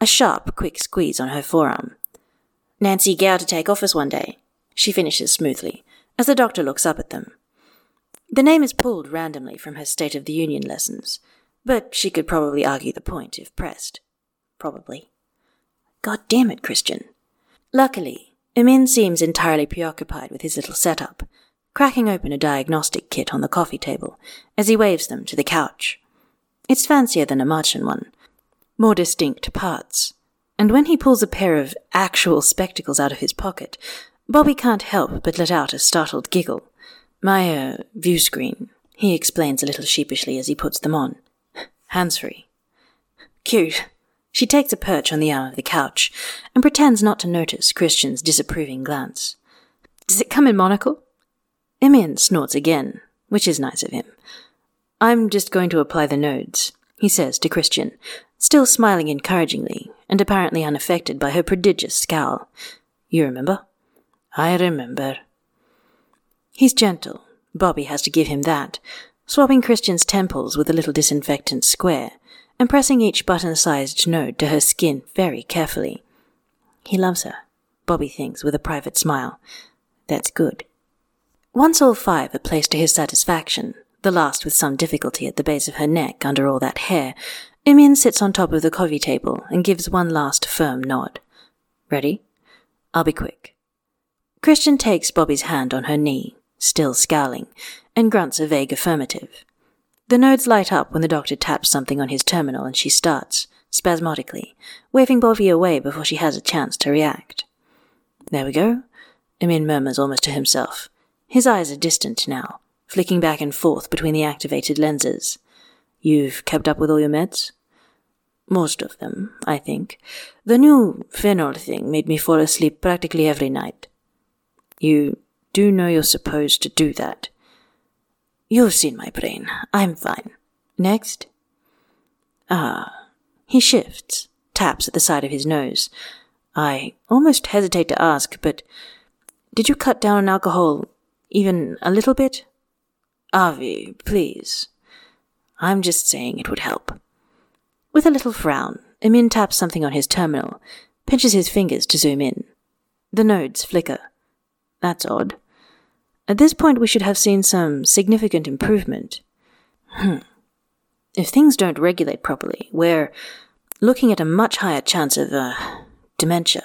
A sharp, quick squeeze on her forearm. Nancy Gao to take office one day. She finishes smoothly, as the doctor looks up at them. The name is pulled randomly from her State of the Union lessons, but she could probably argue the point if pressed. Probably. God damn it, Chrisjen. Luckily, Emin seems entirely preoccupied with his little setup, cracking open a diagnostic kit on the coffee table as he waves them to the couch. It's fancier than a Martian one, more distinct parts, and when he pulls a pair of actual spectacles out of his pocket, Bobbie can't help but let out a startled giggle. My, uh, view screen, he explains a little sheepishly as he puts them on. Hands free. Cute. She takes a perch on the arm of the couch and pretends not to notice Chrisjen's disapproving glance. Does it come in monocle? Emin snorts again, which is nice of him. I'm just going to apply the nodes, he says to Chrisjen, still smiling encouragingly and apparently unaffected by her prodigious scowl. You remember? I remember. He's gentle. Bobbie has to give him that, swabbing Chrisjen's temples with a little disinfectant square and pressing each button sized node to her skin very carefully. He loves her, Bobbie thinks with a private smile. That's good. Once all five are placed to his satisfaction, the last with some difficulty at the base of her neck under all that hair, Emin sits on top of the coffee table and gives one last firm nod. Ready? I'll be quick. Chrisjen takes Bobbie's hand on her knee still scowling, and grunts a vague affirmative. The nodes light up when the doctor taps something on his terminal and she starts, spasmodically, waving Bobbie away before she has a chance to react. There we go, Emin murmurs almost to himself. His eyes are distant now, flicking back and forth between the activated lenses. You've kept up with all your meds? Most of them, I think. The new phenol thing made me fall asleep practically every night. You do know you're supposed to do that. You've seen my brain. I'm fine. Next. Ah. He shifts, taps at the side of his nose. I almost hesitate to ask, but did you cut down on alcohol even a little bit? Avi, please. I'm just saying it would help. With a little frown, Emin taps something on his terminal, pinches his fingers to zoom in. The nodes flicker. That's odd. At this point, we should have seen some significant improvement. Hmm. If things don't regulate properly, we're looking at a much higher chance of, uh, dementia.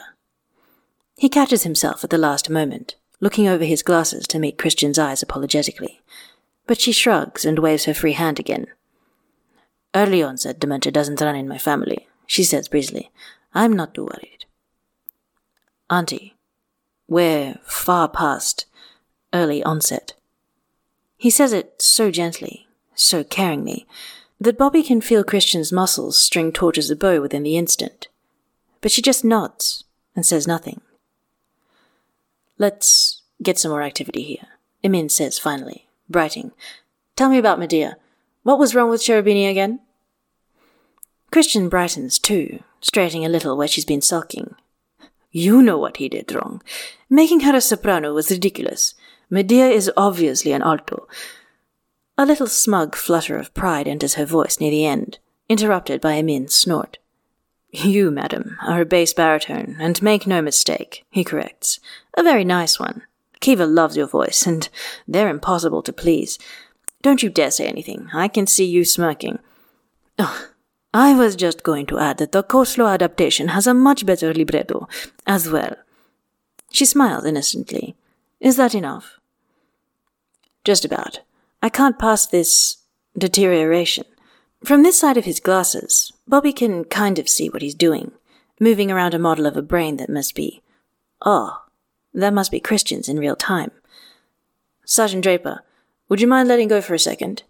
He catches himself at the last moment, looking over his glasses to meet Chrisjen's eyes apologetically. But she shrugs and waves her free hand again. Early onset dementia doesn't run in my family, she says breezily. I'm not too worried. Auntie, we're far past early onset. He says it so gently, so caringly, that Bobbie can feel Chrisjen's muscles string towards a bow within the instant. But she just nods and says nothing. Let's get some more activity here, Emin says finally, brightening. Tell me about Medea. What was wrong with Cherubini again? Chrisjen brightens too, straightening a little where she's been sulking. You know what he did wrong. Making her a soprano was ridiculous. Medea is obviously an alto. A little smug flutter of pride enters her voice near the end, interrupted by Emin's snort. You, madam, are a bass baritone, and make no mistake, he corrects. A very nice one. Kiva loves your voice, and they're impossible to please. Don't you dare say anything. I can see you smirking. Oh, I was just going to add that the Khosrow adaptation has a much better libretto as well. She smiled innocently. Is that enough? Just about. I can't pass this deterioration. From this side of his glasses, Bobbie can kind of see what he's doing, moving around a model of a brain that must be. Oh, that must be Chrisjen's in real time. Sergeant Draper, would you mind letting go for a second?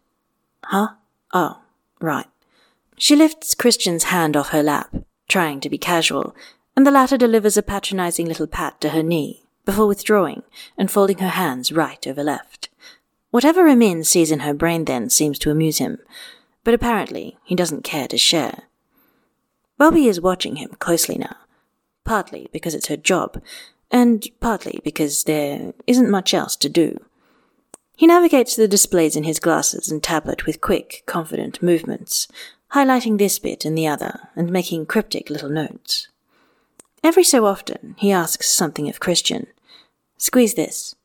Huh? Oh, right. She lifts Chrisjen's hand off her lap, trying to be casual, and the latter delivers a patronizing little pat to her knee before withdrawing and folding her hands right over left. Whatever Emin sees in her brain then seems to amuse him, but apparently he doesn't care to share. Bobbie is watching him closely now, partly because it's her job, and partly because there isn't much else to do. He navigates the displays in his glasses and tablet with quick, confident movements, highlighting this bit and the other, and making cryptic little notes. Every so often, he asks something of Chrisjen. Squeeze this.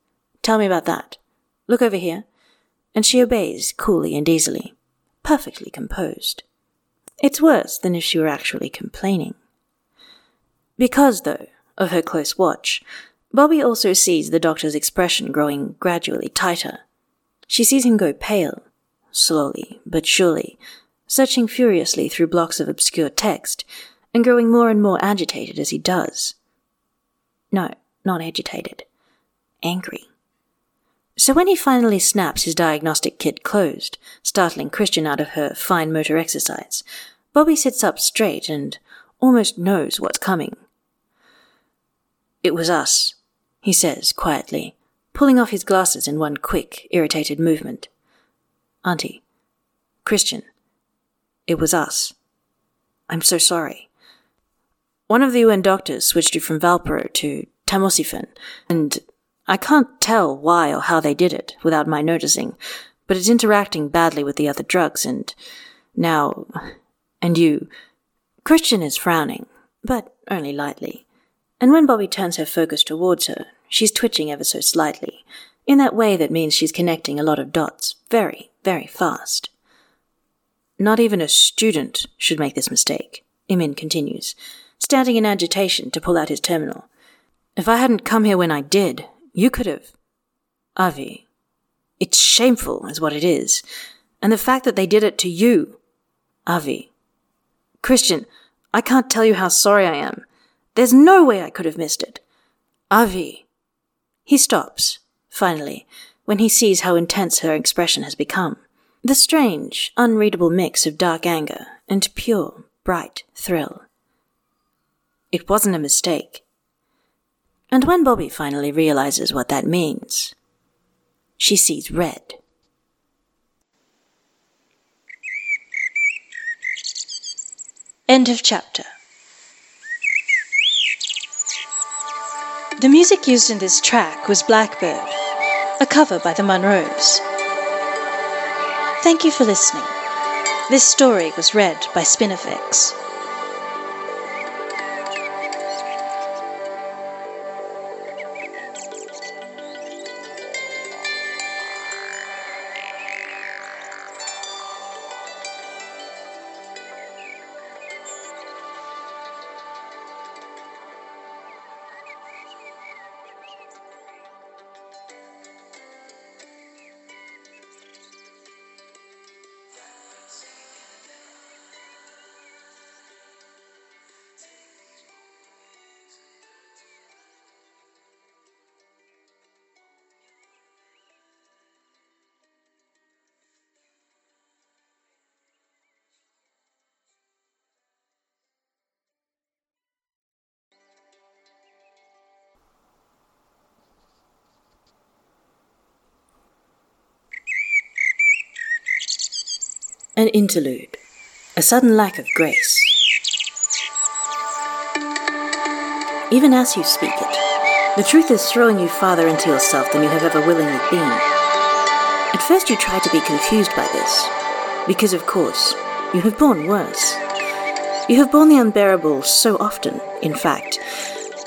Tell me about that. Look over here. And she obeys coolly and easily, perfectly composed. It's worse than if she were actually complaining. Because, though, of her close watch, Bobbie also sees the doctor's expression growing gradually tighter. She sees him go pale, slowly but surely, searching furiously through blocks of obscure text, and growing more and more agitated as he does. No, not agitated. Angry. So when he finally snaps his diagnostic kit closed, startling Chrisjen out of her fine motor exercise, Bobbie sits up straight and almost knows what's coming. It was us, he says quietly, pulling off his glasses in one quick, irritated movement. Auntie, Chrisjen, it was us. I'm so sorry. One of the UN doctors switched you from Valpro to tamoxifen, and I can't tell why or how they did it without my noticing, but it's interacting badly with the other drugs, and now. And you. Chrisjen is frowning, but only lightly. And when Bobbie turns her focus towards her, she's twitching ever so slightly, in that way that means she's connecting a lot of dots very, very fast. Not even a student should make this mistake, Imin continues, standing in agitation to pull out his terminal. If I hadn't come here when I did, you could have. Avi, it's shameful, is what it is. And the fact that they did it to you. Avi. Chrisjen, I can't tell you how sorry I am. There's no way I could have missed it. Avi. He stops, finally, when he sees how intense her expression has become. The strange, unreadable mix of dark anger and pure, bright thrill. It wasn't a mistake. And when Bobbie finally realizes what that means, she sees red. End of chapter. The music used in this track was Blackbird, a cover by the Monroes. Thank you for listening. This story was read by Spinifex. An interlude. A sudden lack of grace. Even as you speak it, the truth is throwing you farther into yourself than you have ever willingly been. At first, you try to be confused by this, because of course, you have borne worse. You have borne the unbearable so often, in fact,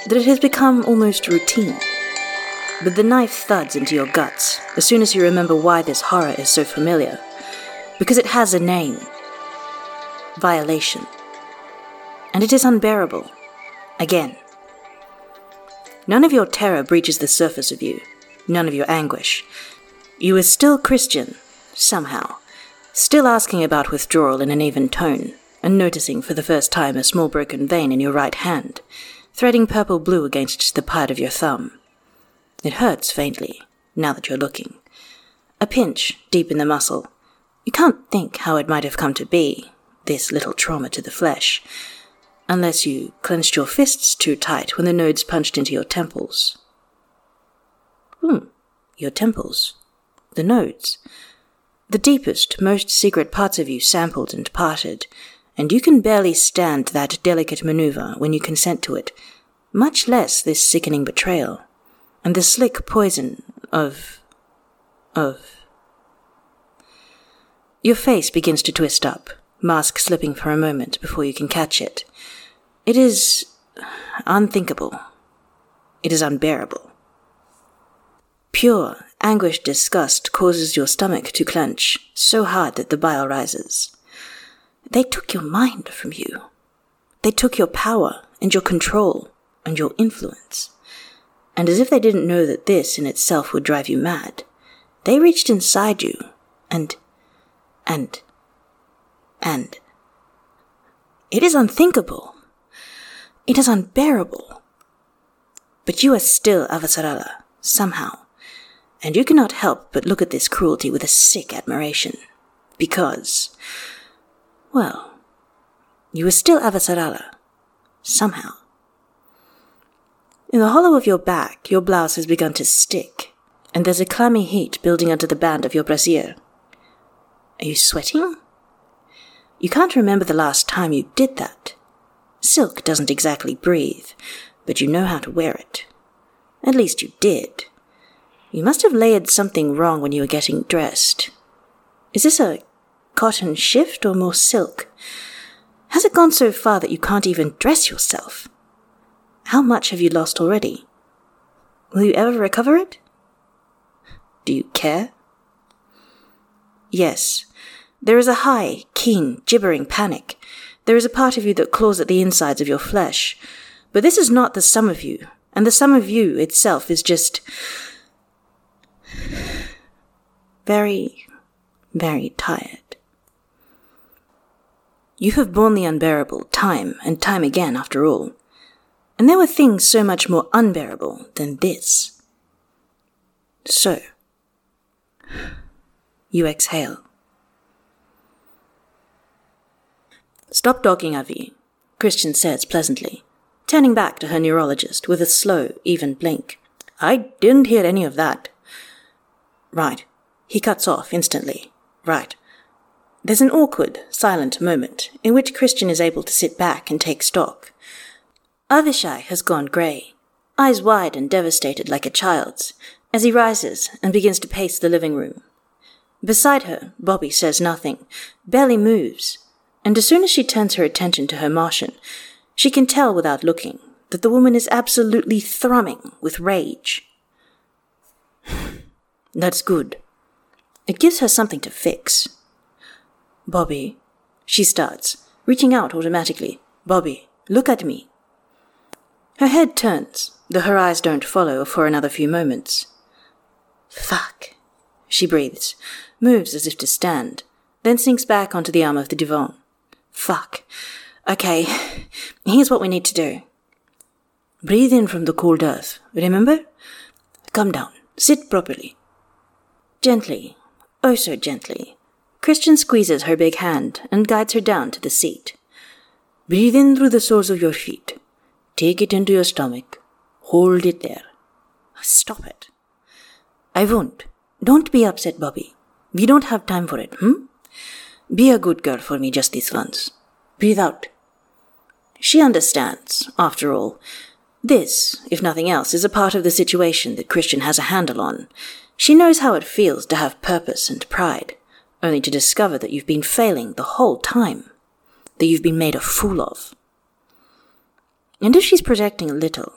that it has become almost routine. But the knife thuds into your guts as soon as you remember why this horror is so familiar because it has a name violation. And it is unbearable. Again. None of your terror breaches the surface of you, none of your anguish. You are still Chrisjen, somehow, still asking about withdrawal in an even tone, and noticing for the first time a small broken vein in your right hand, threading purple blue against the pad of your thumb. It hurts faintly, now that you're looking. A pinch deep in the muscle, you can't think how it might have come to be, this little trauma to the flesh, unless you clenched your fists too tight when the nodes punched into your temples. Hmm, your temples. The nodes. The deepest, most secret parts of you sampled and parted, and you can barely stand that delicate maneuver when you consent to it, much less this sickening betrayal, and the slick poison of. of. Your face begins to twist up, mask slipping for a moment before you can catch it. It is unthinkable. It is unbearable. Pure, anguished disgust causes your stomach to clench so hard that the bile rises. They took your mind from you. They took your power and your control and your influence. And as if they didn't know that this in itself would drive you mad, they reached inside you and, and, and. It is unthinkable. It is unbearable. But you are still Avasarala, somehow, and you cannot help but look at this cruelty with a sick admiration. Because, well, you are still Avasarala, somehow. In the hollow of your back, your blouse has begun to stick, and there's a clammy heat building under the band of your brassiere. Are you sweating? You can't remember the last time you did that. Silk doesn't exactly breathe, but you know how to wear it. At least you did. You must have layered something wrong when you were getting dressed. Is this a cotton shift or more silk? Has it gone so far that you can't even dress yourself? How much have you lost already? Will you ever recover it? Do you care? Yes, there is a high, keen, gibbering panic. There is a part of you that claws at the insides of your flesh. But this is not the sum of you, and the sum of you itself is just very, very tired. You have borne the unbearable time and time again, after all. And there were things so much more unbearable than this. So, you exhale. Stop talking, Avi, Chrisjen says pleasantly, turning back to her neurologist with a slow, even blink. I didn't hear any of that. Right. He cuts off instantly. Right. There's an awkward, silent moment in which Chrisjen is able to sit back and take stock. Avishai has gone grey, eyes wide and devastated like a child's, as he rises and begins to pace the living room. Beside her, Bobbie says nothing, barely moves, and as soon as she turns her attention to her Martian, she can tell without looking that the woman is absolutely thrumming with rage. That's good. It gives her something to fix. Bobbie, she starts, reaching out automatically. Bobbie, look at me. Her head turns, though her eyes don't follow for another few moments. Fuck, she breathes, moves as if to stand, then sinks back onto the arm of the divan. Fuck. Okay, here's what we need to do. Breathe in from the cold earth, remember? Come down, sit properly. Gently, oh so gently, Chrisjen squeezes her big hand and guides her down to the seat. Breathe in through the soles of your feet. Take it into your stomach. Hold it there. Stop it. I won't. Don't be upset, Bobbie. We don't have time for it, hmm? Be a good girl for me just this once. Breathe out. She understands, after all. This, if nothing else, is a part of the situation that Chrisjen has a handle on, she knows how it feels to have purpose and pride, only to discover that you've been failing the whole time, that you've been made a fool of. And if she's projecting a little,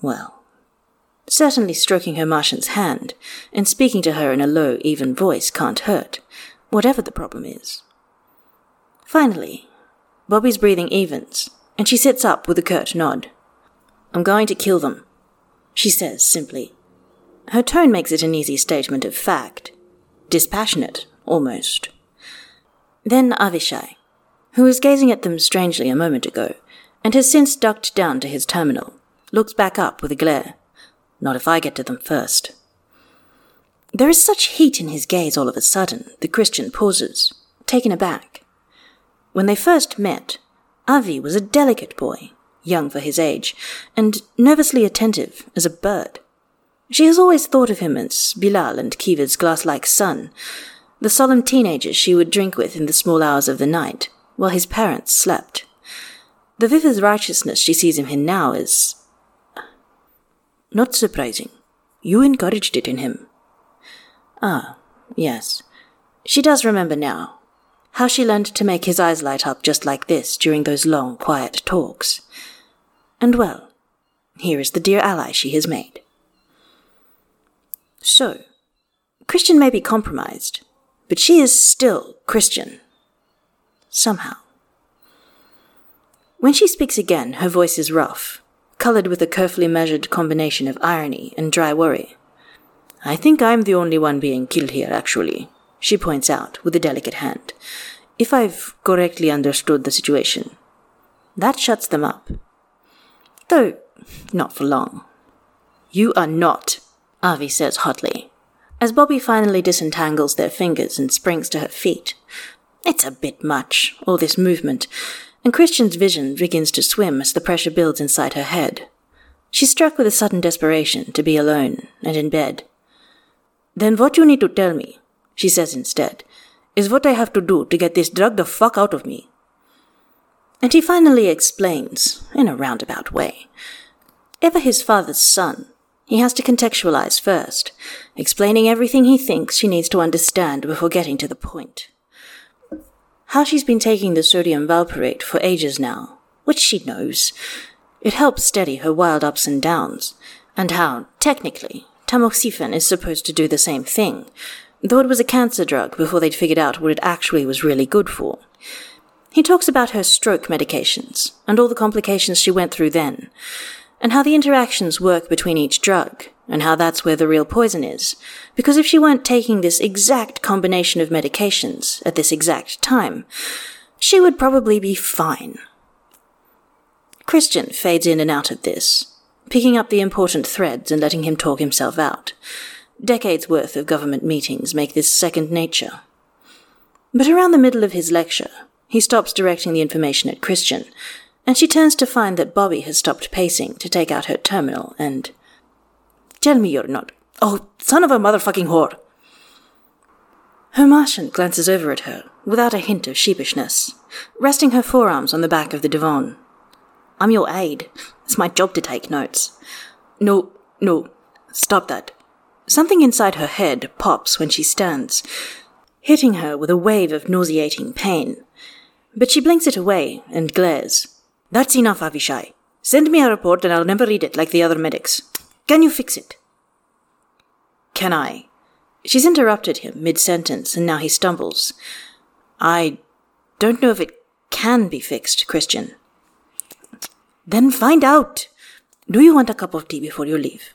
well, certainly stroking her Martian's hand and speaking to her in a low, even voice can't hurt, whatever the problem is. Finally, Bobbie's breathing evens, and she sits up with a curt nod. I'm going to kill them, she says simply. Her tone makes it an easy statement of fact. Dispassionate, almost. Then Avishai, who was gazing at them strangely a moment ago, and has since ducked down to his terminal, looks back up with a glare. Not if I get to them first. There is such heat in his gaze all of a sudden, the Chrisjen pauses, taken aback. When they first met, Avi was a delicate boy, young for his age, and nervously attentive as a bird. She has always thought of him as Bilal and Kiva's glass-like son, the solemn teenager she would drink with in the small hours of the night, while his parents slept. The vivid righteousness she sees in him now is Not surprising. You encouraged it in him. Ah, yes. She does remember now. How she learned to make his eyes light up just like this during those long, quiet talks. And well, here is the dear ally she has made. So, Chrisjen may be compromised, but she is still Chrisjen. Somehow. When she speaks again, her voice is rough, colored with a carefully measured combination of irony and dry worry. I think I'm the only one being killed here, actually, she points out with a delicate hand. If I've correctly understood the situation. That shuts them up. Though, not for long. You are not, Avi says hotly. As Bobbie finally disentangles their fingers and springs to her feet. It's a bit much, all this movement, and Chrisjen's vision begins to swim as the pressure builds inside her head. She's struck with a sudden desperation to be alone and in bed. Then what you need to tell me, she says instead, is what I have to do to get this drug the fuck out of me. And he finally explains, in a roundabout way. Ever his father's son, he has to contextualize first, explaining everything he thinks she needs to understand before getting to the point how she's been taking the sodium valproate for ages now, which she knows. It helps steady her wild ups and downs, and how, technically, tamoxifen is supposed to do the same thing, though it was a cancer drug before they'd figured out what it actually was really good for. He talks about her stroke medications and all the complications she went through then, and how the interactions work between each drug, and how that's where the real poison is. Because if she weren't taking this exact combination of medications at this exact time, she would probably be fine. Chrisjen fades in and out of this, picking up the important threads and letting him talk himself out. Decades worth of government meetings make this second nature. But around the middle of his lecture, he stops directing the information at Chrisjen, and she turns to find that Bobbie has stopped pacing to take out her terminal and Tell me you're not. Oh, son of a motherfucking whore. Her Martian glances over at her, without a hint of sheepishness, resting her forearms on the back of the divan. I'm your aide. It's my job to take notes. No, no, stop that. Something inside her head pops when she stands, hitting her with a wave of nauseating pain. But she blinks it away and glares. That's enough, Avishai. Send me a report and I'll never read it like the other medics. Can you fix it? Can I? She's interrupted him mid sentence, and now he stumbles. I don't know if it can be fixed, Chrisjen. Then find out. Do you want a cup of tea before you leave?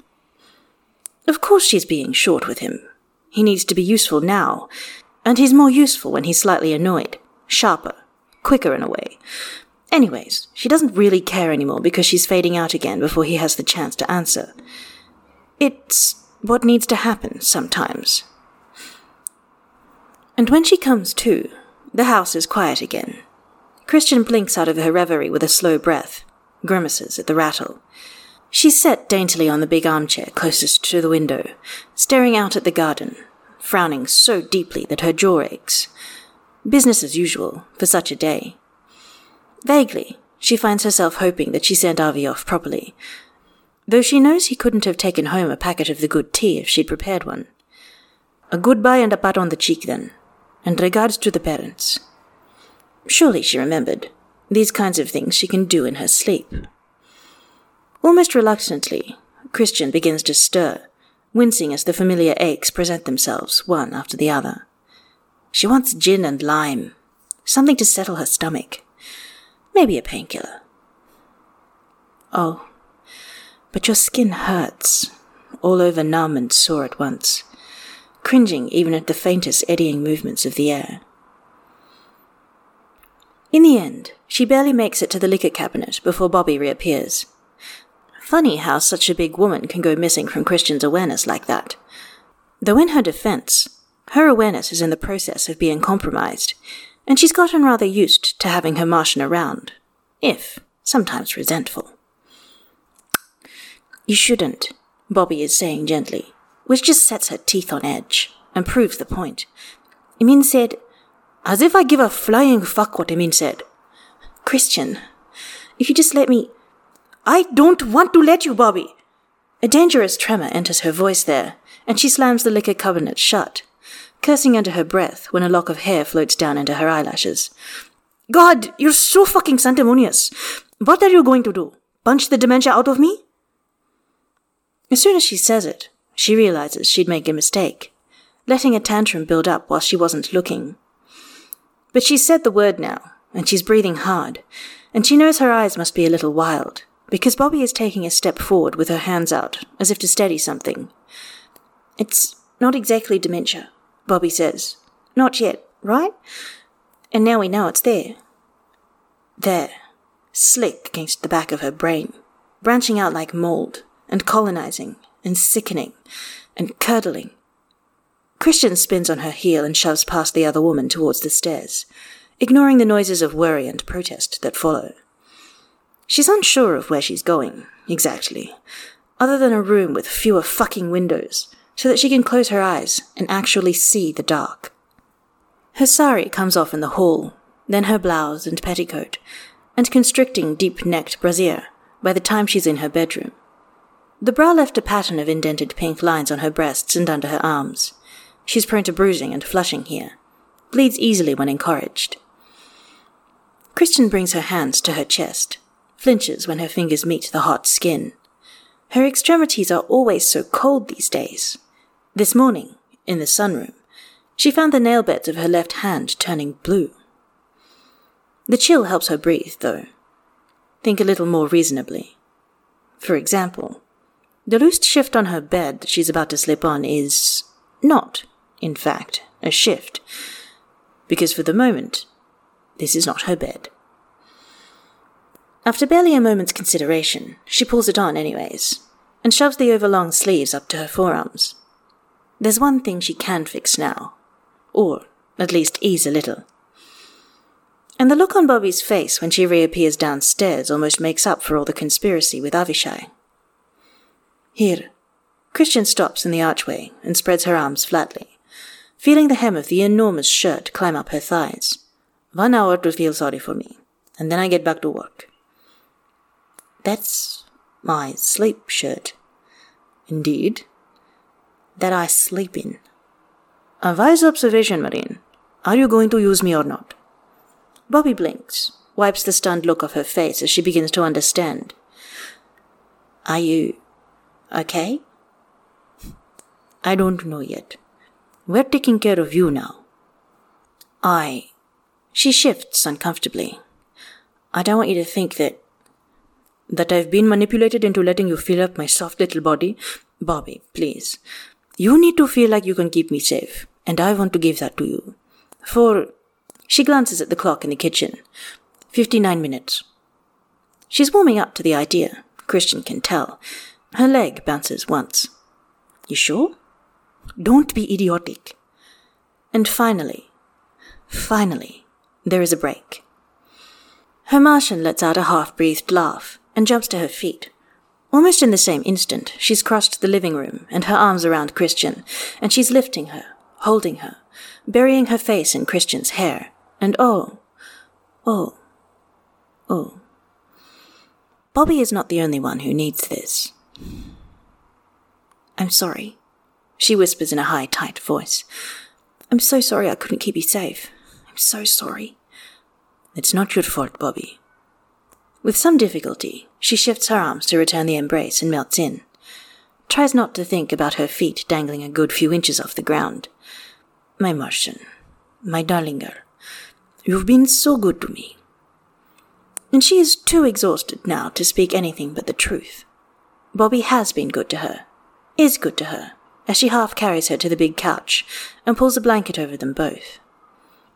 Of course she's being short with him. He needs to be useful now, and he's more useful when he's slightly annoyed, sharper, quicker in a way. Anyways, she doesn't really care anymore because she's fading out again before he has the chance to answer. It's what needs to happen sometimes. And when she comes to, the house is quiet again. Chrisjen blinks out of her reverie with a slow breath, grimaces at the rattle. She's sat daintily on the big armchair closest to the window, staring out at the garden, frowning so deeply that her jaw aches. Business as usual for such a day. Vaguely, she finds herself hoping that she sent Avi off properly, though she knows he couldn't have taken home a packet of the good tea if she'd prepared one. A goodbye and a pat on the cheek, then, and regards to the parents. Surely, she remembered, these kinds of things she can do in her sleep. Almost reluctantly, Chrisjen begins to stir, wincing as the familiar aches present themselves, one after the other. She wants gin and lime, something to settle her stomach. Maybe a painkiller. Oh, but your skin hurts, all over numb and sore at once, cringing even at the faintest eddying movements of the air. In the end, she barely makes it to the liquor cabinet before Bobbie reappears. Funny how such a big woman can go missing from Chrisjen's awareness like that. Though in her defense, her awareness is in the process of being compromised, and she's gotten rather used to having her Martian around, if sometimes resentful. You shouldn't, Bobbie is saying gently, which just sets her teeth on edge and proves the point. Emin said, as if I give a flying fuck what Emin said. Chrisjen, if you just let me. I don't want to let you, Bobbie. A dangerous tremor enters her voice there, and she slams the liquor cabinet shut, cursing under her breath when a lock of hair floats down into her eyelashes. God, you're so fucking sanctimonious. What are you going to do? Punch the dementia out of me? As soon as she says it, she realizes she'd make a mistake, letting a tantrum build up while she wasn't looking. But she's said the word now, and she's breathing hard, and she knows her eyes must be a little wild, because Bobbie is taking a step forward with her hands out, as if to steady something. It's not exactly dementia, Bobbie says. Not yet, right? And now we know it's there. There, slick against the back of her brain, branching out like mold, and colonizing, and sickening, and curdling. Chrisjen spins on her heel and shoves past the other woman towards the stairs, ignoring the noises of worry and protest that follow. She's unsure of where she's going, exactly, other than a room with fewer fucking windows, so that she can close her eyes and actually see the dark. Her sari comes off in the hall, then her blouse and petticoat, and constricting deep necked brassiere by the time she's in her bedroom. The bra left a pattern of indented pink lines on her breasts and under her arms. She's prone to bruising and flushing here. Bleeds easily when encouraged. Chrisjen brings her hands to her chest, flinches when her fingers meet the hot skin. Her extremities are always so cold these days. This morning, in the sunroom, she found the nail beds of her left hand turning blue. The chill helps her breathe, though. Think a little more reasonably. For example, the loose shift on her bed that she's about to slip on is not, in fact, a shift, because for the moment, this is not her bed. After barely a moment's consideration, she pulls it on anyways, and shoves the overlong sleeves up to her forearms. There's one thing she can fix now, or at least ease a little. And the look on Bobbie's face when she reappears downstairs almost makes up for all the conspiracy with Avishai. Here. Chrisjen stops in the archway and spreads her arms flatly, feeling the hem of the enormous shirt climb up her thighs. One hour to feel sorry for me, and then I get back to work. That's my sleep shirt. Indeed. That I sleep in. A wise observation, Marine. Are you going to use me or not? Bobbie blinks, wipes the stunned look off her face as she begins to understand. Are you okay? I don't know yet. We're taking care of you now. I. She shifts uncomfortably. I don't want you to think that that I've been manipulated into letting you fill up my soft little body. Bobbie, please. You need to feel like you can keep me safe, and I want to give that to you. For. She glances at the clock in the kitchen. Fifty nine minutes. She's warming up to the idea, Chrisjen can tell. Her leg bounces once. You sure? Don't be idiotic. And finally, finally, there is a break. Her Martian lets out a half breathed laugh and jumps to her feet. Almost in the same instant, she's crossed the living room and her arms around Chrisjen, and she's lifting her, holding her, burying her face in Chrisjen's hair, and oh, oh, oh. Bobbie is not the only one who needs this. I'm sorry, she whispers in a high, tight voice. I'm so sorry I couldn't keep you safe. I'm so sorry. It's not your fault, Bobbie. With some difficulty, she shifts her arms to return the embrace and melts in. Tries not to think about her feet dangling a good few inches off the ground. My Martian, my darling girl, you've been so good to me. And she is too exhausted now to speak anything but the truth. Bobbie has been good to her, is good to her, as she half carries her to the big couch and pulls a blanket over them both.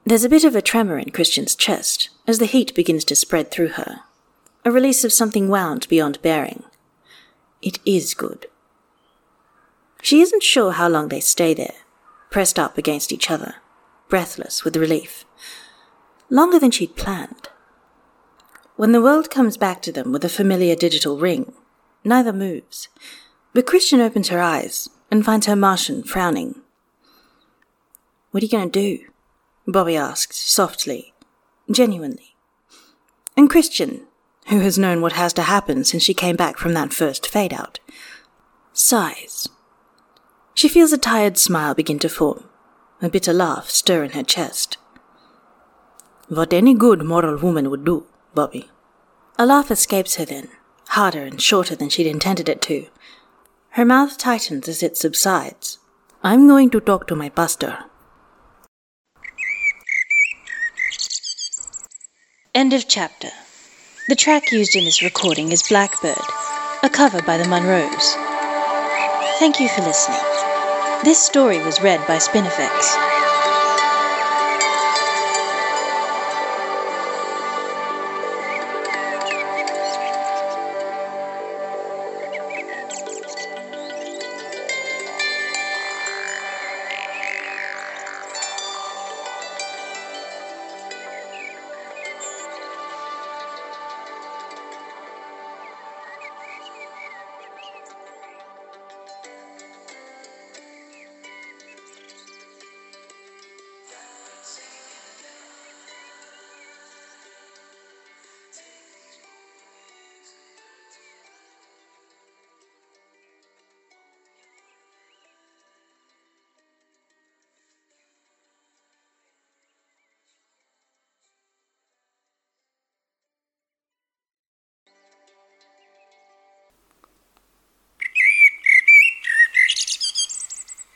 There's a bit of a tremor in Chrisjen's chest as the heat begins to spread through her a release of something wound beyond bearing. It is good. She isn't sure how long they stay there, pressed up against each other, breathless with relief. Longer than she'd planned. When the world comes back to them with a familiar digital ring, neither moves. But Chrisjen opens her eyes and finds her Martian frowning. What are you going to do? Bobbie asks, softly, genuinely. And Chrisjen, who has known what has to happen since she came back from that first fade out. sighs. She feels a tired smile begin to form, a bitter laugh stir in her chest. What any good moral woman would do, Bobbie. A laugh escapes her then, harder and shorter than she'd intended it to. Her mouth tightens as it subsides. I'm going to talk to my pastor. End of chapter. The track used in this recording is Blackbird, a cover by the Monroes. Thank you for listening. This story was read by Spinifex.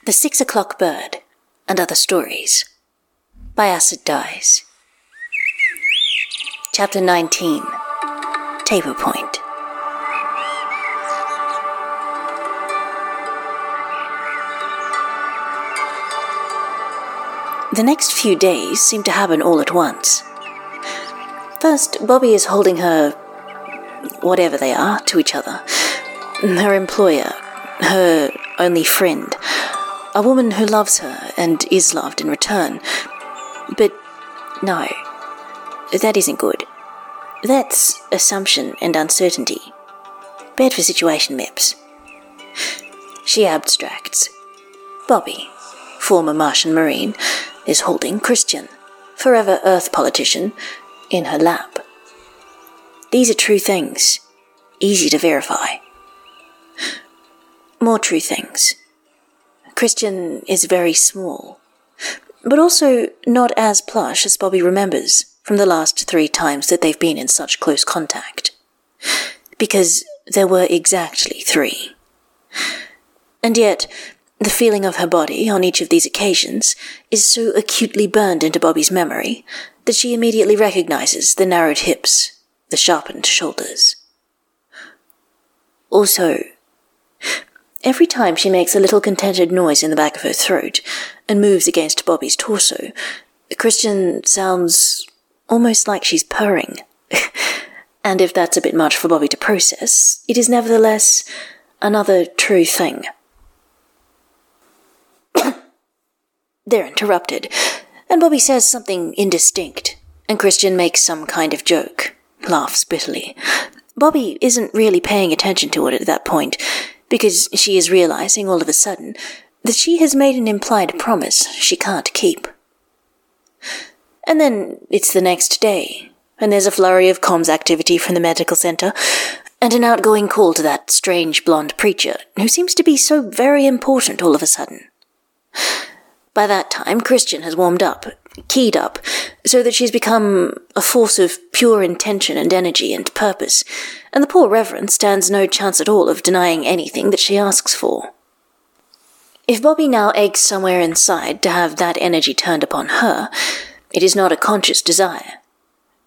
The Six O'Clock Bird and Other Stories by Acid Dies. Chapter 19 Taper Point. The next few days seem to happen all at once. First, Bobbie is holding her, whatever they are, to each other. Her employer, her only friend, a woman who loves her and is loved in return. But no, that isn't good. That's assumption and uncertainty. Bad for situation maps. She abstracts. Bobbie, former Martian Marine, is holding Chrisjen, forever Earth politician, in her lap. These are true things, easy to verify. More true things. Chrisjen is very small, but also not as plush as Bobbie remembers from the last three times that they've been in such close contact. Because there were exactly three. And yet, the feeling of her body on each of these occasions is so acutely burned into Bobbie's memory that she immediately recognizes the narrowed hips, the sharpened shoulders. Also, every time she makes a little contented noise in the back of her throat and moves against Bobbie's torso, Chrisjen sounds almost like she's purring. and if that's a bit much for Bobbie to process, it is nevertheless another true thing. They're interrupted, and Bobbie says something indistinct, and Chrisjen makes some kind of joke, laughs bitterly. Bobby isn't really paying attention to it at that point, because she is realizing all of a sudden that she has made an implied promise she can't keep. And then it's the next day, and there's a flurry of comms activity from the medical center, and an outgoing call to that strange blonde preacher who seems to be so very important all of a sudden. By that time, Chrisjen has warmed up, keyed up, so that she's become a force of pure intention and energy and purpose, and the poor Reverend stands no chance at all of denying anything that she asks for. If Bobbie now aches somewhere inside to have that energy turned upon her, it is not a conscious desire.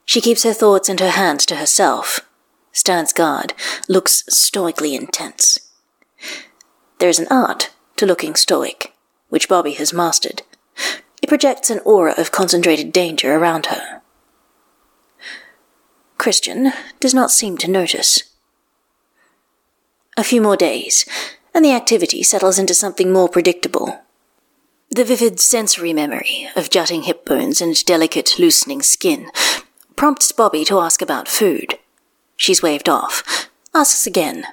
She keeps her thoughts and her hands to herself, stands guard, looks stoically intense. There is an art to looking stoic which Bobbie has mastered. It projects an aura of concentrated danger around her. Chrisjen does not seem to notice. A few more days, and the activity settles into something more predictable. The vivid sensory memory of jutting hip bones and delicate, loosening skin prompts Bobbie to ask about food. She's waved off, asks again,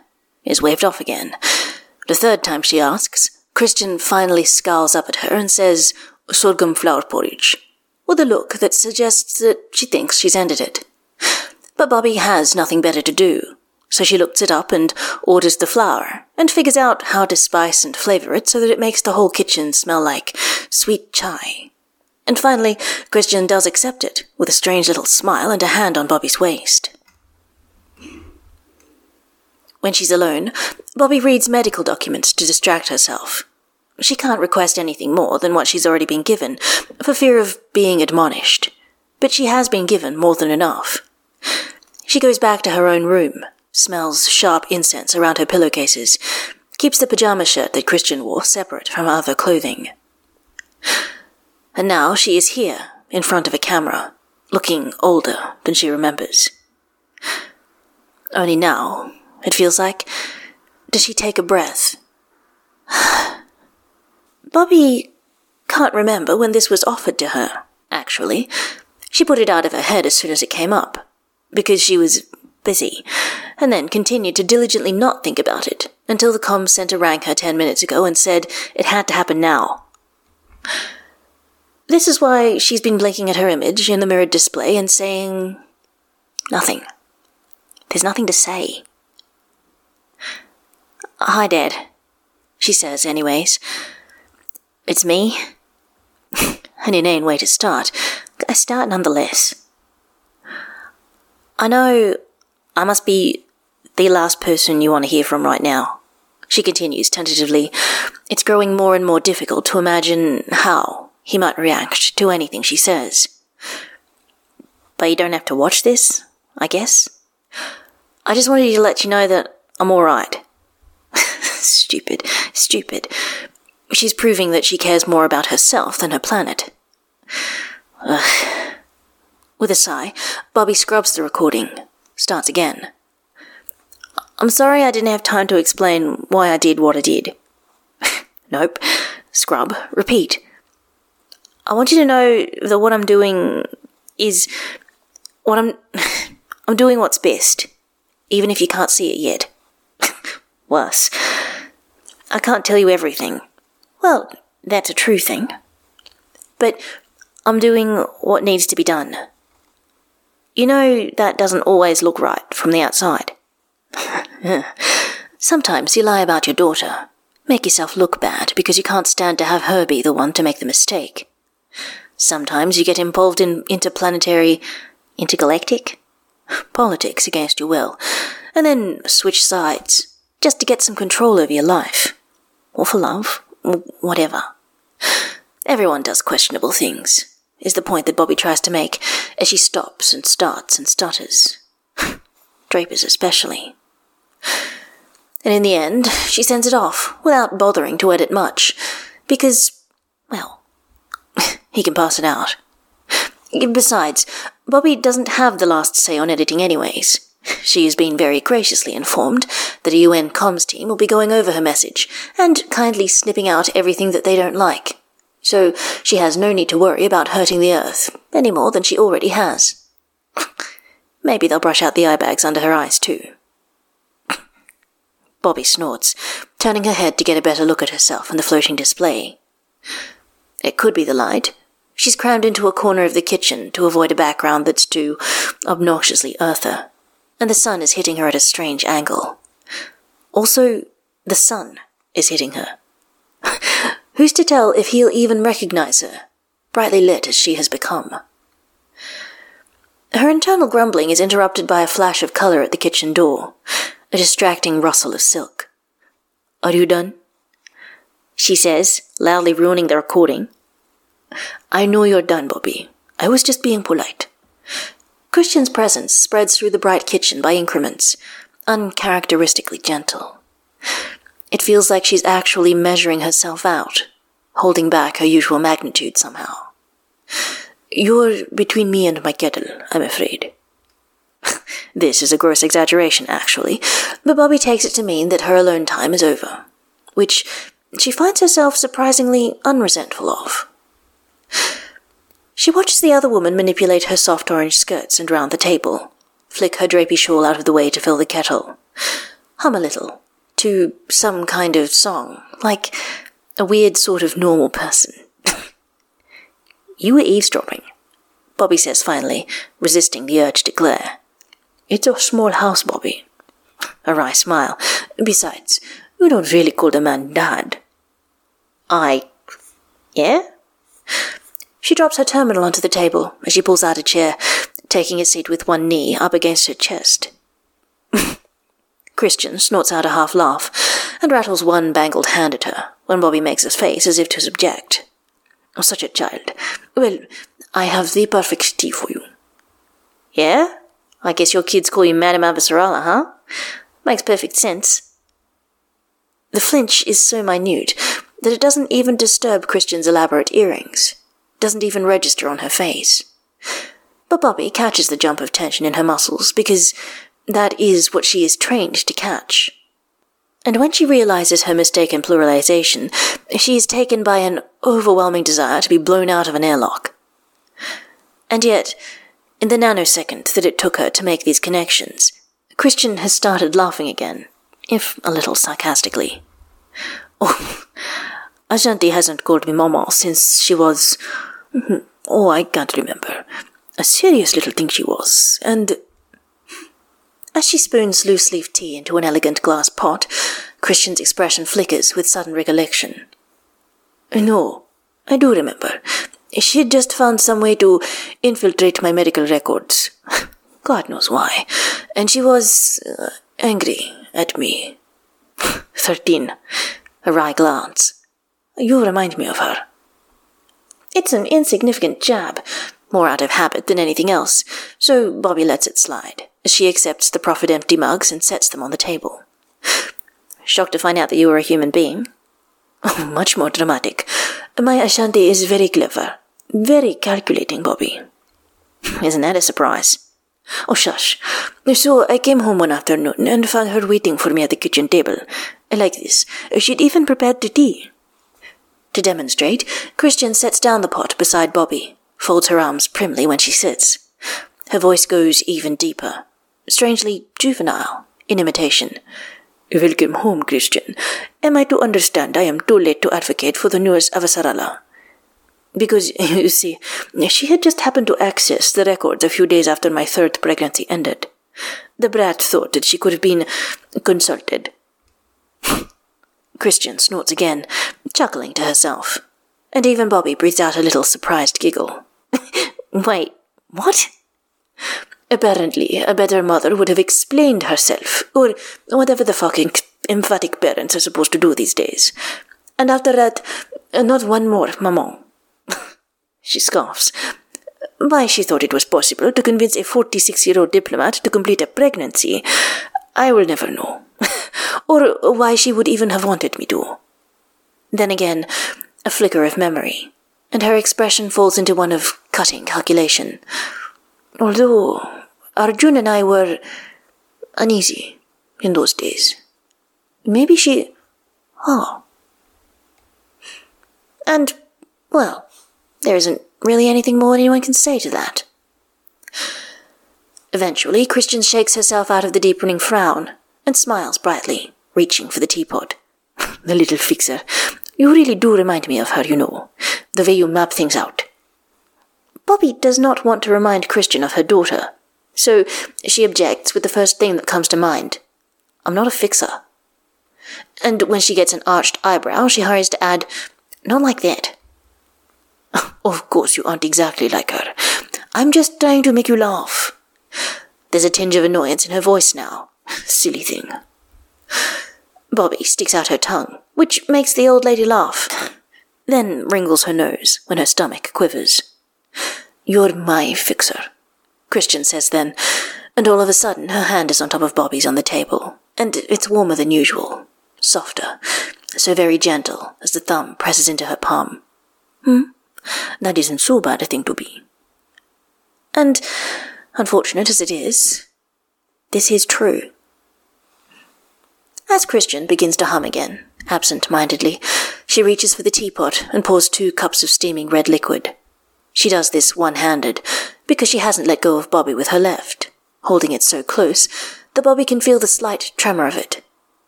is waved off again. The third time she asks, Chrisjen finally scowls up at her and says, sorghum flour porridge, with a look that suggests that she thinks she's ended it. But Bobbie has nothing better to do, so she looks it up and orders the flour and figures out how to spice and flavor it so that it makes the whole kitchen smell like sweet chai. And finally, Chrisjen does accept it with a strange little smile and a hand on Bobbie's waist. When she's alone, Bobbie reads medical documents to distract herself. She can't request anything more than what she's already been given, for fear of being admonished. But she has been given more than enough. She goes back to her own room, smells sharp incense around her pillowcases, keeps the pajama shirt that Chrisjen wore separate from other clothing. And now she is here, in front of a camera, looking older than she remembers. Only now, it feels like, does she take a breath. Bobbie can't remember when this was offered to her, actually. She put it out of her head as soon as it came up, because she was busy, and then continued to diligently not think about it until the comm center rang her ten minutes ago and said it had to happen now. This is why she's been blinking at her image in the mirrored display and saying nothing. There's nothing to say. Hi, Dad, she says, anyways. It's me. An inane way to start. I start nonetheless. I know I must be the last person you want to hear from right now. She continues tentatively. It's growing more and more difficult to imagine how he might react to anything she says. But you don't have to watch this, I guess. I just wanted to let you know that I'm alright. stupid, stupid. She's proving that she cares more about herself than her planet. Ugh. With a sigh, Bobbie scrubs the recording, starts again. I'm sorry I didn't have time to explain why I did what I did. nope. Scrub. Repeat. I want you to know that what I'm doing is what I'm. I'm doing what's best, even if you can't see it yet. Worse. I can't tell you everything. Well, that's a true thing. But I'm doing what needs to be done. You know, that doesn't always look right from the outside. Sometimes you lie about your daughter, make yourself look bad because you can't stand to have her be the one to make the mistake. Sometimes you get involved in interplanetary, intergalactic politics against your will, and then switch sides just to get some control over your life. Or for love, whatever. Everyone does questionable things, is the point that Bobbie tries to make as she stops and starts and stutters. Drapers especially. And in the end, she sends it off without bothering to edit much, because, well, he can pass it out. Besides, Bobbie doesn't have the last say on editing anyways. She has been very graciously informed that a UN comms team will be going over her message and kindly snipping out everything that they don't like. So she has no need to worry about hurting the earth any more than she already has. Maybe they'll brush out the eye bags under her eyes too. Bobbie snorts, turning her head to get a better look at herself in the floating display. It could be the light. She's crammed into a corner of the kitchen to avoid a background that's too obnoxiously earther and the sun is hitting her at a strange angle. Also, the sun is hitting her. Who's to tell if he'll even recognize her, brightly lit as she has become? Her internal grumbling is interrupted by a flash of color at the kitchen door, a distracting rustle of silk. Are you done? She says, loudly ruining the recording. I know you're done, Bobbie. I was just being polite. Chrisjen's presence spreads through the bright kitchen by increments, uncharacteristically gentle. It feels like she's actually measuring herself out, holding back her usual magnitude somehow. You're between me and my kettle, I'm afraid. this is a gross exaggeration, actually, but Bobbie takes it to mean that her alone time is over, which she finds herself surprisingly unresentful of. She watches the other woman manipulate her soft orange skirts and round the table, flick her drapey shawl out of the way to fill the kettle, hum a little, to some kind of song, like a weird sort of normal person. you were eavesdropping, Bobbie says finally, resisting the urge to glare. It's a small house, Bobbie. a wry smile. Besides, you don't really call the man dad. I. Yeah? She drops her terminal onto the table as she pulls out a chair, taking a seat with one knee up against her chest. Chrisjen snorts out a half laugh and rattles one bangled hand at her when Bobbie makes a face as if to subject. Oh, such a child. Well, I have the perfect tea for you. Yeah? I guess your kids call you Madame Avasarala, huh? Makes perfect sense. The flinch is so minute that it doesn't even disturb Chrisjen's elaborate earrings, doesn't even register on her face. But Bobbie catches the jump of tension in her muscles because that is what she is trained to catch. And when she realizes her mistaken pluralization, she is taken by an overwhelming desire to be blown out of an airlock. And yet, in the nanosecond that it took her to make these connections, Chrisjen has started laughing again, if a little sarcastically. Oh, Ashanti hasn't called me Mama since she was. Oh, I can't remember. A serious little thing she was, and. As she spoons loose leaf tea into an elegant glass pot, Chrisjen's expression flickers with sudden recollection. No, I do remember. She just found some way to infiltrate my medical records. God knows why. And she was uh, angry at me. Thirteen. A wry glance. You remind me of her. It's an insignificant jab, more out of habit than anything else, so Bobbie lets it slide as she accepts the proffered empty mugs and sets them on the table. Shocked to find out that you were a human being? Oh, much more dramatic. My Ashanti is very clever. Very calculating, Bobbie. Isn't that a surprise? Oh, shush. So I came home one afternoon and found her waiting for me at the kitchen table. Like this. She'd even prepared the tea. To demonstrate, Chrisjen sets down the pot beside Bobbie, folds her arms primly when she sits. Her voice goes even deeper, strangely juvenile, in imitation. Welcome home, Chrisjen. Am I to understand I am too late to advocate for the newest Avasarala? Because, you see, she had just happened to access the records a few days after my third pregnancy ended. The brat thought that she could have been consulted. Chrisjen snorts again, chuckling to herself. And even Bobbie breathes out a little surprised giggle. Wait, what? Apparently, a better mother would have explained herself, or whatever the fucking emphatic parents are supposed to do these days. And after that, not one more, maman. she scoffs. Why she thought it was possible to convince a 46 year old diplomat to complete a pregnancy, I will never know. or uh, why she would even have wanted me to. Then again, a flicker of memory, and her expression falls into one of cutting calculation. Although Arjun and I were uneasy in those days. Maybe she. Oh. And, well, there isn't really anything more anyone can say to that. Eventually, Chrisjen shakes herself out of the deepening frown and smiles brightly, reaching for the teapot. the little fixer. You really do remind me of her, you know. The way you map things out. Bobbie does not want to remind Chrisjen of her daughter, so she objects with the first thing that comes to mind. I'm not a fixer. And when she gets an arched eyebrow, she hurries to add, Not like that. Of course you aren't exactly like her. I'm just trying to make you laugh. There's a tinge of annoyance in her voice now. Silly thing. Bobbie sticks out her tongue, which makes the old lady laugh, then wrinkles her nose when her stomach quivers. You're my fixer, Chrisjen says then, and all of a sudden her hand is on top of Bobbie's on the table, and it's warmer than usual, softer, so very gentle as the thumb presses into her palm. Hmm? That isn't so bad a thing to be. And, unfortunate as it is, this is true. As Chrisjen begins to hum again, absent mindedly, she reaches for the teapot and pours two cups of steaming red liquid. She does this one handed, because she hasn't let go of Bobbie with her left, holding it so close that Bobbie can feel the slight tremor of it,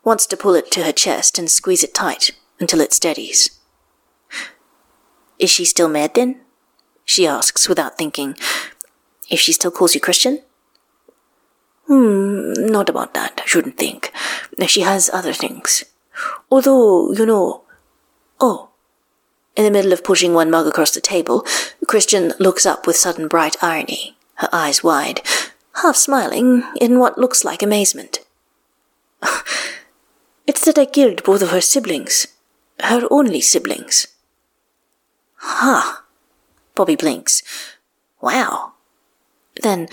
wants to pull it to her chest and squeeze it tight until it steadies. Is she still mad then? She asks without thinking. If she still calls you Chrisjen? Hmm, not about that, I shouldn't think. She has other things. Although, you know. Oh. In the middle of pushing one mug across the table, Chrisjen looks up with sudden bright irony, her eyes wide, half smiling in what looks like amazement. it's that I killed both of her siblings. Her only siblings. Huh. Bobbie blinks. Wow. Then,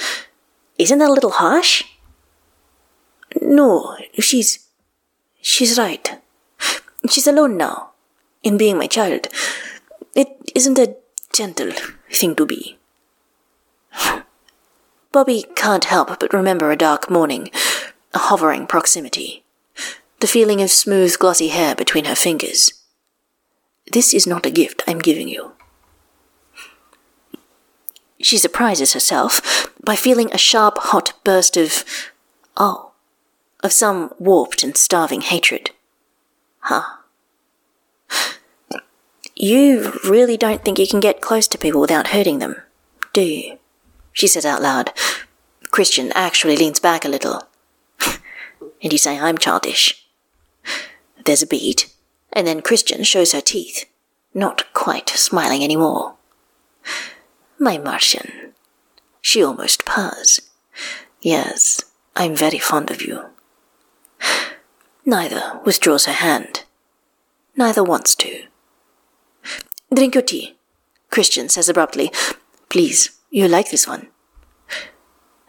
isn't that a little harsh? No, she's. she's right. She's alone now, in being my child. It isn't a gentle thing to be. Bobbie can't help but remember a dark morning, a hovering proximity, the feeling of smooth, glossy hair between her fingers. This is not a gift I'm giving you. She surprises herself by feeling a sharp, hot burst of, oh, of some warped and starving hatred. Huh. You really don't think you can get close to people without hurting them, do you? She says out loud. Chrisjen actually leans back a little. and you say I'm childish. There's a beat, and then Chrisjen shows her teeth, not quite smiling anymore. My Martian. She almost purrs. Yes, I'm very fond of you. Neither withdraws her hand. Neither wants to. Drink your tea, Chrisjen says abruptly. Please, you like this one.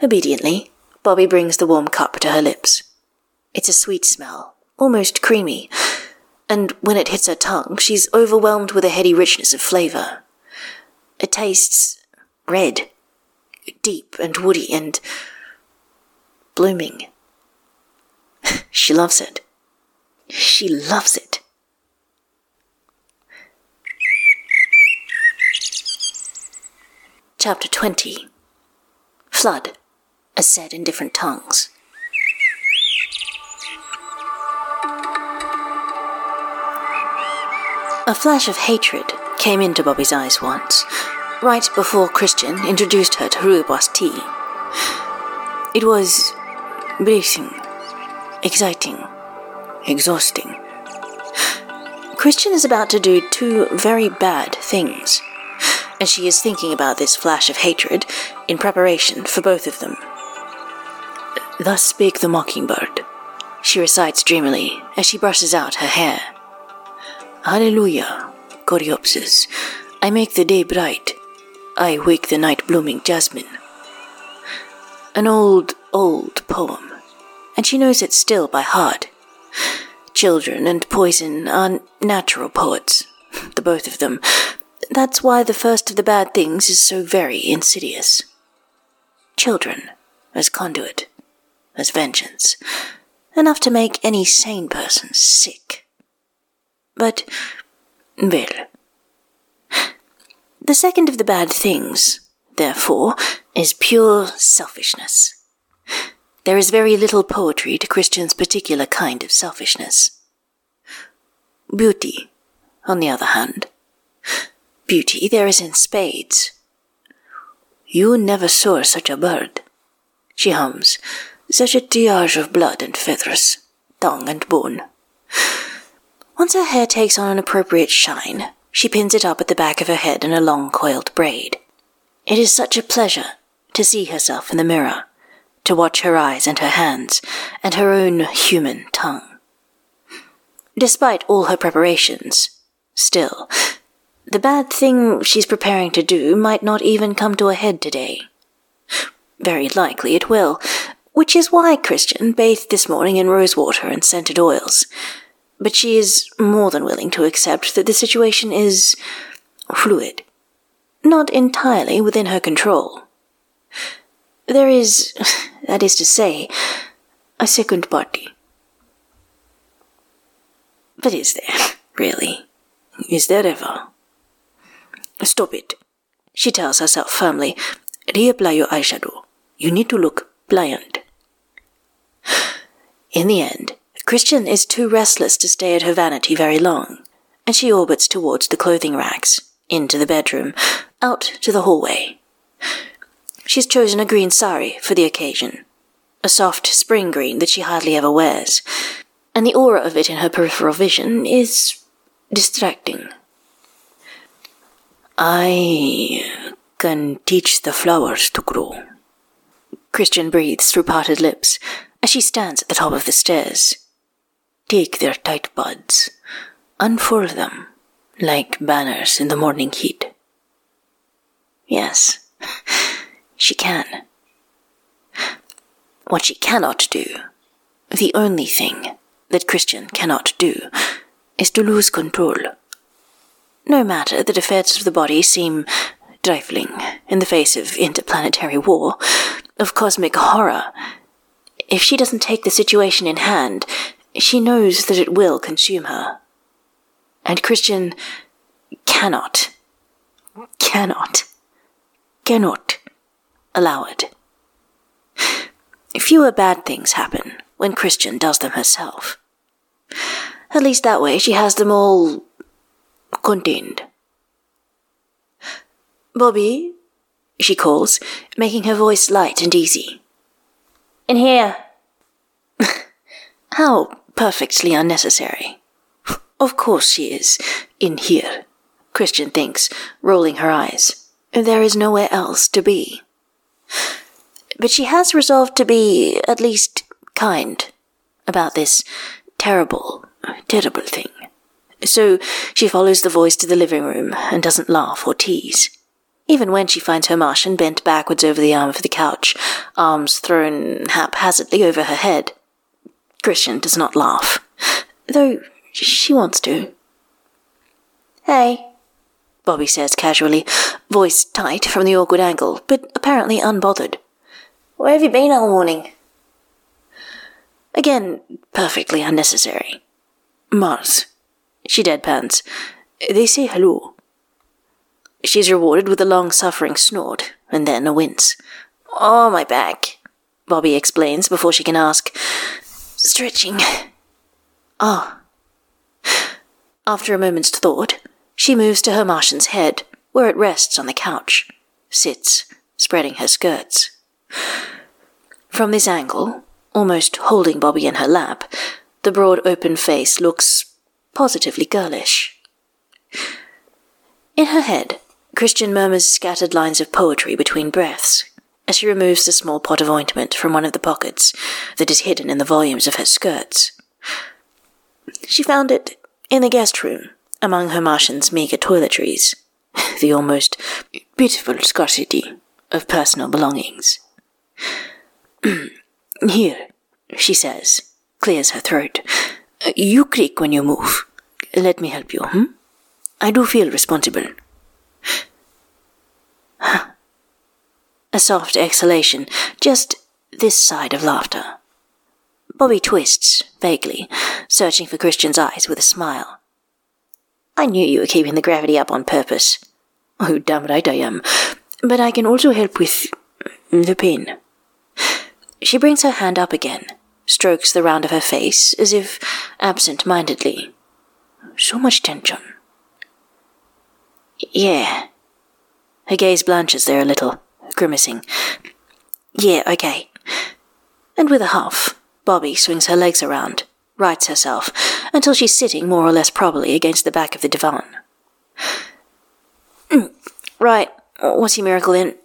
Obediently, Bobbie brings the warm cup to her lips. It's a sweet smell, almost creamy, and when it hits her tongue, she's overwhelmed with a heady richness of flavor. It tastes red, deep and woody and blooming. she loves it. She loves it. Chapter 20 Flood, as said in different tongues. A flash of hatred came into Bobby's eyes once, right before Chrisjen introduced her to rooibos tea. It was bracing, exciting, exhausting. Chrisjen is about to do two very bad things, and she is thinking about this flash of hatred in preparation for both of them. Thus spake the mockingbird, she recites dreamily as she brushes out her hair. Hallelujah, Coreopsis, I make the day bright, I wake the night blooming jasmine. An old, old poem, and she knows it still by heart. Children and poison are natural poets, the both of them. That's why the first of the bad things is so very insidious. Children, as conduit, as vengeance, enough to make any sane person sick. But, well, the second of the bad things, therefore, is pure selfishness. There is very little poetry to Chrisjen's particular kind of selfishness. Beauty, on the other hand. Beauty there is in spades. You never saw such a bird, she hums, such a triage of blood and feathers, tongue and bone. Once her hair takes on an appropriate shine, she pins it up at the back of her head in a long coiled braid. It is such a pleasure to see herself in the mirror, to watch her eyes and her hands, and her own human tongue. Despite all her preparations, still, the bad thing she's preparing to do might not even come to a head today. Very likely it will, which is why Chrisjen bathed this morning in rose water and scented oils, but she is more than willing to accept that the situation is fluid, not entirely within her control. There is, that is to say, a second party. But is there, really? Is there ever? Stop it, she tells herself firmly. Reapply your eyeshadow. You need to look pliant. In the end, Chrisjen is too restless to stay at her vanity very long, and she orbits towards the clothing racks, into the bedroom, out to the hallway. She's chosen a green sari for the occasion, a soft spring green that she hardly ever wears, and the aura of it in her peripheral vision is distracting. I can teach the flowers to grow. Chrisjen breathes through parted lips as she stands at the top of the stairs. Take their tight buds, unfurl them like banners in the morning heat. Yes, she can. What she cannot do, the only thing that Chrisjen cannot do, is to lose control. No matter that affairs of the body seem trifling in the face of interplanetary war, of cosmic horror, if she doesn't take the situation in hand, she knows that it will consume her. And Chrisjen cannot, cannot, cannot allow it. Fewer bad things happen when Chrisjen does them herself. At least that way she has them all contained. Bobbie, she calls, making her voice light and easy. In here. How perfectly unnecessary. Of course she is. In here, Chrisjen thinks, rolling her eyes. There is nowhere else to be. But she has resolved to be at least kind about this terrible, terrible thing. So she follows the voice to the living room and doesn't laugh or tease. Even when she finds her Martian bent backwards over the arm of the couch, arms thrown haphazardly over her head, Chrisjen does not laugh, though she wants to. Hey. Bobbie says casually, voice tight from the awkward angle, but apparently unbothered. Where have you been all morning? Again, perfectly unnecessary. Mars. She deadpans. They say hello. She's rewarded with a long suffering snort, and then a wince. Oh, my back, Bobbie explains before she can ask. Stretching. Ah. After a moment's thought, she moves to her Martian's head, where it rests on the couch, sits, spreading her skirts. From this angle, almost holding Bobbie in her lap, the broad open face looks positively girlish. In her head, Chrisjen murmurs scattered lines of poetry between breaths as she removes the small pot of ointment from one of the pockets that is hidden in the volumes of her skirts. She found it in the guest room among her Martian's meager toiletries, the almost beautiful scarcity of personal belongings. Here, she says, clears her throat. You creak when you move. Let me help you, hmm? I do feel responsible. A soft exhalation, just this side of laughter. Bobbie twists, vaguely, searching for Chrisjen's eyes with a smile. I knew you were keeping the gravity up on purpose. Oh, damn right I am. But I can also help with the pain. She brings her hand up again, strokes the round of her face as if absent mindedly. So much tension. Yeah. Her gaze blanches there a little, grimacing. Yeah, okay. And with a huff, Bobbie swings her legs around, rights herself, until she's sitting more or less properly against the back of the divan. Mm, right, what's your miracle then?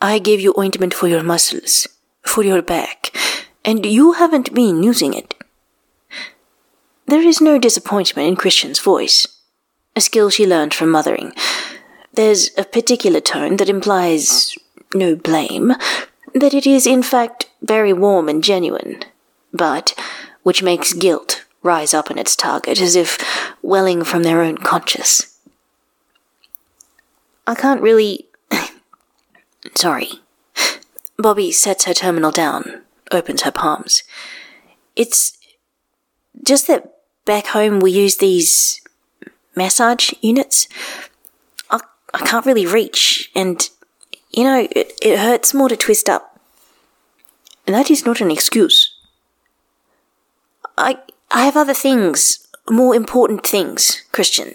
I gave you ointment for your muscles, for your back, and you haven't been using it. There is no disappointment in Chrisjen's voice, a skill she learned from mothering. There's a particular tone that implies no blame, that it is in fact very warm and genuine, but which makes guilt rise up in its target as if welling from their own conscience. I can't really. Sorry. Bobbie sets her terminal down, opens her palms. It's just that back home we use these massage units. I, can't really reach, and you know, it, it hurts more to twist up. And that is not an excuse. I I have other things, more important things, Chrisjen.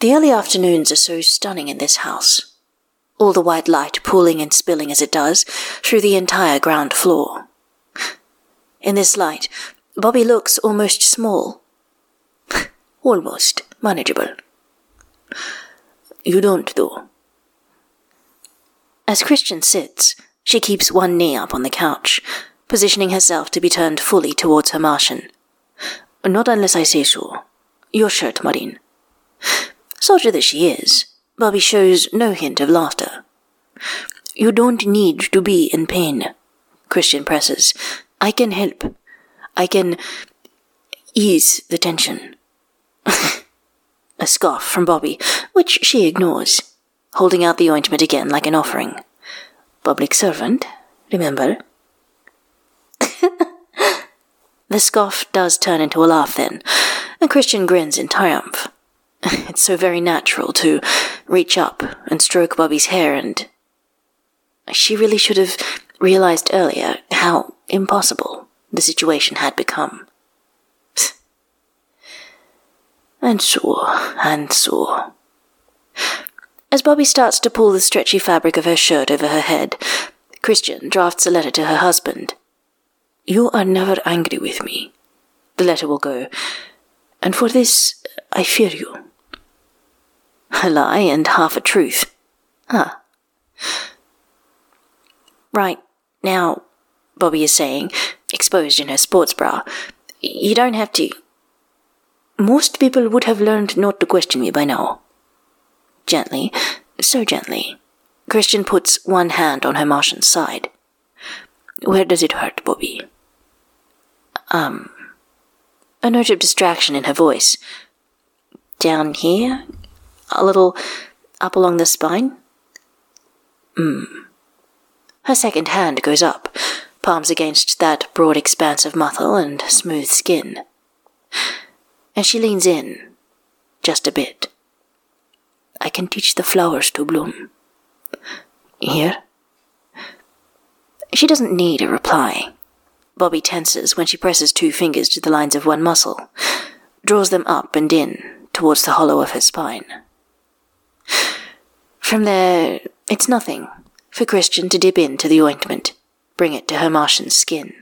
The early afternoons are so stunning in this house. all the white light pooling and spilling as it does through the entire ground floor. In this light, Bobbie looks almost small. almost manageable. You don't, though. As Chrisjen sits, she keeps one knee up on the couch, positioning herself to be turned fully towards her Martian. Not unless I say so. Your shirt, Marine. Soldier that she is, Bobbie shows no hint of laughter. You don't need to be in pain, Chrisjen presses. I can help. I can ease the tension. A scoff from Bobbie, which she ignores, holding out the ointment again like an offering. Public servant, remember? the scoff does turn into a laugh then, and Chrisjen grins in triumph. It's so very natural to reach up and stroke Bobbie's hair, and she really should have realized earlier how impossible the situation had become. And so, and so. As Bobbie starts to pull the stretchy fabric of her shirt over her head, Chrisjen drafts a letter to her husband. You are never angry with me. The letter will go, and for this I fear you. A lie and half a truth. Huh. Right, now, Bobbie is saying, exposed in her sports bra, you don't have to. Most people would have learned not to question me by now. Gently, so gently, Chrisjen puts one hand on her Martian's side. Where does it hurt, Bobbie? Um, a note of distraction in her voice. Down here? A little up along the spine? Hmm. Her second hand goes up, palms against that broad expanse of muscle and smooth skin and she leans in just a bit. I can teach the flowers to bloom. Here? She doesn't need a reply. Bobbie tenses when she presses two fingers to the lines of one muscle, draws them up and in towards the hollow of her spine. From there, it's nothing for Chrisjen to dip into the ointment, bring it to her Martian skin.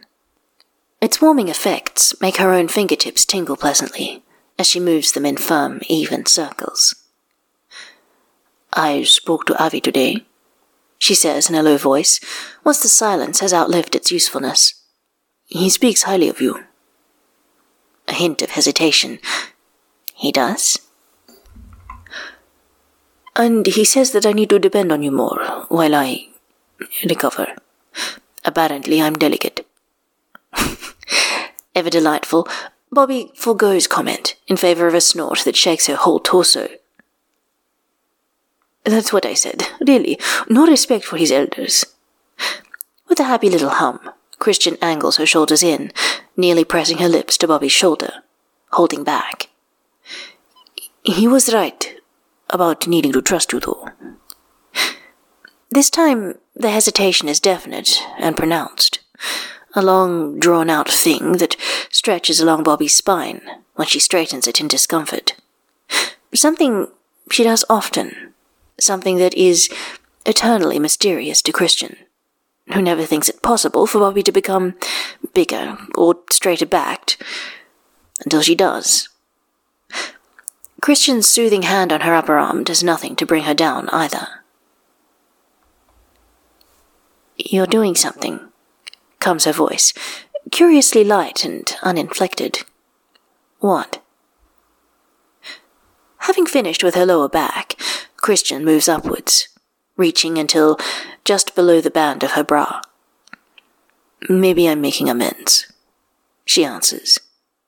Its warming effects make her own fingertips tingle pleasantly as she moves them in firm, even circles. I spoke to Avi today, she says in a low voice, once the silence has outlived its usefulness. He speaks highly of you. A hint of hesitation. He does? And he says that I need to depend on you more while I recover. Apparently, I'm delicate. Ever delightful, Bobbie forgoes comment in favor of a snort that shakes her whole torso. That's what I said. Really, no respect for his elders. With a happy little hum, Chrisjen angles her shoulders in, nearly pressing her lips to Bobbie's shoulder, holding back. He was right about needing to trust you, though. This time, the hesitation is definite and pronounced a long, drawn out thing that stretches along Bobbie's spine when she straightens it in discomfort. Something she does often, something that is eternally mysterious to Chrisjen, who never thinks it possible for Bobbie to become bigger or straighter backed until she does. Chrisjen's soothing hand on her upper arm does nothing to bring her down either. You're doing something, comes her voice, curiously light and uninflected. What? Having finished with her lower back, Chrisjen moves upwards, reaching until just below the band of her bra. Maybe I'm making amends, she answers,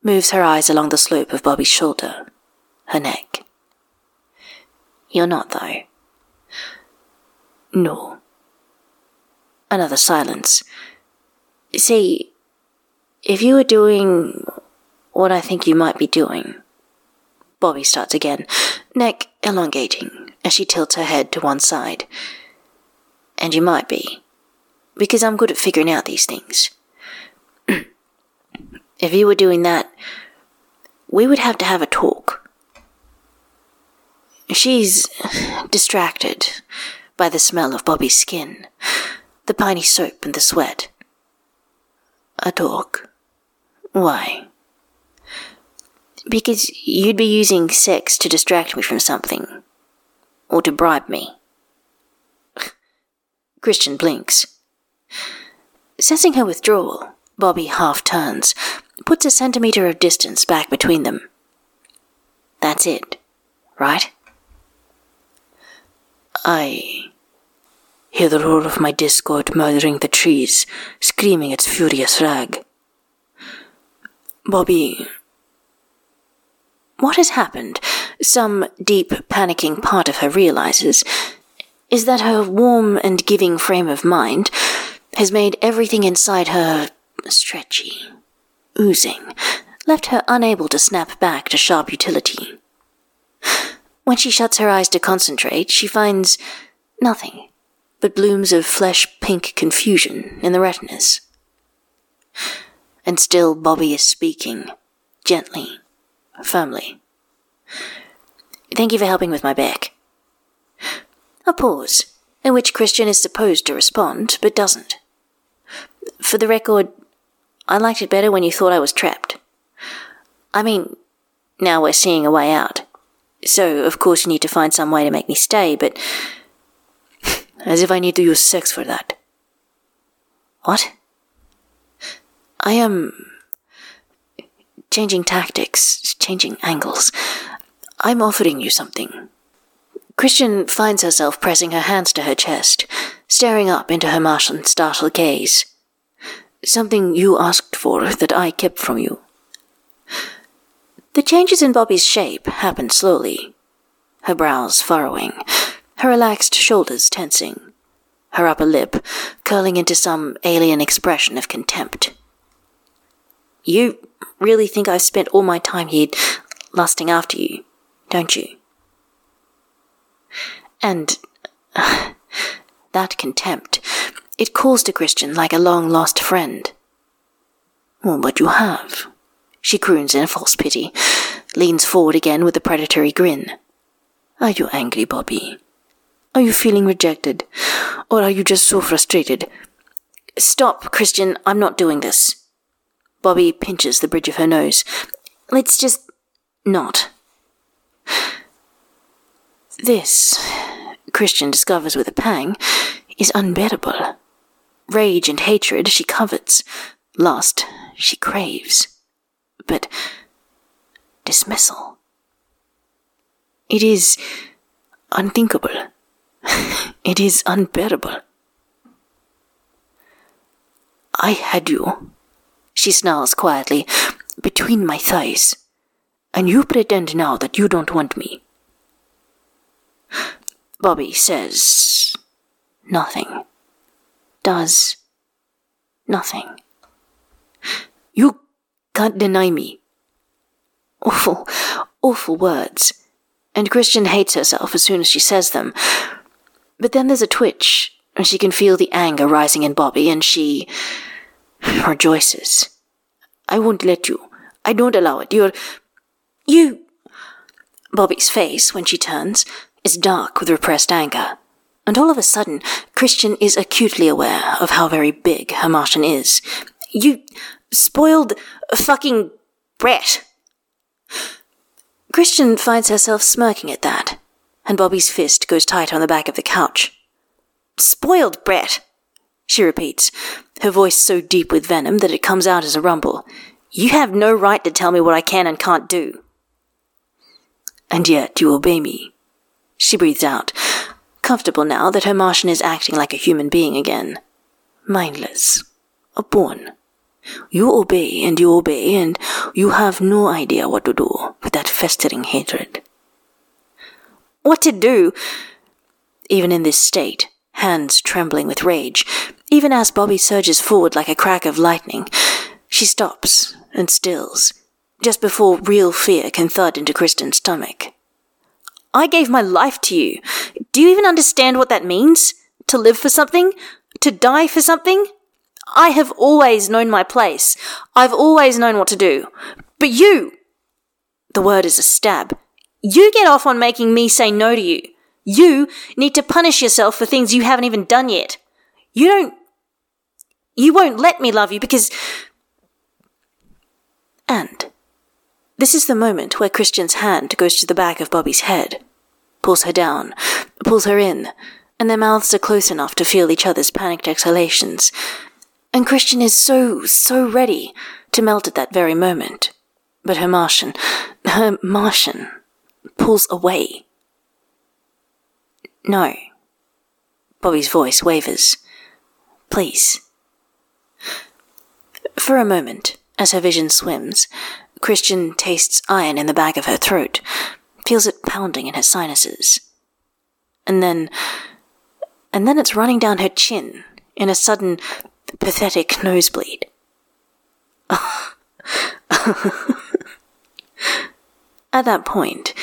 moves her eyes along the slope of Bobbie's shoulder, her neck. You're not, though. No. Another silence, See, if you were doing what I think you might be doing. Bobbie starts again, neck elongating as she tilts her head to one side. And you might be, because I'm good at figuring out these things. if you were doing that, we would have to have a talk. She's distracted, by the smell of Bobbie's skin, the piney soap and the sweat. A dog. Why? Because you'd be using sex to distract me from something. Or to bribe me. Chrisjen blinks. Sensing her withdrawal, Bobbie half turns, puts a centimeter of distance back between them. That's it, right? I hear the roar of my discord murdering the trees, screaming its furious rag. Bobbie. What has happened, some deep panicking part of her realizes, is that her warm and giving frame of mind has made everything inside her stretchy, oozing, left her unable to snap back to sharp utility. When she shuts her eyes to concentrate, she finds nothing but blooms of flesh pink confusion in the retinas. And still Bobbie is speaking, gently, firmly. Thank you for helping with my back. A pause, in which Chrisjen is supposed to respond, but doesn't. For the record, I liked it better when you thought I was trapped. I mean, now we're seeing a way out. So, of course, you need to find some way to make me stay, but. As if I need to use sex for that. What? I am. changing tactics, changing angles. I'm offering you something. Chrisjen finds herself pressing her hands to her chest, staring up into her Martian startled gaze. Something you asked for that I kept from you. The changes in Bobbie's shape happened slowly, her brows furrowing, her relaxed shoulders tensing, her upper lip curling into some alien expression of contempt. You really think I've spent all my time here lusting after you, don't you? And that contempt, it calls to Chrisjen like a long lost friend. Well, but you have. She croons in a false pity, leans forward again with a predatory grin. Are you angry, Bobbie? Are you feeling rejected? Or are you just so frustrated? Stop, Chrisjen, I'm not doing this. Bobbie pinches the bridge of her nose. Let's just not. This, Chrisjen discovers with a pang, is unbearable. Rage and hatred she covets, lust she craves. But dismissal. It is unthinkable. it is unbearable. I had you, she snarls quietly, between my thighs, and you pretend now that you don't want me. Bobbie says nothing, does nothing. You can't deny me. Awful, awful words. And Chrisjen hates herself as soon as she says them. But then there's a twitch, and she can feel the anger rising in Bobbie, and she rejoices. I won't let you. I don't allow it. You're. You. Bobbie's face, when she turns, is dark with repressed anger. And all of a sudden, Chrisjen is acutely aware of how very big her Martian is. You spoiled fucking brat. Chrisjen finds herself smirking at that, and Bobbie's fist goes tight on the back of the couch. Spoiled brat, she repeats, her voice so deep with venom that it comes out as a rumble. You have no right to tell me what I can and can't do. And yet you obey me. She breathes out, comfortable now that her Martian is acting like a human being again. Mindless. A pawn. You obey and you obey, and you have no idea what to do with that festering hatred. What to do? Even in this state, hands trembling with rage, even as Bobbie surges forward like a crack of lightning, she stops and stills, just before real fear can thud into Chrisjen's stomach. I gave my life to you. Do you even understand what that means? To live for something? To die for something? I have always known my place. I've always known what to do. But you! The word is a stab. You get off on making me say no to you. You need to punish yourself for things you haven't even done yet. You don't. You won't let me love you because. And this is the moment where Chrisjen's hand goes to the back of Bobbie's head, pulls her down, pulls her in, and their mouths are close enough to feel each other's panicked exhalations. And Chrisjen is so, so ready to melt at that very moment. But her Martian, her Martian, pulls away. No. Bobby's voice wavers. Please. For a moment, as her vision swims, Chrisjen tastes iron in the back of her throat, feels it pounding in her sinuses. And then, and then it's running down her chin in a sudden, pathetic nosebleed. At that point,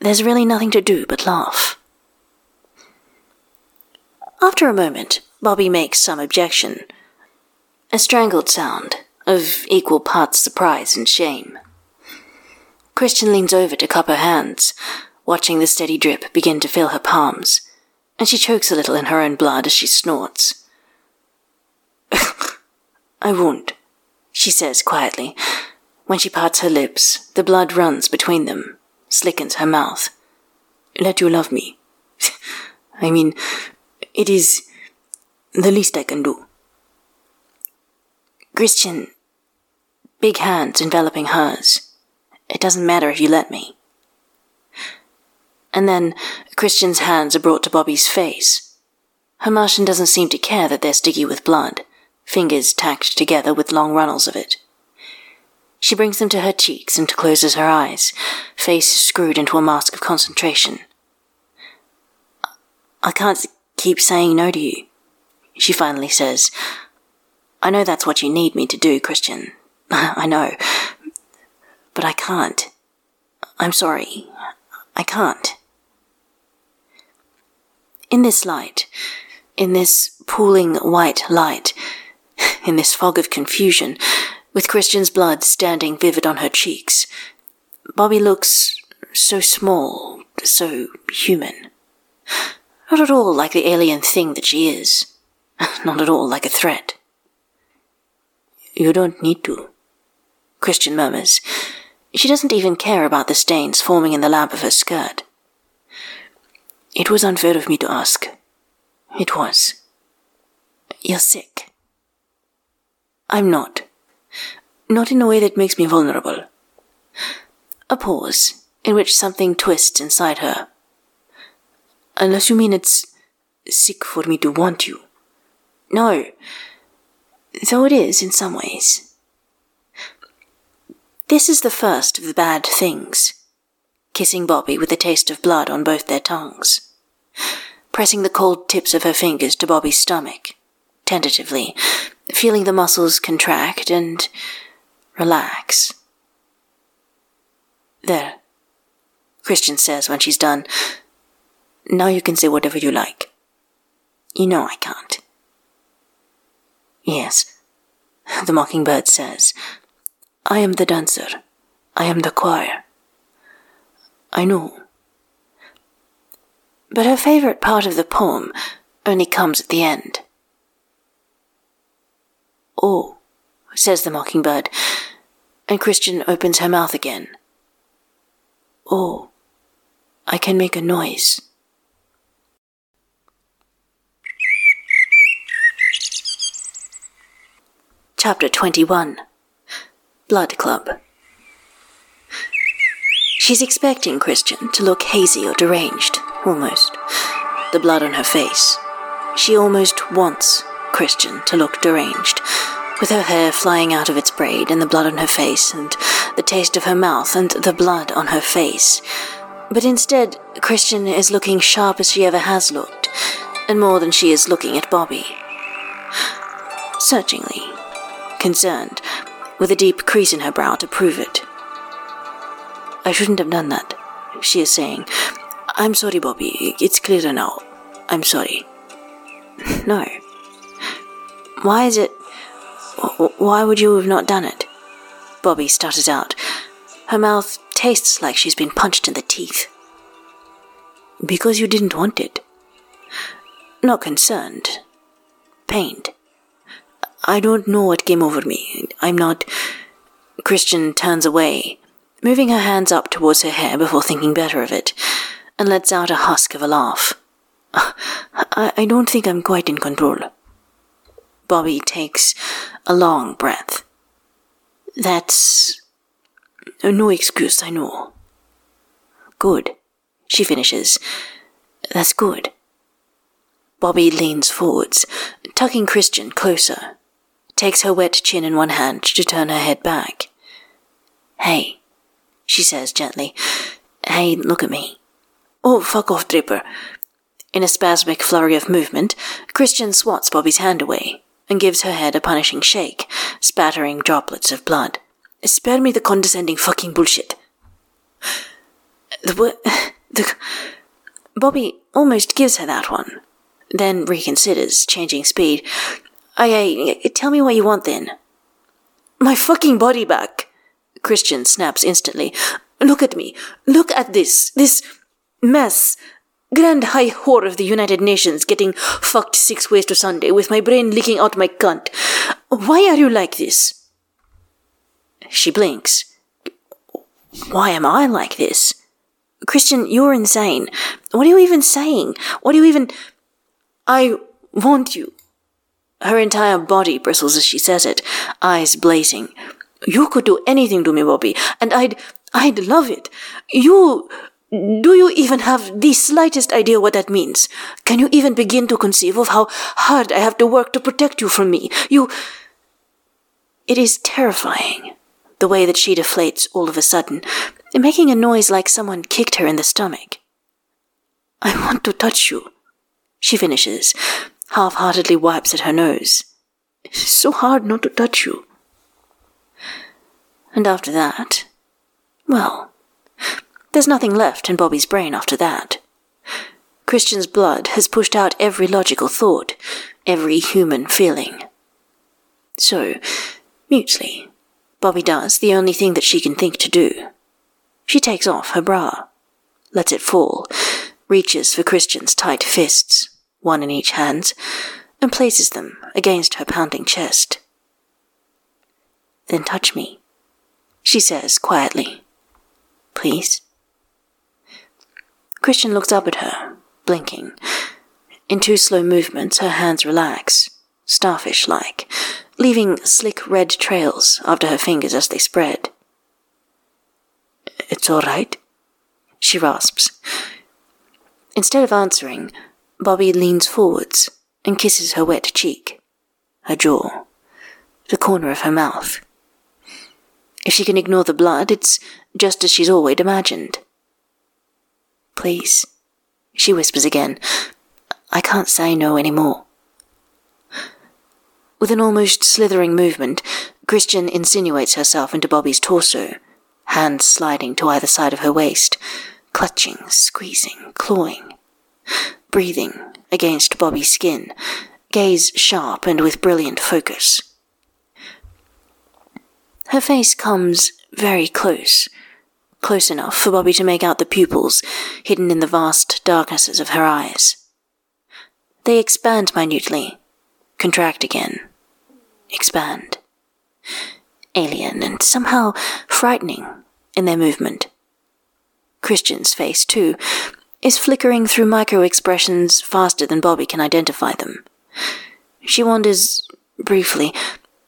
there's really nothing to do but laugh. After a moment, Bobbie makes some objection. A strangled sound, of equal parts surprise and shame. Chrisjen leans over to cup her hands, watching the steady drip begin to fill her palms, and she chokes a little in her own blood as she snorts. I won't, she says quietly. When she parts her lips, the blood runs between them, slickens her mouth. Let you love me. I mean, it is the least I can do. Chrisjen, big hands enveloping hers. It doesn't matter if you let me. And then Chrisjen's hands are brought to Bobbie's face. Her Martian doesn't seem to care that they're sticky with blood, fingers tacked together with long runnels of it. She brings them to her cheeks and closes her eyes, face screwed into a mask of concentration. I can't keep saying no to you, she finally says. I know that's what you need me to do, Chrisjen. I know. But I can't. I'm sorry. I can't. In this light, in this pooling white light, in this fog of confusion, with Chrisjen's blood standing vivid on her cheeks, Bobbie looks so small, so human. Not at all like the alien thing that she is. Not at all like a threat. You don't need to, Chrisjen murmurs. She doesn't even care about the stains forming in the lap of her skirt. It was unfair of me to ask. It was. You're sick. I'm not. Not in a way that makes me vulnerable. A pause, in which something twists inside her. Unless you mean it's sick for me to want you. No. Though it is in some ways. This is the first of the bad things. Kissing Bobbie with the taste of blood on both their tongues. Pressing the cold tips of her fingers to Bobbie's stomach, tentatively, feeling the muscles contract and relax. There, Chrisjen says when she's done. Now you can say whatever you like. You know I can't. Yes, the mockingbird says. I am the dancer. I am the choir. I know. But her favorite part of the poem only comes at the end. Oh, says the mockingbird, and Chrisjen opens her mouth again. Oh, I can make a noise. Chapter 21 Blood Club She's expecting Chrisjen to look hazy or deranged, almost. The blood on her face. She almost wants Chrisjen to look deranged, with her hair flying out of its braid and the blood on her face and the taste of her mouth and the blood on her face. But instead, Chrisjen is looking sharp as she ever has looked, and more than she is looking at Bobbie. Searchingly, concerned, with a deep crease in her brow to prove it. I shouldn't have done that, she is saying. I'm sorry, Bobbie. It's clearer now. I'm sorry. No. Why is it why would you have not done it? Bobbie stutters out. Her mouth tastes like she's been punched in the teeth. Because you didn't want it. Not concerned. Pained. I don't know what came over me. I'm not. Chrisjen turns away, moving her hands up towards her hair before thinking better of it, and lets out a husk of a laugh. I, I don't think I'm quite in control. Bobbie takes a long breath. That's no excuse, I know. Good, she finishes. That's good. Bobbie leans forwards, tucking Chrisjen closer, takes her wet chin in one hand to turn her head back. Hey, she says gently. Hey, look at me. Oh, fuck off, Draper. In a spasmic flurry of movement, Chrisjen swats Bobbie's hand away and gives her head a punishing shake, spattering droplets of blood. Spare me the condescending fucking bullshit. The, the Bobbie almost gives her that one, then reconsiders, changing speed. I, I, tell me what you want then. My fucking body back. Chrisjen snaps instantly. Look at me. Look at this. This mess. Grand High Whore of the United Nations getting fucked six ways to Sunday with my brain leaking out my cunt. Why are you like this? She blinks. Why am I like this? Chrisjen, you're insane. What are you even saying? What are you even. I want you. Her entire body bristles as she says it, eyes blazing. You could do anything to me, Bobbie, and I'd. I'd love it. You. Do you even have the slightest idea what that means? Can you even begin to conceive of how hard I have to work to protect you from me? You. It is terrifying the way that she deflates all of a sudden, making a noise like someone kicked her in the stomach. I want to touch you, she finishes, half heartedly wipes at her nose. It's so hard not to touch you. And after that, well, there's nothing left in Bobbie's brain after that. Chrisjen's blood has pushed out every logical thought, every human feeling. So, mutely, Bobbie does the only thing that she can think to do. She takes off her bra, lets it fall, reaches for Chrisjen's tight fists, one in each hand, and places them against her pounding chest. Then touch me, she says quietly. Please. Chrisjen looks up at her, blinking. In two slow movements, her hands relax, starfish like, leaving slick red trails after her fingers as they spread. It's all right, she rasps. Instead of answering, Bobbie leans forwards and kisses her wet cheek, her jaw, the corner of her mouth. If she can ignore the blood, it's just as she's always imagined. Please, she whispers again. I can't say no any more. With an almost slithering movement, Chrisjen insinuates herself into Bobbie's torso, hands sliding to either side of her waist, clutching, squeezing, clawing, breathing against Bobbie's skin, gaze sharp and with brilliant focus. Her face comes very close, close enough for Bobbie to make out the pupils hidden in the vast darknesses of her eyes. They expand minutely, contract again, expand. Alien and somehow frightening in their movement. Chrisjen's face, too, is flickering through micro expressions faster than Bobbie can identify them. She wonders, briefly,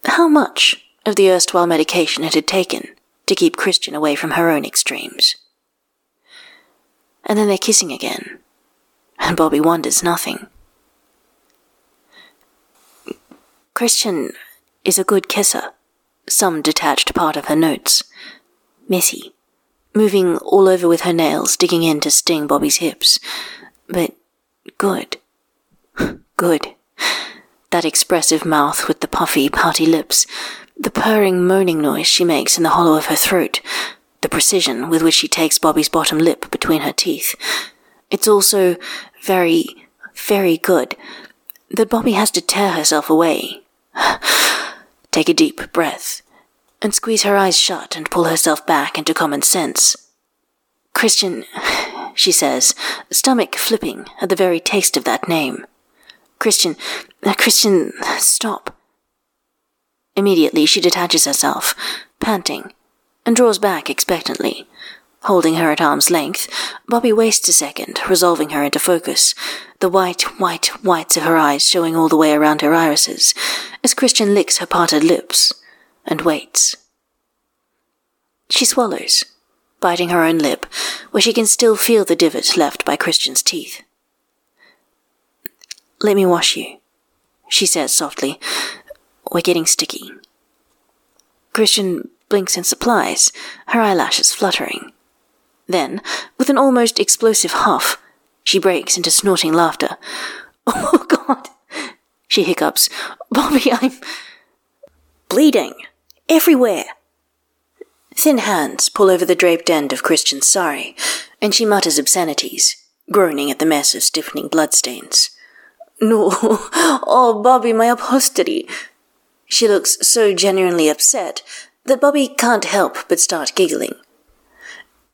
how much of the erstwhile medication it had taken to keep Chrisjen away from her own extremes. And then they're kissing again, and Bobbie wonders nothing. Chrisjen is a good kisser, some detached part of her notes. Messy, moving all over with her nails, digging in to sting Bobbie's hips. But good. good. That expressive mouth with the puffy, pouty lips, the purring, moaning noise she makes in the hollow of her throat, the precision with which she takes Bobbie's bottom lip between her teeth. It's also very, very good that Bobbie has to tear herself away. Take a deep breath and squeeze her eyes shut and pull herself back into common sense. Chrisjen, she says, stomach flipping at the very taste of that name. Chrisjen, Chrisjen, stop. Immediately she detaches herself, panting, and draws back expectantly. Holding her at arm's length, Bobbie wastes a second, resolving her into focus, the white, white, whites of her eyes showing all the way around her irises, as Chrisjen licks her parted lips, and waits. She swallows, biting her own lip, where she can still feel the divot left by Chrisjen's teeth. Let me wash you, she says softly. We're getting sticky. Chrisjen blinks in surprise, her eyelashes fluttering. Then, with an almost explosive huff, she breaks into snorting laughter. Oh, God! She hiccups. Bobbie, I'm. bleeding. Everywhere. Thin hands pull over the draped end of Chrisjen's sari, and she mutters obscenities, groaning at the mess of stiffening bloodstains. No, oh, Bobbie, my upholstery. She looks so genuinely upset that Bobbie can't help but start giggling.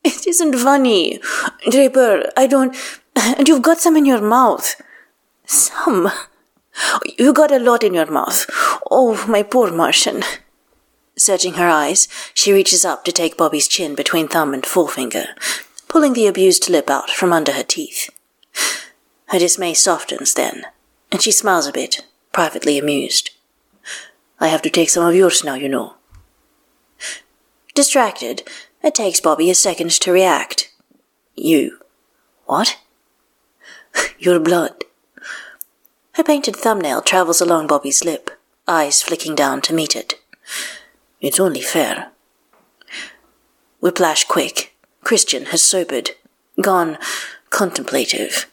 It isn't funny. Draper, I don't. And you've got some in your mouth. Some? You got a lot in your mouth. Oh, my poor Martian. Searching her eyes, she reaches up to take Bobbie's chin between thumb and forefinger, pulling the abused lip out from under her teeth. Her dismay softens then, and she smiles a bit, privately amused. I have to take some of yours now, you know. Distracted, it takes Bobbie a second to react. You. What? Your blood. Her painted thumbnail travels along Bobbie's lip, eyes flicking down to meet it. It's only fair. Whiplash quick. Chrisjen has sobered, gone contemplative.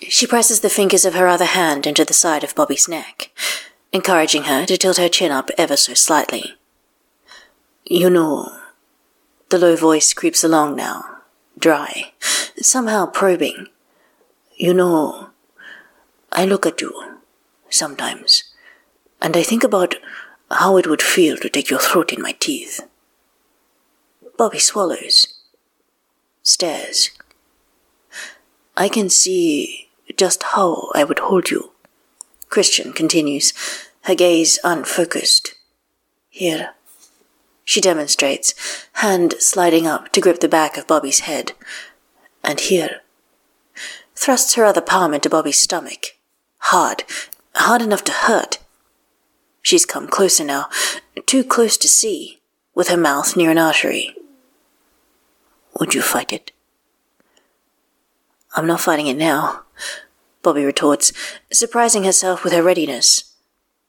She presses the fingers of her other hand into the side of Bobbie's neck, encouraging her to tilt her chin up ever so slightly. You know, the low voice creeps along now, dry, somehow probing. You know, I look at you sometimes, and I think about how it would feel to take your throat in my teeth. Bobbie swallows, stares. I can see just how I would hold you. Chrisjen continues, her gaze unfocused. Here. She demonstrates, hand sliding up to grip the back of Bobbie's head. And here. Thrusts her other palm into Bobbie's stomach. Hard, hard enough to hurt. She's come closer now, too close to see, with her mouth near an artery. Would you fight it? I'm not fighting it now, Bobbie retorts, surprising herself with her readiness.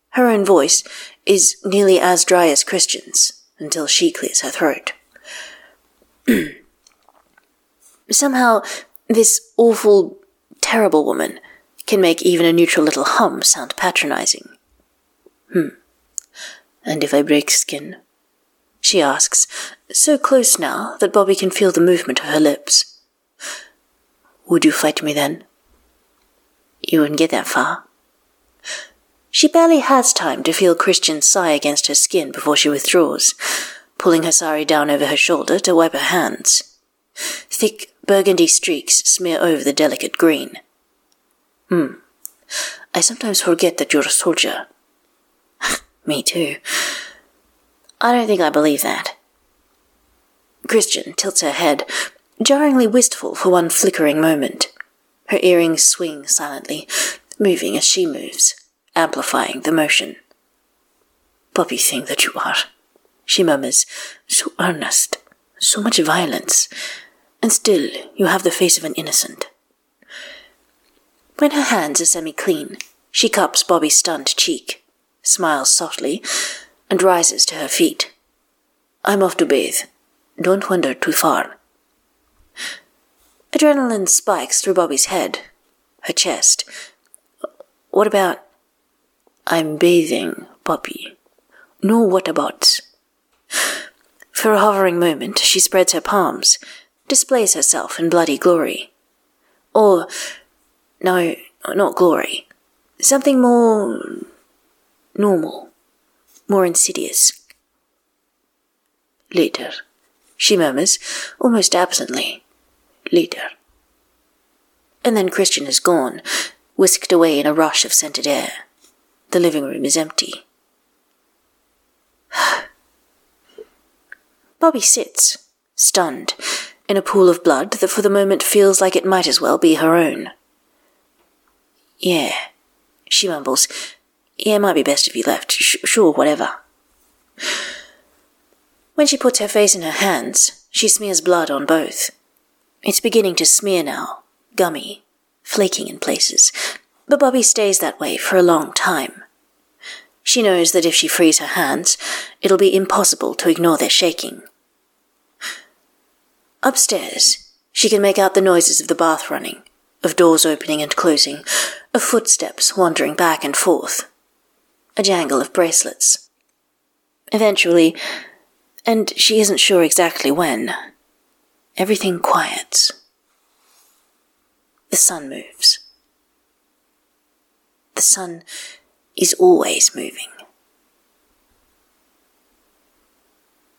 Her own voice is nearly as dry as Chrisjen's until she clears her throat. Somehow, this awful, terrible woman can make even a neutral little hum sound patronizing. Hmm. And if I break skin? She asks, so close now that Bobbie can feel the movement of her lips. Would you fight me then? You wouldn't get that far. She barely has time to feel Chrisjen's sigh against her skin before she withdraws, pulling her sari down over her shoulder to wipe her hands. Thick burgundy streaks smear over the delicate green. Hmm. I sometimes forget that you're a soldier. Me too. I don't think I believe that. Chrisjen tilts her head, jarringly wistful for one flickering moment. Her earrings swing silently, moving as she moves, amplifying the motion. Puppy thing that you are, she murmurs, so earnest, so much violence, and still you have the face of an innocent. When her hands are semi clean, she cups Bobbie's stunned cheek smiles softly, and rises to her feet. I'm off to bathe. Don't wander too far. Adrenaline spikes through Bobbie's head, her chest. What about? I'm bathing, Bobbie. No what about? For a hovering moment, she spreads her palms, displays herself in bloody glory. Or, no, not glory. Something more normal, more insidious. Later, she murmurs, almost absently. Later. and then Chrisjen is gone, whisked away in a rush of scented air. The living room is empty. Bobbie sits, stunned, in a pool of blood that for the moment feels like it might as well be her own. Yeah, she mumbles. Yeah, it might be best if you left. Sh- sure, whatever. When she puts her face in her hands, she smears blood on both. It's beginning to smear now, gummy, flaking in places, but Bobbie stays that way for a long time. She knows that if she frees her hands, it'll be impossible to ignore their shaking. Upstairs, she can make out the noises of the bath running, of doors opening and closing, of footsteps wandering back and forth, a jangle of bracelets. Eventually, and she isn't sure exactly when, everything quiets. The sun moves. The sun is always moving.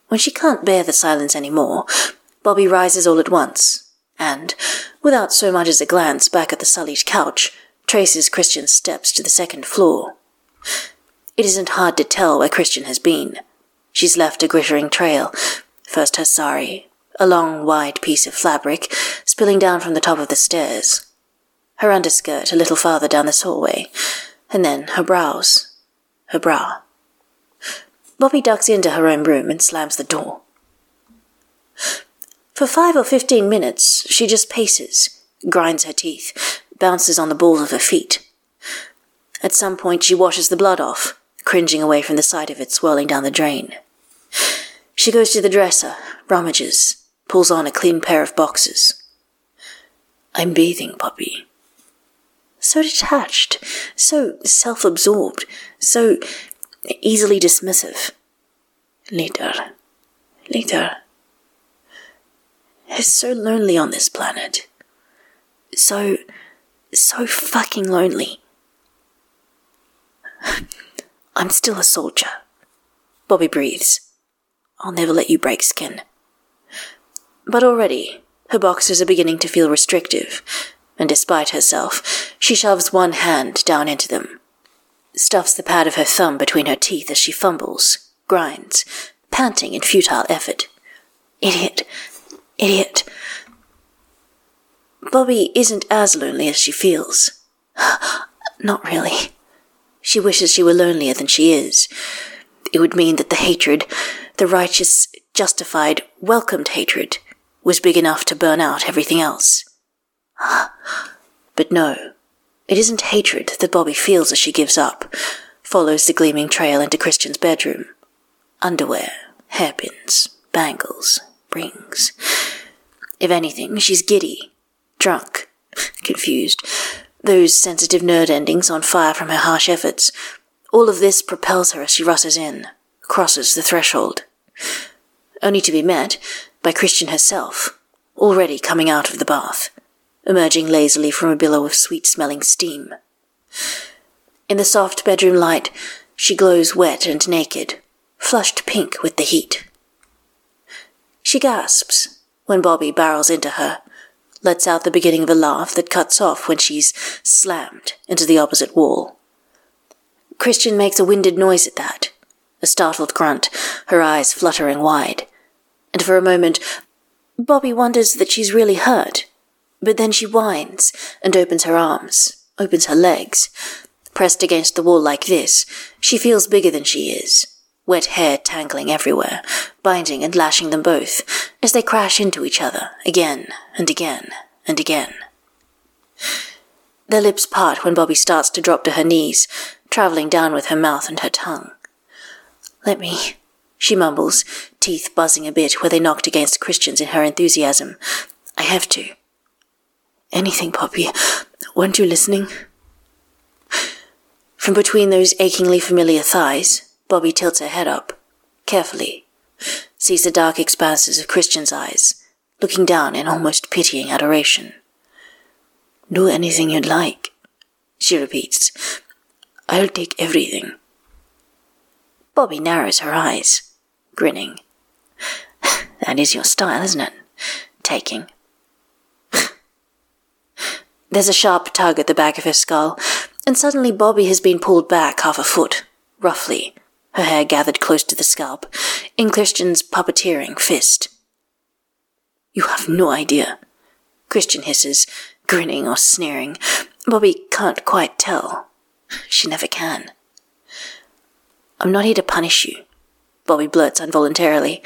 When she can't bear the silence any more, Bobbie rises all at once, and, without so much as a glance back at the sullied couch, traces Chrisjen's steps to the second floor. It isn't hard to tell where Chrisjen has been. She's left a glittering trail. First her sari, a long, wide piece of fabric, spilling down from the top of the stairs. Her underskirt a little farther down this hallway, and then her brows, her bra. Bobbie ducks into her own room and slams the door. For five or fifteen minutes, she just paces, grinds her teeth, bounces on the balls of her feet. At some point, she washes the blood off, cringing away from the sight of it swirling down the drain. She goes to the dresser, rummages, pulls on a clean pair of boxers. I'm bathing, puppy. So detached, so self absorbed, so easily dismissive. Later, later. It's so lonely on this planet. So, so fucking lonely. I'm still a soldier. Bobbie breathes. I'll never let you break skin. But already, her boxers are beginning to feel restrictive, and despite herself, she shoves one hand down into them, stuffs the pad of her thumb between her teeth as she fumbles, grinds, panting in futile effort. Idiot! Idiot! Bobbie isn't as lonely as she feels. Not really. She wishes she were lonelier than she is. It would mean that the hatred, the righteous, justified, welcomed hatred, was big enough to burn out everything else. But no, it isn't hatred that Bobbie feels as she gives up, follows the gleaming trail into Chrisjen's bedroom. Underwear, hairpins, bangles, rings. If anything, she's giddy, drunk, confused, those sensitive nerd endings on fire from her harsh efforts. All of this propels her as she rushes in, crosses the threshold. Only to be met by Chrisjen herself, already coming out of the bath, emerging lazily from a billow of sweet smelling steam. In the soft bedroom light, she glows wet and naked, flushed pink with the heat. She gasps when Bobbie barrels into her, lets out the beginning of a laugh that cuts off when she's slammed into the opposite wall. Chrisjen makes a winded noise at that, a startled grunt, her eyes fluttering wide. And for a moment, Bobbie wonders that she's really hurt. But then she whines and opens her arms, opens her legs. Pressed against the wall like this, she feels bigger than she is, wet hair tangling everywhere, binding and lashing them both as they crash into each other again and again and again. Their lips part when Bobbie starts to drop to her knees, traveling down with her mouth and her tongue. Let me, she mumbles, teeth buzzing a bit where they knocked against Chrisjen's in her enthusiasm. I have to. Anything, Poppy. Weren't you listening? From between those achingly familiar thighs, Bobbie tilts her head up, carefully, sees the dark expanses of Chrisjen's eyes, looking down in almost pitying adoration. Do anything you'd like, she repeats. I'll take everything. Bobbie narrows her eyes, grinning. That is your style, isn't it? Taking. There's a sharp tug at the back of her skull, and suddenly Bobbie has been pulled back half a foot, roughly, her hair gathered close to the scalp, in Chrisjen's puppeteering fist. You have no idea, Chrisjen hisses, grinning or sneering. Bobbie can't quite tell. She never can. I'm not here to punish you, Bobbie blurts involuntarily.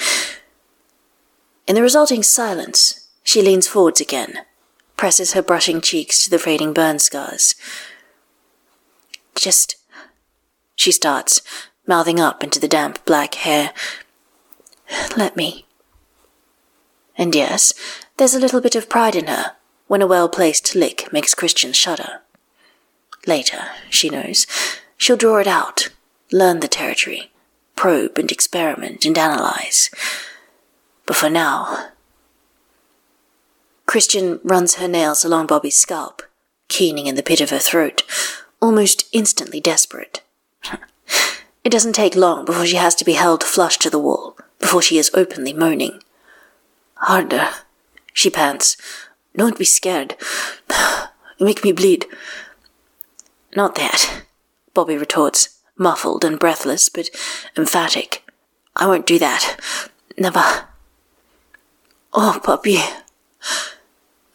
In the resulting silence, she leans forwards again, presses her brushing cheeks to the fading burn scars. Just. She starts, mouthing up into the damp black hair. Let me. And yes, there's a little bit of pride in her when a well placed lick makes Chrisjen shudder. Later, she knows, she'll draw it out, learn the territory, probe and experiment and analyze. But for now, Chrisjen runs her nails along Bobbie's scalp, keening in the pit of her throat, almost instantly desperate. it doesn't take long before she has to be held flush to the wall, before she is openly moaning. Harder, she pants. Don't be scared. You make me bleed. Not that, Bobbie retorts, muffled and breathless, but emphatic. I won't do that. Never. Oh, puppy.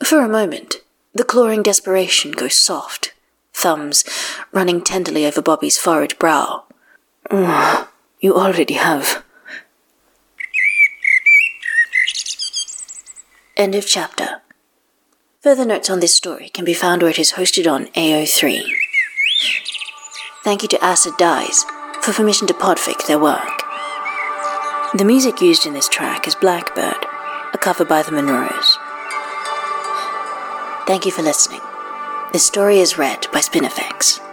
For a moment, the clawing desperation goes soft, thumbs running tenderly over Bobbie's furrowed brow. Mm, you already have. End of chapter. Further notes on this story can be found where it is hosted on AO3. Thank you to Acid Dyes for permission to podfic their work. The music used in this track is Blackbird, a cover by the Monroes. Thank you for listening. This story is read by Spinifex.